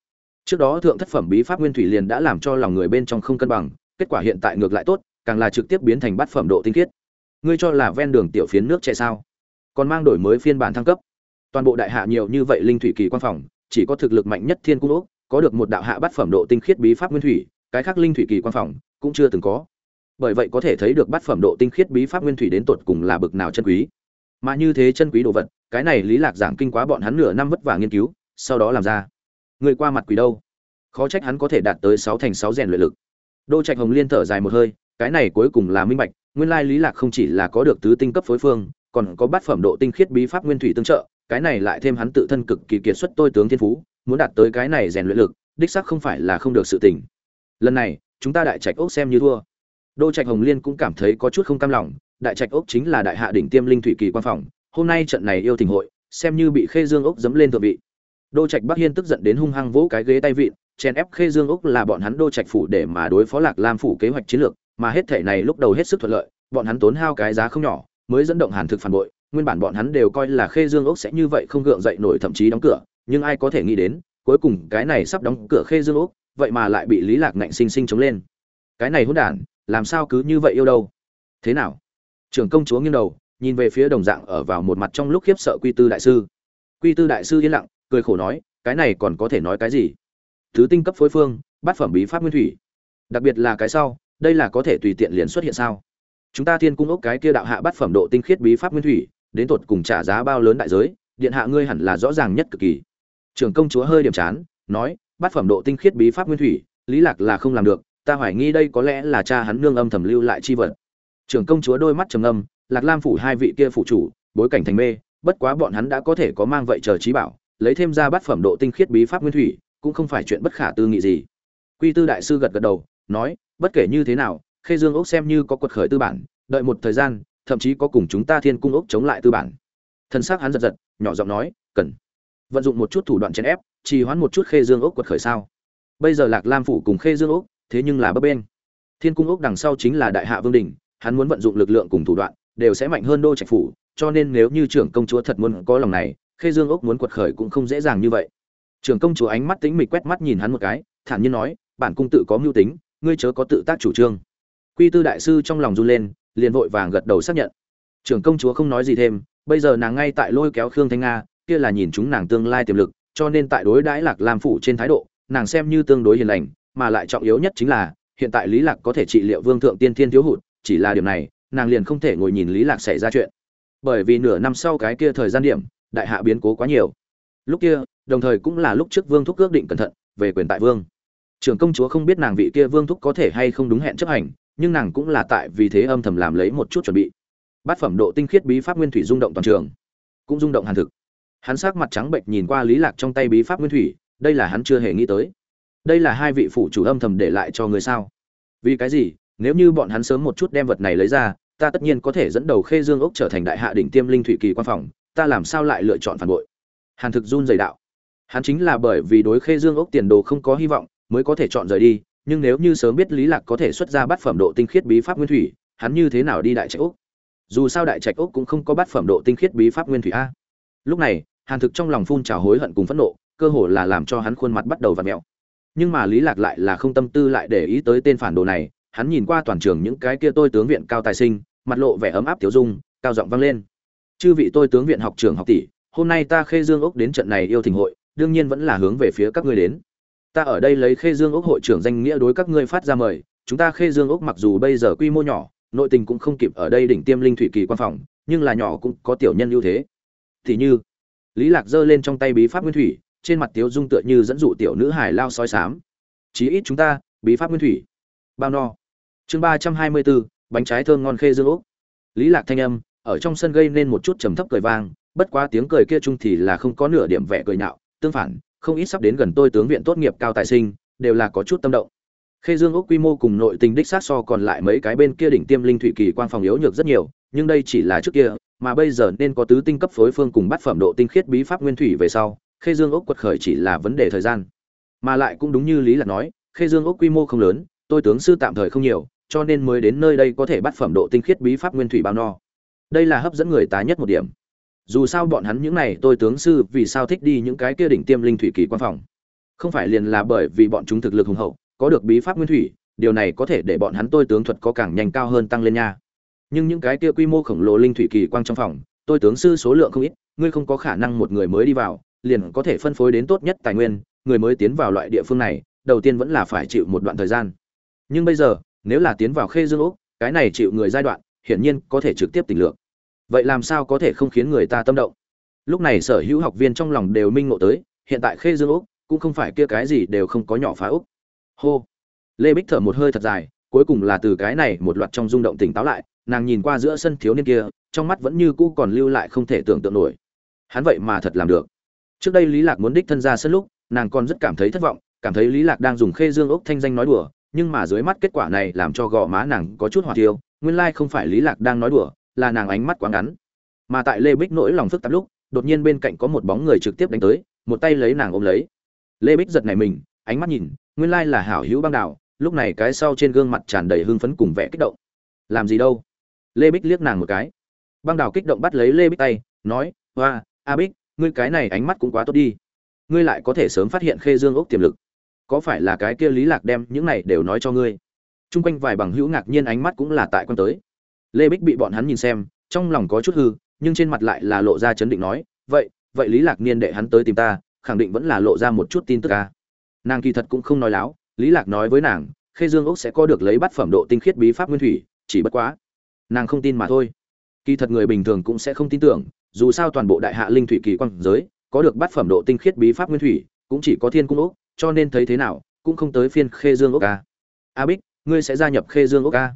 trước đó thượng thất phẩm bí pháp nguyên thủy liền đã làm cho lòng người bên trong không cân bằng, kết quả hiện tại ngược lại tốt, càng là trực tiếp biến thành bát phẩm độ tinh khiết. Ngươi cho là ven đường tiểu phiến nước chạy sao? Còn mang đổi mới phiên bản thăng cấp. Toàn bộ đại hạ nhiều như vậy linh thủy kỳ quan phòng, chỉ có thực lực mạnh nhất thiên cung ốc có được một đạo hạ bát phẩm độ tinh khiết bí pháp nguyên thủy, cái khác linh thủy kỳ quan phòng cũng chưa từng có. Bởi vậy có thể thấy được bát phẩm độ tinh khiết bí pháp nguyên thủy đến tột cùng là bực nào chân quý. Mà như thế chân quý đồ vật, cái này lý lạc giảng kinh quá bọn hắn nửa năm vất vả nghiên cứu, sau đó làm ra. Người qua mặt quỷ đâu? Khó trách hắn có thể đạt tới sáu thành sáu rèn luyện lực. Đô trạch hồng liên thở dài một hơi, cái này cuối cùng là minh bạch, nguyên lai lý lạc không chỉ là có được tứ tinh cấp phối phương còn có bát phẩm độ tinh khiết bí pháp nguyên thủy tương trợ, cái này lại thêm hắn tự thân cực kỳ kiệt xuất tôi tướng thiên phú, muốn đạt tới cái này rèn luyện lực, đích xác không phải là không được sự tình. Lần này, chúng ta đại trạch ốc xem như thua. Đô trạch hồng liên cũng cảm thấy có chút không cam lòng, đại trạch ốc chính là đại hạ đỉnh tiêm linh thủy kỳ quan phòng, hôm nay trận này yêu tình hội, xem như bị khê dương ốc dấm lên thượng vị. Đô trạch bắc hiên tức giận đến hung hăng vỗ cái ghế tay vịn chen ép khê dương ốc là bọn hắn đô trạch phủ để mà đối phó lạc lam phủ kế hoạch chiến lược, mà hết thể này lúc đầu hết sức thuận lợi, bọn hắn tốn hao cái giá không nhỏ mới dẫn động hàn thực phản bội, nguyên bản bọn hắn đều coi là khê dương ốc sẽ như vậy không gượng dậy nổi thậm chí đóng cửa, nhưng ai có thể nghĩ đến, cuối cùng cái này sắp đóng cửa khê dương ốc, vậy mà lại bị lý lạc ngạnh sinh sinh chống lên. Cái này hỗn đản, làm sao cứ như vậy yêu đâu? Thế nào? Trưởng công chúa nghiêng đầu, nhìn về phía đồng dạng ở vào một mặt trong lúc khiếp sợ quy tư đại sư. Quy tư đại sư yên lặng, cười khổ nói, cái này còn có thể nói cái gì? Thứ tinh cấp phối phương, bát phẩm bí pháp nguyên thủy. Đặc biệt là cái sau, đây là có thể tùy tiện liền xuất hiện sao? Chúng ta thiên cung ốc cái kia đạo hạ bát phẩm độ tinh khiết bí pháp nguyên thủy, đến tột cùng trả giá bao lớn đại giới, điện hạ ngươi hẳn là rõ ràng nhất cực kỳ. Trưởng công chúa hơi điểm chán, nói, bát phẩm độ tinh khiết bí pháp nguyên thủy, lý lạc là không làm được, ta hoài nghi đây có lẽ là cha hắn nương âm thầm lưu lại chi vật. Trưởng công chúa đôi mắt trầm âm lạc lam phủ hai vị kia phụ chủ, bối cảnh thành mê, bất quá bọn hắn đã có thể có mang vậy chờ trí bảo, lấy thêm ra bát phẩm độ tinh khiết bí pháp nguyên thủy, cũng không phải chuyện bất khả tư nghị gì. Quy tư đại sư gật gật đầu, nói, bất kể như thế nào khê dương ốc xem như có quật khởi tư bản, đợi một thời gian, thậm chí có cùng chúng ta thiên cung ốc chống lại tư bản. Thân xác hắn giật giật, nhỏ giọng nói, cần vận dụng một chút thủ đoạn chèn ép, trì hoãn một chút khê dương ốc quật khởi sao? Bây giờ lạc lam phủ cùng khê dương ốc, thế nhưng là bấp bên. Thiên cung ốc đằng sau chính là đại hạ vương đình, hắn muốn vận dụng lực lượng cùng thủ đoạn, đều sẽ mạnh hơn đô trạch phủ, cho nên nếu như trưởng công chúa thật muốn có lòng này, khê dương ốc muốn quật khởi cũng không dễ dàng như vậy. Trưởng công chúa ánh mắt tính mịch quét mắt nhìn hắn một cái, thản nhiên nói, bản cung tự có mưu tính, ngươi chớ có tự tác chủ trương quy tư đại sư trong lòng run lên, liền vội vàng gật đầu xác nhận. Trưởng công chúa không nói gì thêm, bây giờ nàng ngay tại lôi kéo khương thanh nga, kia là nhìn chúng nàng tương lai tiềm lực, cho nên tại đối đãi lạc lam phủ trên thái độ, nàng xem như tương đối hiền lành, mà lại trọng yếu nhất chính là, hiện tại lý lạc có thể trị liệu vương thượng tiên thiên thiếu hụt, chỉ là điểm này, nàng liền không thể ngồi nhìn lý lạc xảy ra chuyện. Bởi vì nửa năm sau cái kia thời gian điểm, đại hạ biến cố quá nhiều. Lúc kia, đồng thời cũng là lúc trước vương thúc ước định cẩn thận, về quyền tại vương. Trưởng công chúa không biết nàng vị kia vương thúc có thể hay không đúng hẹn chấp hành nhưng nàng cũng là tại vì thế âm thầm làm lấy một chút chuẩn bị. Bát phẩm độ tinh khiết bí pháp nguyên thủy rung động toàn trường, cũng rung động hàn thực. Hắn sắc mặt trắng bệnh nhìn qua lý lạc trong tay bí pháp nguyên thủy, đây là hắn chưa hề nghĩ tới. Đây là hai vị phụ chủ âm thầm để lại cho người sao? Vì cái gì? Nếu như bọn hắn sớm một chút đem vật này lấy ra, ta tất nhiên có thể dẫn đầu khê dương ốc trở thành đại hạ đỉnh tiêm linh thủy kỳ quan phòng, ta làm sao lại lựa chọn phản bội? Hàn thực run dày đạo. Hắn chính là bởi vì đối khê dương ốc tiền đồ không có hy vọng, mới có thể chọn rời đi nhưng nếu như sớm biết lý lạc có thể xuất ra bát phẩm độ tinh khiết bí pháp nguyên thủy, hắn như thế nào đi đại trạch ốc dù sao đại trạch ốc cũng không có bát phẩm độ tinh khiết bí pháp nguyên thủy a. Lúc này, hàn thực trong lòng phun trào hối hận cùng phẫn nộ, cơ hồ là làm cho hắn khuôn mặt bắt đầu vặn mèo nhưng mà lý lạc lại là không tâm tư lại để ý tới tên phản đồ này, hắn nhìn qua toàn trường những cái kia tôi tướng viện cao tài sinh, mặt lộ vẻ ấm áp tiểu dung, cao giọng vang lên. Chư vị tôi tướng viện học trưởng, học tỷ, hôm nay ta khê dương ốc đến trận này yêu thỉnh hội, đương nhiên vẫn là hướng về phía các ngươi đến ta ở đây lấy khê dương ốc hội trưởng danh nghĩa đối các ngươi phát ra mời. Chúng ta khê dương ốc mặc dù bây giờ quy mô nhỏ, nội tình cũng không kịp ở đây đỉnh tiêm linh thủy kỳ quan phòng, nhưng là nhỏ cũng có tiểu nhân ưu thế. Thì như, lý lạc giơ lên trong tay bí pháp nguyên thủy, trên mặt tiếu dung tựa như dẫn dụ tiểu nữ hải lao soi sám. Chí ít chúng ta, bí pháp nguyên thủy. Bao no. Chương ba trăm hai mươi bốn bánh trái thơm ngon khê dương ốc lý lạc thanh âm, ở trong sân gây nên một chút trầm thấp cười vang, bất quá tiếng cười kia chung thì là không có nửa điểm vẻ cười nhạo, tương phản không ít sắp đến gần tôi tướng viện tốt nghiệp cao tài sinh, đều là có chút tâm động. Khê dương ốc quy mô cùng nội tình đích sát so còn lại mấy cái bên kia đỉnh tiêm linh thủy kỳ quan phòng yếu nhược rất nhiều, nhưng đây chỉ là trước kia, mà bây giờ nên có tứ tinh cấp phối phương cùng bát phẩm độ tinh khiết bí pháp nguyên thủy về sau, khê dương ốc quật khởi chỉ là vấn đề thời gian. Mà lại cũng đúng như lý là nói, khê dương ốc quy mô không lớn, tôi tướng sư tạm thời không nhiều, cho nên mới đến nơi đây có thể bắt phẩm độ tinh khiết bí pháp nguyên thủy bao no. Đây là hấp dẫn người tá nhất một điểm dù sao bọn hắn những này tôi tướng sư vì sao thích đi những cái kia đỉnh tiêm linh thủy kỳ quan phòng? Không phải liền là bởi vì bọn chúng thực lực hùng hậu, có được bí pháp nguyên thủy, điều này có thể để bọn hắn tôi tướng thuật có càng nhanh cao hơn tăng lên nha. Nhưng những cái kia quy mô khổng lồ linh thủy kỳ quang trong phòng, tôi tướng sư số lượng không ít, ngươi không có khả năng một người mới đi vào, liền có thể phân phối đến tốt nhất tài nguyên, người mới tiến vào loại địa phương này, đầu tiên vẫn là phải chịu một đoạn thời gian. Nhưng bây giờ, nếu là tiến vào khê dương úc, cái này chịu người giai đoạn, hiển nhiên có thể trực tiếp tình lượng vậy làm sao có thể không khiến người ta tâm động? Lúc này sở hữu học viên trong lòng đều minh ngộ tới, hiện tại khê dương úc cũng không phải kia cái gì đều không có nhỏ phá úc. Hô! Lê bích thở một hơi thật dài, cuối cùng là từ cái này một loạt trong rung động tỉnh táo lại, nàng nhìn qua giữa sân thiếu niên kia, trong mắt vẫn như cũ còn lưu lại không thể tưởng tượng nổi. Hắn vậy mà thật làm được. Trước đây lý lạc muốn đích thân ra sân lúc, nàng còn rất cảm thấy thất vọng, cảm thấy lý lạc đang dùng khê dương ốc thanh danh nói đùa, nhưng mà dưới mắt kết quả này làm cho gò má nàng có chút hỏa tiêu nguyên lai không phải lý lạc đang nói đùa là nàng ánh mắt quá ngắn. Mà tại lê bích nỗi lòng phức tạp lúc, đột nhiên bên cạnh có một bóng người trực tiếp đánh tới, một tay lấy nàng ôm lấy. Lê bích giật này mình, ánh mắt nhìn, nguyên lai là hảo hữu băng đảo, lúc này cái sau trên gương mặt tràn đầy hưng phấn cùng vẻ kích động. Làm gì đâu? Lê bích liếc nàng một cái. Băng đảo kích động bắt lấy lê bích tay, nói hoa a bích, ngươi cái này ánh mắt cũng quá tốt đi. Ngươi lại có thể sớm phát hiện khê dương ốc tiềm lực. Có phải là cái kia lý lạc đem những này đều nói cho ngươi? Chung quanh vài bằng hữu ngạc nhiên ánh mắt cũng là tại quan tới lê bích bị bọn hắn nhìn xem, trong lòng có chút hư, nhưng trên mặt lại là lộ ra chấn định nói, vậy vậy lý lạc niên đệ hắn tới tìm ta, khẳng định vẫn là lộ ra một chút tin tức ca nàng kỳ thật cũng không nói láo, lý lạc nói với nàng, khê dương ốc sẽ có được lấy bát phẩm độ tinh khiết bí pháp nguyên thủy, chỉ bất quá, nàng không tin mà thôi. Kỳ thật người bình thường cũng sẽ không tin tưởng, dù sao toàn bộ đại hạ linh thủy kỳ quan giới, có được bát phẩm độ tinh khiết bí pháp nguyên thủy, cũng chỉ có thiên cung ốc cho nên thấy thế nào, cũng không tới phiên khê dương ốc ca a bích, ngươi sẽ gia nhập khê dương ốc ca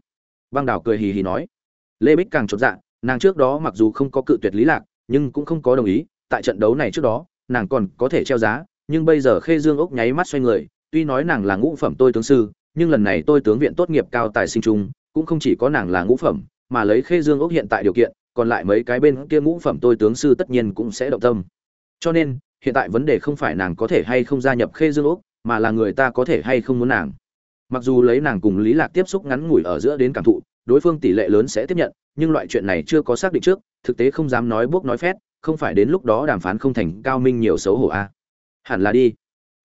băng đảo cười hì hì nói lê bích càng chột dạ nàng trước đó mặc dù không có cự tuyệt lý lạc, nhưng cũng không có đồng ý, tại trận đấu này trước đó, nàng còn có thể treo giá, nhưng bây giờ khê dương ốc nháy mắt xoay người, tuy nói nàng là ngũ phẩm tôi tướng sư, nhưng lần này tôi tướng viện tốt nghiệp cao tài sinh trung, cũng không chỉ có nàng là ngũ phẩm, mà lấy khê dương ốc hiện tại điều kiện, còn lại mấy cái bên kia ngũ phẩm tôi tướng sư tất nhiên cũng sẽ động tâm. Cho nên, hiện tại vấn đề không phải nàng có thể hay không gia nhập khê dương ốc, mà là người ta có thể hay không muốn nàng. Mặc dù lấy nàng cùng lý lạc tiếp xúc ngắn ngủi ở giữa đến cảm thụ đối phương tỷ lệ lớn sẽ tiếp nhận, nhưng loại chuyện này chưa có xác định trước, thực tế không dám nói buốc nói phét, không phải đến lúc đó đàm phán không thành cao minh nhiều xấu hổ a. À. hẳn là đi.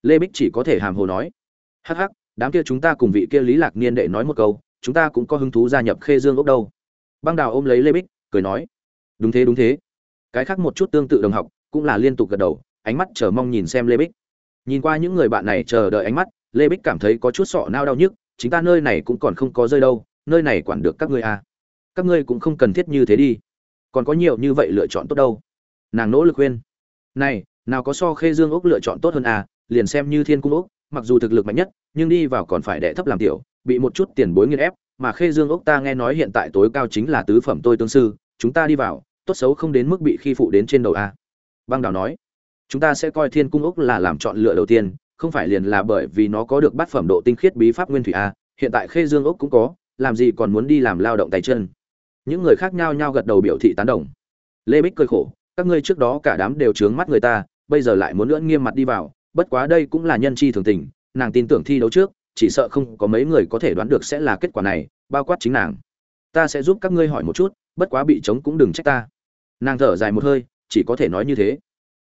Lê bích chỉ có thể hàm hồ nói. Hắc hắc, đám kia chúng ta cùng vị kia lý lạc niên đệ nói một câu, chúng ta cũng có hứng thú gia nhập khê dương ốc đâu. Băng đào ôm lấy lê bích, cười nói. Đúng thế đúng thế. Cái khác một chút tương tự đồng học, cũng là liên tục gật đầu, ánh mắt chờ mong nhìn xem lê bích. Nhìn qua những người bạn này chờ đợi ánh mắt, lê bích cảm thấy có chút sọ nao đau nhức, chính ta nơi này cũng còn không có rơi đâu nơi này quản được các ngươi à. các ngươi cũng không cần thiết như thế đi. Còn có nhiều như vậy lựa chọn tốt đâu. Nàng nỗ lực khuyên. Này, nào có so khê dương ốc lựa chọn tốt hơn à liền xem như thiên cung ốc mặc dù thực lực mạnh nhất, nhưng đi vào còn phải đệ thấp làm tiểu, bị một chút tiền bối nghiên ép, mà khê dương ốc ta nghe nói hiện tại tối cao chính là tứ phẩm tôi tương sư, chúng ta đi vào, tốt xấu không đến mức bị khi phụ đến trên đầu a băng đào nói, chúng ta sẽ coi thiên cung ốc là làm chọn lựa đầu tiên, không phải liền là bởi vì nó có được bát phẩm độ tinh khiết bí pháp nguyên thủy a hiện tại khê dương ốc cũng có làm gì còn muốn đi làm lao động tay chân. Những người khác nhao nhao gật đầu biểu thị tán đồng. Lê bích cười khổ, các ngươi trước đó cả đám đều trướng mắt người ta, bây giờ lại muốn lưỡn nghiêm mặt đi vào, bất quá đây cũng là nhân chi thường tình, nàng tin tưởng thi đấu trước, chỉ sợ không có mấy người có thể đoán được sẽ là kết quả này, bao quát chính nàng. Ta sẽ giúp các ngươi hỏi một chút, bất quá bị chống cũng đừng trách ta. Nàng thở dài một hơi, chỉ có thể nói như thế.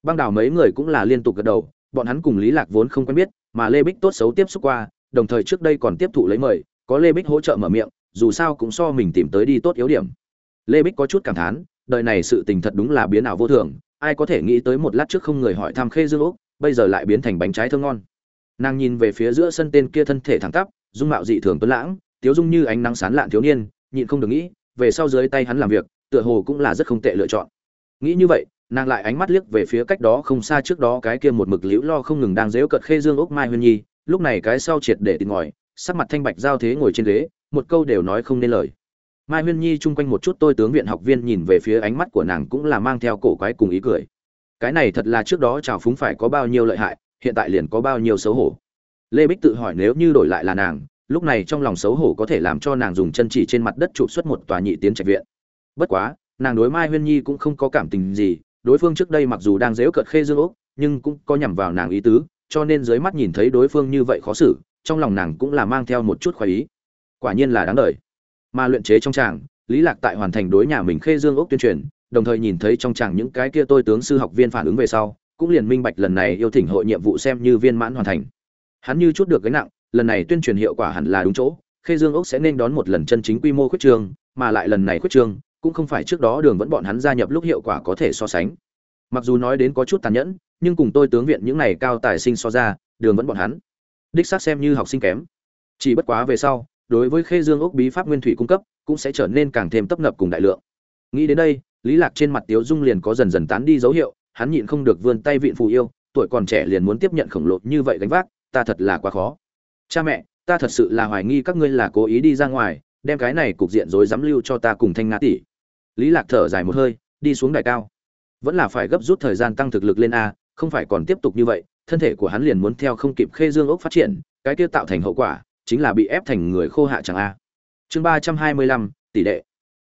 Băng đảo mấy người cũng là liên tục gật đầu, bọn hắn cùng lý lạc vốn không quen biết, mà lê bích tốt xấu tiếp xúc qua, đồng thời trước đây còn tiếp thụ lấy mời có lê bích hỗ trợ mở miệng, dù sao cũng so mình tìm tới đi tốt yếu điểm. Lê bích có chút cảm thán, đời này sự tình thật đúng là biến ảo vô thường, ai có thể nghĩ tới một lát trước không người hỏi thăm khê dương úc, bây giờ lại biến thành bánh trái thơm ngon. Nàng nhìn về phía giữa sân tên kia thân thể thẳng tắp, dung mạo dị thường tuấn lãng, tiếu dung như ánh nắng sán lạn thiếu niên, nhịn không được nghĩ, về sau dưới tay hắn làm việc, tựa hồ cũng là rất không tệ lựa chọn. Nghĩ như vậy, nàng lại ánh mắt liếc về phía cách đó không xa trước đó cái kia một mực liễu lo không ngừng đang dếu cợt khê dương ốc mai huyên nhi, lúc này cái sau triệt để tìm ngòi sắc mặt thanh bạch giao thế ngồi trên ghế, một câu đều nói không nên lời. Mai huyên nhi chung quanh một chút tôi tướng viện học viên nhìn về phía ánh mắt của nàng cũng là mang theo cổ quái cùng ý cười. Cái này thật là trước đó trào phúng phải có bao nhiêu lợi hại, hiện tại liền có bao nhiêu xấu hổ. Lê bích tự hỏi nếu như đổi lại là nàng, lúc này trong lòng xấu hổ có thể làm cho nàng dùng chân chỉ trên mặt đất chụp xuất một tòa nhị tiến trạch viện. Bất quá, nàng đối mai huyên nhi cũng không có cảm tình gì, đối phương trước đây mặc dù đang dễu cợt khê dương úc nhưng cũng có nhằm vào nàng ý tứ, cho nên dưới mắt nhìn thấy đối phương như vậy khó xử trong lòng nàng cũng là mang theo một chút khoái ý. Quả nhiên là đáng đời. Mà luyện chế trong tràng, lý lạc tại hoàn thành đối nhà mình khê dương ốc tuyên truyền, đồng thời nhìn thấy trong tràng những cái kia tôi tướng sư học viên phản ứng về sau, cũng liền minh bạch lần này yêu thỉnh hội nhiệm vụ xem như viên mãn hoàn thành. Hắn như chút được gánh nặng, lần này tuyên truyền hiệu quả hẳn là đúng chỗ, khê dương ốc sẽ nên đón một lần chân chính quy mô khuyết trương mà lại lần này khuyết trương cũng không phải trước đó đường vẫn bọn hắn gia nhập lúc hiệu quả có thể so sánh. Mặc dù nói đến có chút tàn nhẫn, nhưng cùng tôi tướng viện những này cao tài sinh so ra, đường vẫn bọn hắn đích xác xem như học sinh kém. Chỉ bất quá về sau, đối với khê dương ốc bí pháp nguyên thủy cung cấp, cũng sẽ trở nên càng thêm tấp nập cùng đại lượng. Nghĩ đến đây, lý lạc trên mặt tiếu dung liền có dần dần tán đi dấu hiệu, hắn nhịn không được vươn tay vịn phù yêu, tuổi còn trẻ liền muốn tiếp nhận khổng lồ như vậy gánh vác, ta thật là quá khó. Cha mẹ, ta thật sự là hoài nghi các ngươi là cố ý đi ra ngoài, đem cái này cục diện rối dám lưu cho ta cùng thanh Nga tỷ. Lý lạc thở dài một hơi, đi xuống đài cao. Vẫn là phải gấp rút thời gian tăng thực lực lên a, không phải còn tiếp tục như vậy thân thể của hắn liền muốn theo không kịp khê dương ốc phát triển, cái kia tạo thành hậu quả chính là bị ép thành người khô hạ chẳng a. Chương ba trăm hai mươi lăm, tỷ lệ.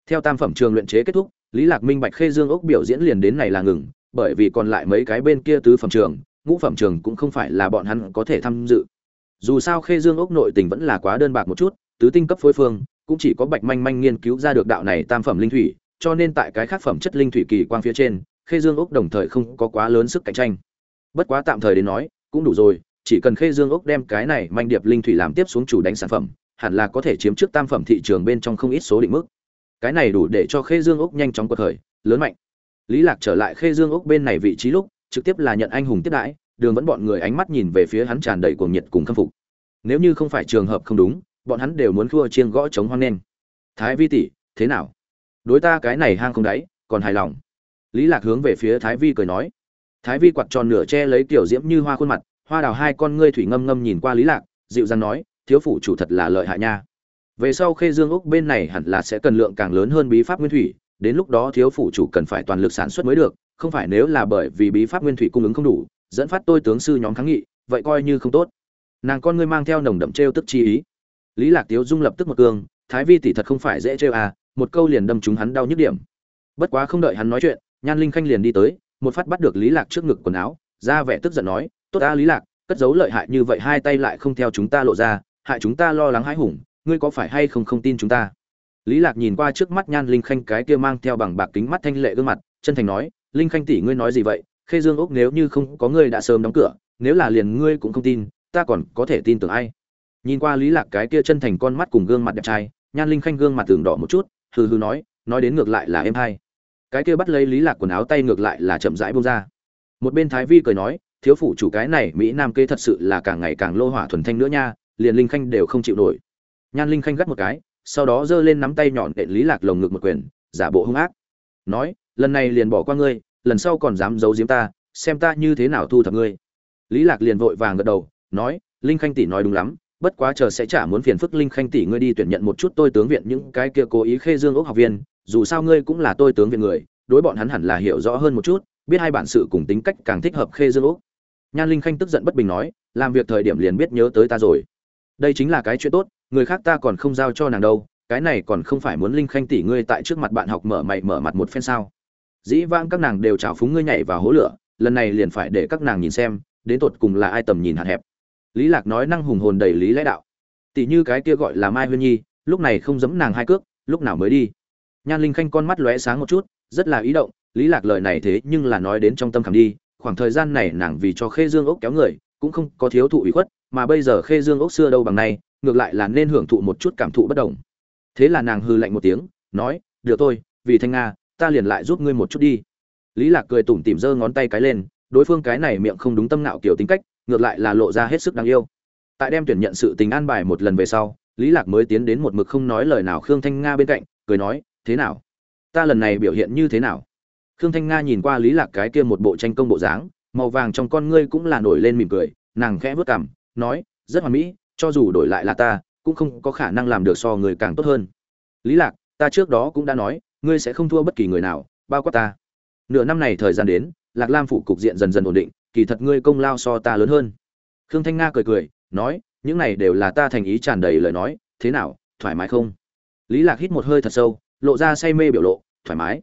theo tam phẩm trường luyện chế kết thúc, lý lạc minh bạch khê dương ốc biểu diễn liền đến này là ngừng, bởi vì còn lại mấy cái bên kia tứ phẩm trường, ngũ phẩm trường cũng không phải là bọn hắn có thể tham dự. Dù sao khê dương ốc nội tình vẫn là quá đơn bạc một chút, tứ tinh cấp phối phương, cũng chỉ có bạch manh manh nghiên cứu ra được đạo này tam phẩm linh thủy, cho nên tại cái khác phẩm chất linh thủy kỳ quang phía trên, khê dương ốc đồng thời không có quá lớn sức cạnh tranh bất quá tạm thời đến nói, cũng đủ rồi, chỉ cần khê dương ốc đem cái này manh điệp linh thủy làm tiếp xuống chủ đánh sản phẩm, hẳn là có thể chiếm trước tam phẩm thị trường bên trong không ít số định mức. Cái này đủ để cho khê dương ốc nhanh chóng quật khởi, lớn mạnh. Lý lạc trở lại khê dương ốc bên này vị trí lúc, trực tiếp là nhận anh hùng tiếp đãi, đường vẫn bọn người ánh mắt nhìn về phía hắn tràn đầy cuồng nhiệt cùng khâm phục. Nếu như không phải trường hợp không đúng, bọn hắn đều muốn khua chiêng gõ chống hoang nên. Thái vi tỷ, thế nào? Đối ta cái này hang không đáy, còn hài lòng. Lý lạc hướng về phía thái vi cười nói thái vi quạt tròn nửa che lấy tiểu diễm như hoa khuôn mặt, hoa đào hai con ngươi thủy ngâm ngâm nhìn qua lý lạc, dịu dàng nói, thiếu phủ chủ thật là lợi hại nha. Về sau khê dương úc bên này hẳn là sẽ cần lượng càng lớn hơn bí pháp nguyên thủy, đến lúc đó thiếu phủ chủ cần phải toàn lực sản xuất mới được, không phải nếu là bởi vì bí pháp nguyên thủy cung ứng không đủ, dẫn phát tôi tướng sư nhóm kháng nghị, vậy coi như không tốt. Nàng con ngươi mang theo nồng đậm trêu tức chi ý. Lý lạc tiếu dung lập tức một cương thái vi tỷ thật không phải dễ trêu à một câu liền đâm chúng hắn đau nhức điểm. Bất quá không đợi hắn nói chuyện, nhan linh khanh liền đi tới một phát bắt được lý lạc trước ngực quần áo, ra vẻ tức giận nói, tốt ta lý lạc, cất giấu lợi hại như vậy hai tay lại không theo chúng ta lộ ra, hại chúng ta lo lắng hãi hùng, ngươi có phải hay không không tin chúng ta? Lý lạc nhìn qua trước mắt nhan linh khanh cái kia mang theo bằng bạc kính mắt thanh lệ gương mặt, chân thành nói, linh khanh tỷ ngươi nói gì vậy? Khê dương ốc nếu như không có ngươi đã sớm đóng cửa, nếu là liền ngươi cũng không tin, ta còn có thể tin tưởng ai? Nhìn qua lý lạc cái kia chân thành con mắt cùng gương mặt đẹp trai, nhan linh khanh gương mặt tường đỏ một chút, hừ hừ nói nói đến ngược lại là em hay cái kia bắt lấy lý lạc quần áo tay ngược lại là chậm rãi buông ra. Một bên thái vi cười nói, thiếu phụ chủ cái này mỹ nam kê thật sự là càng ngày càng lô hỏa thuần thanh nữa nha, liền linh khanh đều không chịu nổi. Nhan linh khanh gắt một cái, sau đó giơ lên nắm tay nhọn đệm lý lạc lồng ngực một quyền, giả bộ hung ác. Nói, lần này liền bỏ qua ngươi, lần sau còn dám giấu giếm ta, xem ta như thế nào thu thập ngươi. Lý lạc liền vội vàng gật đầu, nói, linh khanh tỷ nói đúng lắm, bất quá chờ sẽ trả muốn phiền phức linh khanh tỷ ngươi đi tuyển nhận một chút tôi tướng viện những cái kia cố ý khê dương ốc học viên dù sao ngươi cũng là tôi tướng viện người, đối bọn hắn hẳn là hiểu rõ hơn một chút, biết hai bản sự cùng tính cách càng thích hợp khê dương úc. Nhan linh khanh tức giận bất bình nói, làm việc thời điểm liền biết nhớ tới ta rồi. Đây chính là cái chuyện tốt, người khác ta còn không giao cho nàng đâu, cái này còn không phải muốn linh khanh tỷ ngươi tại trước mặt bạn học mở mày mở mặt một phen sao? Dĩ vãng các nàng đều trào phúng ngươi nhảy vào hố lửa, lần này liền phải để các nàng nhìn xem, đến tột cùng là ai tầm nhìn hạn hẹp. Lý lạc nói năng hùng hồn đầy lý lẽ đạo. Tỷ như cái kia gọi là mai huyên nhi, lúc này không giấm nàng hai cước, lúc nào mới đi? Nhan linh khanh con mắt lóe sáng một chút, rất là ý động, lý lạc lời này thế nhưng là nói đến trong tâm khảm đi, khoảng thời gian này nàng vì cho khê dương ốc kéo người, cũng không có thiếu thụ ủy khuất, mà bây giờ khê dương ốc xưa đâu bằng nay, ngược lại là nên hưởng thụ một chút cảm thụ bất đồng. Thế là nàng hư lạnh một tiếng, nói, được thôi, vì thanh nga, ta liền lại giúp ngươi một chút đi. Lý lạc cười tủm tỉm giơ ngón tay cái lên, đối phương cái này miệng không đúng tâm nạo kiểu tính cách, ngược lại là lộ ra hết sức đáng yêu. Tại đem tuyển nhận sự tình an bài một lần về sau, lý lạc mới tiến đến một mực không nói lời nào khương thanh nga bên cạnh, cười nói thế nào? Ta lần này biểu hiện như thế nào? Khương thanh nga nhìn qua lý lạc cái kia một bộ tranh công bộ dáng, màu vàng trong con ngươi cũng là nổi lên mỉm cười, nàng khẽ vớt cằm, nói, rất hoàn mỹ, cho dù đổi lại là ta, cũng không có khả năng làm được so người càng tốt hơn. Lý lạc, ta trước đó cũng đã nói, ngươi sẽ không thua bất kỳ người nào, bao quát ta. Nửa năm này thời gian đến, lạc lam phủ cục diện dần dần ổn định, kỳ thật ngươi công lao so ta lớn hơn. Khương thanh nga cười cười, nói, những này đều là ta thành ý tràn đầy lời nói, thế nào, thoải mái không? Lý lạc hít một hơi thật sâu lộ ra say mê biểu lộ, thoải mái.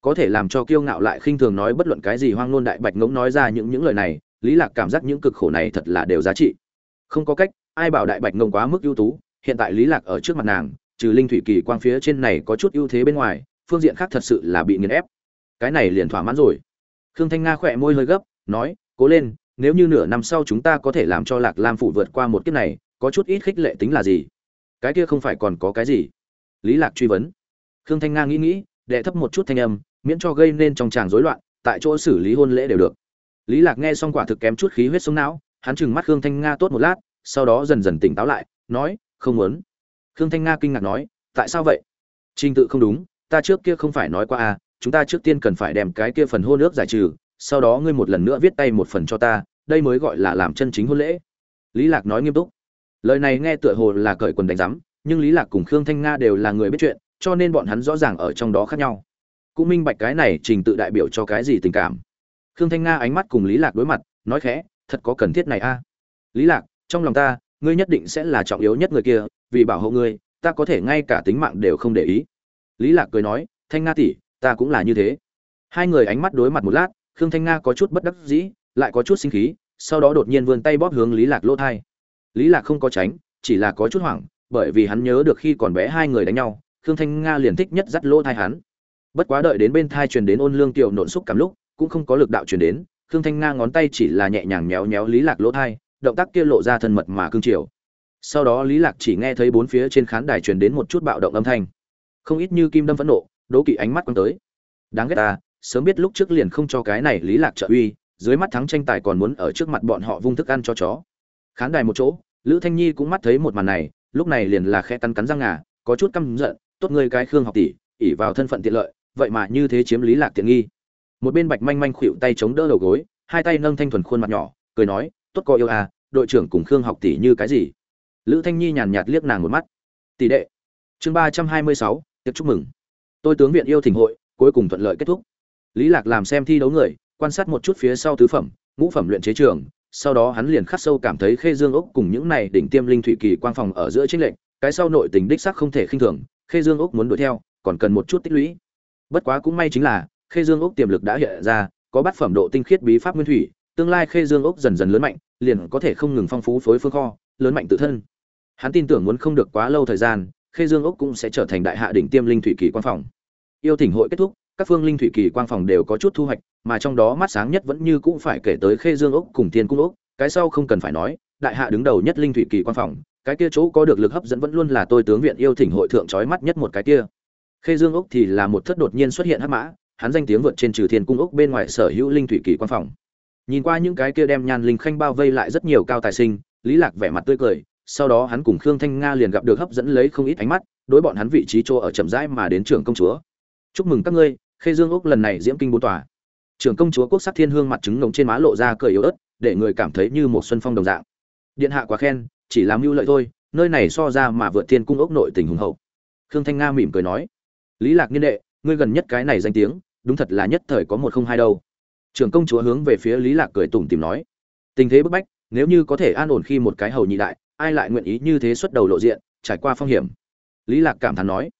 Có thể làm cho kiêu ngạo lại khinh thường nói bất luận cái gì hoang ngôn đại bạch ngỗng nói ra những những lời này, lý lạc cảm giác những cực khổ này thật là đều giá trị. Không có cách, ai bảo đại bạch ngông quá mức ưu tú, hiện tại lý lạc ở trước mặt nàng, trừ linh thủy kỳ quang phía trên này có chút ưu thế bên ngoài, phương diện khác thật sự là bị nghiền ép. Cái này liền thỏa mãn rồi. Khương thanh nga khỏe môi hơi gấp, nói, cố lên, nếu như nửa năm sau chúng ta có thể làm cho lạc lam phủ vượt qua một kiếp này, có chút ít khích lệ tính là gì? Cái kia không phải còn có cái gì? Lý lạc truy vấn khương thanh nga nghĩ nghĩ, đệ thấp một chút thanh âm, miễn cho gây nên trong tràng rối loạn, tại chỗ xử lý hôn lễ đều được. Lý lạc nghe xong quả thực kém chút khí huyết xuống não, hắn chừng mắt khương thanh nga tốt một lát, sau đó dần dần tỉnh táo lại, nói, không muốn. Khương thanh nga kinh ngạc nói, tại sao vậy? Trình tự không đúng, ta trước kia không phải nói qua à chúng ta trước tiên cần phải đem cái kia phần hôn ước giải trừ, sau đó ngươi một lần nữa viết tay một phần cho ta, đây mới gọi là làm chân chính hôn lễ. Lý lạc nói nghiêm túc. Lời này nghe tựa hồ là cởi quần đánh giám nhưng lý lạc cùng khương thanh nga đều là người biết chuyện cho nên bọn hắn rõ ràng ở trong đó khác nhau. Cũng minh bạch cái này trình tự đại biểu cho cái gì tình cảm. Khương thanh nga ánh mắt cùng lý lạc đối mặt, nói khẽ, thật có cần thiết này a. À? lý lạc, trong lòng ta, ngươi nhất định sẽ là trọng yếu nhất người kia, vì bảo hộ ngươi, ta có thể ngay cả tính mạng đều không để ý. Lý lạc cười nói, thanh nga tỷ, ta cũng là như thế. Hai người ánh mắt đối mặt một lát, khương thanh nga có chút bất đắc dĩ, lại có chút sinh khí, sau đó đột nhiên vươn tay bóp hướng lý lạc lỗ thai. Lý lạc không có tránh, chỉ là có chút hoảng, bởi vì hắn nhớ được khi còn bé hai người đánh nhau khương thanh nga liền thích nhất dắt lỗ thai hắn. Bất quá đợi đến bên thai truyền đến ôn lương tiểu nộn xúc cảm lúc, cũng không có lực đạo truyền đến, khương thanh nga ngón tay chỉ là nhẹ nhàng méo méo lý lạc lỗ thai, động tác kia lộ ra thân mật mà cương triều. Sau đó lý lạc chỉ nghe thấy bốn phía trên khán đài truyền đến một chút bạo động âm thanh. Không ít như kim đâm phẫn nộ, đố kỵ ánh mắt quăng tới. Đáng ghét ta, sớm biết lúc trước liền không cho cái này lý lạc trợ uy, dưới mắt thắng tranh tài còn muốn ở trước mặt bọn họ vung thức ăn cho chó. Khán đài một chỗ, lữ thanh nhi cũng mắt thấy một màn này, lúc này liền là khe cắn cắn răng ngà, có chút căm giận tốt ngươi cái khương học tỷ ỉ vào thân phận tiện lợi, vậy mà như thế chiếm lý lạc tiện nghi. Một bên bạch manh manh khuỵu tay chống đỡ đầu gối, hai tay nâng thanh thuần khuôn mặt nhỏ, cười nói, tốt có yêu à đội trưởng cùng khương học tỷ như cái gì? Lữ thanh nhi nhàn nhạt liếc nàng một mắt. Tỷ đệ. Chương ba trăm hai mươi sáu, tiệc chúc mừng. Tôi tướng viện yêu thỉnh hội, cuối cùng thuận lợi kết thúc. Lý lạc làm xem thi đấu người, quan sát một chút phía sau tứ phẩm, ngũ phẩm luyện chế trường, sau đó hắn liền khắc sâu cảm thấy khê dương ốc cùng những này đỉnh tiêm linh thủy kỳ quang phòng ở giữa chính lệnh cái sau nội tình đích sắc không thể khinh thường khê dương Úc muốn đuổi theo còn cần một chút tích lũy. Bất quá cũng may chính là khê dương Úc tiềm lực đã hiện ra có bát phẩm độ tinh khiết bí pháp nguyên thủy tương lai khê dương Úc dần dần lớn mạnh liền có thể không ngừng phong phú phối phương kho lớn mạnh tự thân. Hắn tin tưởng muốn không được quá lâu thời gian khê dương Úc cũng sẽ trở thành đại hạ đỉnh tiêm linh thủy kỳ quan phòng. Yêu thỉnh hội kết thúc các phương linh thủy kỳ quan phòng đều có chút thu hoạch mà trong đó mắt sáng nhất vẫn như cũng phải kể tới khê dương Úc cùng thiên cung Úc, cái sau không cần phải nói đại hạ đứng đầu nhất linh thủy kỳ quan phòng cái kia chỗ có được lực hấp dẫn vẫn luôn là tôi tướng viện yêu thỉnh hội thượng trói mắt nhất một cái kia. Khê dương ốc thì là một thất đột nhiên xuất hiện hắc mã, hắn danh tiếng vượt trên trừ thiên cung ốc bên ngoài sở hữu linh thủy kỳ quan phòng. Nhìn qua những cái kia đem nhan linh khanh bao vây lại rất nhiều cao tài sinh, lý lạc vẻ mặt tươi cười, sau đó hắn cùng khương thanh nga liền gặp được hấp dẫn lấy không ít ánh mắt, đối bọn hắn vị trí chỗ ở chậm rãi mà đến trưởng công chúa. Chúc mừng các ngươi, khê dương úc lần này diễm kinh bốn tòa. Trưởng công chúa quốc sắc thiên hương mặt trứng nồng trên má lộ ra cười yếu ớt, để người cảm thấy như một xuân phong đồng dạng. Điện hạ quá khen chỉ làm mưu lợi thôi, nơi này so ra mà vượt thiên cung ốc nội tình hùng hậu. Khương thanh nga mỉm cười nói, lý lạc niên đệ, ngươi gần nhất cái này danh tiếng, đúng thật là nhất thời có một không hai đâu. Trưởng công chúa hướng về phía lý lạc cười tủm tìm nói, tình thế bức bách, nếu như có thể an ổn khi một cái hầu nhị đại, ai lại nguyện ý như thế xuất đầu lộ diện, trải qua phong hiểm? Lý lạc cảm thán nói,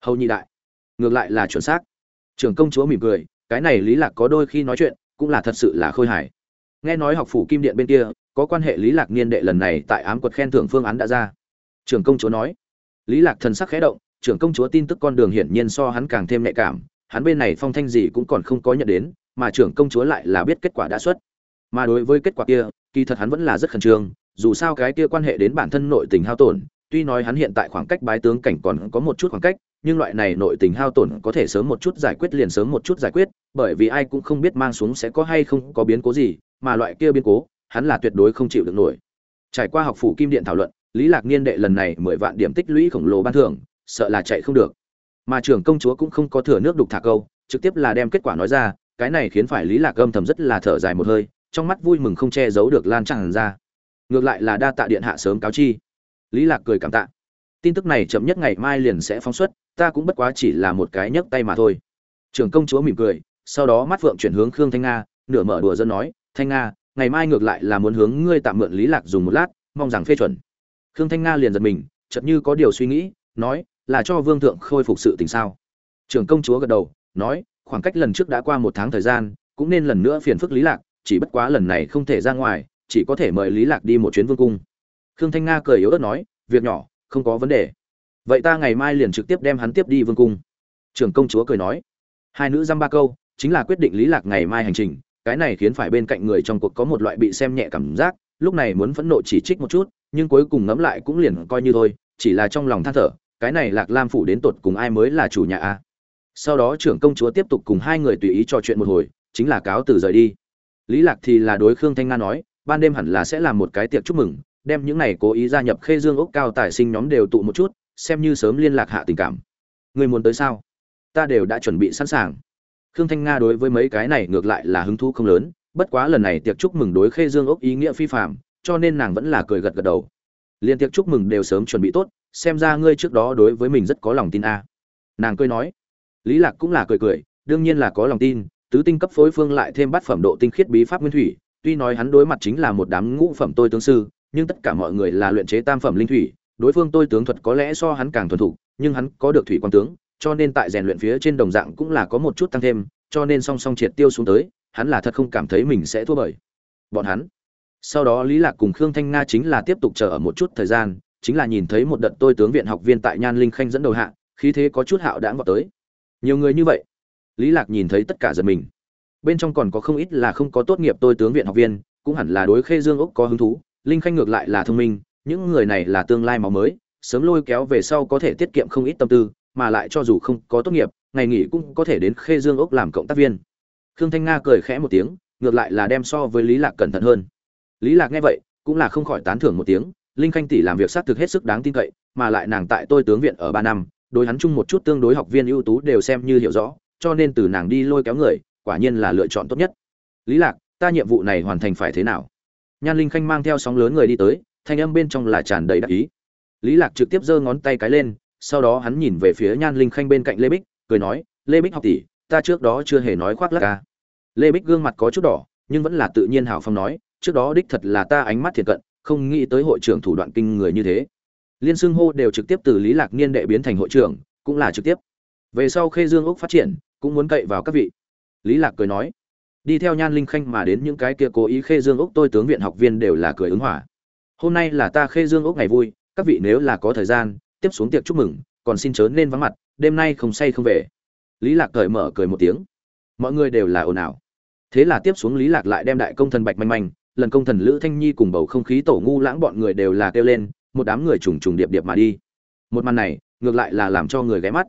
hầu nhị đại, ngược lại là chuẩn xác. Trưởng công chúa mỉm cười, cái này lý lạc có đôi khi nói chuyện, cũng là thật sự là khôi hài. Nghe nói học phủ kim điện bên kia có quan hệ lý lạc niên đệ lần này tại ám quật khen thưởng phương án đã ra. Trưởng công chúa nói. Lý lạc thần sắc khẽ động, trưởng công chúa tin tức con đường hiển nhiên so hắn càng thêm nhạy cảm, hắn bên này phong thanh gì cũng còn không có nhận đến, mà trưởng công chúa lại là biết kết quả đã xuất. Mà đối với kết quả kia, kỳ thật hắn vẫn là rất khẩn trương, dù sao cái kia quan hệ đến bản thân nội tình hao tổn, tuy nói hắn hiện tại khoảng cách bái tướng cảnh còn có một chút khoảng cách, nhưng loại này nội tình hao tổn có thể sớm một chút giải quyết liền sớm một chút giải quyết, bởi vì ai cũng không biết mang xuống sẽ có hay không có biến cố gì, mà loại kia biến cố hắn là tuyệt đối không chịu được nổi. Trải qua học phủ kim điện thảo luận, lý lạc niên đệ lần này mười vạn điểm tích lũy khổng lồ ban thưởng, sợ là chạy không được. Mà trưởng công chúa cũng không có thừa nước đục thả câu, trực tiếp là đem kết quả nói ra, cái này khiến phải lý lạc âm thầm rất là thở dài một hơi, trong mắt vui mừng không che giấu được lan tràn ra. Ngược lại là đa tạ điện hạ sớm cáo chi. Lý lạc cười cảm tạ. Tin tức này chậm nhất ngày mai liền sẽ phóng xuất, ta cũng bất quá chỉ là một cái nhấc tay mà thôi. Trưởng công chúa mỉm cười, sau đó mắt phượng chuyển hướng khương thanh nga, nửa mở đùa dân nói, thanh nga ngày mai ngược lại là muốn hướng ngươi tạm mượn lý lạc dùng một lát, mong rằng phê chuẩn. Khương thanh nga liền giật mình, chợt như có điều suy nghĩ, nói, là cho vương thượng khôi phục sự tình sao? Trưởng công chúa gật đầu, nói, khoảng cách lần trước đã qua một tháng thời gian, cũng nên lần nữa phiền phức lý lạc, chỉ bất quá lần này không thể ra ngoài, chỉ có thể mời lý lạc đi một chuyến vương cung. Khương thanh nga cười yếu ớt nói, việc nhỏ, không có vấn đề. Vậy ta ngày mai liền trực tiếp đem hắn tiếp đi vương cung. Trưởng công chúa cười nói, hai nữ dăm ba câu, chính là quyết định lý lạc ngày mai hành trình cái này khiến phải bên cạnh người trong cuộc có một loại bị xem nhẹ cảm giác, lúc này muốn phẫn nộ chỉ trích một chút, nhưng cuối cùng ngẫm lại cũng liền coi như thôi, chỉ là trong lòng than thở, cái này lạc lam phủ đến tột cùng ai mới là chủ nhà a? Sau đó trưởng công chúa tiếp tục cùng hai người tùy ý trò chuyện một hồi, chính là cáo từ rời đi. Lý lạc thì là đối khương thanh nga nói, ban đêm hẳn là sẽ làm một cái tiệc chúc mừng, đem những này cố ý gia nhập khê dương ốc cao tài sinh nhóm đều tụ một chút, xem như sớm liên lạc hạ tình cảm. Người muốn tới sao? Ta đều đã chuẩn bị sẵn sàng khương thanh nga đối với mấy cái này ngược lại là hứng thú không lớn, bất quá lần này tiệc chúc mừng đối khê dương ốc ý nghĩa phi phạm cho nên nàng vẫn là cười gật gật đầu. Liên tiệc chúc mừng đều sớm chuẩn bị tốt, xem ra ngươi trước đó đối với mình rất có lòng tin a. Nàng cười nói. Lý lạc cũng là cười cười, đương nhiên là có lòng tin, tứ tinh cấp phối phương lại thêm bát phẩm độ tinh khiết bí pháp nguyên thủy, tuy nói hắn đối mặt chính là một đám ngũ phẩm tôi tướng sư, nhưng tất cả mọi người là luyện chế tam phẩm linh thủy, đối phương tôi tướng thuật có lẽ so hắn càng thuần thục, nhưng hắn có được thủy quan tướng cho nên tại rèn luyện phía trên đồng dạng cũng là có một chút tăng thêm, cho nên song song triệt tiêu xuống tới, hắn là thật không cảm thấy mình sẽ thua bởi bọn hắn. Sau đó lý lạc cùng khương thanh nga chính là tiếp tục chờ ở một chút thời gian, chính là nhìn thấy một đợt tôi tướng viện học viên tại nhan linh khanh dẫn đầu hạ, khí thế có chút hạo đãng vào tới. Nhiều người như vậy, lý lạc nhìn thấy tất cả giật mình. Bên trong còn có không ít là không có tốt nghiệp tôi tướng viện học viên, cũng hẳn là đối khê dương úc có hứng thú, linh khanh ngược lại là thông minh, những người này là tương lai máu mới, sớm lôi kéo về sau có thể tiết kiệm không ít tâm tư mà lại cho dù không có tốt nghiệp, ngày nghỉ cũng có thể đến khê dương ốc làm cộng tác viên. Khương thanh nga cười khẽ một tiếng, ngược lại là đem so với lý lạc cẩn thận hơn. Lý lạc nghe vậy, cũng là không khỏi tán thưởng một tiếng, linh khanh tỷ làm việc xác thực hết sức đáng tin cậy, mà lại nàng tại tôi tướng viện ở ba năm, đối hắn chung một chút tương đối học viên ưu tú đều xem như hiểu rõ, cho nên từ nàng đi lôi kéo người, quả nhiên là lựa chọn tốt nhất. Lý lạc, ta nhiệm vụ này hoàn thành phải thế nào? Nhan linh khanh mang theo sóng lớn người đi tới, thanh âm bên trong là tràn đầy đắc ý. Lý lạc trực tiếp giơ ngón tay cái lên sau đó hắn nhìn về phía nhan linh khanh bên cạnh lê bích, cười nói, lê bích học tỷ, ta trước đó chưa hề nói khoác lác ca. Lê bích gương mặt có chút đỏ, nhưng vẫn là tự nhiên hào phong nói, trước đó đích thật là ta ánh mắt thiệt cận, không nghĩ tới hội trưởng thủ đoạn kinh người như thế. Liên xưng hô đều trực tiếp từ lý lạc niên đệ biến thành hội trưởng, cũng là trực tiếp. Về sau khê dương úc phát triển, cũng muốn cậy vào các vị. Lý lạc cười nói, đi theo nhan linh khanh mà đến những cái kia cố ý khê dương úc tôi tướng viện học viên đều là cười ứng hỏa hôm nay là ta khê dương úc ngày vui, các vị nếu là có thời gian tiếp xuống tiệc chúc mừng, còn xin chớ nên vắng mặt, đêm nay không say không về. Lý lạc cởi mở cười một tiếng. Mọi người đều là ồn ào. Thế là tiếp xuống lý lạc lại đem đại công thần bạch manh manh, lần công thần lữ thanh nhi cùng bầu không khí tổ ngu lãng bọn người đều là kêu lên, một đám người trùng trùng điệp điệp mà đi. Một màn này, ngược lại là làm cho người ghé mắt.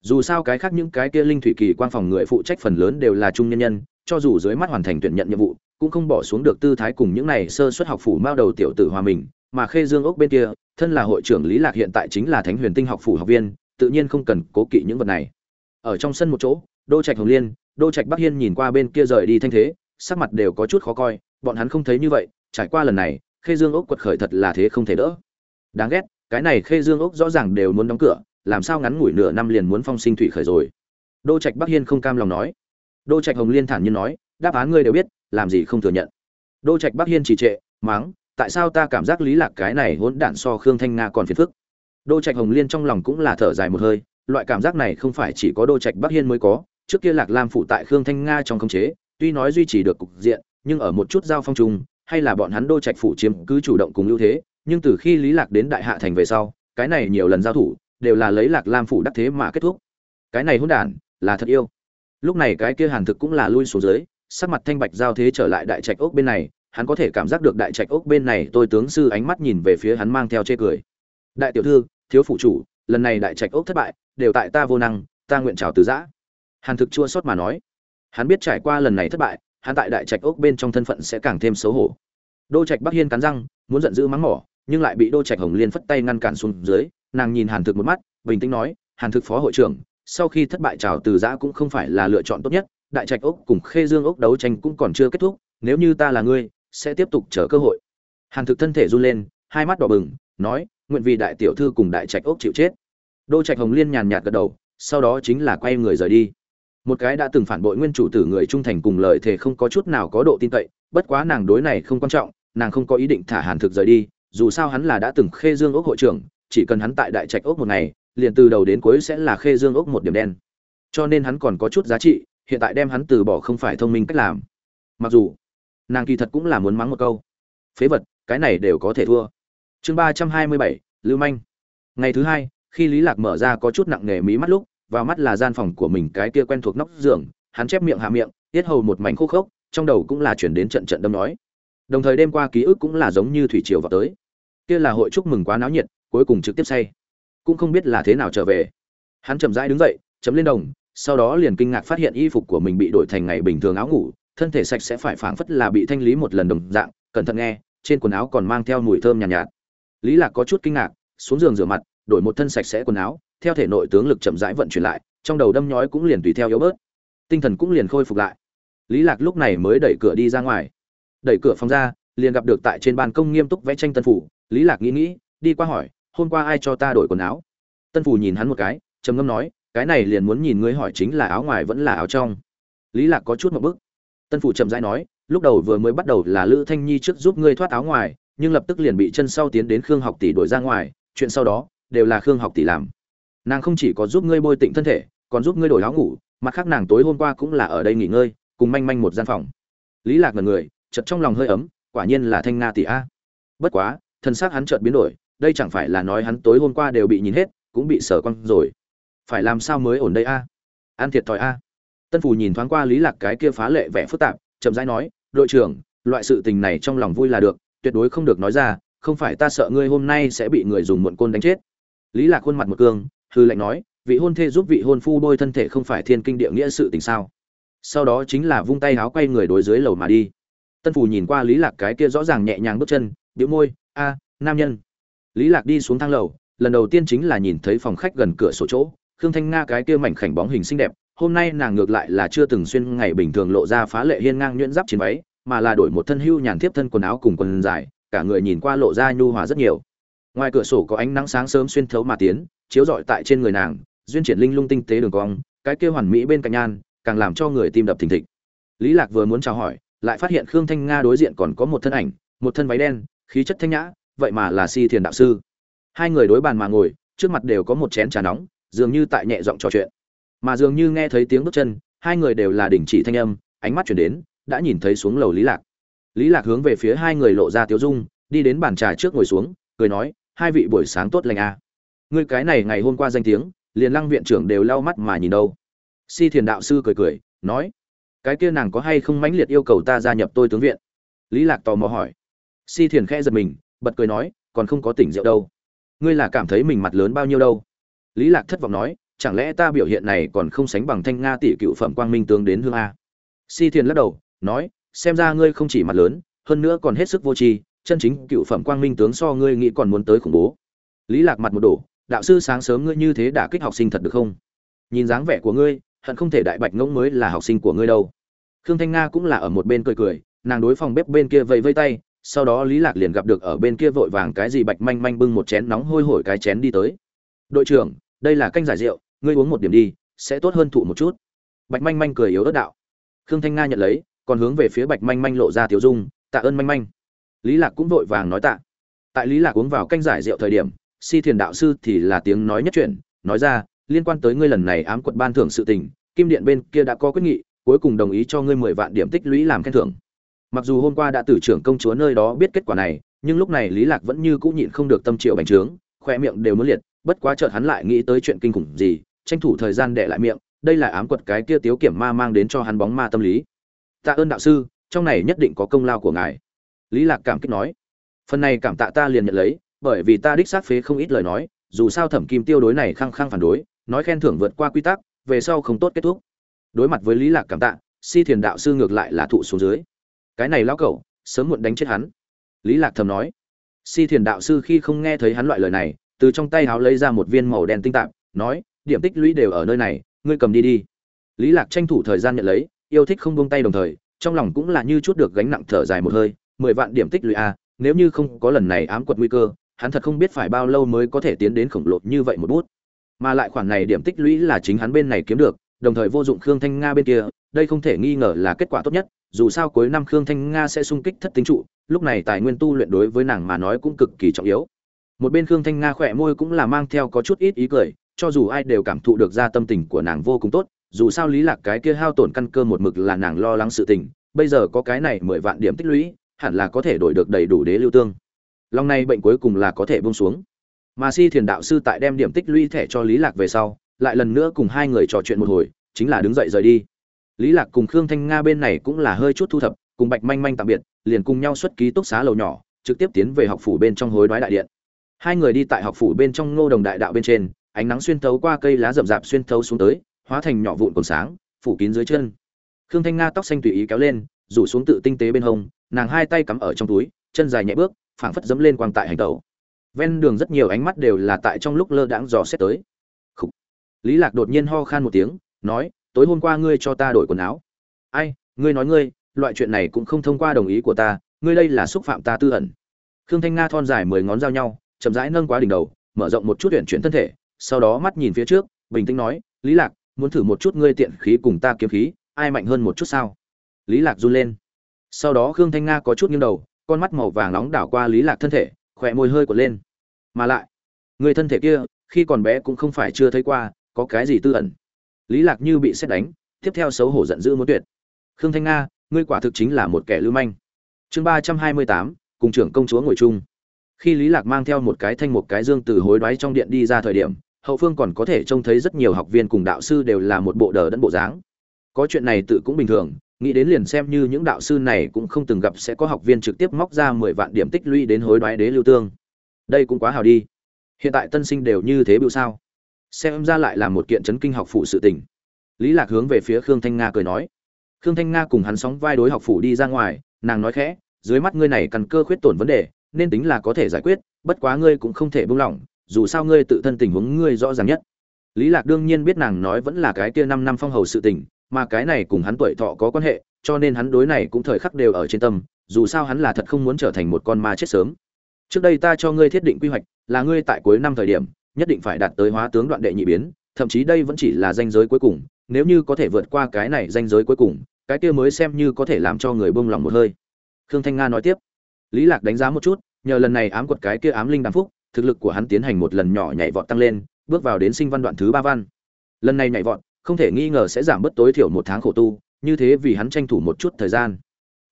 Dù sao cái khác những cái kia linh thủy kỳ quan phòng người phụ trách phần lớn đều là trung nhân nhân, cho dù dưới mắt hoàn thành tuyển nhận nhiệm vụ, cũng không bỏ xuống được tư thái cùng những này sơ xuất học phủ mao đầu tiểu tử hòa mình mà khê dương ốc bên kia, thân là hội trưởng lý lạc hiện tại chính là thánh huyền tinh học phủ học viên, tự nhiên không cần cố kỵ những vật này. Ở trong sân một chỗ, đô trạch hồng liên, đô trạch bắc hiên nhìn qua bên kia rời đi thanh thế, sắc mặt đều có chút khó coi, bọn hắn không thấy như vậy, trải qua lần này, khê dương ốc quật khởi thật là thế không thể đỡ. Đáng ghét, cái này khê dương ốc rõ ràng đều muốn đóng cửa, làm sao ngắn ngủi nửa năm liền muốn phong sinh thủy khởi rồi. Đô trạch bắc hiên không cam lòng nói. Đô trạch hồng liên thản nhiên nói, đáp án ngươi đều biết, làm gì không thừa nhận. Đô trạch bắc hiên chỉ trệ, mắng tại sao ta cảm giác lý lạc cái này hỗn đản so khương thanh nga còn phiền phức? Đô trạch hồng liên trong lòng cũng là thở dài một hơi, loại cảm giác này không phải chỉ có đô trạch bắc hiên mới có. Trước kia lạc lam phụ tại khương thanh nga trong khống chế, tuy nói duy trì được cục diện, nhưng ở một chút giao phong trùng, hay là bọn hắn đô trạch phủ chiếm cứ chủ động cùng ưu thế, nhưng từ khi lý lạc đến đại hạ thành về sau, cái này nhiều lần giao thủ, đều là lấy lạc lam phủ đắc thế mà kết thúc. Cái này hỗn đản, là thật yêu. Lúc này cái kia hàn thực cũng là lui xuống dưới, sắc mặt thanh bạch giao thế trở lại đại trạch ốc bên này hắn có thể cảm giác được đại trạch ốc bên này tôi tướng sư ánh mắt nhìn về phía hắn mang theo chê cười. Đại tiểu thư, thiếu phụ chủ, lần này đại trạch ốc thất bại, đều tại ta vô năng, ta nguyện chào từ giã. Hàn thực chua xót mà nói. Hắn biết trải qua lần này thất bại, hắn tại đại trạch ốc bên trong thân phận sẽ càng thêm xấu hổ. Đô trạch bắc hiên cắn răng, muốn giận dữ mắng mỏ, nhưng lại bị đô trạch hồng liên phất tay ngăn cản xuống dưới, nàng nhìn hàn thực một mắt, bình tĩnh nói, hàn thực phó hội trưởng, sau khi thất bại trào từ giã cũng không phải là lựa chọn tốt nhất, đại trạch ốc cùng khê dương ốc đấu tranh cũng còn chưa kết thúc, nếu như ta là ngươi sẽ tiếp tục chờ cơ hội. Hàn thực thân thể run lên, hai mắt đỏ bừng, nói, nguyện vì đại tiểu thư cùng đại trạch ốc chịu chết. Đô trạch hồng liên nhàn nhạt gật đầu, sau đó chính là quay người rời đi. Một cái đã từng phản bội nguyên chủ tử người trung thành cùng lời thề không có chút nào có độ tin cậy, bất quá nàng đối này không quan trọng, nàng không có ý định thả hàn thực rời đi, dù sao hắn là đã từng khê dương ốc hội trưởng, chỉ cần hắn tại đại trạch ốc một ngày, liền từ đầu đến cuối sẽ là khê dương ốc một điểm đen. Cho nên hắn còn có chút giá trị, hiện tại đem hắn từ bỏ không phải thông minh cách làm. Mặc dù nàng kỳ thật cũng là muốn mắng một câu. Phế vật, cái này đều có thể thua. Chương ba trăm hai mươi bảy, lưu manh. Ngày thứ hai, khi lý lạc mở ra có chút nặng nề mí mắt lúc, vào mắt là gian phòng của mình cái kia quen thuộc nóc giường, hắn chép miệng hạ miệng, tiết hầu một mảnh khô khốc, trong đầu cũng là chuyển đến trận trận đâm nói. Đồng thời đêm qua ký ức cũng là giống như thủy triều vào tới. Kia là hội chúc mừng quá náo nhiệt, cuối cùng trực tiếp say. Cũng không biết là thế nào trở về. Hắn chậm rãi đứng dậy, chấm lên đồng, sau đó liền kinh ngạc phát hiện y phục của mình bị đổi thành ngày bình thường áo ngủ thân thể sạch sẽ phải phảng phất là bị thanh lý một lần đồng dạng cẩn thận nghe trên quần áo còn mang theo mùi thơm nhàn nhạt, nhạt. Lý lạc có chút kinh ngạc xuống giường rửa mặt đổi một thân sạch sẽ quần áo theo thể nội tướng lực chậm rãi vận chuyển lại trong đầu đâm nhói cũng liền tùy theo yếu bớt tinh thần cũng liền khôi phục lại. Lý lạc lúc này mới đẩy cửa đi ra ngoài. Đẩy cửa phòng ra liền gặp được tại trên ban công nghiêm túc vẽ tranh tân phủ. Lý lạc nghĩ nghĩ đi qua hỏi hôm qua ai cho ta đổi quần áo? Tân phủ nhìn hắn một cái trầm ngâm nói cái này liền muốn nhìn ngươi hỏi chính là áo ngoài vẫn là áo trong. Lý lạc có chút một bức tân phủ chậm rãi nói, lúc đầu vừa mới bắt đầu là lữ thanh nhi trước giúp ngươi thoát áo ngoài, nhưng lập tức liền bị chân sau tiến đến khương học tỷ đổi ra ngoài, chuyện sau đó, đều là khương học tỷ làm. Nàng không chỉ có giúp ngươi bôi tịnh thân thể, còn giúp ngươi đổi áo ngủ, mặt khác nàng tối hôm qua cũng là ở đây nghỉ ngơi, cùng manh manh một gian phòng. Lý lạc ngần người, chợt trong lòng hơi ấm, quả nhiên là thanh nga tỷ a. Bất quá, thân xác hắn chợt biến đổi, đây chẳng phải là nói hắn tối hôm qua đều bị nhìn hết, cũng bị sở quăng rồi. Phải làm sao mới ổn đây a? An thiệt thòi a tân phủ nhìn thoáng qua lý lạc cái kia phá lệ vẻ phức tạp, chậm rãi nói, đội trưởng, loại sự tình này trong lòng vui là được, tuyệt đối không được nói ra, không phải ta sợ ngươi hôm nay sẽ bị người dùng muộn côn đánh chết. Lý lạc khuôn mặt một cương hư lệnh nói, vị hôn thê giúp vị hôn phu bôi thân thể không phải thiên kinh địa nghĩa sự tình sao? Sau đó chính là vung tay háo quay người đối dưới lầu mà đi. Tân phủ nhìn qua lý lạc cái kia rõ ràng nhẹ nhàng bước chân, bĩu môi, a, nam nhân. Lý lạc đi xuống thang lầu, lần đầu tiên chính là nhìn thấy phòng khách gần cửa sổ chỗ, khương thanh nga cái kia mảnh khảnh bóng hình xinh đẹp hôm nay nàng ngược lại là chưa từng xuyên ngày bình thường lộ ra phá lệ hiên ngang nhuyễn giáp chiến váy, mà là đổi một thân hưu nhàn tiếp thân quần áo cùng quần dài, cả người nhìn qua lộ ra nhu hòa rất nhiều. Ngoài cửa sổ có ánh nắng sáng sớm xuyên thấu mà tiến, chiếu rọi tại trên người nàng, duyên triển linh lung tinh tế đường cong, cái kia hoàn mỹ bên cạnh nhan, càng làm cho người tim đập thình thịch. Lý lạc vừa muốn chào hỏi, lại phát hiện khương thanh nga đối diện còn có một thân ảnh, một thân váy đen, khí chất thanh nhã, vậy mà là si thiền đạo sư. Hai người đối bàn mà ngồi, trước mặt đều có một chén trà nóng, dường như tại nhẹ giọng trò chuyện mà dường như nghe thấy tiếng bước chân, hai người đều là đình chỉ thanh âm, ánh mắt chuyển đến, đã nhìn thấy xuống lầu lý lạc. Lý lạc hướng về phía hai người lộ ra tiếu dung, đi đến bàn trà trước ngồi xuống, cười nói, hai vị buổi sáng tốt lành a à. ngươi cái này ngày hôm qua danh tiếng, liền lăng viện trưởng đều lau mắt mà nhìn đâu. Si thiền đạo sư cười cười, nói, cái kia nàng có hay không mãnh liệt yêu cầu ta gia nhập tôi tướng viện? Lý lạc tò mò hỏi. Si thiền khẽ giật mình, bật cười nói, còn không có tỉnh rượu đâu. Ngươi là cảm thấy mình mặt lớn bao nhiêu đâu? Lý lạc thất vọng nói chẳng lẽ ta biểu hiện này còn không sánh bằng thanh nga tỷ cựu phẩm quang minh tướng đến hương a? Si thiền lắc đầu, nói, xem ra ngươi không chỉ mặt lớn, hơn nữa còn hết sức vô tri, chân chính cựu phẩm quang minh tướng so ngươi nghĩ còn muốn tới khủng bố. Lý lạc mặt một đổ, đạo sư sáng sớm ngươi như thế đã kích học sinh thật được không? Nhìn dáng vẻ của ngươi, hận không thể đại bạch ngỗng mới là học sinh của ngươi đâu. Khương thanh nga cũng là ở một bên cười cười, nàng đối phòng bếp bên kia vẫy vây tay, sau đó lý lạc liền gặp được ở bên kia vội vàng cái gì bạch manh manh bưng một chén nóng hôi hổi cái chén đi tới. Đội trưởng, đây là canh giải rượu ngươi uống một điểm đi, sẽ tốt hơn thụ một chút. Bạch manh manh cười yếu ớt đạo. Khương thanh nga nhận lấy, còn hướng về phía bạch manh manh lộ ra tiểu dung, tạ ơn manh manh. Lý lạc cũng vội vàng nói tạ. Tại lý lạc uống vào canh giải rượu thời điểm, si thiền đạo sư thì là tiếng nói nhất chuyện nói ra, liên quan tới ngươi lần này ám quật ban thưởng sự tình, kim điện bên kia đã có quyết nghị, cuối cùng đồng ý cho ngươi mười vạn điểm tích lũy làm khen thưởng. Mặc dù hôm qua đã từ trưởng công chúa nơi đó biết kết quả này, nhưng lúc này lý lạc vẫn như cũ nhịn không được tâm triệu bành trướng, khoe miệng đều muốn liệt, bất quá chợt hắn lại nghĩ tới chuyện kinh khủng gì tranh thủ thời gian để lại miệng, đây là ám quật cái kia tiếu kiểm ma mang đến cho hắn bóng ma tâm lý. Tạ ơn đạo sư, trong này nhất định có công lao của ngài. Lý lạc cảm kích nói. Phần này cảm tạ ta liền nhận lấy, bởi vì ta đích xác phế không ít lời nói, dù sao thẩm kim tiêu đối này khăng khăng phản đối, nói khen thưởng vượt qua quy tắc, về sau không tốt kết thúc. Đối mặt với lý lạc cảm tạ, si thiền đạo sư ngược lại là thụ xuống dưới. Cái này lão cẩu, sớm muộn đánh chết hắn. Lý lạc thầm nói. Si thiền đạo sư khi không nghe thấy hắn loại lời này, từ trong tay háo lấy ra một viên màu đen tinh tạp, nói điểm tích lũy đều ở nơi này, ngươi cầm đi đi. Lý lạc tranh thủ thời gian nhận lấy, yêu thích không buông tay đồng thời, trong lòng cũng là như chút được gánh nặng thở dài một hơi, mười vạn điểm tích lũy a nếu như không có lần này ám quật nguy cơ, hắn thật không biết phải bao lâu mới có thể tiến đến khổng lồ như vậy một bút. Mà lại khoản này điểm tích lũy là chính hắn bên này kiếm được, đồng thời vô dụng khương thanh nga bên kia, đây không thể nghi ngờ là kết quả tốt nhất, dù sao cuối năm khương thanh nga sẽ sung kích thất tính trụ, lúc này tài nguyên tu luyện đối với nàng mà nói cũng cực kỳ trọng yếu. Một bên khương thanh nga khỏe môi cũng là mang theo có chút ít ý cười cho dù ai đều cảm thụ được ra tâm tình của nàng vô cùng tốt, dù sao lý lạc cái kia hao tổn căn cơ một mực là nàng lo lắng sự tình, bây giờ có cái này mười vạn điểm tích lũy, hẳn là có thể đổi được đầy đủ đế lưu tương. Long này bệnh cuối cùng là có thể buông xuống. Mà si thiền đạo sư tại đem điểm tích lũy thẻ cho lý lạc về sau, lại lần nữa cùng hai người trò chuyện một hồi, chính là đứng dậy rời đi. Lý lạc cùng khương thanh nga bên này cũng là hơi chút thu thập, cùng bạch manh manh tạm biệt, liền cùng nhau xuất ký túc xá lầu nhỏ, trực tiếp tiến về học phủ bên trong hối đoái đại điện. Hai người đi tại học phủ bên trong ngô đồng đại đạo bên trên ánh nắng xuyên thấu qua cây lá rậm rạp xuyên thấu xuống tới, hóa thành nhỏ vụn còn sáng, phủ kín dưới chân. Khương thanh nga tóc xanh tùy ý kéo lên, rủ xuống tự tinh tế bên hông, nàng hai tay cắm ở trong túi, chân dài nhẹ bước, phảng phất dẫm lên quang tại hành tẩu. Ven đường rất nhiều ánh mắt đều là tại trong lúc lơ đãng dò xét tới. Khủ. lý lạc đột nhiên ho khan một tiếng, nói, tối hôm qua ngươi cho ta đổi quần áo. Ai, ngươi nói ngươi, loại chuyện này cũng không thông qua đồng ý của ta, ngươi đây là xúc phạm ta tư ẩn. Khương thanh nga thon dài mười ngón giao nhau, chậm rãi nâng quá đỉnh đầu, mở rộng một chút chuyển chuyển thân thể sau đó mắt nhìn phía trước, bình tĩnh nói, lý lạc, muốn thử một chút ngươi tiện khí cùng ta kiếm khí, ai mạnh hơn một chút sao? Lý lạc run lên. Sau đó khương thanh nga có chút nghiêng đầu, con mắt màu vàng nóng đảo qua lý lạc thân thể, khỏe môi hơi của lên. Mà lại, người thân thể kia, khi còn bé cũng không phải chưa thấy qua, có cái gì tư ẩn? Lý lạc như bị xét đánh, tiếp theo xấu hổ giận dữ muốn tuyệt. Khương thanh nga, ngươi quả thực chính là một kẻ lưu manh. Chương ba trăm hai mươi tám, cùng trưởng công chúa ngồi chung. Khi lý lạc mang theo một cái thanh một cái dương từ hối đoái trong điện đi ra thời điểm hậu phương còn có thể trông thấy rất nhiều học viên cùng đạo sư đều là một bộ đờ đẫn bộ dáng. Có chuyện này tự cũng bình thường, nghĩ đến liền xem như những đạo sư này cũng không từng gặp sẽ có học viên trực tiếp móc ra mười vạn điểm tích lũy đến hối đoái đế lưu tương. Đây cũng quá hào đi. Hiện tại tân sinh đều như thế bưu sao? Xem ra lại là một kiện chấn kinh học phụ sự tình. Lý lạc hướng về phía khương thanh nga cười nói. Khương thanh nga cùng hắn sóng vai đối học phủ đi ra ngoài, nàng nói khẽ, dưới mắt ngươi này cần cơ khuyết tổn vấn đề, nên tính là có thể giải quyết, bất quá ngươi cũng không thể buông lỏng dù sao ngươi tự thân tình huống ngươi rõ ràng nhất. Lý lạc đương nhiên biết nàng nói vẫn là cái kia năm năm phong hầu sự tình, mà cái này cùng hắn tuổi thọ có quan hệ, cho nên hắn đối này cũng thời khắc đều ở trên tâm, dù sao hắn là thật không muốn trở thành một con ma chết sớm. Trước đây ta cho ngươi thiết định quy hoạch, là ngươi tại cuối năm thời điểm, nhất định phải đạt tới hóa tướng đoạn đệ nhị biến, thậm chí đây vẫn chỉ là danh giới cuối cùng, nếu như có thể vượt qua cái này danh giới cuối cùng, cái kia mới xem như có thể làm cho người buông lòng một hơi. Khương thanh nga nói tiếp. Lý lạc đánh giá một chút, nhờ lần này ám quật cái kia ám linh đàm phúc thực lực của hắn tiến hành một lần nhỏ nhảy vọt tăng lên, bước vào đến sinh văn đoạn thứ ba văn. Lần này nhảy vọt, không thể nghi ngờ sẽ giảm bớt tối thiểu một tháng khổ tu, như thế vì hắn tranh thủ một chút thời gian.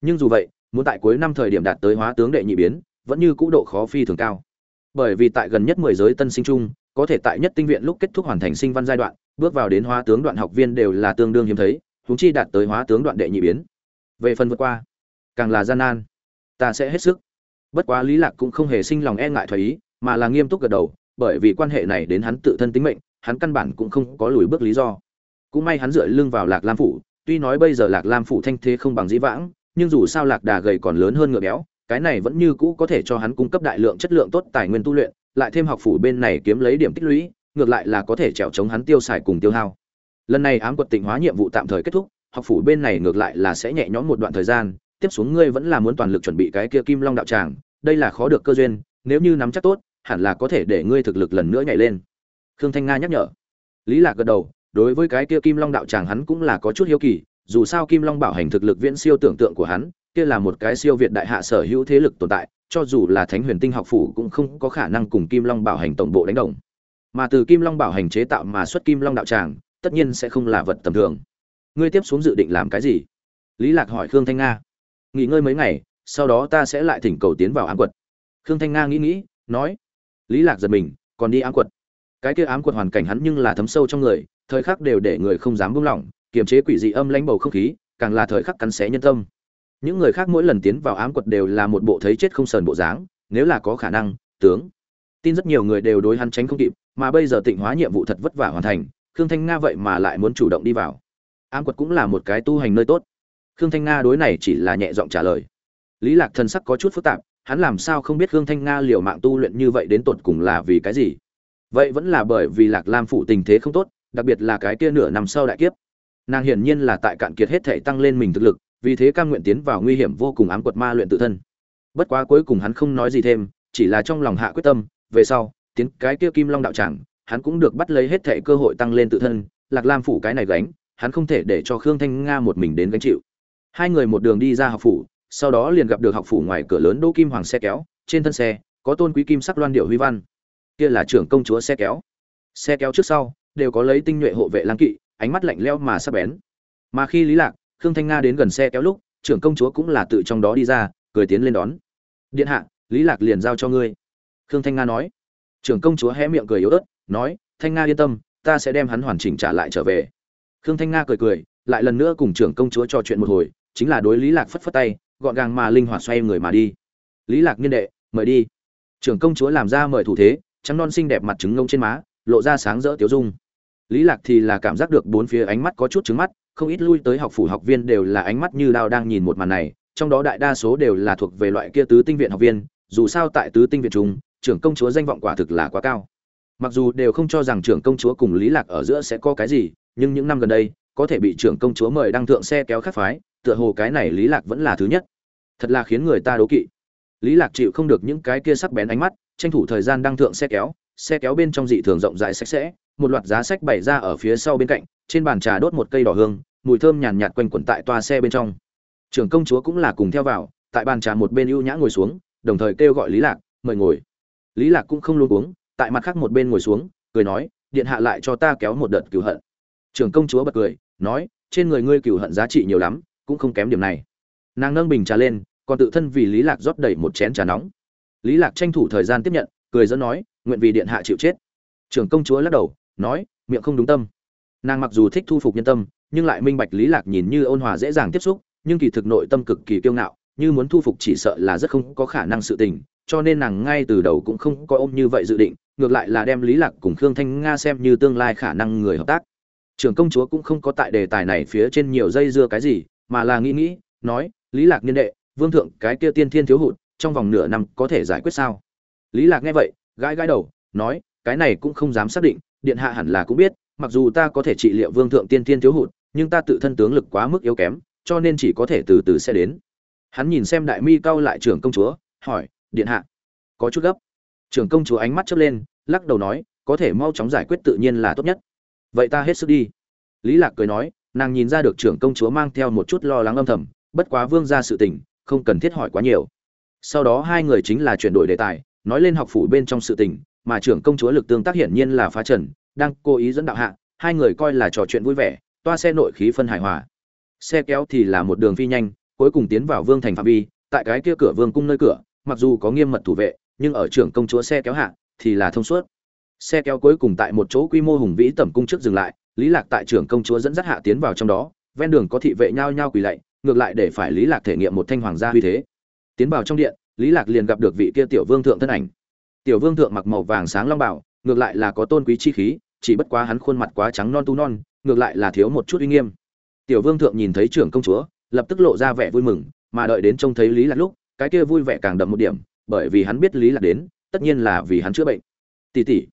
Nhưng dù vậy, muốn tại cuối năm thời điểm đạt tới hóa tướng đệ nhị biến, vẫn như cũ độ khó phi thường cao. Bởi vì tại gần nhất mười giới tân sinh trung, có thể tại nhất tinh viện lúc kết thúc hoàn thành sinh văn giai đoạn, bước vào đến hóa tướng đoạn học viên đều là tương đương hiếm thấy, huống chi đạt tới hóa tướng đoạn đệ nhị biến. Về phần vượt qua, càng là gian nan. Ta sẽ hết sức. Bất quá lý lạc cũng không hề sinh lòng e ngại thoái ý mà là nghiêm túc gật đầu, bởi vì quan hệ này đến hắn tự thân tính mệnh, hắn căn bản cũng không có lùi bước lý do. Cũng may hắn dựa lưng vào lạc lam phủ, tuy nói bây giờ lạc lam phủ thanh thế không bằng dĩ vãng, nhưng dù sao lạc đà gầy còn lớn hơn ngựa béo, cái này vẫn như cũ có thể cho hắn cung cấp đại lượng chất lượng tốt tài nguyên tu luyện, lại thêm học phủ bên này kiếm lấy điểm tích lũy, ngược lại là có thể trèo chống hắn tiêu xài cùng tiêu hao. Lần này ám quật tịnh hóa nhiệm vụ tạm thời kết thúc, học phủ bên này ngược lại là sẽ nhẹ nhõm một đoạn thời gian, tiếp xuống ngươi vẫn là muốn toàn lực chuẩn bị cái kia kim long đạo tràng, đây là khó được cơ duyên, nếu như nắm chắc tốt hẳn là có thể để ngươi thực lực lần nữa nhảy lên. Khương thanh nga nhắc nhở. Lý lạc gật đầu, đối với cái kia kim long đạo tràng hắn cũng là có chút hiếu kỳ, dù sao kim long bảo hành thực lực viễn siêu tưởng tượng của hắn, kia là một cái siêu việt đại hạ sở hữu thế lực tồn tại, cho dù là thánh huyền tinh học phủ cũng không có khả năng cùng kim long bảo hành tổng bộ đánh đồng. Mà từ kim long bảo hành chế tạo mà xuất kim long đạo tràng, tất nhiên sẽ không là vật tầm thường. Ngươi tiếp xuống dự định làm cái gì? Lý lạc hỏi khương thanh nga. Nghỉ ngơi mấy ngày, sau đó ta sẽ lại thỉnh cầu tiến vào ám quật. Khương thanh nga nghĩ nghĩ, nói lý lạc giật mình, còn đi ám quật. Cái kia ám quật hoàn cảnh hắn nhưng là thấm sâu trong người, thời khắc đều để người không dám buông lỏng, kiềm chế quỷ dị âm lãnh bầu không khí, càng là thời khắc cắn xé nhân tâm. Những người khác mỗi lần tiến vào ám quật đều là một bộ thấy chết không sờn bộ dáng, nếu là có khả năng, tướng. Tin rất nhiều người đều đối hắn tránh không kịp, mà bây giờ tịnh hóa nhiệm vụ thật vất vả hoàn thành, khương thanh nga vậy mà lại muốn chủ động đi vào. Ám quật cũng là một cái tu hành nơi tốt. Khương thanh nga đối này chỉ là nhẹ giọng trả lời. Lý lạc thần sắc có chút phức tạp hắn làm sao không biết khương thanh nga liều mạng tu luyện như vậy đến tột cùng là vì cái gì? Vậy vẫn là bởi vì lạc lam phụ tình thế không tốt, đặc biệt là cái kia nửa năm sau đại kiếp. Nàng hiển nhiên là tại cạn kiệt hết thể tăng lên mình thực lực, vì thế cam nguyện tiến vào nguy hiểm vô cùng ám quật ma luyện tự thân. Bất quá cuối cùng hắn không nói gì thêm, chỉ là trong lòng hạ quyết tâm, về sau, tiến cái kia kim long đạo tràng, hắn cũng được bắt lấy hết thể cơ hội tăng lên tự thân, lạc lam phủ cái này gánh, hắn không thể để cho khương thanh nga một mình đến gánh chịu. Hai người một đường đi ra học phủ sau đó liền gặp được học phủ ngoài cửa lớn đỗ kim hoàng xe kéo, trên thân xe, có tôn quý kim sắc loan điệu huy văn. Kia là trưởng công chúa xe kéo. Xe kéo trước sau, đều có lấy tinh nhuệ hộ vệ lang kỵ, ánh mắt lạnh leo mà sắc bén. Mà khi lý lạc, khương thanh nga đến gần xe kéo lúc, trưởng công chúa cũng là tự trong đó đi ra, cười tiến lên đón. Điện hạ, lý lạc liền giao cho ngươi. Khương thanh nga nói. Trưởng công chúa hé miệng cười yếu ớt, nói, thanh nga yên tâm, ta sẽ đem hắn hoàn chỉnh trả lại trở về. Khương thanh nga cười cười, lại lần nữa cùng trưởng công chúa trò chuyện một hồi, chính là đối lý lạc phất phất tay gọn gàng mà linh hoạt xoay người mà đi. Lý lạc niên đệ mời đi. Trưởng công chúa làm ra mời thủ thế trắng non xinh đẹp mặt trứng ngông trên má lộ ra sáng rỡ tiếu dung. Lý lạc thì là cảm giác được bốn phía ánh mắt có chút trứng mắt không ít lui tới học phủ học viên đều là ánh mắt như đao đang nhìn một màn này trong đó đại đa số đều là thuộc về loại kia tứ tinh viện học viên dù sao tại tứ tinh viện chúng, trưởng công chúa danh vọng quả thực là quá cao. Mặc dù đều không cho rằng trưởng công chúa cùng lý lạc ở giữa sẽ có cái gì nhưng những năm gần đây có thể bị trưởng công chúa mời đăng thượng xe kéo khác phái tựa hồ cái này lý lạc vẫn là thứ nhất. Thật là khiến người ta đố kỵ. Lý lạc chịu không được những cái kia sắc bén ánh mắt, tranh thủ thời gian đăng thượng xe kéo xe kéo bên trong dị thường rộng rãi sạch sẽ, một loạt giá sách bày ra ở phía sau bên cạnh, trên bàn trà đốt một cây đỏ hương, mùi thơm nhàn nhạt quanh quẩn tại toa xe bên trong. Trưởng công chúa cũng là cùng theo vào, tại bàn trà một bên ưu nhã ngồi xuống, đồng thời kêu gọi lý lạc, mời ngồi. Lý lạc cũng không luôn uống tại mặt khác một bên ngồi xuống, cười nói, điện hạ lại cho ta kéo một đợt cửu hận. Trưởng công chúa bật cười, nói, trên người ngươi cửu hận giá trị nhiều lắm cũng không kém điểm này. Nàng nâng bình trà lên, còn tự thân vì lý lạc rót đầy một chén trà nóng. Lý lạc tranh thủ thời gian tiếp nhận, cười dẫn nói, nguyện vì điện hạ chịu chết. Trưởng công chúa lắc đầu, nói, miệng không đúng tâm. Nàng mặc dù thích thu phục nhân tâm, nhưng lại minh bạch lý lạc nhìn như ôn hòa dễ dàng tiếp xúc, nhưng kỳ thực nội tâm cực kỳ kiêu ngạo, như muốn thu phục chỉ sợ là rất không có khả năng sự tình, cho nên nàng ngay từ đầu cũng không có ôm như vậy dự định, ngược lại là đem lý lạc cùng khương thanh nga xem như tương lai khả năng người hợp tác. Trưởng công chúa cũng không có tại đề tài này phía trên nhiều dây dưa cái gì mà là nghĩ nghĩ, nói, lý lạc niên đệ, vương thượng cái kia tiên thiên thiếu hụt, trong vòng nửa năm có thể giải quyết sao? Lý lạc nghe vậy, gãi gãi đầu, nói, cái này cũng không dám xác định, điện hạ hẳn là cũng biết, mặc dù ta có thể trị liệu vương thượng tiên thiên thiếu hụt, nhưng ta tự thân tướng lực quá mức yếu kém, cho nên chỉ có thể từ từ sẽ đến. Hắn nhìn xem đại mi cao lại trưởng công chúa, hỏi, điện hạ, có chút gấp? Trưởng công chúa ánh mắt chớp lên, lắc đầu nói, có thể mau chóng giải quyết tự nhiên là tốt nhất. Vậy ta hết sức đi. Lý lạc cười nói nàng nhìn ra được trưởng công chúa mang theo một chút lo lắng âm thầm, bất quá vương ra sự tình, không cần thiết hỏi quá nhiều. Sau đó hai người chính là chuyển đổi đề tài, nói lên học phủ bên trong sự tình, mà trưởng công chúa lực tương tác hiển nhiên là phá trần, đang cố ý dẫn đạo hạ, hai người coi là trò chuyện vui vẻ, toa xe nội khí phân hài hòa. Xe kéo thì là một đường phi nhanh, cuối cùng tiến vào vương thành phạm vi, tại cái kia cửa vương cung nơi cửa, mặc dù có nghiêm mật thủ vệ, nhưng ở trưởng công chúa xe kéo hạ thì là thông suốt. Xe kéo cuối cùng tại một chỗ quy mô hùng vĩ tẩm cung trước dừng lại lý lạc tại trưởng công chúa dẫn dắt hạ tiến vào trong đó, ven đường có thị vệ nhao nhao quỳ lạy, ngược lại để phải lý lạc thể nghiệm một thanh hoàng gia uy thế. Tiến vào trong điện, lý lạc liền gặp được vị kia tiểu vương thượng thân ảnh. Tiểu vương thượng mặc màu vàng sáng long bảo, ngược lại là có tôn quý chi khí, chỉ bất quá hắn khuôn mặt quá trắng non tu non, ngược lại là thiếu một chút uy nghiêm. Tiểu vương thượng nhìn thấy trưởng công chúa, lập tức lộ ra vẻ vui mừng, mà đợi đến trông thấy lý lạc lúc, cái kia vui vẻ càng đậm một điểm, bởi vì hắn biết lý lạc đến, tất nhiên là vì hắn chữa bệnh. Tỷ tỷ.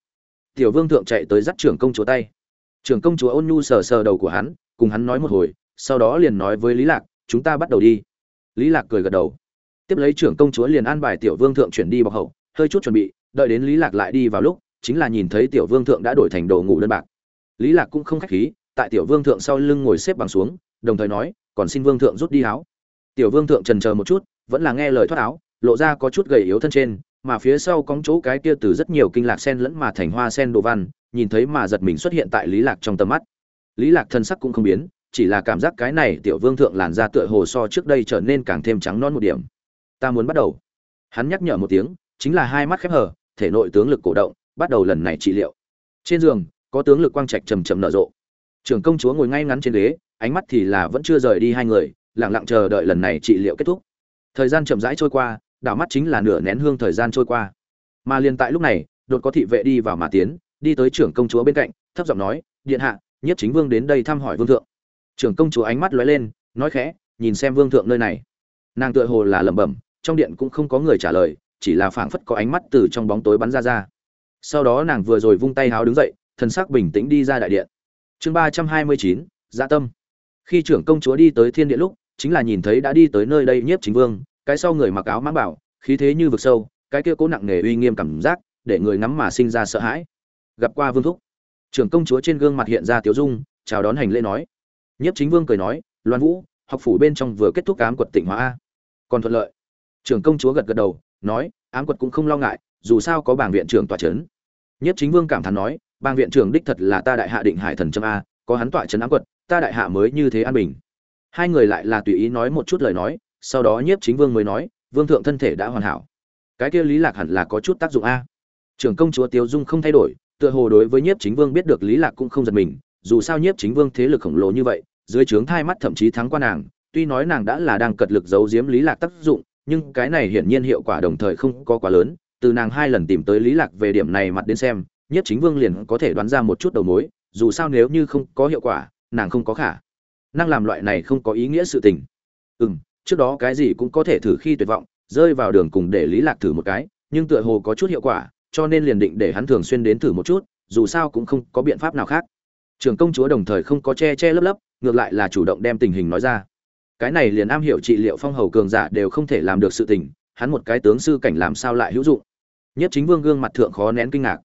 Tiểu vương thượng chạy tới dắt trưởng công chúa tay trưởng công chúa ôn nhu sờ sờ đầu của hắn, cùng hắn nói một hồi, sau đó liền nói với lý lạc, chúng ta bắt đầu đi. Lý lạc cười gật đầu. Tiếp lấy trưởng công chúa liền an bài tiểu vương thượng chuyển đi bọc hậu, hơi chút chuẩn bị, đợi đến lý lạc lại đi vào lúc, chính là nhìn thấy tiểu vương thượng đã đổi thành đồ ngủ đơn bạc. Lý lạc cũng không khách khí, tại tiểu vương thượng sau lưng ngồi xếp bằng xuống, đồng thời nói, còn xin vương thượng rút đi áo. Tiểu vương thượng trần chờ một chút, vẫn là nghe lời thoát áo, lộ ra có chút gầy yếu thân trên mà phía sau cóng chỗ cái kia từ rất nhiều kinh lạc sen lẫn mà thành hoa sen đồ văn, nhìn thấy mà giật mình xuất hiện tại lý lạc trong tầm mắt. Lý lạc thân sắc cũng không biến, chỉ là cảm giác cái này tiểu vương thượng làn da tựa hồ so trước đây trở nên càng thêm trắng non một điểm. Ta muốn bắt đầu. Hắn nhắc nhở một tiếng, chính là hai mắt khép hờ, thể nội tướng lực cổ động, bắt đầu lần này trị liệu. Trên giường, có tướng lực quang trạch trầm trầm nở rộ. Trưởng công chúa ngồi ngay ngắn trên ghế, ánh mắt thì là vẫn chưa rời đi hai người, lặng lặng chờ đợi lần này trị liệu kết thúc. Thời gian chậm rãi trôi qua đảo mắt chính là nửa nén hương thời gian trôi qua. Mà liền tại lúc này, đột có thị vệ đi vào mà tiến, đi tới trưởng công chúa bên cạnh, thấp giọng nói, điện hạ, nhất chính vương đến đây thăm hỏi vương thượng. Trưởng công chúa ánh mắt lóe lên, nói khẽ, nhìn xem vương thượng nơi này. Nàng tựa hồ là lẩm bẩm, trong điện cũng không có người trả lời, chỉ là phảng phất có ánh mắt từ trong bóng tối bắn ra ra. Sau đó nàng vừa rồi vung tay háo đứng dậy, thần sắc bình tĩnh đi ra đại điện. Chương ba trăm hai mươi chín dạ tâm. Khi trưởng công chúa đi tới thiên điện lúc, chính là nhìn thấy đã đi tới nơi đây nhiếp chính vương cái sau người mặc áo mãng bảo, khí thế như vực sâu, cái kia cố nặng nề uy nghiêm cảm giác, để người ngắm mà sinh ra sợ hãi. Gặp qua vương thúc, trưởng công chúa trên gương mặt hiện ra tiếu dung, chào đón hành lễ nói. Nhiếp chính vương cười nói, loan vũ, học phủ bên trong vừa kết thúc ám quật tỉnh hóa a. Còn thuận lợi. Trưởng công chúa gật gật đầu, nói, ám quật cũng không lo ngại, dù sao có bảng viện trưởng tòa trấn nhiếp chính vương cảm thán nói bang viện trưởng đích thật là ta đại hạ định hải thần trâm a, có hắn tọa trấn ám quật, ta đại hạ mới như thế an bình. Hai người lại là tùy ý nói một chút lời nói sau đó nhiếp chính vương mới nói, vương thượng thân thể đã hoàn hảo. Cái kia lý lạc hẳn là có chút tác dụng a. Trưởng công chúa tiêu dung không thay đổi, tựa hồ đối với nhiếp chính vương biết được lý lạc cũng không giật mình, dù sao nhiếp chính vương thế lực khổng lồ như vậy, dưới trướng thai mắt thậm chí thắng qua nàng, tuy nói nàng đã là đang cật lực giấu giếm lý lạc tác dụng, nhưng cái này hiển nhiên hiệu quả đồng thời không có quá lớn, từ nàng hai lần tìm tới lý lạc về điểm này mặt đến xem, nhiếp chính vương liền có thể đoán ra một chút đầu mối, dù sao nếu như không có hiệu quả, nàng không có khả năng làm loại này không có ý nghĩa sự tình. Ừ trước đó cái gì cũng có thể thử khi tuyệt vọng, rơi vào đường cùng để lý lạc thử một cái, nhưng tựa hồ có chút hiệu quả, cho nên liền định để hắn thường xuyên đến thử một chút, dù sao cũng không có biện pháp nào khác. Trưởng công chúa đồng thời không có che che lấp lấp, ngược lại là chủ động đem tình hình nói ra. Cái này liền am hiểu trị liệu phong hầu cường giả đều không thể làm được sự tình, hắn một cái tướng sư cảnh làm sao lại hữu dụng. Nhất chính vương gương mặt thượng khó nén kinh ngạc.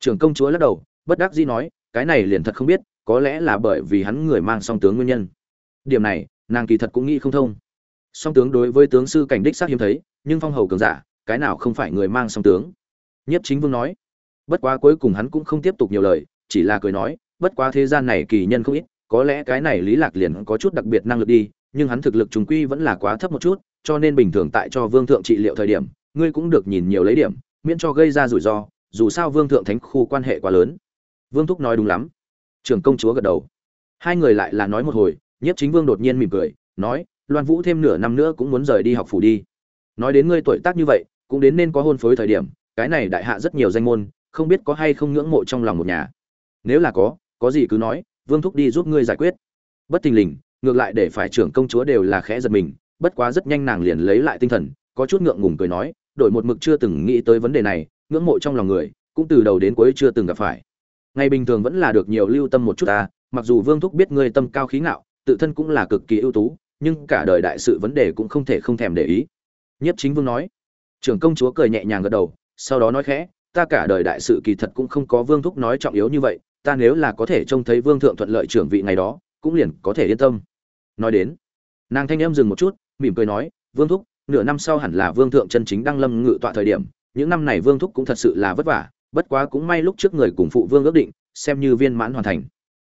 Trưởng công chúa lắc đầu, bất đắc dĩ nói, cái này liền thật không biết, có lẽ là bởi vì hắn người mang song tướng nguyên nhân. Điểm này, nàng kỳ thật cũng nghĩ không thông song tướng đối với tướng sư cảnh đích xác hiếm thấy, nhưng phong hầu cường giả, cái nào không phải người mang song tướng? Nhất chính vương nói, bất quá cuối cùng hắn cũng không tiếp tục nhiều lời, chỉ là cười nói, bất quá thế gian này kỳ nhân không ít, có lẽ cái này lý lạc liền có chút đặc biệt năng lực đi, nhưng hắn thực lực trùng quy vẫn là quá thấp một chút, cho nên bình thường tại cho vương thượng trị liệu thời điểm, ngươi cũng được nhìn nhiều lấy điểm, miễn cho gây ra rủi ro, dù sao vương thượng thánh khu quan hệ quá lớn. Vương thúc nói đúng lắm. Trưởng công chúa gật đầu. Hai người lại là nói một hồi, nhiếp chính vương đột nhiên mỉm cười, nói loan vũ thêm nửa năm nữa cũng muốn rời đi học phủ đi. Nói đến ngươi tuổi tác như vậy, cũng đến nên có hôn phối thời điểm, cái này đại hạ rất nhiều danh môn, không biết có hay không ngưỡng mộ trong lòng một nhà. Nếu là có có gì cứ nói, vương thúc đi giúp ngươi giải quyết. Bất tình lình, ngược lại để phải trưởng công chúa đều là khẽ giật mình, bất quá rất nhanh nàng liền lấy lại tinh thần, có chút ngượng ngùng cười nói, đổi một mực chưa từng nghĩ tới vấn đề này, ngưỡng mộ trong lòng người, cũng từ đầu đến cuối chưa từng gặp phải. Ngày bình thường vẫn là được nhiều lưu tâm một chút ta, mặc dù vương thúc biết ngươi tâm cao khí ngạo, tự thân cũng là cực kỳ ưu tú nhưng cả đời đại sự vấn đề cũng không thể không thèm để ý. Nhất chính vương nói. Trưởng công chúa cười nhẹ nhàng gật đầu, sau đó nói khẽ, ta cả đời đại sự kỳ thật cũng không có vương thúc nói trọng yếu như vậy, ta nếu là có thể trông thấy vương thượng thuận lợi trưởng vị ngày đó, cũng liền có thể yên tâm. Nói đến, nàng thanh em dừng một chút, mỉm cười nói, vương thúc, nửa năm sau hẳn là vương thượng chân chính đăng lâm ngự tọa thời điểm, những năm này vương thúc cũng thật sự là vất vả, bất quá cũng may lúc trước người cùng phụ vương ước định, xem như viên mãn hoàn thành.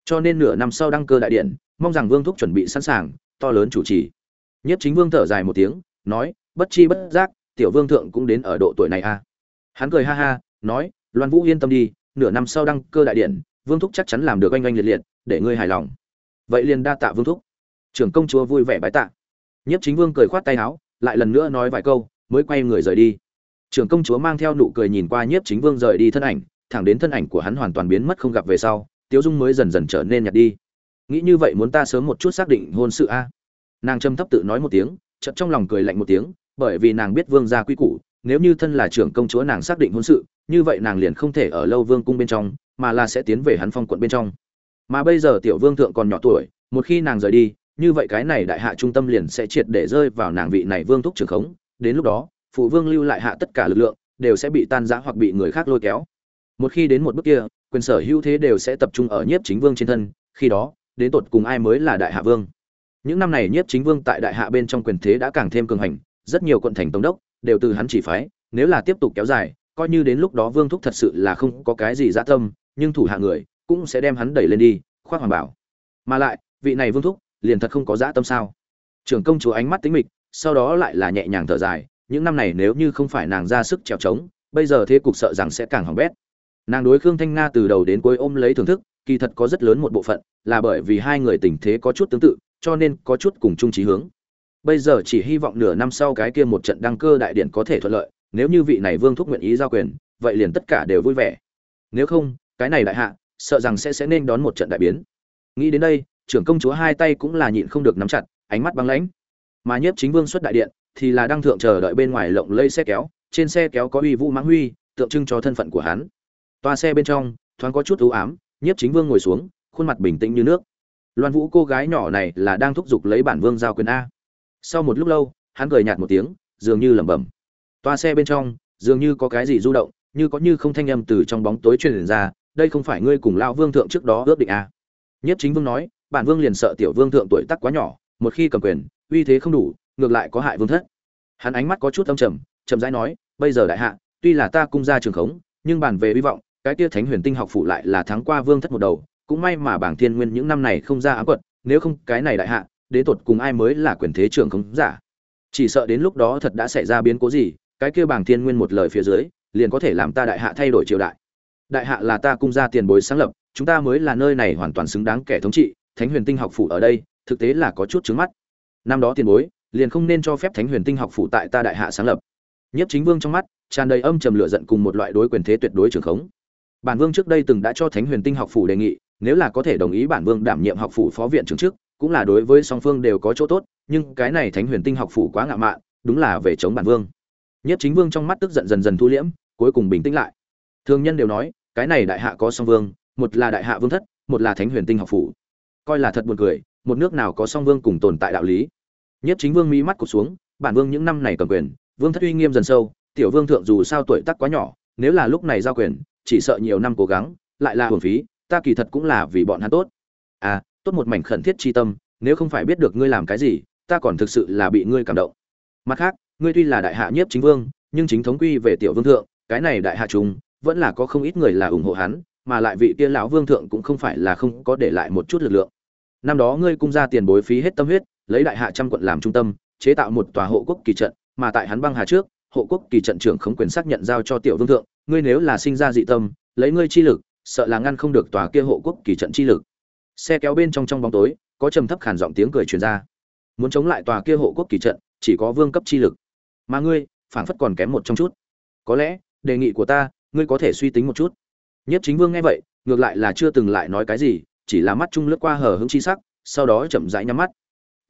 Cho nên nửa năm sau đăng cơ đại điện, mong rằng vương thúc chuẩn bị sẵn sàng to lớn chủ trì. Nhất chính vương thở dài một tiếng, nói, bất chi bất giác, tiểu vương thượng cũng đến ở độ tuổi này a à. hắn cười ha ha, nói, loan vũ yên tâm đi, nửa năm sau đăng cơ đại điện, vương thúc chắc chắn làm được oanh oanh liệt liệt, để ngươi hài lòng. Vậy liền đa tạ vương thúc. Trưởng công chúa vui vẻ bái tạ. Nhiếp chính vương cười khoát tay áo, lại lần nữa nói vài câu, mới quay người rời đi. Trưởng công chúa mang theo nụ cười nhìn qua nhiếp chính vương rời đi thân ảnh, thẳng đến thân ảnh của hắn hoàn toàn biến mất không gặp về sau, tiếu dung mới dần dần trở nên nhạt đi nghĩ như vậy muốn ta sớm một chút xác định hôn sự a? Nàng trầm thấp tự nói một tiếng chậm trong lòng cười lạnh một tiếng, bởi vì nàng biết vương gia quy củ, nếu như thân là trưởng công chúa nàng xác định hôn sự, như vậy nàng liền không thể ở lâu vương cung bên trong, mà là sẽ tiến về hắn phong quận bên trong. Mà bây giờ tiểu vương thượng còn nhỏ tuổi, một khi nàng rời đi, như vậy cái này đại hạ trung tâm liền sẽ triệt để rơi vào nàng vị này vương thúc trưởng khống, đến lúc đó, phụ vương lưu lại hạ tất cả lực lượng, đều sẽ bị tan rã hoặc bị người khác lôi kéo. Một khi đến một bước kia, quyền sở hữu thế đều sẽ tập trung ở nhiếp chính vương trên thân, khi đó đến tột cùng ai mới là đại hạ vương. Những năm này nhiếp chính vương tại đại hạ bên trong quyền thế đã càng thêm cường hành, rất nhiều quận thành tổng đốc đều từ hắn chỉ phái, nếu là tiếp tục kéo dài, coi như đến lúc đó vương thúc thật sự là không có cái gì dã tâm, nhưng thủ hạ người cũng sẽ đem hắn đẩy lên đi, khoác hoàng bảo. Mà lại, vị này vương thúc liền thật không có dã tâm sao? Trưởng công chúa ánh mắt tính mịch, sau đó lại là nhẹ nhàng thở dài, những năm này nếu như không phải nàng ra sức trèo trống, bây giờ thế cục sợ rằng sẽ càng hỏng bét. Nàng đối khương thanh nga từ đầu đến cuối ôm lấy thưởng thức kỳ thật có rất lớn một bộ phận là bởi vì hai người tình thế có chút tương tự, cho nên có chút cùng chung trí hướng. Bây giờ chỉ hy vọng nửa năm sau cái kia một trận đăng cơ đại điện có thể thuận lợi, nếu như vị này vương thúc nguyện ý giao quyền, vậy liền tất cả đều vui vẻ. Nếu không, cái này đại hạ, sợ rằng sẽ sẽ nên đón một trận đại biến. Nghĩ đến đây, trưởng công chúa hai tay cũng là nhịn không được nắm chặt, ánh mắt băng lãnh. Mà nhiếp chính vương xuất đại điện, thì là đang thượng chờ đợi bên ngoài lộng lây xe kéo, trên xe kéo có uy vũ mãng huy, tượng trưng cho thân phận của hắn. Toa xe bên trong, thoáng có chút ưu ám nhiếp chính vương ngồi xuống, khuôn mặt bình tĩnh như nước. Loan vũ cô gái nhỏ này là đang thúc giục lấy bản vương giao quyền a. Sau một lúc lâu, hắn cười nhạt một tiếng, dường như lẩm bẩm. Toa xe bên trong, dường như có cái gì du động, như có như không thanh âm từ trong bóng tối truyền ra, đây không phải ngươi cùng lao vương thượng trước đó ước định a. Nhất chính vương nói, bản vương liền sợ tiểu vương thượng tuổi tác quá nhỏ, một khi cầm quyền, uy thế không đủ, ngược lại có hại vương thất. Hắn ánh mắt có chút âm trầm, chậm rãi nói, bây giờ đại hạ, tuy là ta cung ra trường khống, nhưng bản về hy vọng cái tia thánh huyền tinh học phụ lại là thắng qua vương thất một đầu, cũng may mà bảng thiên nguyên những năm này không ra ám quật, nếu không cái này đại hạ đến tột cùng ai mới là quyền thế trưởng khống giả. Chỉ sợ đến lúc đó thật đã xảy ra biến cố gì, cái kia bảng thiên nguyên một lời phía dưới, liền có thể làm ta đại hạ thay đổi triều đại. Đại hạ là ta cung ra tiền bối sáng lập, chúng ta mới là nơi này hoàn toàn xứng đáng kẻ thống trị, thánh huyền tinh học phủ ở đây, thực tế là có chút trứng mắt. Năm đó tiền bối, liền không nên cho phép thánh huyền tinh học phủ tại ta đại hạ sáng lập. Nhất chính vương trong mắt, tràn đầy âm trầm lửa giận cùng một loại đối quyền thế tuyệt đối trường khống bản vương trước đây từng đã cho thánh huyền tinh học phủ đề nghị, nếu là có thể đồng ý bản vương đảm nhiệm học phủ phó viện trưởng trước cũng là đối với song phương đều có chỗ tốt, nhưng cái này thánh huyền tinh học phủ quá ngạo mạn, đúng là về chống bản vương. Nhất chính vương trong mắt tức giận dần dần thu liễm, cuối cùng bình tĩnh lại. Thường nhân đều nói, cái này đại hạ có song vương, một là đại hạ vương thất, một là thánh huyền tinh học phủ. Coi là thật buồn cười, một nước nào có song vương cùng tồn tại đạo lý. Nhất chính vương mỹ mắt cụt xuống, bản vương những năm này cầm quyền, vương thất uy nghiêm dần sâu, tiểu vương thượng dù sao tuổi tác quá nhỏ, nếu là lúc này giao quyền chỉ sợ nhiều năm cố gắng, lại là hưởng phí, ta kỳ thật cũng là vì bọn hắn tốt. À tốt một mảnh khẩn thiết chi tâm, nếu không phải biết được ngươi làm cái gì, ta còn thực sự là bị ngươi cảm động. Mặt khác, ngươi tuy là đại hạ nhiếp chính vương, nhưng chính thống quy về tiểu vương thượng, cái này đại hạ chúng vẫn là có không ít người là ủng hộ hắn, mà lại vị kia lão vương thượng cũng không phải là không có để lại một chút lực lượng. Năm đó ngươi cung ra tiền bối phí hết tâm huyết, lấy đại hạ trăm quận làm trung tâm, chế tạo một tòa hộ quốc kỳ trận, mà tại hắn băng hà trước, hộ quốc kỳ trận trưởng khống quyền xác nhận giao cho tiểu vương thượng ngươi nếu là sinh ra dị tâm, lấy ngươi chi lực, sợ là ngăn không được tòa kia hộ quốc kỳ trận chi lực. Xe kéo bên trong trong bóng tối, có trầm thấp khàn giọng tiếng cười truyền ra. Muốn chống lại tòa kia hộ quốc kỳ trận, chỉ có vương cấp chi lực. Mà ngươi, phảng phất còn kém một trong chút. Có lẽ, đề nghị của ta, ngươi có thể suy tính một chút. Nhất chính vương nghe vậy, ngược lại là chưa từng lại nói cái gì, chỉ là mắt chung lướt qua hở hững chi sắc, sau đó chậm rãi nhắm mắt.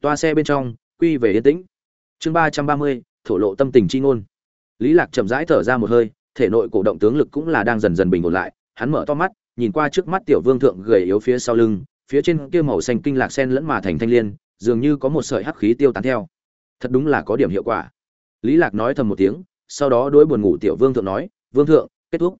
Toa xe bên trong, quy về yên tĩnh. Chương ba trăm ba mươi, thổ lộ tâm tình chi ngôn. Lý lạc chậm rãi thở ra một hơi thể nội cổ động tướng lực cũng là đang dần dần bình ổn lại, hắn mở to mắt, nhìn qua trước mắt tiểu vương thượng gầy yếu phía sau lưng, phía trên kia màu xanh kinh lạc sen lẫn mà thành thanh liên, dường như có một sợi hắc khí tiêu tán theo. Thật đúng là có điểm hiệu quả. Lý lạc nói thầm một tiếng, sau đó đối buồn ngủ tiểu vương thượng nói, vương thượng, kết thúc.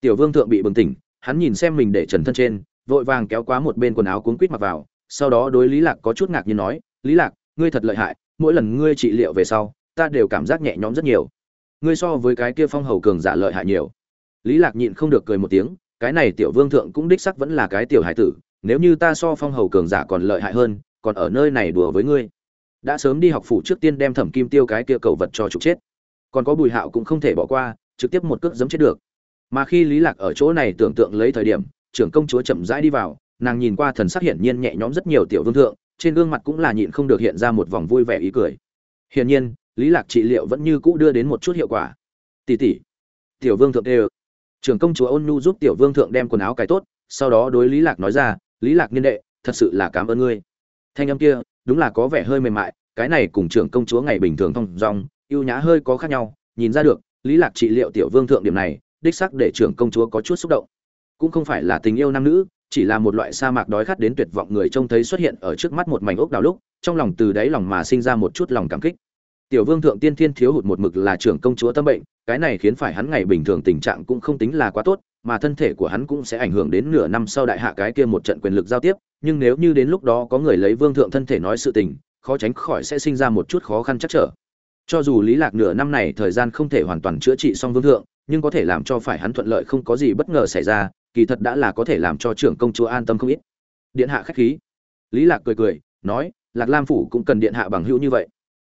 Tiểu vương thượng bị bừng tỉnh, hắn nhìn xem mình để trần thân trên, vội vàng kéo quá một bên quần áo cuốn quít mặc vào, sau đó đối lý lạc có chút ngạc nhiên nói, lý lạc, ngươi thật lợi hại, mỗi lần ngươi trị liệu về sau, ta đều cảm giác nhẹ nhõm rất nhiều ngươi so với cái kia phong hầu cường giả lợi hại nhiều. Lý lạc nhịn không được cười một tiếng, cái này tiểu vương thượng cũng đích sắc vẫn là cái tiểu hải tử, nếu như ta so phong hầu cường giả còn lợi hại hơn, còn ở nơi này đùa với ngươi. Đã sớm đi học phủ trước tiên đem thẩm kim tiêu cái kia cầu vật cho trục chết. Còn có bùi hạo cũng không thể bỏ qua, trực tiếp một cước giấm chết được. Mà khi lý lạc ở chỗ này tưởng tượng lấy thời điểm, trưởng công chúa chậm rãi đi vào, nàng nhìn qua thần sắc hiển nhiên nhẹ nhõm rất nhiều tiểu vương thượng, trên gương mặt cũng là nhịn không được hiện ra một vòng vui vẻ ý cười. Hiển nhiên lý lạc trị liệu vẫn như cũ đưa đến một chút hiệu quả. Tỷ tỷ, tiểu vương thượng đều. Trưởng công chúa ôn nhu giúp tiểu vương thượng đem quần áo cài tốt, sau đó đối lý lạc nói ra, lý lạc niên đệ, thật sự là cảm ơn ngươi. Thanh âm kia, đúng là có vẻ hơi mềm mại, cái này cùng trưởng công chúa ngày bình thường thông dong yêu nhã hơi có khác nhau. Nhìn ra được, lý lạc trị liệu tiểu vương thượng điểm này, đích xác để trưởng công chúa có chút xúc động. Cũng không phải là tình yêu nam nữ, chỉ là một loại sa mạc đói khát đến tuyệt vọng người trông thấy xuất hiện ở trước mắt một mảnh ốc đào lúc, trong lòng từ đáy lòng mà sinh ra một chút lòng cảm kích tiểu vương thượng tiên thiên thiếu hụt một mực là trưởng công chúa tâm bệnh, cái này khiến phải hắn ngày bình thường tình trạng cũng không tính là quá tốt, mà thân thể của hắn cũng sẽ ảnh hưởng đến nửa năm sau đại hạ cái kia một trận quyền lực giao tiếp, nhưng nếu như đến lúc đó có người lấy vương thượng thân thể nói sự tình, khó tránh khỏi sẽ sinh ra một chút khó khăn chắc trở. Cho dù lý lạc nửa năm này thời gian không thể hoàn toàn chữa trị xong vương thượng, nhưng có thể làm cho phải hắn thuận lợi không có gì bất ngờ xảy ra, kỳ thật đã là có thể làm cho trưởng công chúa an tâm không ít. Điện hạ khách khí. Lý lạc cười cười, nói, lạc lam phủ cũng cần điện hạ bằng hữu như vậy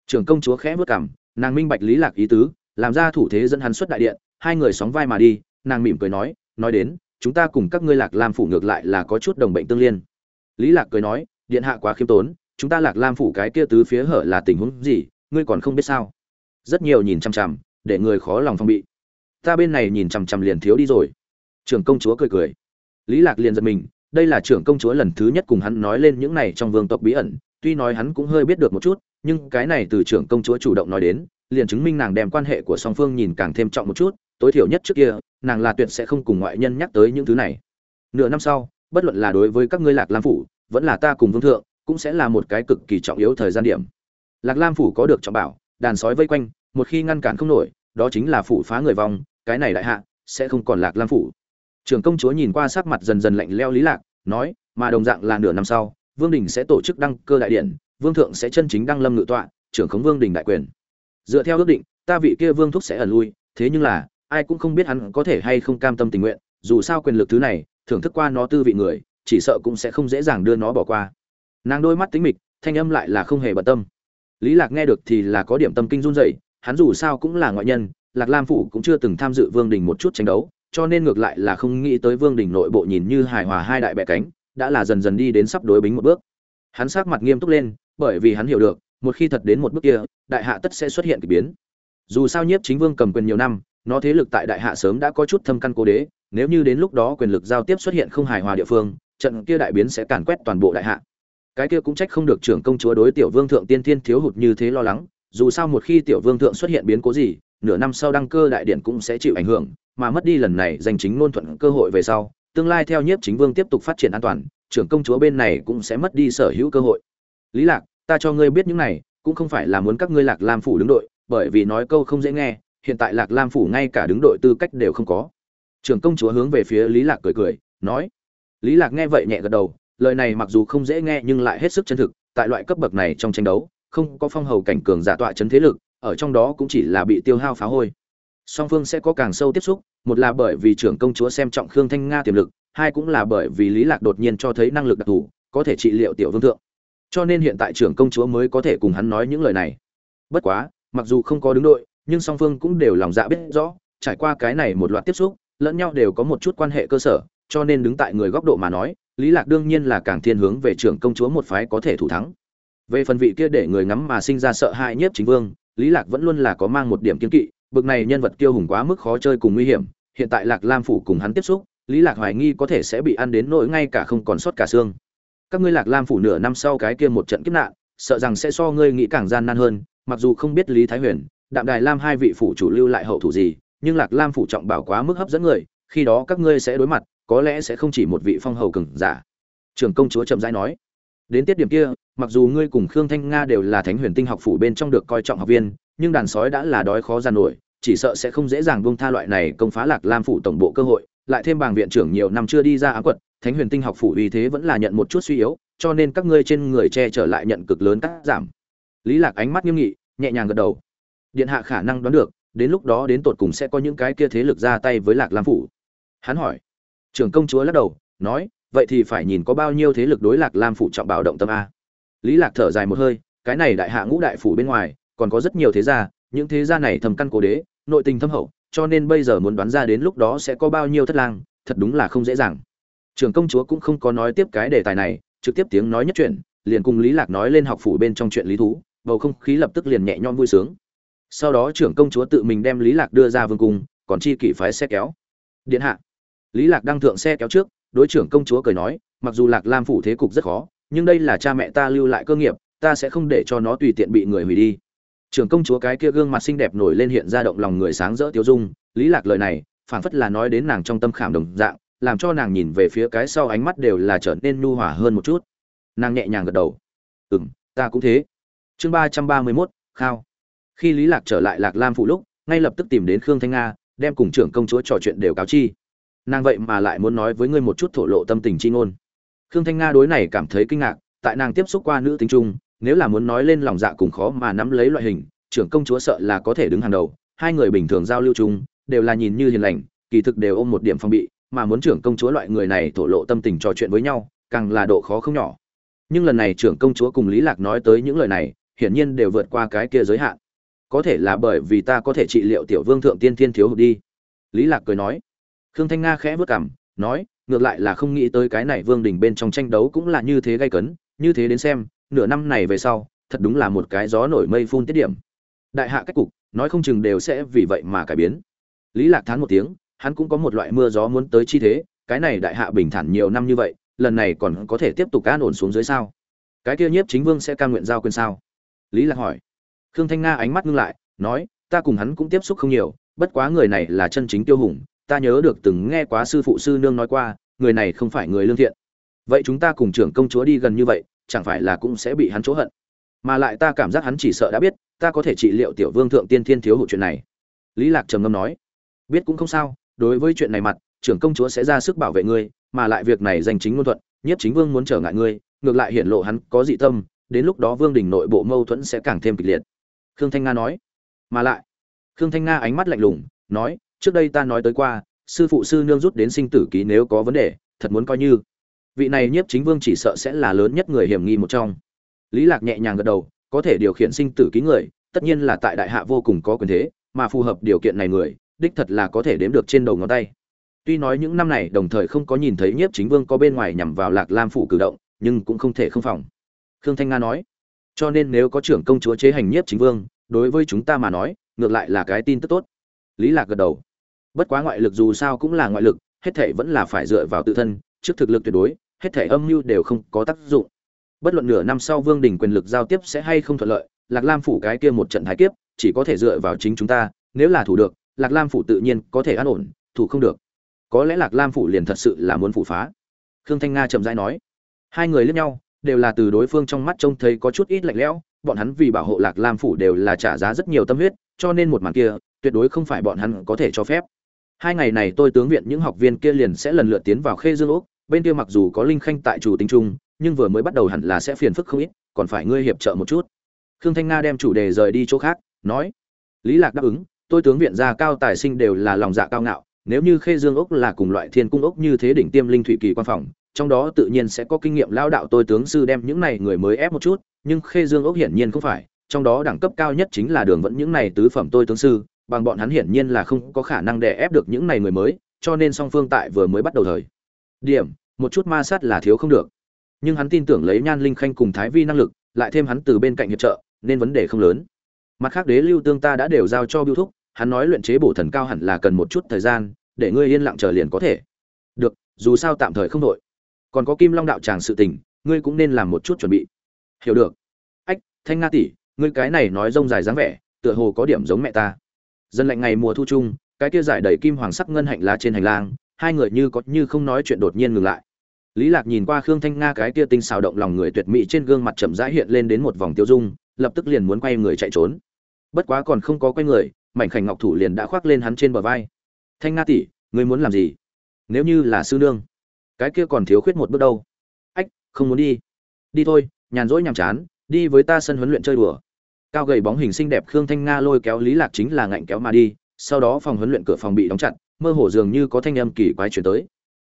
trưởng công chúa khẽ vớt cằm, nàng minh bạch lý lạc ý tứ, làm ra thủ thế dẫn hắn xuất đại điện, hai người sóng vai mà đi, nàng mỉm cười nói nói đến, chúng ta cùng các ngươi lạc lam phủ ngược lại là có chút đồng bệnh tương liên. Lý lạc cười nói, điện hạ quá khiêm tốn, chúng ta lạc lam phủ cái kia tứ phía hở là tình huống gì, ngươi còn không biết sao? Rất nhiều nhìn chằm chằm, để người khó lòng phong bị. Ta bên này nhìn chằm chằm liền thiếu đi rồi. Trưởng công chúa cười cười. Lý lạc liền giật mình, đây là trưởng công chúa lần thứ nhất cùng hắn nói lên những này trong vương tộc bí ẩn, tuy nói hắn cũng hơi biết được một chút nhưng cái này từ trưởng công chúa chủ động nói đến, liền chứng minh nàng đem quan hệ của song phương nhìn càng thêm trọng một chút, tối thiểu nhất trước kia, nàng là tuyệt sẽ không cùng ngoại nhân nhắc tới những thứ này. Nửa năm sau, bất luận là đối với các ngươi lạc lam phủ, vẫn là ta cùng vương thượng, cũng sẽ là một cái cực kỳ trọng yếu thời gian điểm. Lạc lam phủ có được trọng bảo, đàn sói vây quanh, một khi ngăn cản không nổi, đó chính là phủ phá người vong, cái này đại hạ, sẽ không còn lạc lam phủ. Trưởng công chúa nhìn qua sắc mặt dần dần lạnh leo lý lạc, nói, mà đồng dạng là nửa năm sau, vương đình sẽ tổ chức đăng cơ đại điện vương thượng sẽ chân chính đăng lâm ngự tọa, trưởng khống vương đình đại quyền. Dựa theo ước định, ta vị kia vương thúc sẽ ẩn lui, thế nhưng là, ai cũng không biết hắn có thể hay không cam tâm tình nguyện, dù sao quyền lực thứ này, thưởng thức qua nó tư vị người, chỉ sợ cũng sẽ không dễ dàng đưa nó bỏ qua. Nàng đôi mắt tính mịch, thanh âm lại là không hề bận tâm. Lý lạc nghe được thì là có điểm tâm kinh run rẩy, hắn dù sao cũng là ngoại nhân, lạc lam phủ cũng chưa từng tham dự vương đình một chút tranh đấu, cho nên ngược lại là không nghĩ tới vương đình nội bộ nhìn như hài hòa hai đại bẻ cánh, đã là dần dần đi đến sắp đối bính một bước. Hắn sắc mặt nghiêm túc lên bởi vì hắn hiểu được, một khi thật đến một bước kia, đại hạ tất sẽ xuất hiện kỳ biến. Dù sao nhiếp chính vương cầm quyền nhiều năm, nó thế lực tại đại hạ sớm đã có chút thâm căn cố đế, nếu như đến lúc đó quyền lực giao tiếp xuất hiện không hài hòa địa phương, trận kia đại biến sẽ càn quét toàn bộ đại hạ. Cái kia cũng trách không được trưởng công chúa đối tiểu vương thượng tiên thiên thiếu hụt như thế lo lắng, dù sao một khi tiểu vương thượng xuất hiện biến cố gì, nửa năm sau đăng cơ đại điện cũng sẽ chịu ảnh hưởng, mà mất đi lần này giành chính ngôn thuận cơ hội về sau, tương lai theo nhiếp chính vương tiếp tục phát triển an toàn, trưởng công chúa bên này cũng sẽ mất đi sở hữu cơ hội. Lý lạc ta cho ngươi biết những này, cũng không phải là muốn các ngươi lạc lam phủ đứng đội, bởi vì nói câu không dễ nghe, hiện tại lạc lam phủ ngay cả đứng đội tư cách đều không có. Trưởng công chúa hướng về phía lý lạc cười cười, nói, lý lạc nghe vậy nhẹ gật đầu, lời này mặc dù không dễ nghe nhưng lại hết sức chân thực, tại loại cấp bậc này trong tranh đấu, không có phong hầu cảnh cường giả tọa chấn thế lực, ở trong đó cũng chỉ là bị tiêu hao phá hôi. Song phương sẽ có càng sâu tiếp xúc, một là bởi vì trưởng công chúa xem trọng khương thanh nga tiềm lực, hai cũng là bởi vì lý lạc đột nhiên cho thấy năng lực đặc thù, có thể trị liệu tiểu vương thượng cho nên hiện tại trưởng công chúa mới có thể cùng hắn nói những lời này. Bất quá, mặc dù không có đứng đội, nhưng song phương cũng đều lòng dạ biết rõ, trải qua cái này một loạt tiếp xúc, lẫn nhau đều có một chút quan hệ cơ sở, cho nên đứng tại người góc độ mà nói, lý lạc đương nhiên là càng thiên hướng về trưởng công chúa một phái có thể thủ thắng. Về phần vị kia để người ngắm mà sinh ra sợ hãi nhất chính vương, lý lạc vẫn luôn là có mang một điểm kiên kỵ, bực này nhân vật kiêu hùng quá mức khó chơi cùng nguy hiểm, hiện tại lạc lam phủ cùng hắn tiếp xúc, lý lạc hoài nghi có thể sẽ bị ăn đến nỗi ngay cả không còn sót cả xương các ngươi lạc lam phủ nửa năm sau cái kia một trận kiếp nạn, sợ rằng sẽ so ngươi nghĩ càng gian nan hơn, mặc dù không biết lý thái huyền, đạm đài lam hai vị phủ chủ lưu lại hậu thủ gì, nhưng lạc lam phủ trọng bảo quá mức hấp dẫn người, khi đó các ngươi sẽ đối mặt, có lẽ sẽ không chỉ một vị phong hầu cường giả. Trưởng công chúa chậm rãi nói, đến tiết điểm kia, mặc dù ngươi cùng khương thanh nga đều là thánh huyền tinh học phủ bên trong được coi trọng học viên, nhưng đàn sói đã là đói khó gian nổi, chỉ sợ sẽ không dễ dàng buông tha loại này công phá lạc lam phủ tổng bộ cơ hội, lại thêm bàng viện trưởng nhiều năm chưa đi ra ám quật thánh huyền tinh học phủ uy thế vẫn là nhận một chút suy yếu, cho nên các ngươi trên người che trở lại nhận cực lớn cắt giảm. Lý lạc ánh mắt nghiêm nghị, nhẹ nhàng gật đầu. Điện hạ khả năng đoán được, đến lúc đó đến tột cùng sẽ có những cái kia thế lực ra tay với lạc lam phủ. Hắn hỏi. Trưởng công chúa lắc đầu, nói, vậy thì phải nhìn có bao nhiêu thế lực đối lạc lam phủ trọng bảo động tâm a. Lý lạc thở dài một hơi, cái này đại hạ ngũ đại phủ bên ngoài, còn có rất nhiều thế gia, những thế gia này thầm căn cố đế, nội tình thâm hậu, cho nên bây giờ muốn đoán ra đến lúc đó sẽ có bao nhiêu thất lang, thật đúng là không dễ dàng trưởng công chúa cũng không có nói tiếp cái đề tài này, trực tiếp tiếng nói nhất chuyện, liền cùng lý lạc nói lên học phủ bên trong chuyện lý thú, bầu không khí lập tức liền nhẹ nhõm vui sướng. Sau đó trưởng công chúa tự mình đem lý lạc đưa ra vương cung, còn chi kỷ phái xe kéo. Điện hạ. Lý lạc đang thượng xe kéo trước, đối trưởng công chúa cười nói, mặc dù lạc lam phủ thế cục rất khó, nhưng đây là cha mẹ ta lưu lại cơ nghiệp, ta sẽ không để cho nó tùy tiện bị người hủy đi. Trưởng công chúa cái kia gương mặt xinh đẹp nổi lên hiện ra động lòng người sáng rỡ tiêu dung, lý lạc lời này, phảng phất là nói đến nàng trong tâm khảm đồng dạng làm cho nàng nhìn về phía cái sau ánh mắt đều là trở nên nhu hòa hơn một chút. Nàng nhẹ nhàng gật đầu. Ừm, ta cũng thế. Chương ba trăm ba mươi mốt, khao. Khi lý lạc trở lại lạc lam phủ lúc, ngay lập tức tìm đến khương thanh nga, đem cùng trưởng công chúa trò chuyện đều cáo chi. Nàng vậy mà lại muốn nói với ngươi một chút thổ lộ tâm tình chi ngôn. Khương thanh nga đối này cảm thấy kinh ngạc, tại nàng tiếp xúc qua nữ tính trung nếu là muốn nói lên lòng dạ cùng khó mà nắm lấy loại hình, trưởng công chúa sợ là có thể đứng hàng đầu, hai người bình thường giao lưu chung, đều là nhìn như hiền lành, kỳ thực đều ôm một điểm phong bị mà muốn trưởng công chúa loại người này thổ lộ tâm tình trò chuyện với nhau, càng là độ khó không nhỏ. Nhưng lần này trưởng công chúa cùng lý lạc nói tới những lời này, hiển nhiên đều vượt qua cái kia giới hạn. Có thể là bởi vì ta có thể trị liệu tiểu vương thượng tiên thiên thiếu hụt đi. Lý lạc cười nói. Khương thanh nga khẽ vớt cằm, nói, ngược lại là không nghĩ tới cái này vương đình bên trong tranh đấu cũng là như thế gay cấn, như thế đến xem, nửa năm này về sau, thật đúng là một cái gió nổi mây phun tiết điểm. Đại hạ cách cục, nói không chừng đều sẽ vì vậy mà cải biến. Lý lạc thán một tiếng hắn cũng có một loại mưa gió muốn tới chi thế, cái này đại hạ bình thản nhiều năm như vậy, lần này còn có thể tiếp tục an ổn xuống dưới sao? Cái kia nhiếp chính vương sẽ ca nguyện giao quyền sao? Lý lạc hỏi. Khương thanh nga ánh mắt ngưng lại, nói, ta cùng hắn cũng tiếp xúc không nhiều, bất quá người này là chân chính tiêu hùng, ta nhớ được từng nghe quá sư phụ sư nương nói qua, người này không phải người lương thiện. Vậy chúng ta cùng trưởng công chúa đi gần như vậy, chẳng phải là cũng sẽ bị hắn chỗ hận? Mà lại ta cảm giác hắn chỉ sợ đã biết, ta có thể trị liệu tiểu vương thượng tiên thiên thiếu hụt chuyện này. Lý lạc trầm ngâm nói. Biết cũng không sao đối với chuyện này mặt, trưởng công chúa sẽ ra sức bảo vệ ngươi, mà lại việc này danh chính ngôn thuận nhất chính vương muốn trở ngại ngươi, ngược lại hiển lộ hắn có dị tâm, đến lúc đó vương đình nội bộ mâu thuẫn sẽ càng thêm kịch liệt. Khương thanh nga nói. Mà lại, khương thanh nga ánh mắt lạnh lùng, nói, trước đây ta nói tới qua, sư phụ sư nương rút đến sinh tử ký nếu có vấn đề, thật muốn coi như. Vị này nhiếp chính vương chỉ sợ sẽ là lớn nhất người hiểm nghi một trong. Lý lạc nhẹ nhàng gật đầu, có thể điều khiển sinh tử ký người, tất nhiên là tại đại hạ vô cùng có quyền thế, mà phù hợp điều kiện này người đích thật là có thể đếm được trên đầu ngón tay. Tuy nói những năm này đồng thời không có nhìn thấy nhiếp chính vương có bên ngoài nhằm vào lạc lam phủ cử động, nhưng cũng không thể không phòng. Khương thanh nga nói, cho nên nếu có trưởng công chúa chế hành nhiếp chính vương, đối với chúng ta mà nói, ngược lại là cái tin tức tốt. Lý lạc gật đầu. Bất quá ngoại lực dù sao cũng là ngoại lực, hết thảy vẫn là phải dựa vào tự thân, trước thực lực tuyệt đối, hết thảy âm mưu đều không có tác dụng. Bất luận nửa năm sau vương đỉnh quyền lực giao tiếp sẽ hay không thuận lợi, lạc lam phủ cái kia một trận thái kiếp, chỉ có thể dựa vào chính chúng ta, nếu là thủ được lạc lam phủ tự nhiên có thể an ổn, thủ không được. Có lẽ lạc lam phủ liền thật sự là muốn phủ phá. Khương thanh nga chậm rãi nói. Hai người lẫn nhau, đều là từ đối phương trong mắt trông thấy có chút ít lạnh lẽo, bọn hắn vì bảo hộ lạc lam phủ đều là trả giá rất nhiều tâm huyết, cho nên một màn kia, tuyệt đối không phải bọn hắn có thể cho phép. Hai ngày này tôi tướng viện những học viên kia liền sẽ lần lượt tiến vào khê dương úc, bên kia mặc dù có linh khanh tại chủ tính trung, nhưng vừa mới bắt đầu hẳn là sẽ phiền phức không ít, còn phải ngươi hiệp trợ một chút. Khương thanh nga đem chủ đề rời đi chỗ khác, nói. Lý lạc đáp ứng tôi tướng viện gia cao tài sinh đều là lòng dạ cao ngạo, nếu như khê dương ốc là cùng loại thiên cung ốc như thế đỉnh tiêm linh thủy kỳ quan phòng, trong đó tự nhiên sẽ có kinh nghiệm lao đạo tôi tướng sư đem những này người mới ép một chút, nhưng khê dương ốc hiển nhiên không phải, trong đó đẳng cấp cao nhất chính là đường vẫn những này tứ phẩm tôi tướng sư, bằng bọn hắn hiển nhiên là không có khả năng đè ép được những này người mới, cho nên song phương tại vừa mới bắt đầu thời điểm, một chút ma sát là thiếu không được. Nhưng hắn tin tưởng lấy nhan linh khanh cùng thái vi năng lực, lại thêm hắn từ bên cạnh hiệp trợ, nên vấn đề không lớn. Mặt khác đế lưu tương ta đã đều giao cho biêu thúc hắn nói luyện chế bổ thần cao hẳn là cần một chút thời gian, để ngươi yên lặng chờ liền có thể. Được, dù sao tạm thời không đội còn có kim long đạo tràng sự tình, ngươi cũng nên làm một chút chuẩn bị. Hiểu được. Ách, thanh nga tỷ, ngươi cái này nói rông dài dáng vẻ, tựa hồ có điểm giống mẹ ta. Dân lạnh ngày mùa thu chung, cái kia giải đầy kim hoàng sắc ngân hạnh lá trên hành lang, hai người như có như không nói chuyện đột nhiên ngừng lại. Lý lạc nhìn qua khương thanh nga cái kia tinh xào động lòng người tuyệt mỹ trên gương mặt chậm rãi hiện lên đến một vòng tiêu dung, lập tức liền muốn quay người chạy trốn. Bất quá còn không có quay người mảnh khảnh ngọc thủ liền đã khoác lên hắn trên bờ vai. Thanh nga tỷ, ngươi muốn làm gì? Nếu như là sư nương, cái kia còn thiếu khuyết một bước đâu. Ách, không muốn đi. Đi thôi, nhàn rỗi nhàm chán, đi với ta sân huấn luyện chơi đùa. Cao gầy bóng hình xinh đẹp khương thanh nga lôi kéo lý lạc chính là ngạnh kéo mà đi, sau đó phòng huấn luyện cửa phòng bị đóng chặt, mơ hồ dường như có thanh âm kỳ quái chuyển tới.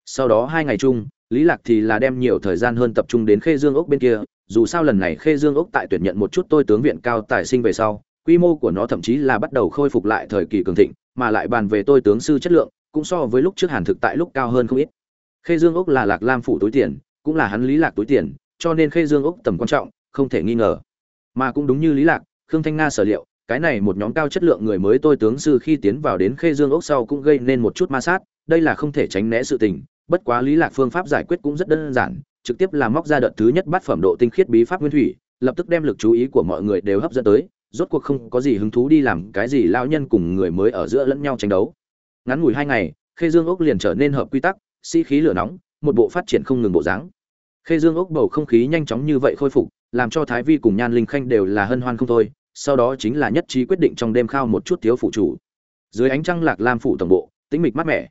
Sau đó hai ngày chung, lý lạc thì là đem nhiều thời gian hơn tập trung đến khê dương ốc bên kia, dù sao lần này khê dương ốc tại tuyển nhận một chút tôi tướng viện cao tài sinh về sau quy mô của nó thậm chí là bắt đầu khôi phục lại thời kỳ cường thịnh, mà lại bàn về tôi tướng sư chất lượng, cũng so với lúc trước hàn thực tại lúc cao hơn không ít. Khê dương ốc là lạc lam phủ túi tiền, cũng là hắn lý lạc túi tiền, cho nên khê dương ốc tầm quan trọng, không thể nghi ngờ. Mà cũng đúng như lý lạc, khương thanh nga sở liệu, cái này một nhóm cao chất lượng người mới tôi tướng sư khi tiến vào đến khê dương ốc sau cũng gây nên một chút ma sát, đây là không thể tránh né sự tình, bất quá lý lạc phương pháp giải quyết cũng rất đơn giản, trực tiếp là móc ra đợt thứ nhất bắt phẩm độ tinh khiết bí pháp nguyên thủy, lập tức đem lực chú ý của mọi người đều hấp dẫn tới rốt cuộc không có gì hứng thú đi làm cái gì lao nhân cùng người mới ở giữa lẫn nhau tranh đấu. Ngắn ngủi hai ngày, khê dương ốc liền trở nên hợp quy tắc, sĩ、si、khí lửa nóng, một bộ phát triển không ngừng bộ dáng. Khê dương ốc bầu không khí nhanh chóng như vậy khôi phục, làm cho thái vi cùng nhan linh khanh đều là hân hoan không thôi, sau đó chính là nhất trí quyết định trong đêm khao một chút thiếu phụ chủ. Dưới ánh trăng lạc lam phủ tổng bộ, tĩnh mịch mát mẻ.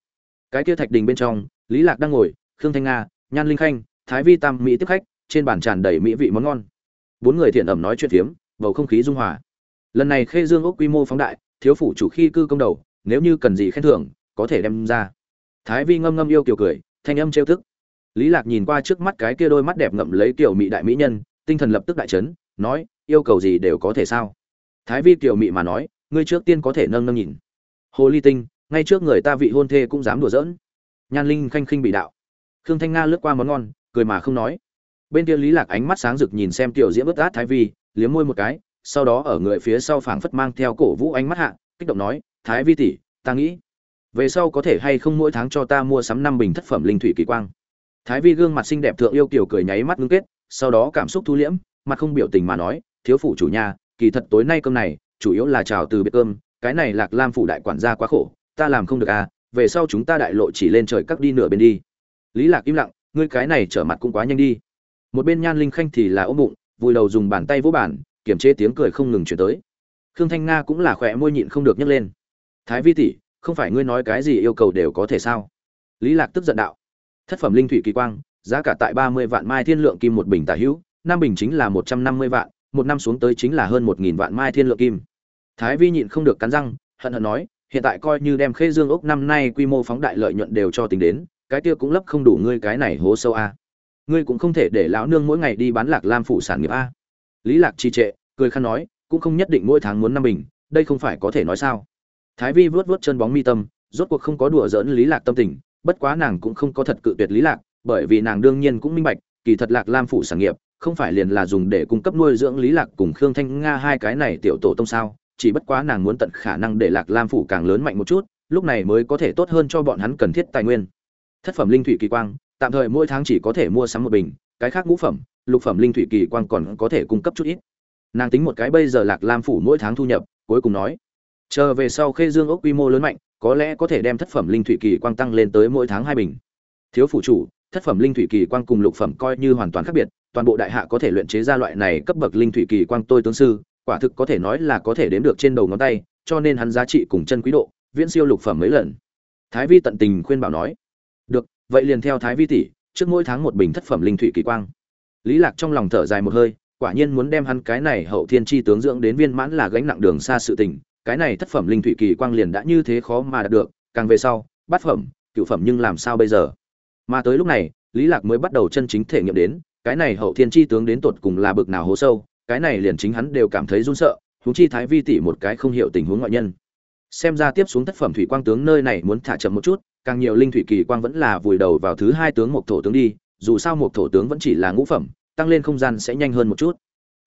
Cái kia thạch đình bên trong, lý lạc đang ngồi, khương thanh nga, nhan linh khanh, thái vi tam mỹ tiếp khách, trên bàn tràn đầy mỹ vị món ngon. Bốn người thiện ẩm nói chuyện phiếm bầu không khí dung hòa. Lần này khê dương ốc quy mô phóng đại, thiếu phủ chủ khi cư công đầu, nếu như cần gì khen thưởng, có thể đem ra. Thái vi ngâm ngâm yêu kiều cười, thanh âm trêu thức. Lý lạc nhìn qua trước mắt cái kia đôi mắt đẹp ngậm lấy Tiểu mỹ đại mỹ nhân, tinh thần lập tức đại chấn, nói, yêu cầu gì đều có thể sao? Thái vi Tiểu mỹ mà nói, ngươi trước tiên có thể nâng nâng nhìn. Hồ ly tinh, ngay trước người ta vị hôn thê cũng dám đùa giỡn. Nhan linh khanh khinh bị đạo. Khương thanh nga lướt qua món ngon, cười mà không nói. Bên kia lý lạc ánh mắt sáng rực nhìn xem tiểu diễm ướt át thái vi liếm môi một cái, sau đó ở người phía sau phảng phất mang theo cổ vũ ánh mắt hạ, kích động nói, thái vi tỷ, ta nghĩ, về sau có thể hay không mỗi tháng cho ta mua sắm năm bình thất phẩm linh thủy kỳ quang. Thái vi gương mặt xinh đẹp thượng yêu kiều cười nháy mắt ngưng kết, sau đó cảm xúc thu liễm, mặt không biểu tình mà nói, thiếu phụ chủ nhà, kỳ thật tối nay cơm này, chủ yếu là chào từ biệt cơm, cái này lạc lam phủ đại quản gia quá khổ, ta làm không được à về sau chúng ta đại lộ chỉ lên trời cắt đi nửa bên đi. Lý lạc im lặng, ngươi cái này trở mặt cũng quá nhanh đi. Một bên nhan linh khanh thì là ôm bụng vùi đầu dùng bàn tay vỗ bàn, kiềm chế tiếng cười không ngừng chuyển tới. Khương thanh nga cũng là khỏe môi nhịn không được nhấc lên. Thái vi tỷ, không phải ngươi nói cái gì yêu cầu đều có thể sao? Lý lạc tức giận đạo. Thất phẩm linh thủy kỳ quang, giá cả tại ba mươi vạn mai thiên lượng kim một bình tả hữu, năm bình chính là một trăm năm mươi vạn, một năm xuống tới chính là hơn một nghìn vạn mai thiên lượng kim. Thái vi nhịn không được cắn răng, hận hận nói, hiện tại coi như đem khê dương ốc năm nay quy mô phóng đại lợi nhuận đều cho tính đến, cái kia cũng lấp không đủ ngươi cái này hố sâu a ngươi cũng không thể để lão nương mỗi ngày đi bán lạc lam phủ sản nghiệp a. Lý lạc trì trệ, cười khăn nói, cũng không nhất định mỗi tháng muốn năm bình, đây không phải có thể nói sao. Thái vi vuốt vuốt chân bóng mi tâm, rốt cuộc không có đùa giỡn lý lạc tâm tình, bất quá nàng cũng không có thật cự tuyệt lý lạc, bởi vì nàng đương nhiên cũng minh bạch, kỳ thật lạc lam phủ sản nghiệp, không phải liền là dùng để cung cấp nuôi dưỡng lý lạc cùng khương thanh nga hai cái này tiểu tổ tông sao, chỉ bất quá nàng muốn tận khả năng để lạc lam phủ càng lớn mạnh một chút, lúc này mới có thể tốt hơn cho bọn hắn cần thiết tài nguyên. Thất phẩm linh thủy kỳ quang tạm thời mỗi tháng chỉ có thể mua sắm một bình, cái khác ngũ phẩm, lục phẩm linh thủy kỳ quang còn có thể cung cấp chút ít. Nàng tính một cái bây giờ lạc lam phủ mỗi tháng thu nhập, cuối cùng nói, chờ về sau khê dương ốc quy mô lớn mạnh, có lẽ có thể đem thất phẩm linh thủy kỳ quang tăng lên tới mỗi tháng hai bình. Thiếu phủ chủ, thất phẩm linh thủy kỳ quang cùng lục phẩm coi như hoàn toàn khác biệt, toàn bộ đại hạ có thể luyện chế ra loại này cấp bậc linh thủy kỳ quang tôi tướng sư, quả thực có thể nói là có thể đếm được trên đầu ngón tay, cho nên hắn giá trị cùng chân quý độ viễn siêu lục phẩm mấy lần. Thái vi tận tình khuyên bảo nói, được vậy liền theo thái vi tỷ, trước mỗi tháng một bình thất phẩm linh thủy kỳ quang. Lý lạc trong lòng thở dài một hơi, quả nhiên muốn đem hắn cái này hậu thiên chi tướng dưỡng đến viên mãn là gánh nặng đường xa sự tình, cái này thất phẩm linh thủy kỳ quang liền đã như thế khó mà đạt được, càng về sau, bát phẩm cửu phẩm nhưng làm sao bây giờ? Mà tới lúc này, lý lạc mới bắt đầu chân chính thể nghiệm đến, cái này hậu thiên chi tướng đến tột cùng là bực nào hố sâu, cái này liền chính hắn đều cảm thấy run sợ, huống chi thái vi tỷ một cái không hiểu tình huống ngoại nhân. Xem ra tiếp xuống tác phẩm thủy quang tướng nơi này muốn thả chậm một chút càng nhiều linh thủy kỳ quang vẫn là vùi đầu vào thứ hai tướng một thổ tướng đi, dù sao một thổ tướng vẫn chỉ là ngũ phẩm, tăng lên không gian sẽ nhanh hơn một chút.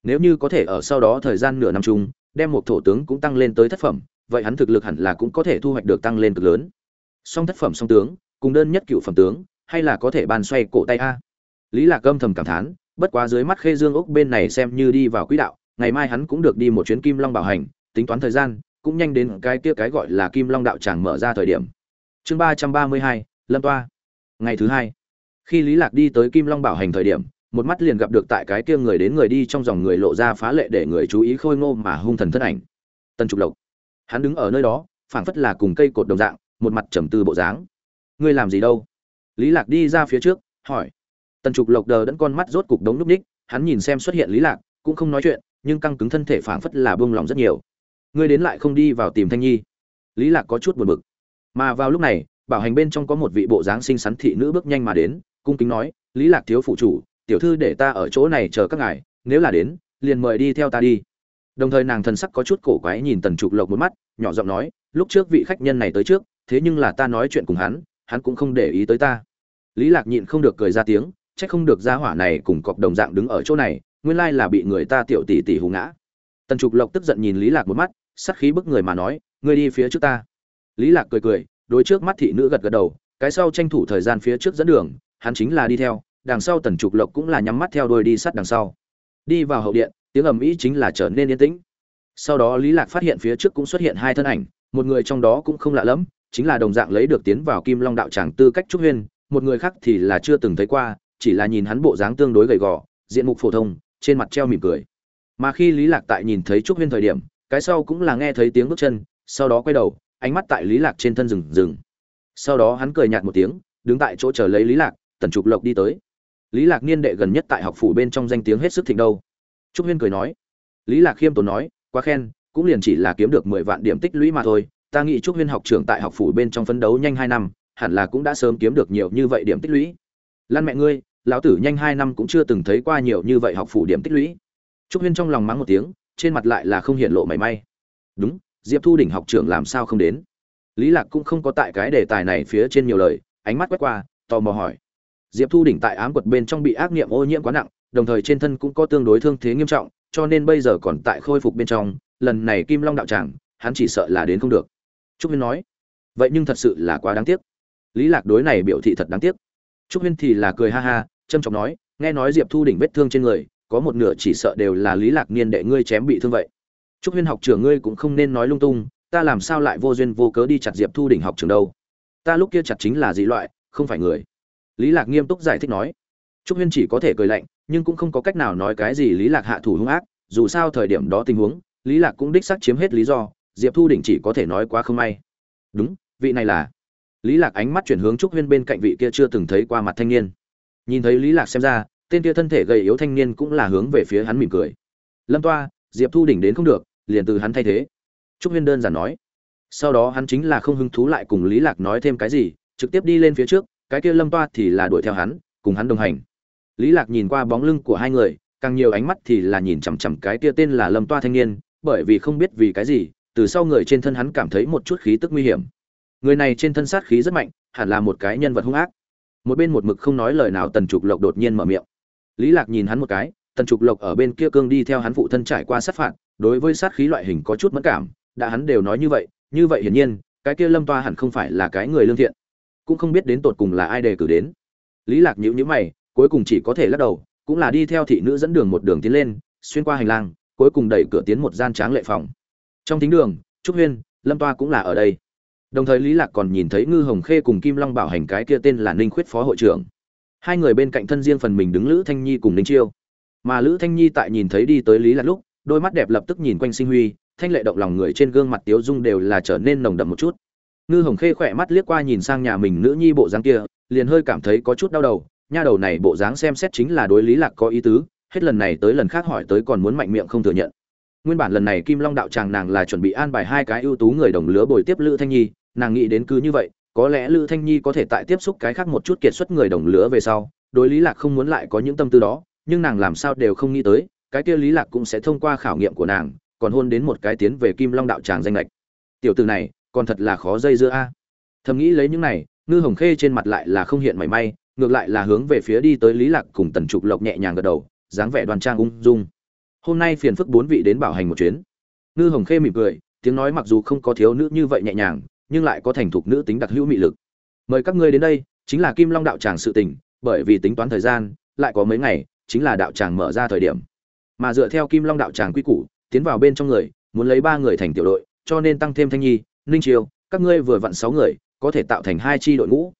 Nếu như có thể ở sau đó thời gian nửa năm chung, đem một thổ tướng cũng tăng lên tới thất phẩm, vậy hắn thực lực hẳn là cũng có thể thu hoạch được tăng lên cực lớn. Song thất phẩm song tướng, cùng đơn nhất cựu phẩm tướng, hay là có thể bàn xoay cổ tay a? Lý lạc âm thầm cảm thán, bất quá dưới mắt khê dương ốc bên này xem như đi vào quỹ đạo, ngày mai hắn cũng được đi một chuyến kim long bảo hành, tính toán thời gian, cũng nhanh đến cái kia cái gọi là kim long đạo tràng mở ra thời điểm chương ba trăm ba mươi hai, lâm toa. Ngày thứ hai, khi lý lạc đi tới kim long bảo hành thời điểm, một mắt liền gặp được tại cái kia người đến người đi trong dòng người lộ ra phá lệ để người chú ý khôi ngô mà hung thần thân ảnh. Tần trục lộc. Hắn đứng ở nơi đó, phảng phất là cùng cây cột đồng dạng, một mặt trầm tư bộ dáng. Ngươi làm gì đâu? Lý lạc đi ra phía trước, hỏi. Tần trục lộc đờ đẫn con mắt rốt cục đống núp ních, hắn nhìn xem xuất hiện lý lạc, cũng không nói chuyện, nhưng căng cứng thân thể phảng phất là buông lòng rất nhiều. Ngươi đến lại không đi vào tìm thanh nhi. Lý lạc có chút buồn bực mà vào lúc này, bảo hành bên trong có một vị bộ dáng xinh xắn thị nữ bước nhanh mà đến, cung kính nói, lý lạc thiếu phụ chủ, tiểu thư để ta ở chỗ này chờ các ngài, nếu là đến, liền mời đi theo ta đi. Đồng thời nàng thần sắc có chút cổ quái nhìn tần trục lộc một mắt, nhỏ giọng nói, lúc trước vị khách nhân này tới trước, thế nhưng là ta nói chuyện cùng hắn hắn cũng không để ý tới ta. Lý lạc nhịn không được cười ra tiếng, chắc không được gia hỏa này cùng cọp đồng dạng đứng ở chỗ này, nguyên lai là bị người ta tiểu tỷ tỷ hù ngã. Tần trục lộc tức giận nhìn lý lạc một mắt, sắc khí bức người mà nói, ngươi đi phía trước ta lý lạc cười cười, đối trước mắt thị nữ gật gật đầu, cái sau tranh thủ thời gian phía trước dẫn đường, hắn chính là đi theo, đằng sau tần trục lộc cũng là nhắm mắt theo đuôi đi sát đằng sau. Đi vào hậu điện, tiếng ầm ĩ chính là trở nên yên tĩnh. Sau đó lý lạc phát hiện phía trước cũng xuất hiện hai thân ảnh, một người trong đó cũng không lạ lắm chính là đồng dạng lấy được tiến vào kim long đạo tràng tư cách trúc huyên, một người khác thì là chưa từng thấy qua, chỉ là nhìn hắn bộ dáng tương đối gầy gò, diện mục phổ thông, trên mặt treo mỉm cười. Mà khi lý lạc tại nhìn thấy trúc huyên thời điểm, cái sau cũng là nghe thấy tiếng bước chân, sau đó quay đầu ánh mắt tại lý lạc trên thân rừng rừng. Sau đó hắn cười nhạt một tiếng, đứng tại chỗ chờ lấy lý lạc, tần trục lộc đi tới. Lý lạc niên đệ gần nhất tại học phủ bên trong danh tiếng hết sức thịnh đâu. Trúc huyên cười nói. Lý lạc khiêm tốn nói, quá khen, cũng liền chỉ là kiếm được mười vạn điểm tích lũy mà thôi. Ta nghĩ trúc huyên học trưởng tại học phủ bên trong phấn đấu nhanh hai năm, hẳn là cũng đã sớm kiếm được nhiều như vậy điểm tích lũy. Lan mẹ ngươi, lão tử nhanh hai năm cũng chưa từng thấy qua nhiều như vậy học phủ điểm tích lũy. Trúc huyên trong lòng mắng một tiếng, trên mặt lại là không hiện lộ mảy may. Đúng diệp thu đỉnh học trưởng làm sao không đến? Lý lạc cũng không có tại cái đề tài này phía trên nhiều lời, ánh mắt quét qua, tò mò hỏi. Diệp thu đỉnh tại ám quật bên trong bị ác niệm ô nhiễm quá nặng, đồng thời trên thân cũng có tương đối thương thế nghiêm trọng, cho nên bây giờ còn tại khôi phục bên trong, lần này kim long đạo tràng, hắn chỉ sợ là đến không được. Trúc huyên nói, vậy nhưng thật sự là quá đáng tiếc. Lý lạc đối này biểu thị thật đáng tiếc. Trúc huyên thì là cười ha ha trâm trọng nói, nghe nói diệp thu đỉnh vết thương trên người, có một nửa chỉ sợ đều là lý lạc niên đệ ngươi chém bị thương vậy trúc huyên học trưởng ngươi cũng không nên nói lung tung, ta làm sao lại vô duyên vô cớ đi chặt diệp thu đỉnh học trưởng đâu? Ta lúc kia chặt chính là dị loại, không phải người. Lý lạc nghiêm túc giải thích nói. Trúc huyên chỉ có thể cười lạnh, nhưng cũng không có cách nào nói cái gì lý lạc hạ thủ hung ác, dù sao thời điểm đó tình huống, lý lạc cũng đích xác chiếm hết lý do, diệp thu đỉnh chỉ có thể nói quá không may. Đúng, vị này là. Lý lạc ánh mắt chuyển hướng trúc huyên bên cạnh vị kia chưa từng thấy qua mặt thanh niên. Nhìn thấy lý lạc xem ra, tên kia thân thể gầy yếu thanh niên cũng là hướng về phía hắn mỉm cười. Lâm toa, diệp thu đỉnh đến không được liền từ hắn thay thế. Trúc huyên đơn giản nói. Sau đó hắn chính là không hứng thú lại cùng lý lạc nói thêm cái gì, trực tiếp đi lên phía trước, cái kia lâm toa thì là đuổi theo hắn, cùng hắn đồng hành. Lý lạc nhìn qua bóng lưng của hai người, càng nhiều ánh mắt thì là nhìn chằm chằm cái kia tên là lâm toa thanh niên, bởi vì không biết vì cái gì, từ sau người trên thân hắn cảm thấy một chút khí tức nguy hiểm. Người này trên thân sát khí rất mạnh, hẳn là một cái nhân vật hung ác. Một bên một mực không nói lời nào tần trục lộc đột nhiên mở miệng. Lý lạc nhìn hắn một cái, tần trục lộc ở bên kia cương đi theo hắn phụ thân trải qua sát phạt đối với sát khí loại hình có chút mẫn cảm, đã hắn đều nói như vậy như vậy hiển nhiên, cái kia lâm toa hẳn không phải là cái người lương thiện. Cũng không biết đến tột cùng là ai đề cử đến. Lý lạc nhíu nhíu mày, cuối cùng chỉ có thể lắc đầu, cũng là đi theo thị nữ dẫn đường một đường tiến lên, xuyên qua hành lang, cuối cùng đẩy cửa tiến một gian tráng lệ phòng. Trong thính đường, trúc huyên, lâm toa cũng là ở đây. Đồng thời lý lạc còn nhìn thấy ngư hồng khê cùng kim long bảo hành cái kia tên là ninh khuyết phó hội trưởng. Hai người bên cạnh thân riêng phần mình đứng lữ thanh nhi cùng ninh chiêu. Mà lữ thanh nhi tại nhìn thấy đi tới lý lạc lúc đôi mắt đẹp lập tức nhìn quanh sinh huy, thanh lệ động lòng người trên gương mặt tiếu dung đều là trở nên nồng đậm một chút. Ngư hồng khê khỏe mắt liếc qua nhìn sang nhà mình nữ nhi bộ dáng kia, liền hơi cảm thấy có chút đau đầu. Nha đầu này bộ dáng xem xét chính là đối lý lạc có ý tứ, hết lần này tới lần khác hỏi tới còn muốn mạnh miệng không thừa nhận. Nguyên bản lần này kim long đạo tràng nàng là chuẩn bị an bài hai cái ưu tú người đồng lứa bồi tiếp lữ thanh nhi, nàng nghĩ đến cứ như vậy, có lẽ lữ thanh nhi có thể tại tiếp xúc cái khác một chút kiệt xuất người đồng lứa về sau, đối lý lạc không muốn lại có những tâm tư đó, nhưng nàng làm sao đều không nghĩ tới cái kia lý lạc cũng sẽ thông qua khảo nghiệm của nàng, còn hôn đến một cái tiến về kim long đạo tràng danh lệch. Tiểu tử này, còn thật là khó dây dưa a. Thầm nghĩ lấy những này, ngư hồng khê trên mặt lại là không hiện mảy may, ngược lại là hướng về phía đi tới lý lạc cùng tần trục lộc nhẹ nhàng gật đầu, dáng vẻ đoan trang ung dung. Hôm nay phiền phức bốn vị đến bảo hành một chuyến. Ngư hồng khê mỉm cười, tiếng nói mặc dù không có thiếu nữ như vậy nhẹ nhàng, nhưng lại có thành thục nữ tính đặc hữu mị lực. Mời các ngươi đến đây, chính là kim long đạo tràng sự tình, bởi vì tính toán thời gian, lại có mấy ngày, chính là đạo tràng mở ra thời điểm mà dựa theo kim long đạo tràng quy củ, tiến vào bên trong người, muốn lấy ba người thành tiểu đội, cho nên tăng thêm thanh nhi, ninh triều, các ngươi vừa vặn sáu người, có thể tạo thành hai chi đội ngũ.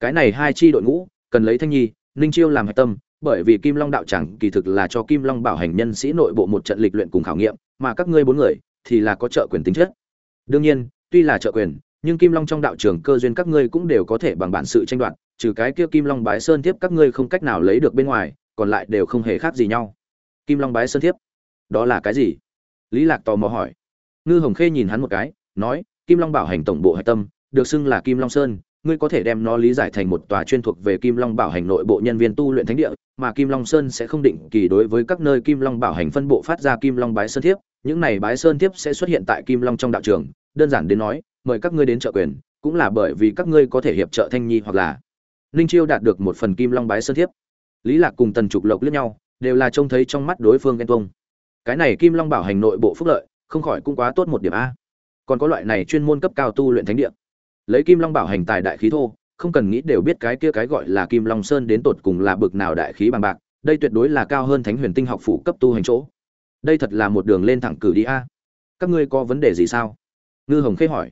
Cái này hai chi đội ngũ, cần lấy thanh nhi, ninh chiêu làm hạch tâm, bởi vì kim long đạo tràng kỳ thực là cho kim long bảo hành nhân sĩ nội bộ một trận lịch luyện cùng khảo nghiệm, mà các ngươi bốn người thì là có trợ quyền tính chất. Đương nhiên, tuy là trợ quyền, nhưng kim long trong đạo trường cơ duyên các ngươi cũng đều có thể bằng bản sự tranh đoạt, trừ cái kia kim long bái sơn tiếp các ngươi không cách nào lấy được bên ngoài, còn lại đều không hề khác gì nhau kim long bái sơn thiếp. Đó là cái gì? Lý lạc tò mò hỏi. Ngư hồng khê nhìn hắn một cái, nói, kim long bảo hành tổng bộ hạch tâm, được xưng là kim long sơn, ngươi có thể đem nó lý giải thành một tòa chuyên thuộc về kim long bảo hành nội bộ nhân viên tu luyện thánh địa, mà kim long sơn sẽ không định kỳ đối với các nơi kim long bảo hành phân bộ phát ra kim long bái sơn thiếp. Những này bái sơn thiếp sẽ xuất hiện tại kim long trong đạo trường, đơn giản đến nói, mời các ngươi đến trợ quyền, cũng là bởi vì các ngươi có thể hiệp trợ thanh nhi hoặc là ninh chiêu đạt được một phần kim long bái sơn thiếp. Lý lạc cùng tần trục lộc lướt nhau đều là trông thấy trong mắt đối phương ghen tuông. Cái này kim long bảo hành nội bộ phúc lợi, không khỏi cũng quá tốt một điểm a. Còn có loại này chuyên môn cấp cao tu luyện thánh địa. Lấy kim long bảo hành tài đại khí thô, không cần nghĩ đều biết cái kia cái gọi là kim long sơn đến tột cùng là bực nào đại khí bằng bạc, đây tuyệt đối là cao hơn thánh huyền tinh học phủ cấp tu hành chỗ. Đây thật là một đường lên thẳng cử đi a. Các ngươi có vấn đề gì sao? Ngư hồng khê hỏi.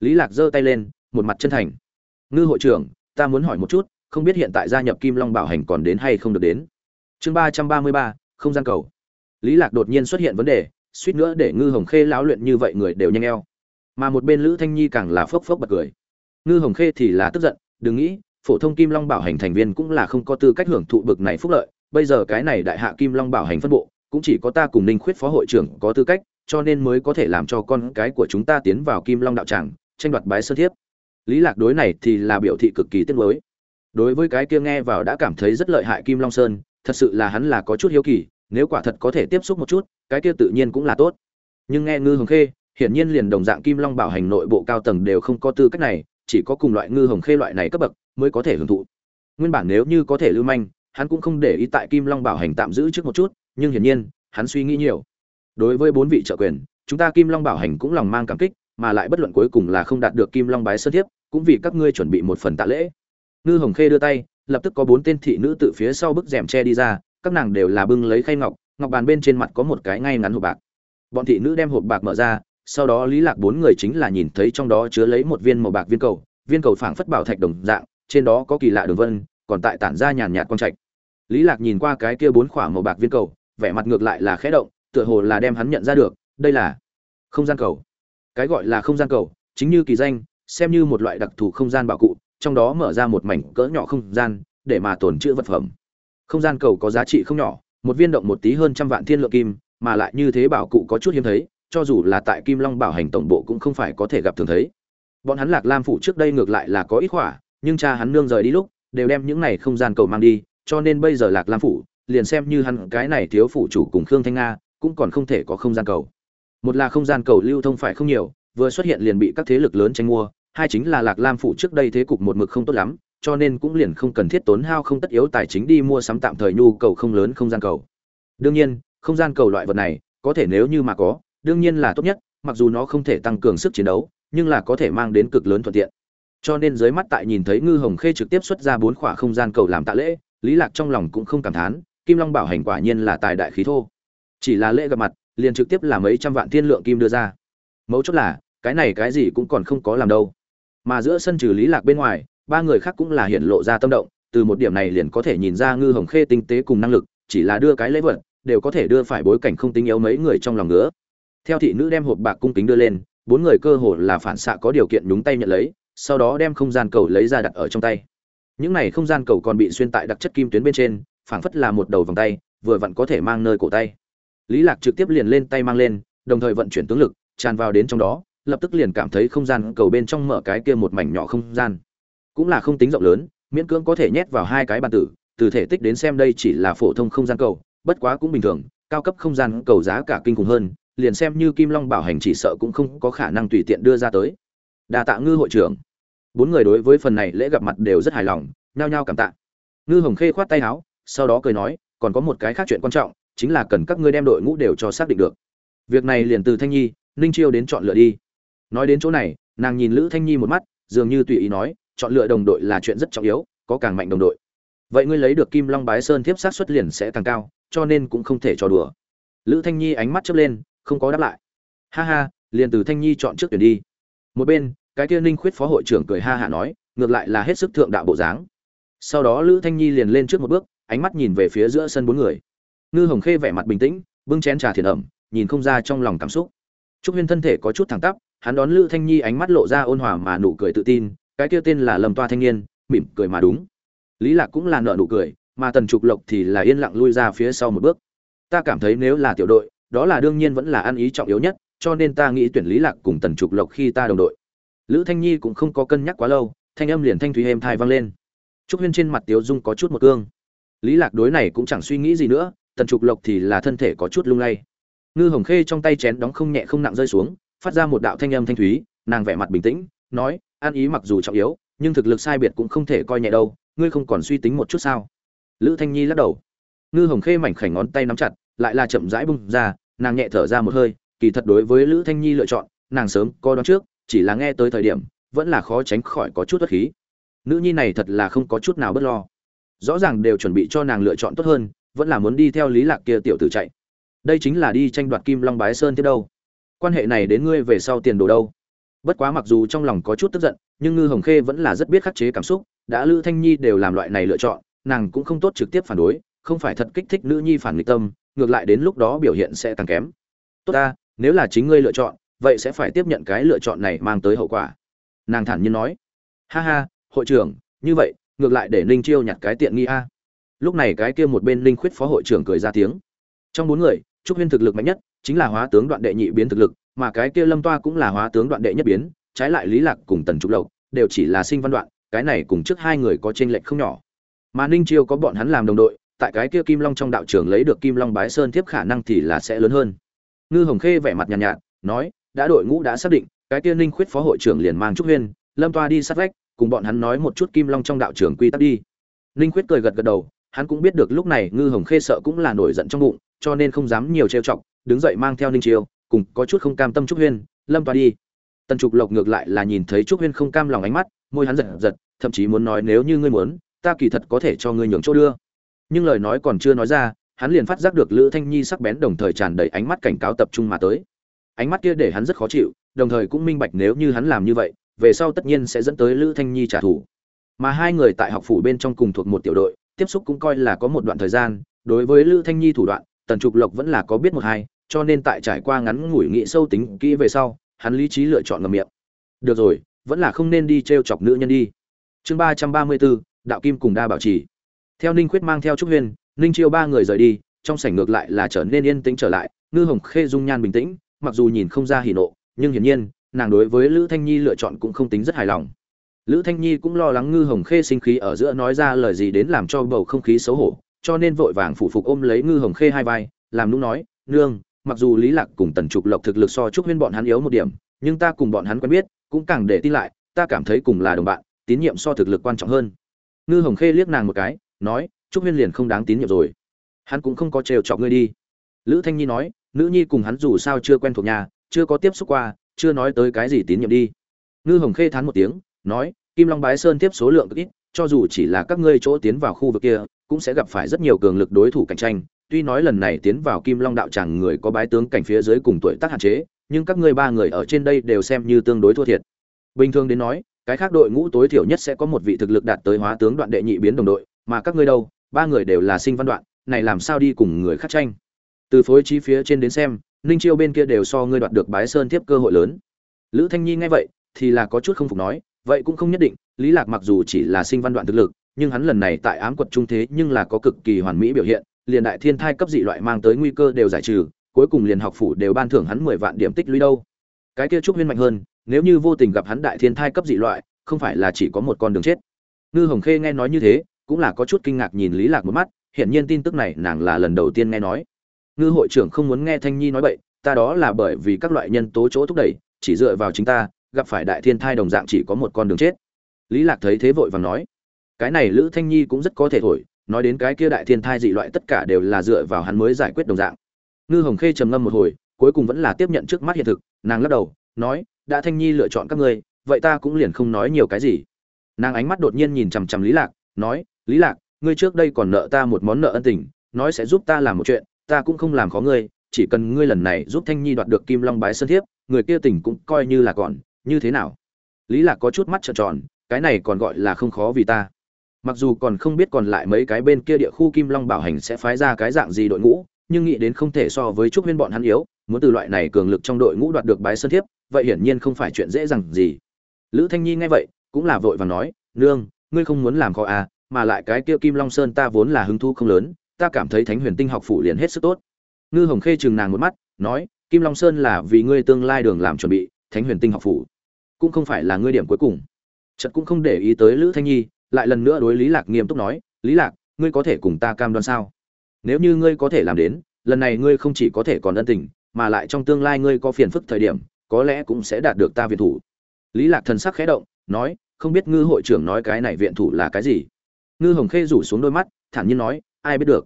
Lý lạc giơ tay lên, một mặt chân thành. Ngư hội trưởng, ta muốn hỏi một chút, không biết hiện tại gia nhập kim long bảo hành còn đến hay không được đến? Chương ba trăm ba mươi ba, không gian cầu. Lý lạc đột nhiên xuất hiện vấn đề, suýt nữa để ngư hồng khê lão luyện như vậy người đều nhanh eo. Mà một bên lữ thanh nhi càng là phốc phốc bật cười. Ngư hồng khê thì là tức giận, đừng nghĩ, phổ thông kim long bảo hành thành viên cũng là không có tư cách hưởng thụ bực này phúc lợi, bây giờ cái này đại hạ kim long bảo hành phân bộ, cũng chỉ có ta cùng ninh khuyết phó hội trưởng có tư cách, cho nên mới có thể làm cho con cái của chúng ta tiến vào kim long đạo tràng, tranh đoạt bái sơ thiếp. Lý lạc đối này thì là biểu thị cực kỳ tiếc nuối. Đối với cái kia nghe vào đã cảm thấy rất lợi hại kim long sơn thật sự là hắn là có chút hiếu kỳ, nếu quả thật có thể tiếp xúc một chút, cái kia tự nhiên cũng là tốt. Nhưng nghe ngư hồng khê, hiển nhiên liền đồng dạng kim long bảo hành nội bộ cao tầng đều không có tư cách này, chỉ có cùng loại ngư hồng khê loại này cấp bậc mới có thể hưởng thụ. Nguyên bản nếu như có thể lưu manh, hắn cũng không để ý tại kim long bảo hành tạm giữ trước một chút, nhưng hiển nhiên, hắn suy nghĩ nhiều. Đối với bốn vị trợ quyền, chúng ta kim long bảo hành cũng lòng mang cảm kích, mà lại bất luận cuối cùng là không đạt được kim long bái sơ thiếp, cũng vì các ngươi chuẩn bị một phần tạ lễ. Ngư hồng khê đưa tay lập tức có bốn tên thị nữ từ phía sau bức rèm che đi ra, các nàng đều là bưng lấy khay ngọc ngọc bàn bên trên mặt có một cái ngay ngắn hộp bạc. Bọn thị nữ đem hộp bạc mở ra, sau đó lý lạc bốn người chính là nhìn thấy trong đó chứa lấy một viên màu bạc viên cầu viên cầu phảng phất bảo thạch đồng dạng, trên đó có kỳ lạ đường vân, còn tại tản ra nhàn nhạt quang trạch. Lý lạc nhìn qua cái kia bốn khỏa màu bạc viên cầu, vẻ mặt ngược lại là khẽ động, tựa hồ là đem hắn nhận ra được, đây là không gian cầu. Cái gọi là không gian cầu, chính như kỳ danh, xem như một loại đặc thù không gian bảo cụ trong đó mở ra một mảnh cỡ nhỏ không gian, để mà tồn trữ vật phẩm. Không gian cầu có giá trị không nhỏ, một viên động một tí hơn trăm vạn thiên lượng kim, mà lại như thế bảo cụ có chút hiếm thấy, cho dù là tại kim long bảo hành tổng bộ cũng không phải có thể gặp thường thấy. Bọn hắn lạc lam phủ trước đây ngược lại là có ít khỏa nhưng cha hắn nương rời đi lúc, đều đem những này không gian cầu mang đi, cho nên bây giờ lạc lam phủ, liền xem như hắn cái này thiếu phủ chủ cùng khương thanh nga, cũng còn không thể có không gian cầu. Một là không gian cầu lưu thông phải không nhiều, vừa xuất hiện liền bị các thế lực lớn tranh mua hai chính là lạc lam phủ trước đây thế cục một mực không tốt lắm, cho nên cũng liền không cần thiết tốn hao không tất yếu tài chính đi mua sắm tạm thời nhu cầu không lớn không gian cầu. Đương nhiên, không gian cầu loại vật này, có thể nếu như mà có, đương nhiên là tốt nhất, mặc dù nó không thể tăng cường sức chiến đấu, nhưng là có thể mang đến cực lớn thuận tiện. Cho nên dưới mắt tại nhìn thấy ngư hồng khê trực tiếp xuất ra bốn khỏa không gian cầu làm tạ lễ, lý lạc trong lòng cũng không cảm thán, kim long bảo hành quả nhiên là tài đại khí thô. Chỉ là lễ gặp mặt, liền trực tiếp là mấy trăm vạn thiên lượng kim đưa ra. Mấu chốt là, cái này cái gì cũng còn không có làm đâu mà giữa sân trừ lý lạc bên ngoài, ba người khác cũng là hiện lộ ra tâm động, từ một điểm này liền có thể nhìn ra ngư hồng khê tinh tế cùng năng lực, chỉ là đưa cái lễ vật, đều có thể đưa phải bối cảnh không tính yếu mấy người trong lòng nữa theo thị nữ đem hộp bạc cung kính đưa lên, bốn người cơ hồ là phản xạ có điều kiện nhúng tay nhận lấy, sau đó đem không gian cầu lấy ra đặt ở trong tay. Những này không gian cầu còn bị xuyên tại đặc chất kim tuyến bên trên, phảng phất là một đầu vòng tay, vừa vặn có thể mang nơi cổ tay. Lý lạc trực tiếp liền lên tay mang lên, đồng thời vận chuyển tướng lực, tràn vào đến trong đó lập tức liền cảm thấy không gian cầu bên trong mở cái kia một mảnh nhỏ không gian. Cũng là không tính rộng lớn, miễn cưỡng có thể nhét vào hai cái bàn tử, từ thể tích đến xem đây chỉ là phổ thông không gian cầu, bất quá cũng bình thường, cao cấp không gian cầu giá cả kinh khủng hơn, liền xem như kim long bảo hành chỉ sợ cũng không có khả năng tùy tiện đưa ra tới. Đa tạ ngư hội trưởng. Bốn người đối với phần này lễ gặp mặt đều rất hài lòng, nhao nhao cảm tạ. Ngư hồng khê khoát tay áo, sau đó cười nói, còn có một cái khác chuyện quan trọng, chính là cần các ngươi đem đội ngũ đều cho xác định được. Việc này liền từ thanh nhi, ninh chiêu đến chọn lựa đi nói đến chỗ này, nàng nhìn lữ thanh nhi một mắt, dường như tùy ý nói, chọn lựa đồng đội là chuyện rất trọng yếu, có càng mạnh đồng đội. Vậy ngươi lấy được kim long bái sơn thiếp sát xuất liền sẽ càng cao, cho nên cũng không thể trò đùa. Lữ thanh nhi ánh mắt chớp lên, không có đáp lại. Ha ha, liền từ thanh nhi chọn trước tuyển đi. Một bên, cái kia ninh khuyết phó hội trưởng cười ha hạ nói, ngược lại là hết sức thượng đạo bộ dáng. Sau đó lữ thanh nhi liền lên trước một bước, ánh mắt nhìn về phía giữa sân bốn người. Ngư hồng khê vẻ mặt bình tĩnh, bưng chén trà thiền ẩm, nhìn không ra trong lòng cảm xúc. Trúc huyên thân thể có chút thẳng tắp hắn đón lữ thanh nhi ánh mắt lộ ra ôn hòa mà nụ cười tự tin, cái kia tên là lâm toa thanh niên, mỉm cười mà đúng. Lý lạc cũng là nợ nụ cười, mà tần trục lộc thì là yên lặng lui ra phía sau một bước. Ta cảm thấy nếu là tiểu đội, đó là đương nhiên vẫn là ăn ý trọng yếu nhất, cho nên ta nghĩ tuyển lý lạc cùng tần trục lộc khi ta đồng đội. Lữ thanh nhi cũng không có cân nhắc quá lâu, thanh âm liền thanh thúy êm thai vang lên. Trúc huyên trên mặt tiếu dung có chút một cương. Lý lạc đối này cũng chẳng suy nghĩ gì nữa, tần trục lộc thì là thân thể có chút lung lay. Ngư hồng khê trong tay chén đóng không nhẹ không nặng rơi xuống phát ra một đạo thanh âm thanh thúy, nàng vẻ mặt bình tĩnh, nói, an ý mặc dù trọng yếu, nhưng thực lực sai biệt cũng không thể coi nhẹ đâu, ngươi không còn suy tính một chút sao? Lữ thanh nhi lắc đầu. Ngư hồng khê mảnh khảnh ngón tay nắm chặt, lại là chậm rãi bung ra, nàng nhẹ thở ra một hơi, kỳ thật đối với lữ thanh nhi lựa chọn, nàng sớm coi đoán trước, chỉ là nghe tới thời điểm, vẫn là khó tránh khỏi có chút bất khí. Nữ nhi này thật là không có chút nào bất lo. Rõ ràng đều chuẩn bị cho nàng lựa chọn tốt hơn, vẫn là muốn đi theo lý lạc kia tiểu tử chạy. Đây chính là đi tranh đoạt kim long bái sơn tiếp đâu quan hệ này đến ngươi về sau tiền đồ đâu. Bất quá mặc dù trong lòng có chút tức giận, nhưng ngư hồng khê vẫn là rất biết khắc chế cảm xúc, đã lữ thanh nhi đều làm loại này lựa chọn, nàng cũng không tốt trực tiếp phản đối, không phải thật kích thích nữ nhi phản nghịch tâm, ngược lại đến lúc đó biểu hiện sẽ càng kém. Tốt ta, nếu là chính ngươi lựa chọn, vậy sẽ phải tiếp nhận cái lựa chọn này mang tới hậu quả. Nàng thản nhiên nói. Ha ha, hội trưởng, như vậy, ngược lại để ninh chiêu nhặt cái tiện nghi a. Lúc này cái kia một bên ninh khuyết phó hội trưởng cười ra tiếng. Trong bốn người, trúc huyên thực lực mạnh nhất chính là hóa tướng đoạn đệ nhị biến thực lực mà cái kia lâm toa cũng là hóa tướng đoạn đệ nhất biến trái lại lý lạc cùng tần trục lộc đều chỉ là sinh văn đoạn cái này cùng trước hai người có chênh lệch không nhỏ. Mà ninh chiêu có bọn hắn làm đồng đội tại cái kia kim long trong đạo trường lấy được kim long bái sơn tiếp khả năng thì là sẽ lớn hơn. Ngư hồng khê vẻ mặt nhàn nhạt, nhạt nói đã đội ngũ đã xác định cái kia ninh khuyết phó hội trưởng liền mang trúc huyên lâm toa đi sát vách cùng bọn hắn nói một chút kim long trong đạo trường quy tắc đi. Ninh khuyết cười gật gật đầu hắn cũng biết được lúc này ngư hồng khê sợ cũng là nổi giận trong bụng cho nên không dám nhiều trêu chọc, đứng dậy mang theo ninh chiêu cùng có chút không cam tâm trúc huyên, lâm toa đi. Tần trục lộc ngược lại là nhìn thấy trúc huyên không cam lòng ánh mắt, môi hắn giật giật, thậm chí muốn nói, nếu như ngươi muốn, ta kỳ thật có thể cho ngươi nhường chỗ đưa. Nhưng lời nói còn chưa nói ra, hắn liền phát giác được lữ thanh nhi sắc bén đồng thời tràn đầy ánh mắt cảnh cáo tập trung mà tới. Ánh mắt kia để hắn rất khó chịu, đồng thời cũng minh bạch nếu như hắn làm như vậy, về sau tất nhiên sẽ dẫn tới lữ thanh nhi trả thù. Mà hai người tại học phủ bên trong cùng thuộc một tiểu đội, tiếp xúc cũng coi là có một đoạn thời gian, đối với lữ thanh nhi thủ đoạn tần trục lộc vẫn là có biết một hai, cho nên tại trải qua ngắn ngủi nghị sâu tính kỹ về sau, hắn lý trí lựa chọn ngầm miệng. Được rồi, vẫn là không nên đi t r e o chọc nữ nhân đi. Chương ba trăm ba mươi bốn đạo kim cùng đa bảo trì. Theo ninh khuyết mang theo trúc huyên, ninh chiêu ba người rời đi, trong sảnh ngược lại là trở nên yên tĩnh trở lại, ngư hồng khê dung nhan bình tĩnh, mặc dù nhìn không ra hỉ nộ, nhưng hiển nhiên, nàng đối với lữ thanh nhi lựa chọn cũng không tính rất hài lòng. Lữ thanh nhi cũng lo lắng ngư hồng khê sinh khí ở giữa nói ra lời gì đến làm cho bầu không khí xấu hổ cho nên vội vàng phủ phục ôm lấy ngư hồng khê hai vai, làm nũng nói, nương, mặc dù lý lạc cùng tần trục lộc thực lực so trúc huyên bọn hắn yếu một điểm, nhưng ta cùng bọn hắn quen biết, cũng càng để tin lại, ta cảm thấy cùng là đồng bạn, tín nhiệm so thực lực quan trọng hơn. Ngư hồng khê liếc nàng một cái, nói, trúc huyên liền không đáng tín nhiệm rồi. Hắn cũng không có trêu chọc ngươi đi. Lữ thanh nhi nói, nữ nhi cùng hắn dù sao chưa quen thuộc nhà, chưa có tiếp xúc qua, chưa nói tới cái gì tín nhiệm đi. Ngư hồng khê thán một tiếng, nói, kim long bái sơn tiếp số lượng cực ít, cho dù chỉ là các ngươi chỗ tiến vào khu vực kia cũng sẽ gặp phải rất nhiều cường lực đối thủ cạnh tranh. Tuy nói lần này tiến vào kim long đạo tràng người có bái tướng cảnh phía dưới cùng tuổi tác hạn chế, nhưng các ngươi ba người ở trên đây đều xem như tương đối thua thiệt. Bình thường đến nói, cái khác đội ngũ tối thiểu nhất sẽ có một vị thực lực đạt tới hóa tướng đoạn đệ nhị biến đồng đội, mà các ngươi đâu, ba người đều là sinh văn đoạn, này làm sao đi cùng người khác tranh? Từ phối trí phía trên đến xem, ninh chiêu bên kia đều so ngươi đoạt được bái sơn tiếp cơ hội lớn. Lữ thanh nhi nghe vậy, thì là có chút không phục nói, vậy cũng không nhất định, lý lạc mặc dù chỉ là sinh văn đoạn thực lực nhưng hắn lần này tại ám quật trung thế nhưng là có cực kỳ hoàn mỹ biểu hiện, liền đại thiên thai cấp dị loại mang tới nguy cơ đều giải trừ, cuối cùng liền học phủ đều ban thưởng hắn mười vạn điểm tích lũy đâu. Cái kia trúc huyên mạnh hơn, nếu như vô tình gặp hắn đại thiên thai cấp dị loại, không phải là chỉ có một con đường chết. Ngư hồng khê nghe nói như thế, cũng là có chút kinh ngạc nhìn lý lạc một mắt hiện nhiên tin tức này nàng là lần đầu tiên nghe nói. Ngư hội trưởng không muốn nghe thanh nhi nói bậy, ta đó là bởi vì các loại nhân tố chỗ thúc đẩy, chỉ dựa vào chính ta, gặp phải đại thiên thai đồng dạng chỉ có một con đường chết. Lý lạc thấy thế vội vàng nói cái này lữ thanh nhi cũng rất có thể thổi, nói đến cái kia đại thiên thai dị loại tất cả đều là dựa vào hắn mới giải quyết đồng dạng. Ngư hồng khê trầm ngâm một hồi, cuối cùng vẫn là tiếp nhận trước mắt hiện thực, nàng lắc đầu, nói, đã thanh nhi lựa chọn các ngươi, vậy ta cũng liền không nói nhiều cái gì. Nàng ánh mắt đột nhiên nhìn chằm chằm lý lạc, nói, lý lạc, ngươi trước đây còn nợ ta một món nợ ân tình, nói sẽ giúp ta làm một chuyện, ta cũng không làm khó ngươi, chỉ cần ngươi lần này giúp thanh nhi đoạt được kim long bái sơn thiếp, người kia tình cũng coi như là còn, như thế nào? Lý lạc có chút mắt trợn tròn, cái này còn gọi là không khó vì ta mặc dù còn không biết còn lại mấy cái bên kia địa khu kim long bảo hành sẽ phái ra cái dạng gì đội ngũ, nhưng nghĩ đến không thể so với trúc huyên bọn hắn yếu, muốn từ loại này cường lực trong đội ngũ đoạt được bái sơn thiếp, vậy hiển nhiên không phải chuyện dễ dàng gì. Lữ thanh nhi nghe vậy, cũng là vội và nói, nương, ngươi không muốn làm khó à mà lại cái kia kim long sơn ta vốn là hứng thu không lớn, ta cảm thấy thánh huyền tinh học phủ liền hết sức tốt. Ngư hồng khê chừng nàng một mắt, nói, kim long sơn là vì ngươi tương lai đường làm chuẩn bị, thánh huyền tinh học phủ cũng không phải là ngươi điểm cuối cùng. Trận cũng không để ý tới lữ thanh nhi lại lần nữa đối lý lạc nghiêm túc nói, lý lạc, ngươi có thể cùng ta cam đoan sao? Nếu như ngươi có thể làm đến, lần này ngươi không chỉ có thể còn ân tình, mà lại trong tương lai ngươi có phiền phức thời điểm, có lẽ cũng sẽ đạt được ta viện thủ. Lý lạc thần sắc khẽ động, nói, không biết ngư hội trưởng nói cái này viện thủ là cái gì? Ngư hồng khê rủ xuống đôi mắt, thản nhiên nói, ai biết được.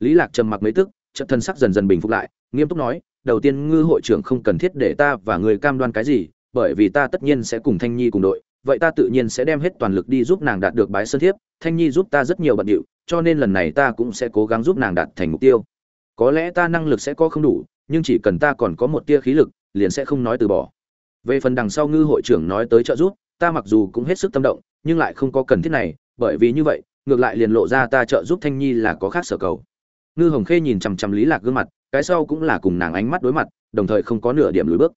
Lý lạc trầm mặc mấy tức, chợt thần sắc dần dần bình phục lại, nghiêm túc nói, đầu tiên ngư hội trưởng không cần thiết để ta và người cam đoan cái gì, bởi vì ta tất nhiên sẽ cùng thanh nhi cùng đội vậy ta tự nhiên sẽ đem hết toàn lực đi giúp nàng đạt được bái sơn thiếp, thanh nhi giúp ta rất nhiều bận điệu, cho nên lần này ta cũng sẽ cố gắng giúp nàng đạt thành mục tiêu. Có lẽ ta năng lực sẽ có không đủ, nhưng chỉ cần ta còn có một tia khí lực, liền sẽ không nói từ bỏ. Về phần đằng sau ngư hội trưởng nói tới trợ giúp, ta mặc dù cũng hết sức tâm động, nhưng lại không có cần thiết này, bởi vì như vậy, ngược lại liền lộ ra ta trợ giúp thanh nhi là có khác sở cầu. Ngư hồng khê nhìn chằm chằm lý lạc gương mặt, cái sau cũng là cùng nàng ánh mắt đối mặt, đồng thời không có nửa điểm lùi bước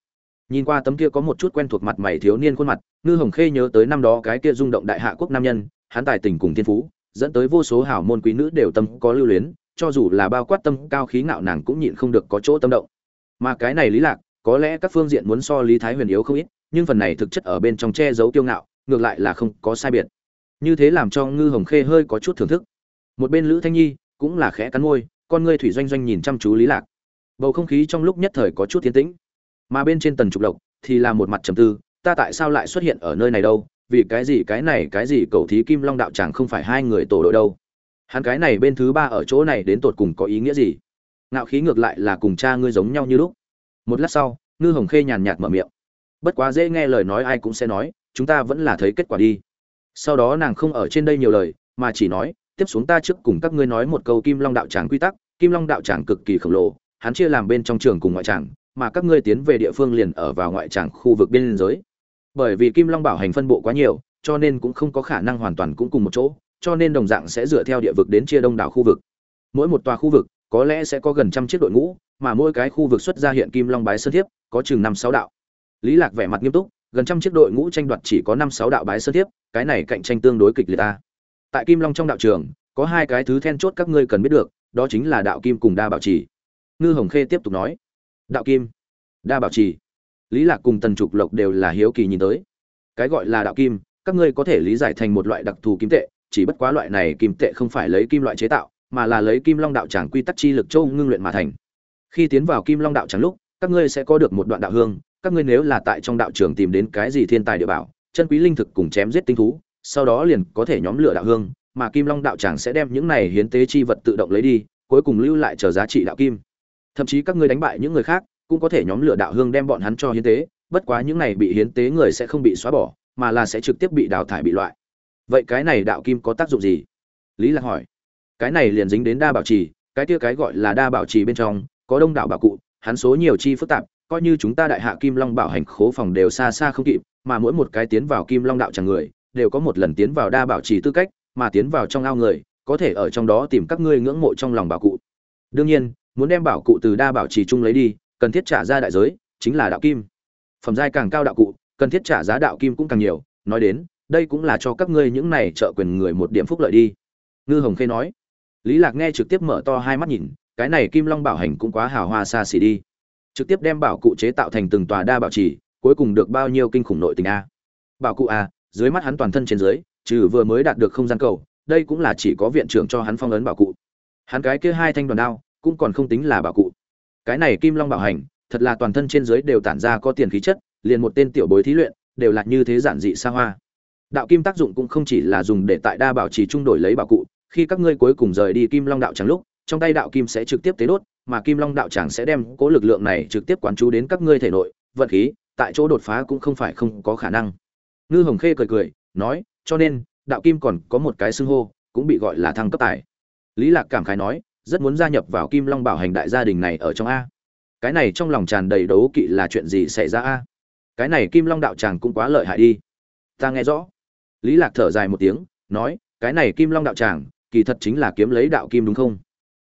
nhìn qua tấm kia có một chút quen thuộc mặt mày thiếu niên khuôn mặt, ngư hồng khê nhớ tới năm đó cái kia rung động đại hạ quốc nam nhân, hắn tài tình cùng thiên phú, dẫn tới vô số hảo môn quý nữ đều tâm có lưu luyến, cho dù là bao quát tâm cao khí ngạo nàng cũng nhịn không được có chỗ tâm động. Mà cái này lý lạc, có lẽ các phương diện muốn so lý thái huyền yếu không ít, nhưng phần này thực chất ở bên trong che giấu kiêu ngạo, ngược lại là không có sai biệt. Như thế làm cho ngư hồng khê hơi có chút thưởng thức. Một bên lữ thanh nhi cũng là khẽ cắn môi, con ngươi thủy doanh doanh nhìn chăm chú lý lạc. Bầu không khí trong lúc nhất thời có chút tiến tĩnh mà bên trên tần trục lộc thì là một mặt trầm tư, ta tại sao lại xuất hiện ở nơi này đâu? Vì cái gì, cái này, cái gì cầu thí kim long đạo chẳng không phải hai người tổ đội đâu? Hắn cái này bên thứ ba ở chỗ này đến tột cùng có ý nghĩa gì? Ngạo khí ngược lại là cùng cha ngươi giống nhau như lúc. Một lát sau, ngư hồng khê nhàn nhạt mở miệng. Bất quá dễ nghe lời nói ai cũng sẽ nói, chúng ta vẫn là thấy kết quả đi. Sau đó nàng không ở trên đây nhiều lời, mà chỉ nói, tiếp xuống ta trước cùng các ngươi nói một câu kim long đạo tràng quy tắc. Kim long đạo tràng cực kỳ khổng lồ, hắn chia làm bên trong trường cùng ngoại tràng mà các ngươi tiến về địa phương liền ở vào ngoại tràng khu vực biên giới. Bởi vì kim long bảo hành phân bộ quá nhiều, cho nên cũng không có khả năng hoàn toàn cũng cùng một chỗ, cho nên đồng dạng sẽ dựa theo địa vực đến chia đông đảo khu vực. Mỗi một tòa khu vực, có lẽ sẽ có gần trăm chiếc đội ngũ, mà mỗi cái khu vực xuất ra hiện kim long bái sơn thiếp, có chừng năm sáu đạo. Lý lạc vẻ mặt nghiêm túc, gần trăm chiếc đội ngũ tranh đoạt chỉ có năm sáu đạo bái sơn thiếp, cái này cạnh tranh tương đối kịch liệt ta. Tại kim long trong đạo trường, có hai cái thứ then chốt các ngươi cần biết được, đó chính là đạo kim cùng đa bảo trì. Ngư hồng khê tiếp tục nói đạo kim. Đa bảo trì. Lý lạc cùng tần trục lộc đều là hiếu kỳ nhìn tới. Cái gọi là đạo kim, các ngươi có thể lý giải thành một loại đặc thù kim tệ, chỉ bất quá loại này kim tệ không phải lấy kim loại chế tạo, mà là lấy kim long đạo tràng quy tắc chi lực châu ngưng luyện mà thành. Khi tiến vào kim long đạo tràng lúc, các ngươi sẽ có được một đoạn đạo hương, các ngươi nếu là tại trong đạo trường tìm đến cái gì thiên tài địa bảo, chân quý linh thực cùng chém giết tinh thú, sau đó liền có thể nhóm lửa đạo hương, mà kim long đạo tràng sẽ đem những này hiến tế chi vật tự động lấy đi, cuối cùng lưu lại chờ giá trị đạo kim thậm chí các ngươi đánh bại những người khác, cũng có thể nhóm lửa đạo hương đem bọn hắn cho hiến tế, bất quá những này bị hiến tế người sẽ không bị xóa bỏ, mà là sẽ trực tiếp bị đào thải bị loại. Vậy cái này đạo kim có tác dụng gì? Lý lạc hỏi. Cái này liền dính đến đa bảo trì, cái kia cái gọi là đa bảo trì bên trong, có đông đảo bảo cụ, hắn số nhiều chi phức tạp, coi như chúng ta đại hạ kim long bảo hành khố phòng đều xa xa không kịp, mà mỗi một cái tiến vào kim long đạo chẳng người, đều có một lần tiến vào đa bảo trì tư cách, mà tiến vào trong ao người, có thể ở trong đó tìm các ngươi ngưỡng mộ trong lòng bảo cụ. Đương nhiên muốn đem bảo cụ từ đa bảo trì chung lấy đi, cần thiết trả ra đại giới, chính là đạo kim. Phẩm giai càng cao đạo cụ, cần thiết trả giá đạo kim cũng càng nhiều, nói đến, đây cũng là cho các ngươi những này trợ quyền người một điểm phúc lợi đi. Ngư hồng khê nói. Lý lạc nghe trực tiếp mở to hai mắt nhìn, cái này kim long bảo hành cũng quá hào hoa xa xỉ đi. Trực tiếp đem bảo cụ chế tạo thành từng tòa đa bảo trì, cuối cùng được bao nhiêu kinh khủng nội tình a? Bảo cụ a, dưới mắt hắn toàn thân trên dưới, trừ vừa mới đạt được không gian cầu, đây cũng là chỉ có viện trưởng cho hắn phong ấn bảo cụ. Hắn cái kia hai thanh đoàn đao cũng còn không tính là bảo cụ. Cái này kim long bảo hành, thật là toàn thân trên dưới đều tản ra có tiền khí chất, liền một tên tiểu bối thí luyện, đều là như thế giản dị xa hoa. Đạo kim tác dụng cũng không chỉ là dùng để tại đa bảo trì trung đổi lấy bảo cụ, khi các ngươi cuối cùng rời đi kim long đạo tràng lúc, trong tay đạo kim sẽ trực tiếp tế đốt, mà kim long đạo tràng sẽ đem cố lực lượng này trực tiếp quán chú đến các ngươi thể nội vận khí, tại chỗ đột phá cũng không phải không có khả năng. Ngư hồng khê cười cười, nói, cho nên, đạo kim còn có một cái xưng hô, cũng bị gọi là thăng cấp tài. Lý lạc cảm khái nói rất muốn gia nhập vào kim long bảo hành đại gia đình này ở trong a. Cái này trong lòng tràn đầy đấu kỵ là chuyện gì xảy ra a? Cái này kim long đạo tràng cũng quá lợi hại đi. Ta nghe rõ. Lý lạc thở dài một tiếng, nói, cái này kim long đạo tràng, kỳ thật chính là kiếm lấy đạo kim đúng không?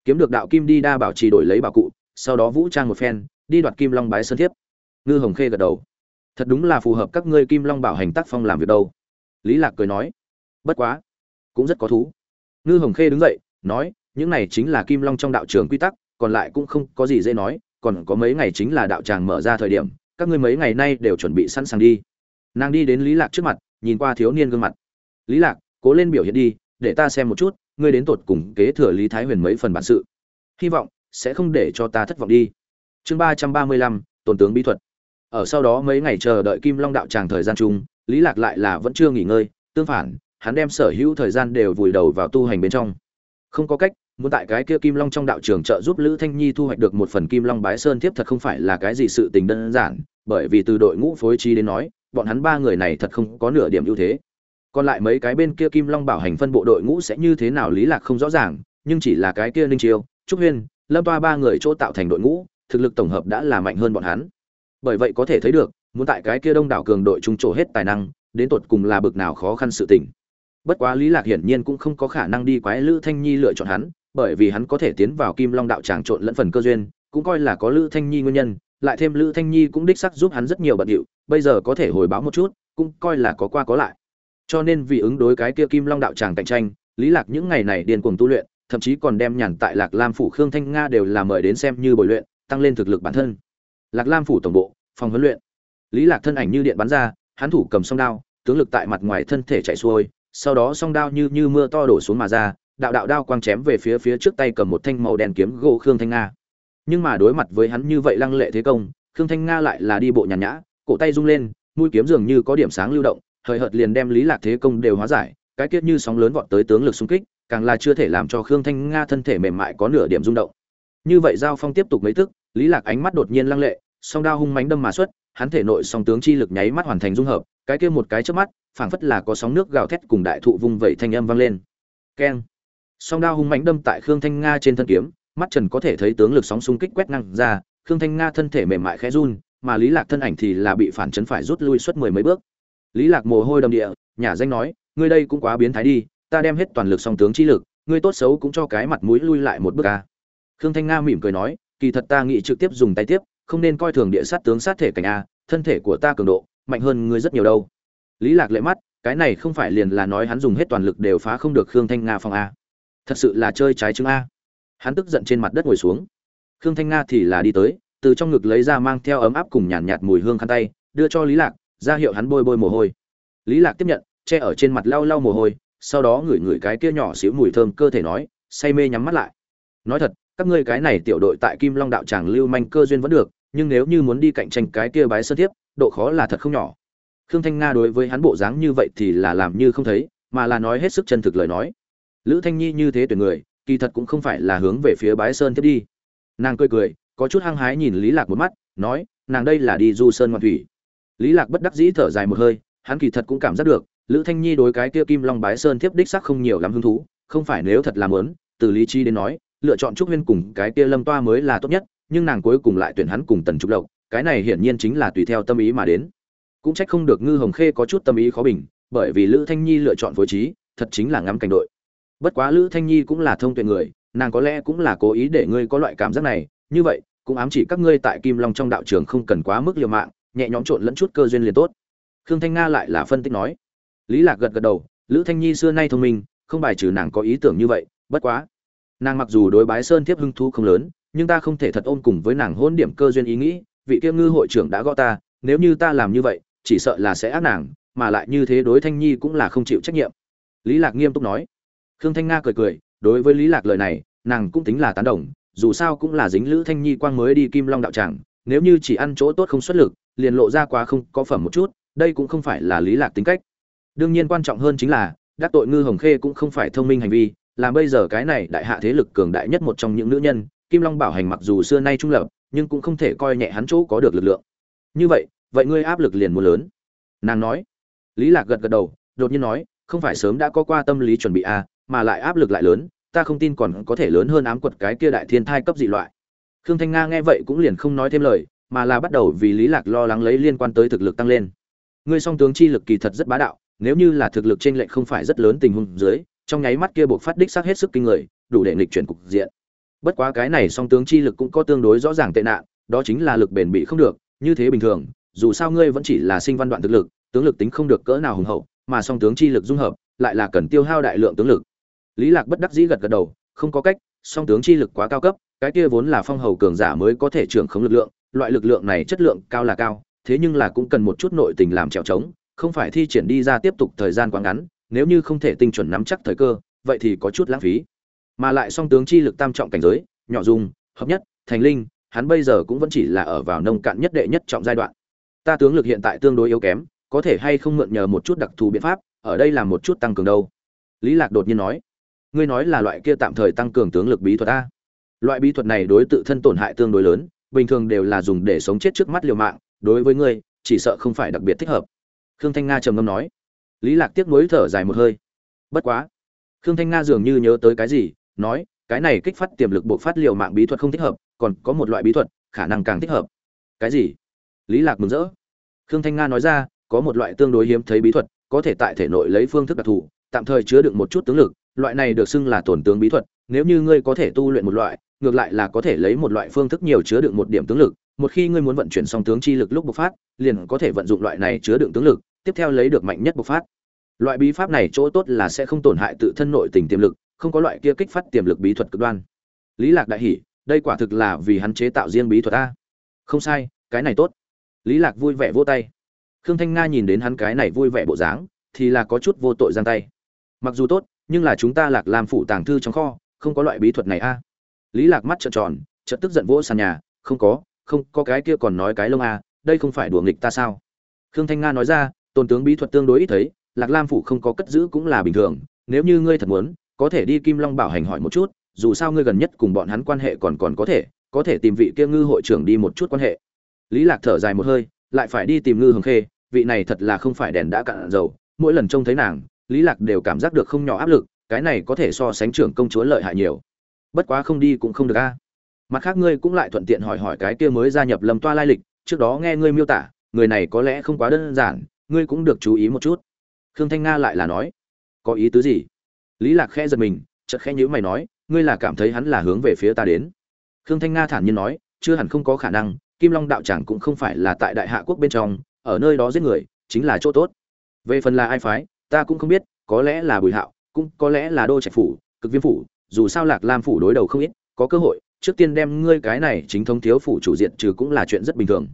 Kiếm được đạo kim đi đa bảo trì đổi lấy bảo cụ, sau đó vũ trang một phen, đi đoạt kim long bái sơn thiếp. Ngư hồng khê gật đầu. Thật đúng là phù hợp các ngươi kim long bảo hành tác phong làm việc đâu. Lý lạc cười nói. Bất quá. Cũng rất có thú. Ngư hồng khê đứng dậy, nói những này chính là kim long trong đạo trường quy tắc, còn lại cũng không có gì dễ nói, còn có mấy ngày chính là đạo tràng mở ra thời điểm, các ngươi mấy ngày nay đều chuẩn bị sẵn sàng đi. Nàng đi đến lý lạc trước mặt, nhìn qua thiếu niên gương mặt. Lý lạc, cố lên biểu hiện đi, để ta xem một chút, ngươi đến tột cùng kế thừa lý thái huyền mấy phần bản sự. Hy vọng sẽ không để cho ta thất vọng đi. Chương ba trăm ba mươi lăm tổn tướng bí thuật. Ở sau đó mấy ngày chờ đợi kim long đạo tràng thời gian chung, lý lạc lại là vẫn chưa nghỉ ngơi, tương phản, hắn đem sở hữu thời gian đều vùi đầu vào tu hành bên trong. Không có cách muốn tại cái kia kim long trong đạo trường trợ giúp lữ thanh nhi thu hoạch được một phần kim long bái sơn tiếp thật không phải là cái gì sự tình đơn giản, bởi vì từ đội ngũ phối trí đến nói, bọn hắn ba người này thật không có nửa điểm ưu thế. Còn lại mấy cái bên kia kim long bảo hành phân bộ đội ngũ sẽ như thế nào lý lạc không rõ ràng, nhưng chỉ là cái kia ninh chiêu, trúc huyên, lâm toa ba người chỗ tạo thành đội ngũ, thực lực tổng hợp đã là mạnh hơn bọn hắn. Bởi vậy có thể thấy được, muốn tại cái kia đông đảo cường đội trung trổ hết tài năng, đến tột cùng là bực nào khó khăn sự tình. Bất quá lý lạc hiển nhiên cũng không có khả năng đi quái lữ thanh nhi lựa chọn hắn bởi vì hắn có thể tiến vào kim long đạo tràng trộn lẫn phần cơ duyên, cũng coi là có lữ thanh nhi nguyên nhân, lại thêm lữ thanh nhi cũng đích sắc giúp hắn rất nhiều bận điệu, bây giờ có thể hồi báo một chút, cũng coi là có qua có lại. Cho nên vì ứng đối cái kia kim long đạo tràng cạnh tranh, lý lạc những ngày này điên cuồng tu luyện, thậm chí còn đem nhàn tại lạc lam phủ khương thanh nga đều là mời đến xem như bồi luyện, tăng lên thực lực bản thân. Lạc lam phủ tổng bộ, phòng huấn luyện. Lý lạc thân ảnh như điện bắn ra, hắn thủ cầm song đao, tướng lực tại mặt ngoài thân thể chạy xuôi, sau đó song đao như như mưa to đổ xuống mà ra đạo đạo đao quang chém về phía phía trước tay cầm một thanh màu đen kiếm gỗ khương thanh nga. Nhưng mà đối mặt với hắn như vậy lăng lệ thế công, khương thanh nga lại là đi bộ nhàn nhã, cổ tay rung lên, mũi kiếm dường như có điểm sáng lưu động, hời hợt liền đem lý lạc thế công đều hóa giải, cái kiết như sóng lớn vọt tới tướng lực xung kích, càng là chưa thể làm cho khương thanh nga thân thể mềm mại có nửa điểm rung động. Như vậy giao phong tiếp tục mấy tức, lý lạc ánh mắt đột nhiên lăng lệ, song đao hung mãnh đâm mà xuất, hắn thể nội song tướng chi lực nháy mắt hoàn thành dung hợp, cái kia một cái chớp mắt, phảng phất là có sóng nước gào thét cùng đại thụ vung vẩy thanh âm vang lên. Keng song đao hung mãnh đâm tại khương thanh nga trên thân kiếm, mắt trần có thể thấy tướng lực sóng xung kích quét ngang ra, khương thanh nga thân thể mềm mại khẽ run, mà lý lạc thân ảnh thì là bị phản chấn phải rút lui suốt mười mấy bước. Lý lạc mồ hôi đầm địa, nhà danh nói, ngươi đây cũng quá biến thái đi, ta đem hết toàn lực song tướng chi lực, ngươi tốt xấu cũng cho cái mặt mũi lui lại một bước a khương thanh nga mỉm cười nói, kỳ thật ta nghĩ trực tiếp dùng tay tiếp, không nên coi thường địa sát tướng sát thể cảnh a, thân thể của ta cường độ, mạnh hơn ngươi rất nhiều đâu. Lý lạc lệ mắt, cái này không phải liền là nói hắn dùng hết toàn lực đều phá không được khương thanh nga phòng a thật sự là chơi trái chứng a. Hắn tức giận trên mặt đất ngồi xuống. Khương thanh nga thì là đi tới từ trong ngực lấy ra mang theo ấm áp cùng nhàn nhạt, nhạt mùi hương khăn tay đưa cho lý lạc ra hiệu hắn bôi bôi mồ hôi. Lý lạc tiếp nhận che ở trên mặt lau lau mồ hôi sau đó ngửi ngửi cái kia nhỏ xíu mùi thơm cơ thể nói say mê nhắm mắt lại. Nói thật các ngươi cái này tiểu đội tại kim long đạo tràng lưu manh cơ duyên vẫn được nhưng nếu như muốn đi cạnh tranh cái kia bái sơ tiếp độ khó là thật không nhỏ. Khương thanh nga đối với hắn bộ dáng như vậy thì là làm như không thấy mà là nói hết sức chân thực lời nói lữ thanh nhi như thế tuyển người, kỳ thật cũng không phải là hướng về phía bái sơn tiếp đi. Nàng cười cười, có chút hăng hái nhìn lý lạc một mắt, nói, nàng đây là đi du sơn ngoạn thủy. Lý lạc bất đắc dĩ thở dài một hơi, hắn kỳ thật cũng cảm giác được, lữ thanh nhi đối cái kia kim long bái sơn tiếp đích sắc không nhiều lắm hứng thú, không phải nếu thật là lớn từ lý trí đến nói, lựa chọn trúc huyên cùng cái kia lâm toa mới là tốt nhất, nhưng nàng cuối cùng lại tuyển hắn cùng tần trục lộc, cái này hiển nhiên chính là tùy theo tâm ý mà đến. Cũng trách không được ngư hồng khê có chút tâm ý khó bình, bởi vì lữ thanh nhi lựa chọn phối trí, thật chính là ngắm cảnh đội bất quá lữ thanh nhi cũng là thông tuệ người, nàng có lẽ cũng là cố ý để ngươi có loại cảm giác này. Như vậy, cũng ám chỉ các ngươi tại kim long trong đạo trường không cần quá mức liều mạng, nhẹ nhõm trộn lẫn chút cơ duyên liền tốt. Khương thanh nga lại là phân tích nói. Lý lạc gật gật đầu, lữ thanh nhi xưa nay thông minh, không bài trừ nàng có ý tưởng như vậy, bất quá. Nàng mặc dù đối bái sơn thiếp hưng thu không lớn, nhưng ta không thể thật ôm cùng với nàng hôn điểm cơ duyên ý nghĩ, vị kia ngư hội trưởng đã gõ ta, nếu như ta làm như vậy, chỉ sợ là sẽ ác nàng, mà lại như thế đối thanh nhi cũng là không chịu trách nhiệm. Lý lạc nghiêm túc nói khương thanh nga cười cười, đối với lý lạc lời này, nàng cũng tính là tán đồng, dù sao cũng là dính lữ thanh nhi quang mới đi kim long đạo tràng, nếu như chỉ ăn chỗ tốt không xuất lực, liền lộ ra quá không có phẩm một chút, đây cũng không phải là lý lạc tính cách. Đương nhiên quan trọng hơn chính là, đắc tội ngư hồng khê cũng không phải thông minh hành vi làm bây giờ cái này đại hạ thế lực cường đại nhất một trong những nữ nhân, kim long bảo hành mặc dù xưa nay trung lập, nhưng cũng không thể coi nhẹ hắn chỗ có được lực lượng. Như vậy vậy ngươi áp lực liền muốn lớn. Nàng nói. Lý lạc gật gật đầu, đột nhiên nói, không phải sớm đã có qua tâm lý chuẩn bị à mà lại áp lực lại lớn, ta không tin còn có thể lớn hơn ám quật cái kia đại thiên thai cấp dị loại. Khương thanh nga nghe vậy cũng liền không nói thêm lời, mà là bắt đầu vì lý lạc lo lắng lấy liên quan tới thực lực tăng lên. Ngươi song tướng chi lực kỳ thật rất bá đạo, nếu như là thực lực trên lệnh không phải rất lớn tình huống dưới, trong nháy mắt kia buộc phát đích xác hết sức kinh người, đủ để nghịch chuyển cục diện. Bất quá cái này song tướng chi lực cũng có tương đối rõ ràng tệ nạn, đó chính là lực bền bị không được, như thế bình thường, dù sao ngươi vẫn chỉ là sinh văn đoạn thực lực, tướng lực tính không được cỡ nào hùng hậu, mà song tướng chi lực dung hợp, lại là cần tiêu hao đại lượng tướng lực lý lạc bất đắc dĩ gật gật đầu, không có cách, song tướng chi lực quá cao cấp, cái kia vốn là phong hầu cường giả mới có thể trưởng khống lực lượng, loại lực lượng này chất lượng cao là cao, thế nhưng là cũng cần một chút nội tình làm trèo trống, không phải thi triển đi ra tiếp tục thời gian quá ngắn, nếu như không thể tinh chuẩn nắm chắc thời cơ, vậy thì có chút lãng phí. Mà lại song tướng chi lực tam trọng cảnh giới, nhỏ dung, hợp nhất, thành linh, hắn bây giờ cũng vẫn chỉ là ở vào nông cạn nhất đệ nhất trọng giai đoạn. Ta tướng lực hiện tại tương đối yếu kém, có thể hay không mượn nhờ một chút đặc thù biện pháp, ở đây là một chút tăng cường đâu. Lý lạc đột nhiên nói ngươi nói là loại kia tạm thời tăng cường tướng lực bí thuật a? Loại bí thuật này đối tự thân tổn hại tương đối lớn, bình thường đều là dùng để sống chết trước mắt liều mạng, đối với ngươi, chỉ sợ không phải đặc biệt thích hợp. Khương thanh nga trầm ngâm nói. Lý lạc tiếc nuối thở dài một hơi. Bất quá. Khương thanh nga dường như nhớ tới cái gì, nói, cái này kích phát tiềm lực bộc phát liều mạng bí thuật không thích hợp, còn có một loại bí thuật, khả năng càng thích hợp. Cái gì? Lý lạc mừng rỡ. Khương thanh nga nói ra, có một loại tương đối hiếm thấy bí thuật, có thể tại thể nội lấy phương thức đặc thù, tạm thời chứa đựng một chút tướng lực loại này được xưng là tổn tướng bí thuật, nếu như ngươi có thể tu luyện một loại, ngược lại là có thể lấy một loại phương thức nhiều chứa đựng một điểm tướng lực. Một khi ngươi muốn vận chuyển song tướng chi lực lúc bộc phát, liền có thể vận dụng loại này chứa đựng tướng lực, tiếp theo lấy được mạnh nhất bộc phát. Loại bí pháp này chỗ tốt là sẽ không tổn hại tự thân nội tình tiềm lực, không có loại kia kích phát tiềm lực bí thuật cực đoan. Lý lạc đại hỉ, đây quả thực là vì hắn chế tạo riêng bí thuật a. Không sai, cái này tốt. Lý lạc vui vẻ vỗ tay. Khương thanh nga nhìn đến hắn cái này vui vẻ bộ dáng, thì là có chút vô tội giang tay. Mặc dù tốt nhưng là chúng ta lạc làm phụ tàng thư trong kho, không có loại bí thuật này a. Lý lạc mắt trợn tròn, chợt tức giận vỗ sàn nhà, không có không có cái kia còn nói cái lông a, đây không phải đùa nghịch ta sao? Khương thanh nga nói ra tôn tướng bí thuật tương đối ít thấy, lạc lam phủ không có cất giữ cũng là bình thường, nếu như ngươi thật muốn, có thể đi kim long bảo hành hỏi một chút, dù sao ngươi gần nhất cùng bọn hắn quan hệ còn còn có thể có thể tìm vị kia ngư hội trưởng đi một chút quan hệ. Lý lạc thở dài một hơi, lại phải đi tìm ngư hồng khê, vị này thật là không phải đèn đã cạn dầu, mỗi lần trông thấy nàng lý lạc đều cảm giác được không nhỏ áp lực, cái này có thể so sánh trưởng công chúa lợi hại nhiều. Bất quá không đi cũng không được a. Mặt khác ngươi cũng lại thuận tiện hỏi hỏi cái kia mới gia nhập lâm toa lai lịch, trước đó nghe ngươi miêu tả, người này có lẽ không quá đơn giản, ngươi cũng được chú ý một chút. Khương thanh nga lại là nói, có ý tứ gì? Lý lạc khẽ giật mình, chợt khẽ nhíu mày nói, ngươi là cảm thấy hắn là hướng về phía ta đến? Khương thanh nga thản nhiên nói, chưa hẳn không có khả năng, kim long đạo tràng cũng không phải là tại đại hạ quốc bên trong, ở nơi đó giết người, chính là chỗ tốt. Về phần là ai phái ta cũng không biết, có lẽ là bùi hạo, cũng có lẽ là đô trạch phủ, cực viêm phủ, dù sao lạc lam phủ đối đầu không ít, có cơ hội, trước tiên đem ngươi cái này chính thống thiếu phủ chủ diện trừ cũng là chuyện rất bình thường.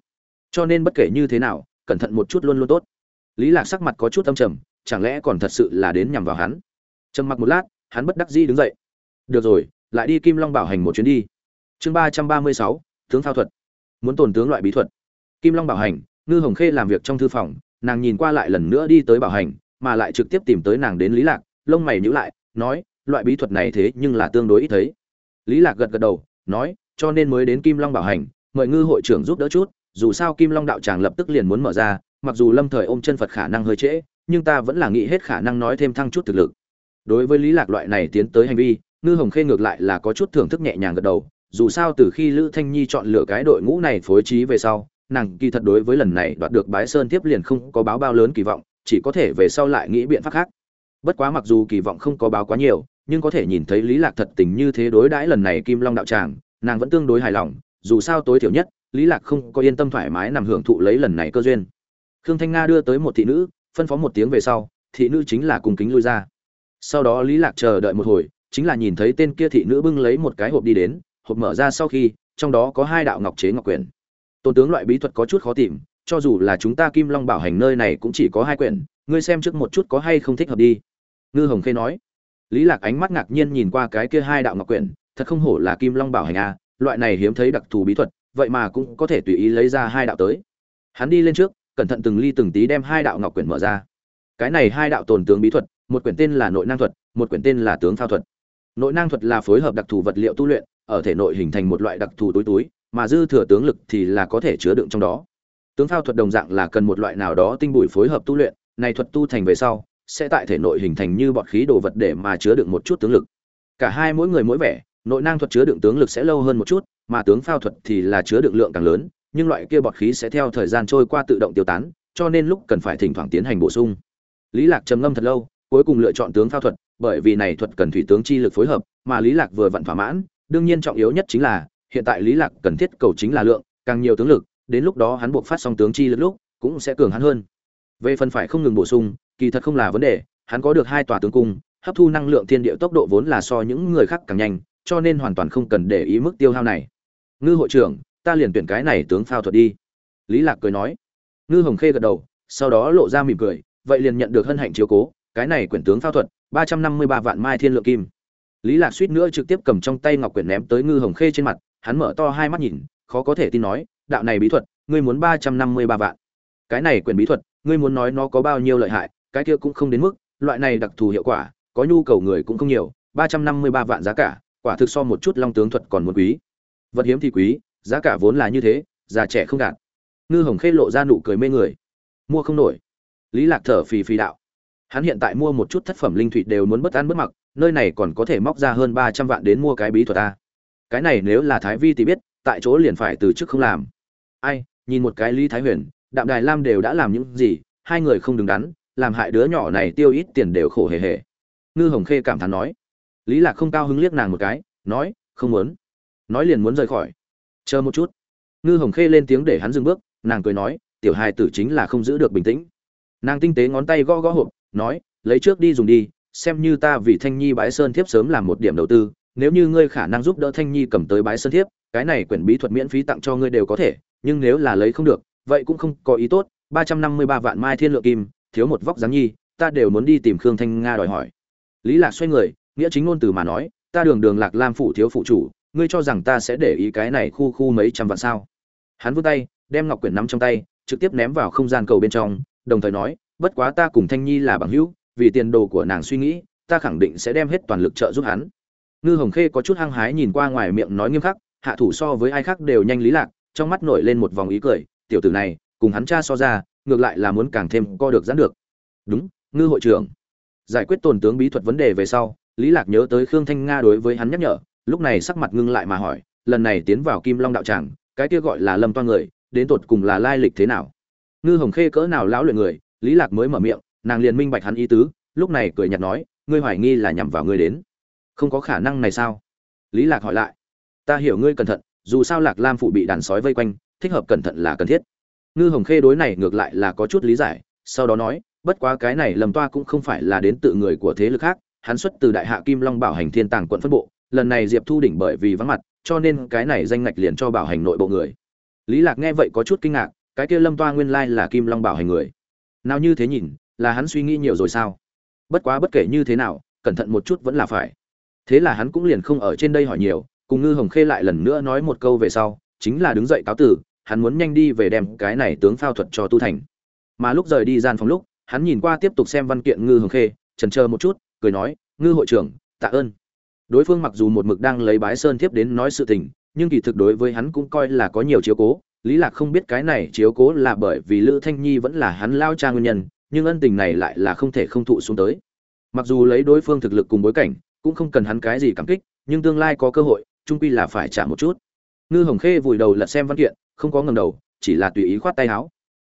Cho nên bất kể như thế nào, cẩn thận một chút luôn luôn tốt. Lý lạc sắc mặt có chút âm trầm, chẳng lẽ còn thật sự là đến nhằm vào hắn? Trầm mặc một lát, hắn bất đắc dĩ đứng dậy. Được rồi, lại đi kim long bảo hành một chuyến đi. Chương ba trăm ba mươi sáu, tướng thao thuật. Muốn tồn tướng loại bí thuật. Kim long bảo hành, ngư hồng khê làm việc trong thư phòng, nàng nhìn qua lại lần nữa đi tới bảo hành mà lại trực tiếp tìm tới nàng đến lý lạc, lông mày nhíu lại, nói, loại bí thuật này thế nhưng là tương đối ít thấy. Lý lạc gật gật đầu, nói, cho nên mới đến kim long bảo hành, mời ngư hội trưởng giúp đỡ chút, dù sao kim long đạo tràng lập tức liền muốn mở ra, mặc dù lâm thời ôm chân phật khả năng hơi trễ, nhưng ta vẫn là nghĩ hết khả năng nói thêm thăng chút thực lực. Đối với lý lạc loại này tiến tới hành vi, ngư hồng khê ngược lại là có chút thưởng thức nhẹ nhàng gật đầu, dù sao từ khi lữ thanh nhi chọn lựa cái đội ngũ này phối trí về sau, nàng kỳ thật đối với lần này đoạt được bái sơn tiếp liền không có báo bao lớn kỳ vọng chỉ có thể về sau lại nghĩ biện pháp khác. Bất quá mặc dù kỳ vọng không có báo quá nhiều, nhưng có thể nhìn thấy lý lạc thật tình như thế đối đãi lần này kim long đạo tràng, nàng vẫn tương đối hài lòng, dù sao tối thiểu nhất, lý lạc không có yên tâm thoải mái nằm hưởng thụ lấy lần này cơ duyên. Khương thanh nga đưa tới một thị nữ, phân phó một tiếng về sau, thị nữ chính là cùng kính lui ra. Sau đó lý lạc chờ đợi một hồi, chính là nhìn thấy tên kia thị nữ bưng lấy một cái hộp đi đến, hộp mở ra sau khi, trong đó có hai đạo ngọc chế ngọc quyển. Tôn tướng loại bí thuật có chút khó tìm cho dù là chúng ta kim long bảo hành nơi này cũng chỉ có hai quyển, ngươi xem trước một chút có hay không thích hợp đi. Ngư hồng khê nói. Lý lạc ánh mắt ngạc nhiên nhìn qua cái kia hai đạo ngọc quyển, thật không hổ là kim long bảo hành a loại này hiếm thấy đặc thù bí thuật, vậy mà cũng có thể tùy ý lấy ra hai đạo tới. Hắn đi lên trước, cẩn thận từng ly từng tí đem hai đạo ngọc quyển mở ra. Cái này hai đạo tồn tướng bí thuật, một quyển tên là nội năng thuật, một quyển tên là tướng thao thuật. Nội năng thuật là phối hợp đặc thù vật liệu tu luyện, ở thể nội hình thành một loại đặc thù túi túi, mà dư thừa tướng lực thì là có thể chứa đựng trong đó tướng phao thuật đồng dạng là cần một loại nào đó tinh bụi phối hợp tu luyện, này thuật tu thành về sau, sẽ tại thể nội hình thành như bọt khí đồ vật để mà chứa đựng một chút tướng lực. Cả hai mỗi người mỗi vẻ, nội năng thuật chứa đựng tướng lực sẽ lâu hơn một chút, mà tướng phao thuật thì là chứa đựng lượng càng lớn, nhưng loại kia bọt khí sẽ theo thời gian trôi qua tự động tiêu tán, cho nên lúc cần phải thỉnh thoảng tiến hành bổ sung. Lý lạc trầm ngâm thật lâu, cuối cùng lựa chọn tướng phao thuật, bởi vì này thuật cần thủy tướng chi lực phối hợp, mà lý lạc vừa vặn thỏa mãn, đương nhiên trọng yếu nhất chính là, hiện tại lý lạc cần thiết cầu chính là lượng, càng nhiều tướng lực đến lúc đó hắn buộc phát xong tướng chi lực lúc, cũng sẽ cường hắn hơn. Về phần phải không ngừng bổ sung, kỳ thật không là vấn đề, hắn có được hai tòa tướng cung, hấp thu năng lượng thiên địa tốc độ vốn là so những người khác càng nhanh, cho nên hoàn toàn không cần để ý mức tiêu hao này. Ngư hội trưởng, ta liền tuyển cái này tướng phao thuật đi. Lý lạc cười nói. Ngư hồng khê gật đầu, sau đó lộ ra mỉm cười, vậy liền nhận được hân hạnh chiếu cố, cái này quyển tướng phao thuật, ba trăm năm mươi ba vạn mai thiên lượng kim. Lý lạc suýt nữa trực tiếp cầm trong tay ngọc quyển ném tới ngư hồng khê trên mặt, hắn mở to hai mắt nhìn, khó có thể tin nói đạo này bí thuật, ngươi muốn ba trăm năm mươi ba vạn. Cái này quyền bí thuật, ngươi muốn nói nó có bao nhiêu lợi hại, cái kia cũng không đến mức, loại này đặc thù hiệu quả, có nhu cầu người cũng không nhiều, ba trăm năm mươi ba vạn giá cả, quả thực so một chút long tướng thuật còn muốn quý. Vật hiếm thì quý, giá cả vốn là như thế, già trẻ không đạt. Ngư hồng khê lộ ra nụ cười mê người. Mua không nổi. Lý lạc thở phì phì đạo. Hắn hiện tại mua một chút thất phẩm linh thủy đều muốn bất ăn bất mặc, nơi này còn có thể móc ra hơn ba trăm vạn đến mua cái bí thuật ta. Cái này nếu là thái vi thì biết, tại chỗ liền phải từ chức không làm ai, nhìn một cái lý thái huyền, đạm đài lam đều đã làm những gì, hai người không đứng đắn, làm hại đứa nhỏ này tiêu ít tiền đều khổ hề hề. Ngư hồng khê cảm thán nói. Lý lạc không cao hứng liếc nàng một cái, nói, không muốn. Nói liền muốn rời khỏi. Chờ một chút. Ngư hồng khê lên tiếng để hắn dừng bước, nàng cười nói, tiểu hài tử chính là không giữ được bình tĩnh. Nàng tinh tế ngón tay gõ gõ hộp, nói, lấy trước đi dùng đi, xem như ta vì thanh nhi bái sơn thiếp sớm làm một điểm đầu tư, nếu như ngươi khả năng giúp đỡ thanh nhi cầm tới bái sơn thiếp, cái này quyển bí thuật miễn phí tặng cho ngươi đều có thể nhưng nếu là lấy không được, vậy cũng không có ý tốt, ba trăm năm mươi ba vạn mai thiên lượng kim, thiếu một vóc dáng nhi, ta đều muốn đi tìm khương thanh nga đòi hỏi. Lý lạc xoay người, nghĩa chính ngôn từ mà nói, ta đường đường lạc lam phủ thiếu phụ chủ, ngươi cho rằng ta sẽ để ý cái này khu khu mấy trăm vạn sao? Hắn vươn tay, đem ngọc quyển nắm trong tay, trực tiếp ném vào không gian cầu bên trong, đồng thời nói, bất quá ta cùng thanh nhi là bằng hữu, vì tiền đồ của nàng suy nghĩ, ta khẳng định sẽ đem hết toàn lực trợ giúp hắn. Ngư hồng khê có chút hăng hái nhìn qua ngoài miệng nói nghiêm khắc, hạ thủ so với ai khác đều nhanh lý lạc trong mắt nổi lên một vòng ý cười, tiểu tử này, cùng hắn cha so ra, ngược lại là muốn càng thêm co được giãn được. Đúng, ngư hội trưởng. Giải quyết tồn tướng bí thuật vấn đề về sau, lý lạc nhớ tới khương thanh nga đối với hắn nhắc nhở, lúc này sắc mặt ngưng lại mà hỏi, lần này tiến vào kim long đạo tràng, cái kia gọi là lâm toa người, đến tột cùng là lai lịch thế nào? Ngư hồng khê cỡ nào lão luyện người, lý lạc mới mở miệng, nàng liền minh bạch hắn ý tứ, lúc này cười nhạt nói, ngươi hoài nghi là nhằm vào ngươi đến. Không có khả năng này sao? Lý lạc hỏi lại, ta hiểu ngươi cẩn thận dù sao lạc lam phụ bị đàn sói vây quanh, thích hợp cẩn thận là cần thiết. Ngư hồng khê đối này ngược lại là có chút lý giải, sau đó nói, bất quá cái này lầm toa cũng không phải là đến tự người của thế lực khác, hắn xuất từ đại hạ kim long bảo hành thiên tàng quận phân bộ, lần này diệp thu đỉnh bởi vì vắng mặt, cho nên cái này danh ngạch liền cho bảo hành nội bộ người. Lý lạc nghe vậy có chút kinh ngạc, cái kia lâm toa nguyên lai là kim long bảo hành người. Nào như thế nhìn, là hắn suy nghĩ nhiều rồi sao? Bất quá bất kể như thế nào, cẩn thận một chút vẫn là phải. Thế là hắn cũng liền không ở trên đây hỏi nhiều cùng ngư hồng khê lại lần nữa nói một câu về sau, chính là đứng dậy cáo tử, hắn muốn nhanh đi về đem cái này tướng phao thuật cho tu thành. Mà lúc rời đi gian phòng lúc, hắn nhìn qua tiếp tục xem văn kiện ngư hồng khê trần chờ một chút, cười nói, ngư hội trưởng, tạ ơn. Đối phương mặc dù một mực đang lấy bái sơn thiếp đến nói sự tình, nhưng kỳ thực đối với hắn cũng coi là có nhiều chiếu cố, lý lạc không biết cái này chiếu cố là bởi vì lữ thanh nhi vẫn là hắn lao cha nguyên nhân, nhưng ân tình này lại là không thể không thụ xuống tới. Mặc dù lấy đối phương thực lực cùng bối cảnh, cũng không cần hắn cái gì cảm kích, nhưng tương lai có cơ hội trung quy là phải trả một chút. Ngư hồng khê vùi đầu lật xem văn kiện, không có ngầm đầu, chỉ là tùy ý khoát tay áo.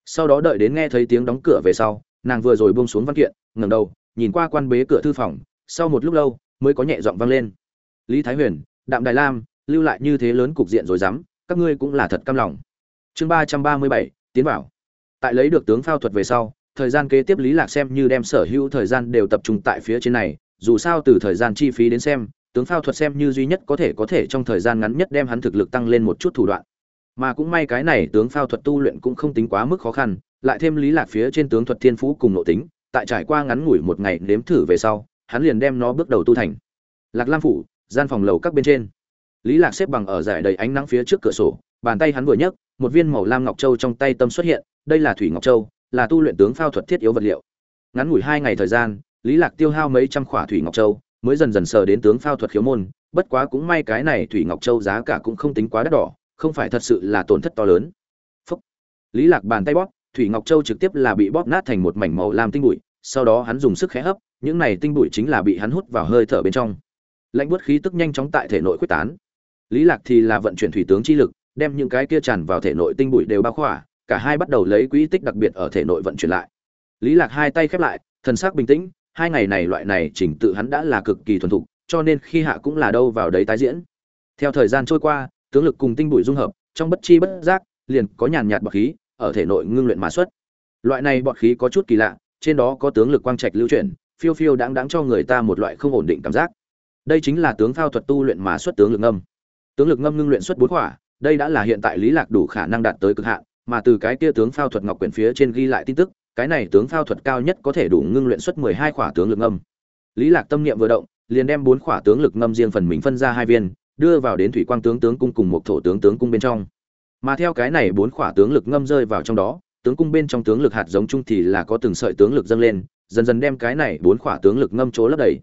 Sau đó đợi đến nghe thấy tiếng đóng cửa về sau, nàng vừa rồi buông xuống văn kiện, ngẩng đầu, nhìn qua quan bế cửa thư phòng, sau một lúc lâu, mới có nhẹ giọng vang lên. Lý thái huyền, đạm đài lam, lưu lại như thế lớn cục diện rồi dám, các ngươi cũng là thật căm lòng. Chương ba trăm ba mươi bảy, tiến vào tại lấy được tướng phao thuật về sau, thời gian kế tiếp lý lạc xem như đem sở hữu thời gian đều tập trung tại phía trên này, dù sao từ thời gian chi phí đến xem tướng phao thuật xem như duy nhất có thể có thể trong thời gian ngắn nhất đem hắn thực lực tăng lên một chút thủ đoạn. Mà cũng may cái này tướng phao thuật tu luyện cũng không tính quá mức khó khăn, lại thêm lý lạc phía trên tướng thuật thiên phú cùng nội tính, tại trải qua ngắn ngủi một ngày nếm thử về sau, hắn liền đem nó bước đầu tu thành. Lạc lam phủ, gian phòng lầu các bên trên. Lý lạc xếp bằng ở giải đầy ánh nắng phía trước cửa sổ, bàn tay hắn vừa nhấc, một viên màu lam ngọc châu trong tay tâm xuất hiện, đây là thủy ngọc châu, là tu luyện tướng phao thuật thiết yếu vật liệu. Ngắn ngủi hai ngày thời gian, lý lạc tiêu hao mấy trăm khỏa thủy ngọc châu mới dần dần sờ đến tướng phao thuật khiếu môn, bất quá cũng may cái này thủy ngọc châu giá cả cũng không tính quá đắt đỏ, không phải thật sự là tổn thất to lớn. Phúc. lý lạc bàn tay bóp, thủy ngọc châu trực tiếp là bị bóp nát thành một mảnh màu làm tinh bụi, sau đó hắn dùng sức khẽ hấp, những này tinh bụi chính là bị hắn hút vào hơi thở bên trong. Lạnh buốt khí tức nhanh chóng tại thể nội quyết tán. Lý lạc thì là vận chuyển thủy tướng chi lực, đem những cái kia tràn vào thể nội tinh bụi đều bao khỏa, cả hai bắt đầu lấy quỹ tích đặc biệt ở thể nội vận chuyển lại. Lý lạc hai tay khép lại, thần sắc bình tĩnh hai ngày này loại này chỉnh tự hắn đã là cực kỳ thuần thục cho nên khi hạ cũng là đâu vào đấy tái diễn. Theo thời gian trôi qua tướng lực cùng tinh bụi dung hợp trong bất chi bất giác liền có nhàn nhạt bọt khí ở thể nội ngưng luyện mà xuất. Loại này bọt khí có chút kỳ lạ trên đó có tướng lực quang trạch lưu chuyển phiêu phiêu đáng đáng cho người ta một loại không ổn định cảm giác. Đây chính là tướng phao thuật tu luyện mà xuất tướng lực ngâm. Tướng lực ngâm ngưng luyện xuất bốn quả, đây đã là hiện tại lý lạc đủ khả năng đạt tới cực hạn mà từ cái kia tướng phao thuật ngọc quyển phía trên ghi lại tin tức cái này tướng phao thuật cao nhất có thể đủ ngưng luyện xuất mười hai khỏa tướng lực ngâm. Lý lạc tâm niệm vừa động, liền đem bốn khỏa tướng lực ngâm riêng phần mình phân ra hai viên, đưa vào đến thủy quang tướng tướng cung cùng một thổ tướng tướng cung bên trong. Mà theo cái này bốn khỏa tướng lực ngâm rơi vào trong đó, tướng cung bên trong tướng lực hạt giống chung thì là có từng sợi tướng lực dâng lên, dần dần đem cái này bốn khỏa tướng lực ngâm chỗ lấp đầy.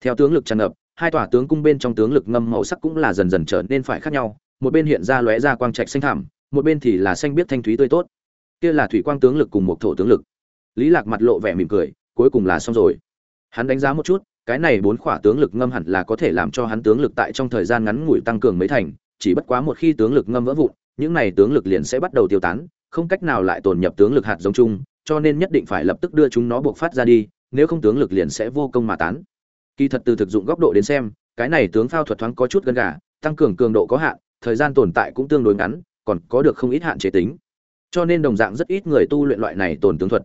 Theo tướng lực tràn ngập, hai tòa tướng cung bên trong tướng lực ngâm màu sắc cũng là dần dần trở nên phải khác nhau, một bên hiện ra lóe ra quang trạch xanh thẳm, một bên thì là xanh biết thanh thúy tươi tốt kia là thủy quang tướng lực cùng một thổ tướng lực. Lý lạc mặt lộ vẻ mỉm cười, cuối cùng là xong rồi. Hắn đánh giá một chút, cái này bốn khỏa tướng lực ngâm hẳn là có thể làm cho hắn tướng lực tại trong thời gian ngắn ngủi tăng cường mấy thành, chỉ bất quá một khi tướng lực ngâm vỡ vụn, những này tướng lực liền sẽ bắt đầu tiêu tán, không cách nào lại tồn nhập tướng lực hạt giống chung, cho nên nhất định phải lập tức đưa chúng nó buộc phát ra đi, nếu không tướng lực liền sẽ vô công mà tán. Kỳ thật từ thực dụng góc độ đến xem, cái này tướng phao thuật thoáng có chút gần gà, tăng cường cường độ có hạn, thời gian tồn tại cũng tương đối ngắn, còn có được không ít hạn chế tính cho nên đồng dạng rất ít người tu luyện loại này tổn tướng thuật.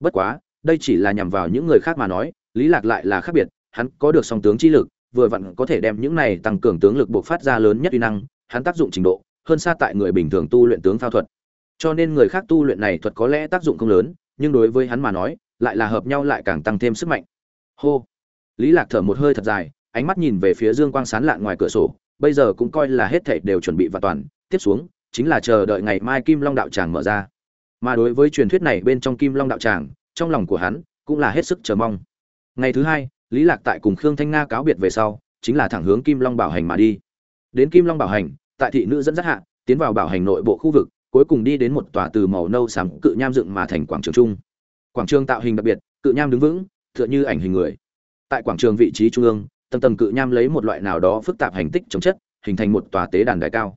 Bất quá, đây chỉ là nhằm vào những người khác mà nói, lý lạc lại là khác biệt, hắn có được song tướng chi lực, vừa vặn có thể đem những này tăng cường tướng lực buộc phát ra lớn nhất uy năng, hắn tác dụng trình độ, hơn xa tại người bình thường tu luyện tướng phao thuật. Cho nên người khác tu luyện này thuật có lẽ tác dụng không lớn, nhưng đối với hắn mà nói, lại là hợp nhau lại càng tăng thêm sức mạnh. Hô! Lý lạc thở một hơi thật dài, ánh mắt nhìn về phía dương quang sán lạn ngoài cửa sổ, bây giờ cũng coi là hết thảy đều chuẩn bị và toàn, tiếp xuống chính là chờ đợi ngày mai kim long đạo tràng mở ra. Mà đối với truyền thuyết này bên trong kim long đạo tràng, trong lòng của hắn cũng là hết sức chờ mong. Ngày thứ hai, lý lạc tại cùng khương thanh nga cáo biệt về sau, chính là thẳng hướng kim long bảo hành mà đi. Đến kim long bảo hành, tại thị nữ dẫn dắt hạ, tiến vào bảo hành nội bộ khu vực, cuối cùng đi đến một tòa từ màu nâu xám cự nham dựng mà thành quảng trường trung quảng trường tạo hình đặc biệt, cự nham đứng vững, tựa như ảnh hình người. Tại quảng trường vị trí trung ương, tầng tầng cự nham lấy một loại nào đó phức tạp hành tích chống chất, hình thành một tòa tế đàn đài cao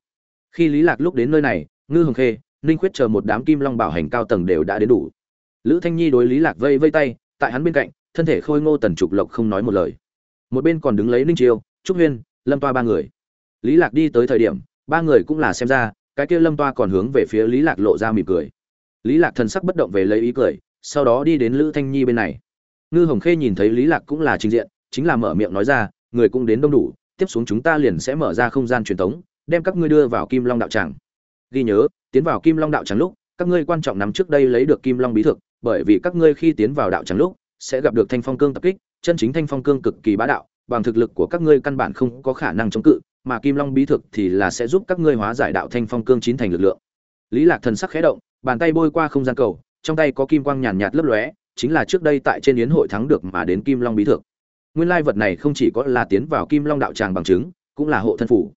khi lý lạc lúc đến nơi này, ngư hồng khê, ninh khuyết chờ một đám kim long bảo hành cao tầng đều đã đến đủ. Lữ thanh nhi đối lý lạc vây vây tay, tại hắn bên cạnh, thân thể khôi ngô tần trục lộc không nói một lời. Một bên còn đứng lấy ninh chiêu trúc huyên, lâm toa ba người. Lý lạc đi tới thời điểm, ba người cũng là xem ra, cái kia lâm toa còn hướng về phía lý lạc lộ ra mỉm cười. Lý lạc thần sắc bất động về lấy ý cười, sau đó đi đến lữ thanh nhi bên này. Ngư hồng khê nhìn thấy lý lạc cũng là trình diện, chính là mở miệng nói ra, người cũng đến đông đủ, tiếp xuống chúng ta liền sẽ mở ra không gian truyền thống đem các ngươi đưa vào kim long đạo tràng. Ghi nhớ, tiến vào kim long đạo tràng lúc, các ngươi quan trọng nắm trước đây lấy được kim long bí thực, bởi vì các ngươi khi tiến vào đạo tràng lúc, sẽ gặp được thanh phong cương tập kích, chân chính thanh phong cương cực kỳ bá đạo, bằng thực lực của các ngươi căn bản không có khả năng chống cự, mà kim long bí thực thì là sẽ giúp các ngươi hóa giải đạo thanh phong cương chín thành lực lượng. Lý lạc thần sắc khẽ động, bàn tay bôi qua không gian cầu, trong tay có kim quang nhàn nhạt lấp lóe, chính là trước đây tại trên yến hội thắng được mà đến kim long bí thực. Nguyên lai vật này không chỉ có là tiến vào kim long đạo tràng bằng chứng, cũng là hộ thân phủ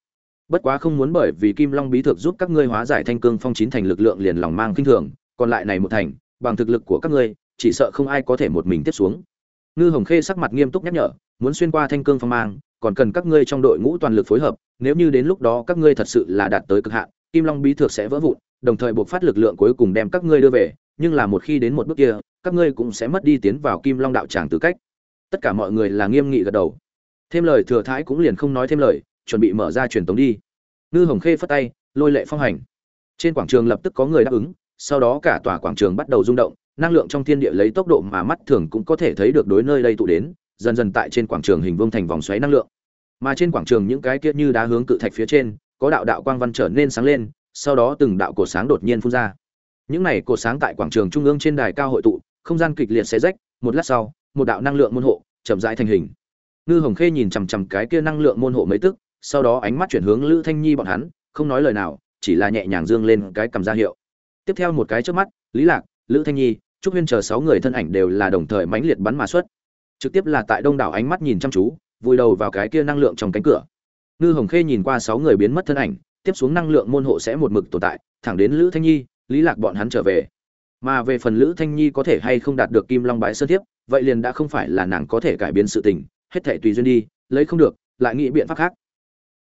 bất quá không muốn bởi vì kim long bí thực giúp các ngươi hóa giải thanh cương phong chín thành lực lượng liền lòng mang kinh thường, còn lại này một thành, bằng thực lực của các ngươi, chỉ sợ không ai có thể một mình tiếp xuống. Ngư hồng khê sắc mặt nghiêm túc nhắc nhở, muốn xuyên qua thanh cương phong mang, còn cần các ngươi trong đội ngũ toàn lực phối hợp, nếu như đến lúc đó các ngươi thật sự là đạt tới cực hạn, kim long bí thực sẽ vỡ vụn, đồng thời buộc phát lực lượng cuối cùng đem các ngươi đưa về, nhưng là một khi đến một bước kia, các ngươi cũng sẽ mất đi tiến vào kim long đạo tràng tư cách. Tất cả mọi người là nghiêm nghị gật đầu. Thêm lời thừa thái cũng liền không nói thêm lời chuẩn bị mở ra truyền tống đi. Ngư hồng khê phất tay, lôi lệ phong hành. Trên quảng trường lập tức có người đáp ứng, sau đó cả tòa quảng trường bắt đầu rung động, năng lượng trong thiên địa lấy tốc độ mà mắt thường cũng có thể thấy được đối nơi đây tụ đến, dần dần tại trên quảng trường hình vuông thành vòng xoáy năng lượng. Mà trên quảng trường những cái kia như đá hướng cự thạch phía trên, có đạo đạo quang văn trở nên sáng lên, sau đó từng đạo cột sáng đột nhiên phun ra. Những này cột sáng tại quảng trường trung ương trên đài cao hội tụ, không gian kịch liệt xé rách, một lát sau, một đạo năng lượng môn hộ chậm rãi thành hình. Ngư hồng khê nhìn chằm chằm cái kia năng lượng môn hộ mấy tức sau đó ánh mắt chuyển hướng lữ thanh nhi bọn hắn, không nói lời nào, chỉ là nhẹ nhàng dương lên cái cầm ra hiệu. Tiếp theo một cái trước mắt, lý lạc, lữ thanh nhi, trúc huyên chờ sáu người thân ảnh đều là đồng thời mãnh liệt bắn mà xuất. Trực tiếp là tại đông đảo ánh mắt nhìn chăm chú, vùi đầu vào cái kia năng lượng trong cánh cửa. Ngư hồng khê nhìn qua sáu người biến mất thân ảnh, tiếp xuống năng lượng môn hộ sẽ một mực tồn tại, thẳng đến lữ thanh nhi, lý lạc bọn hắn trở về. Mà về phần lữ thanh nhi có thể hay không đạt được kim long bái sơ thiếp, vậy liền đã không phải là nàng có thể cải biến sự tình, hết thảy tùy duyên đi, lấy không được, lại nghĩ biện pháp khác.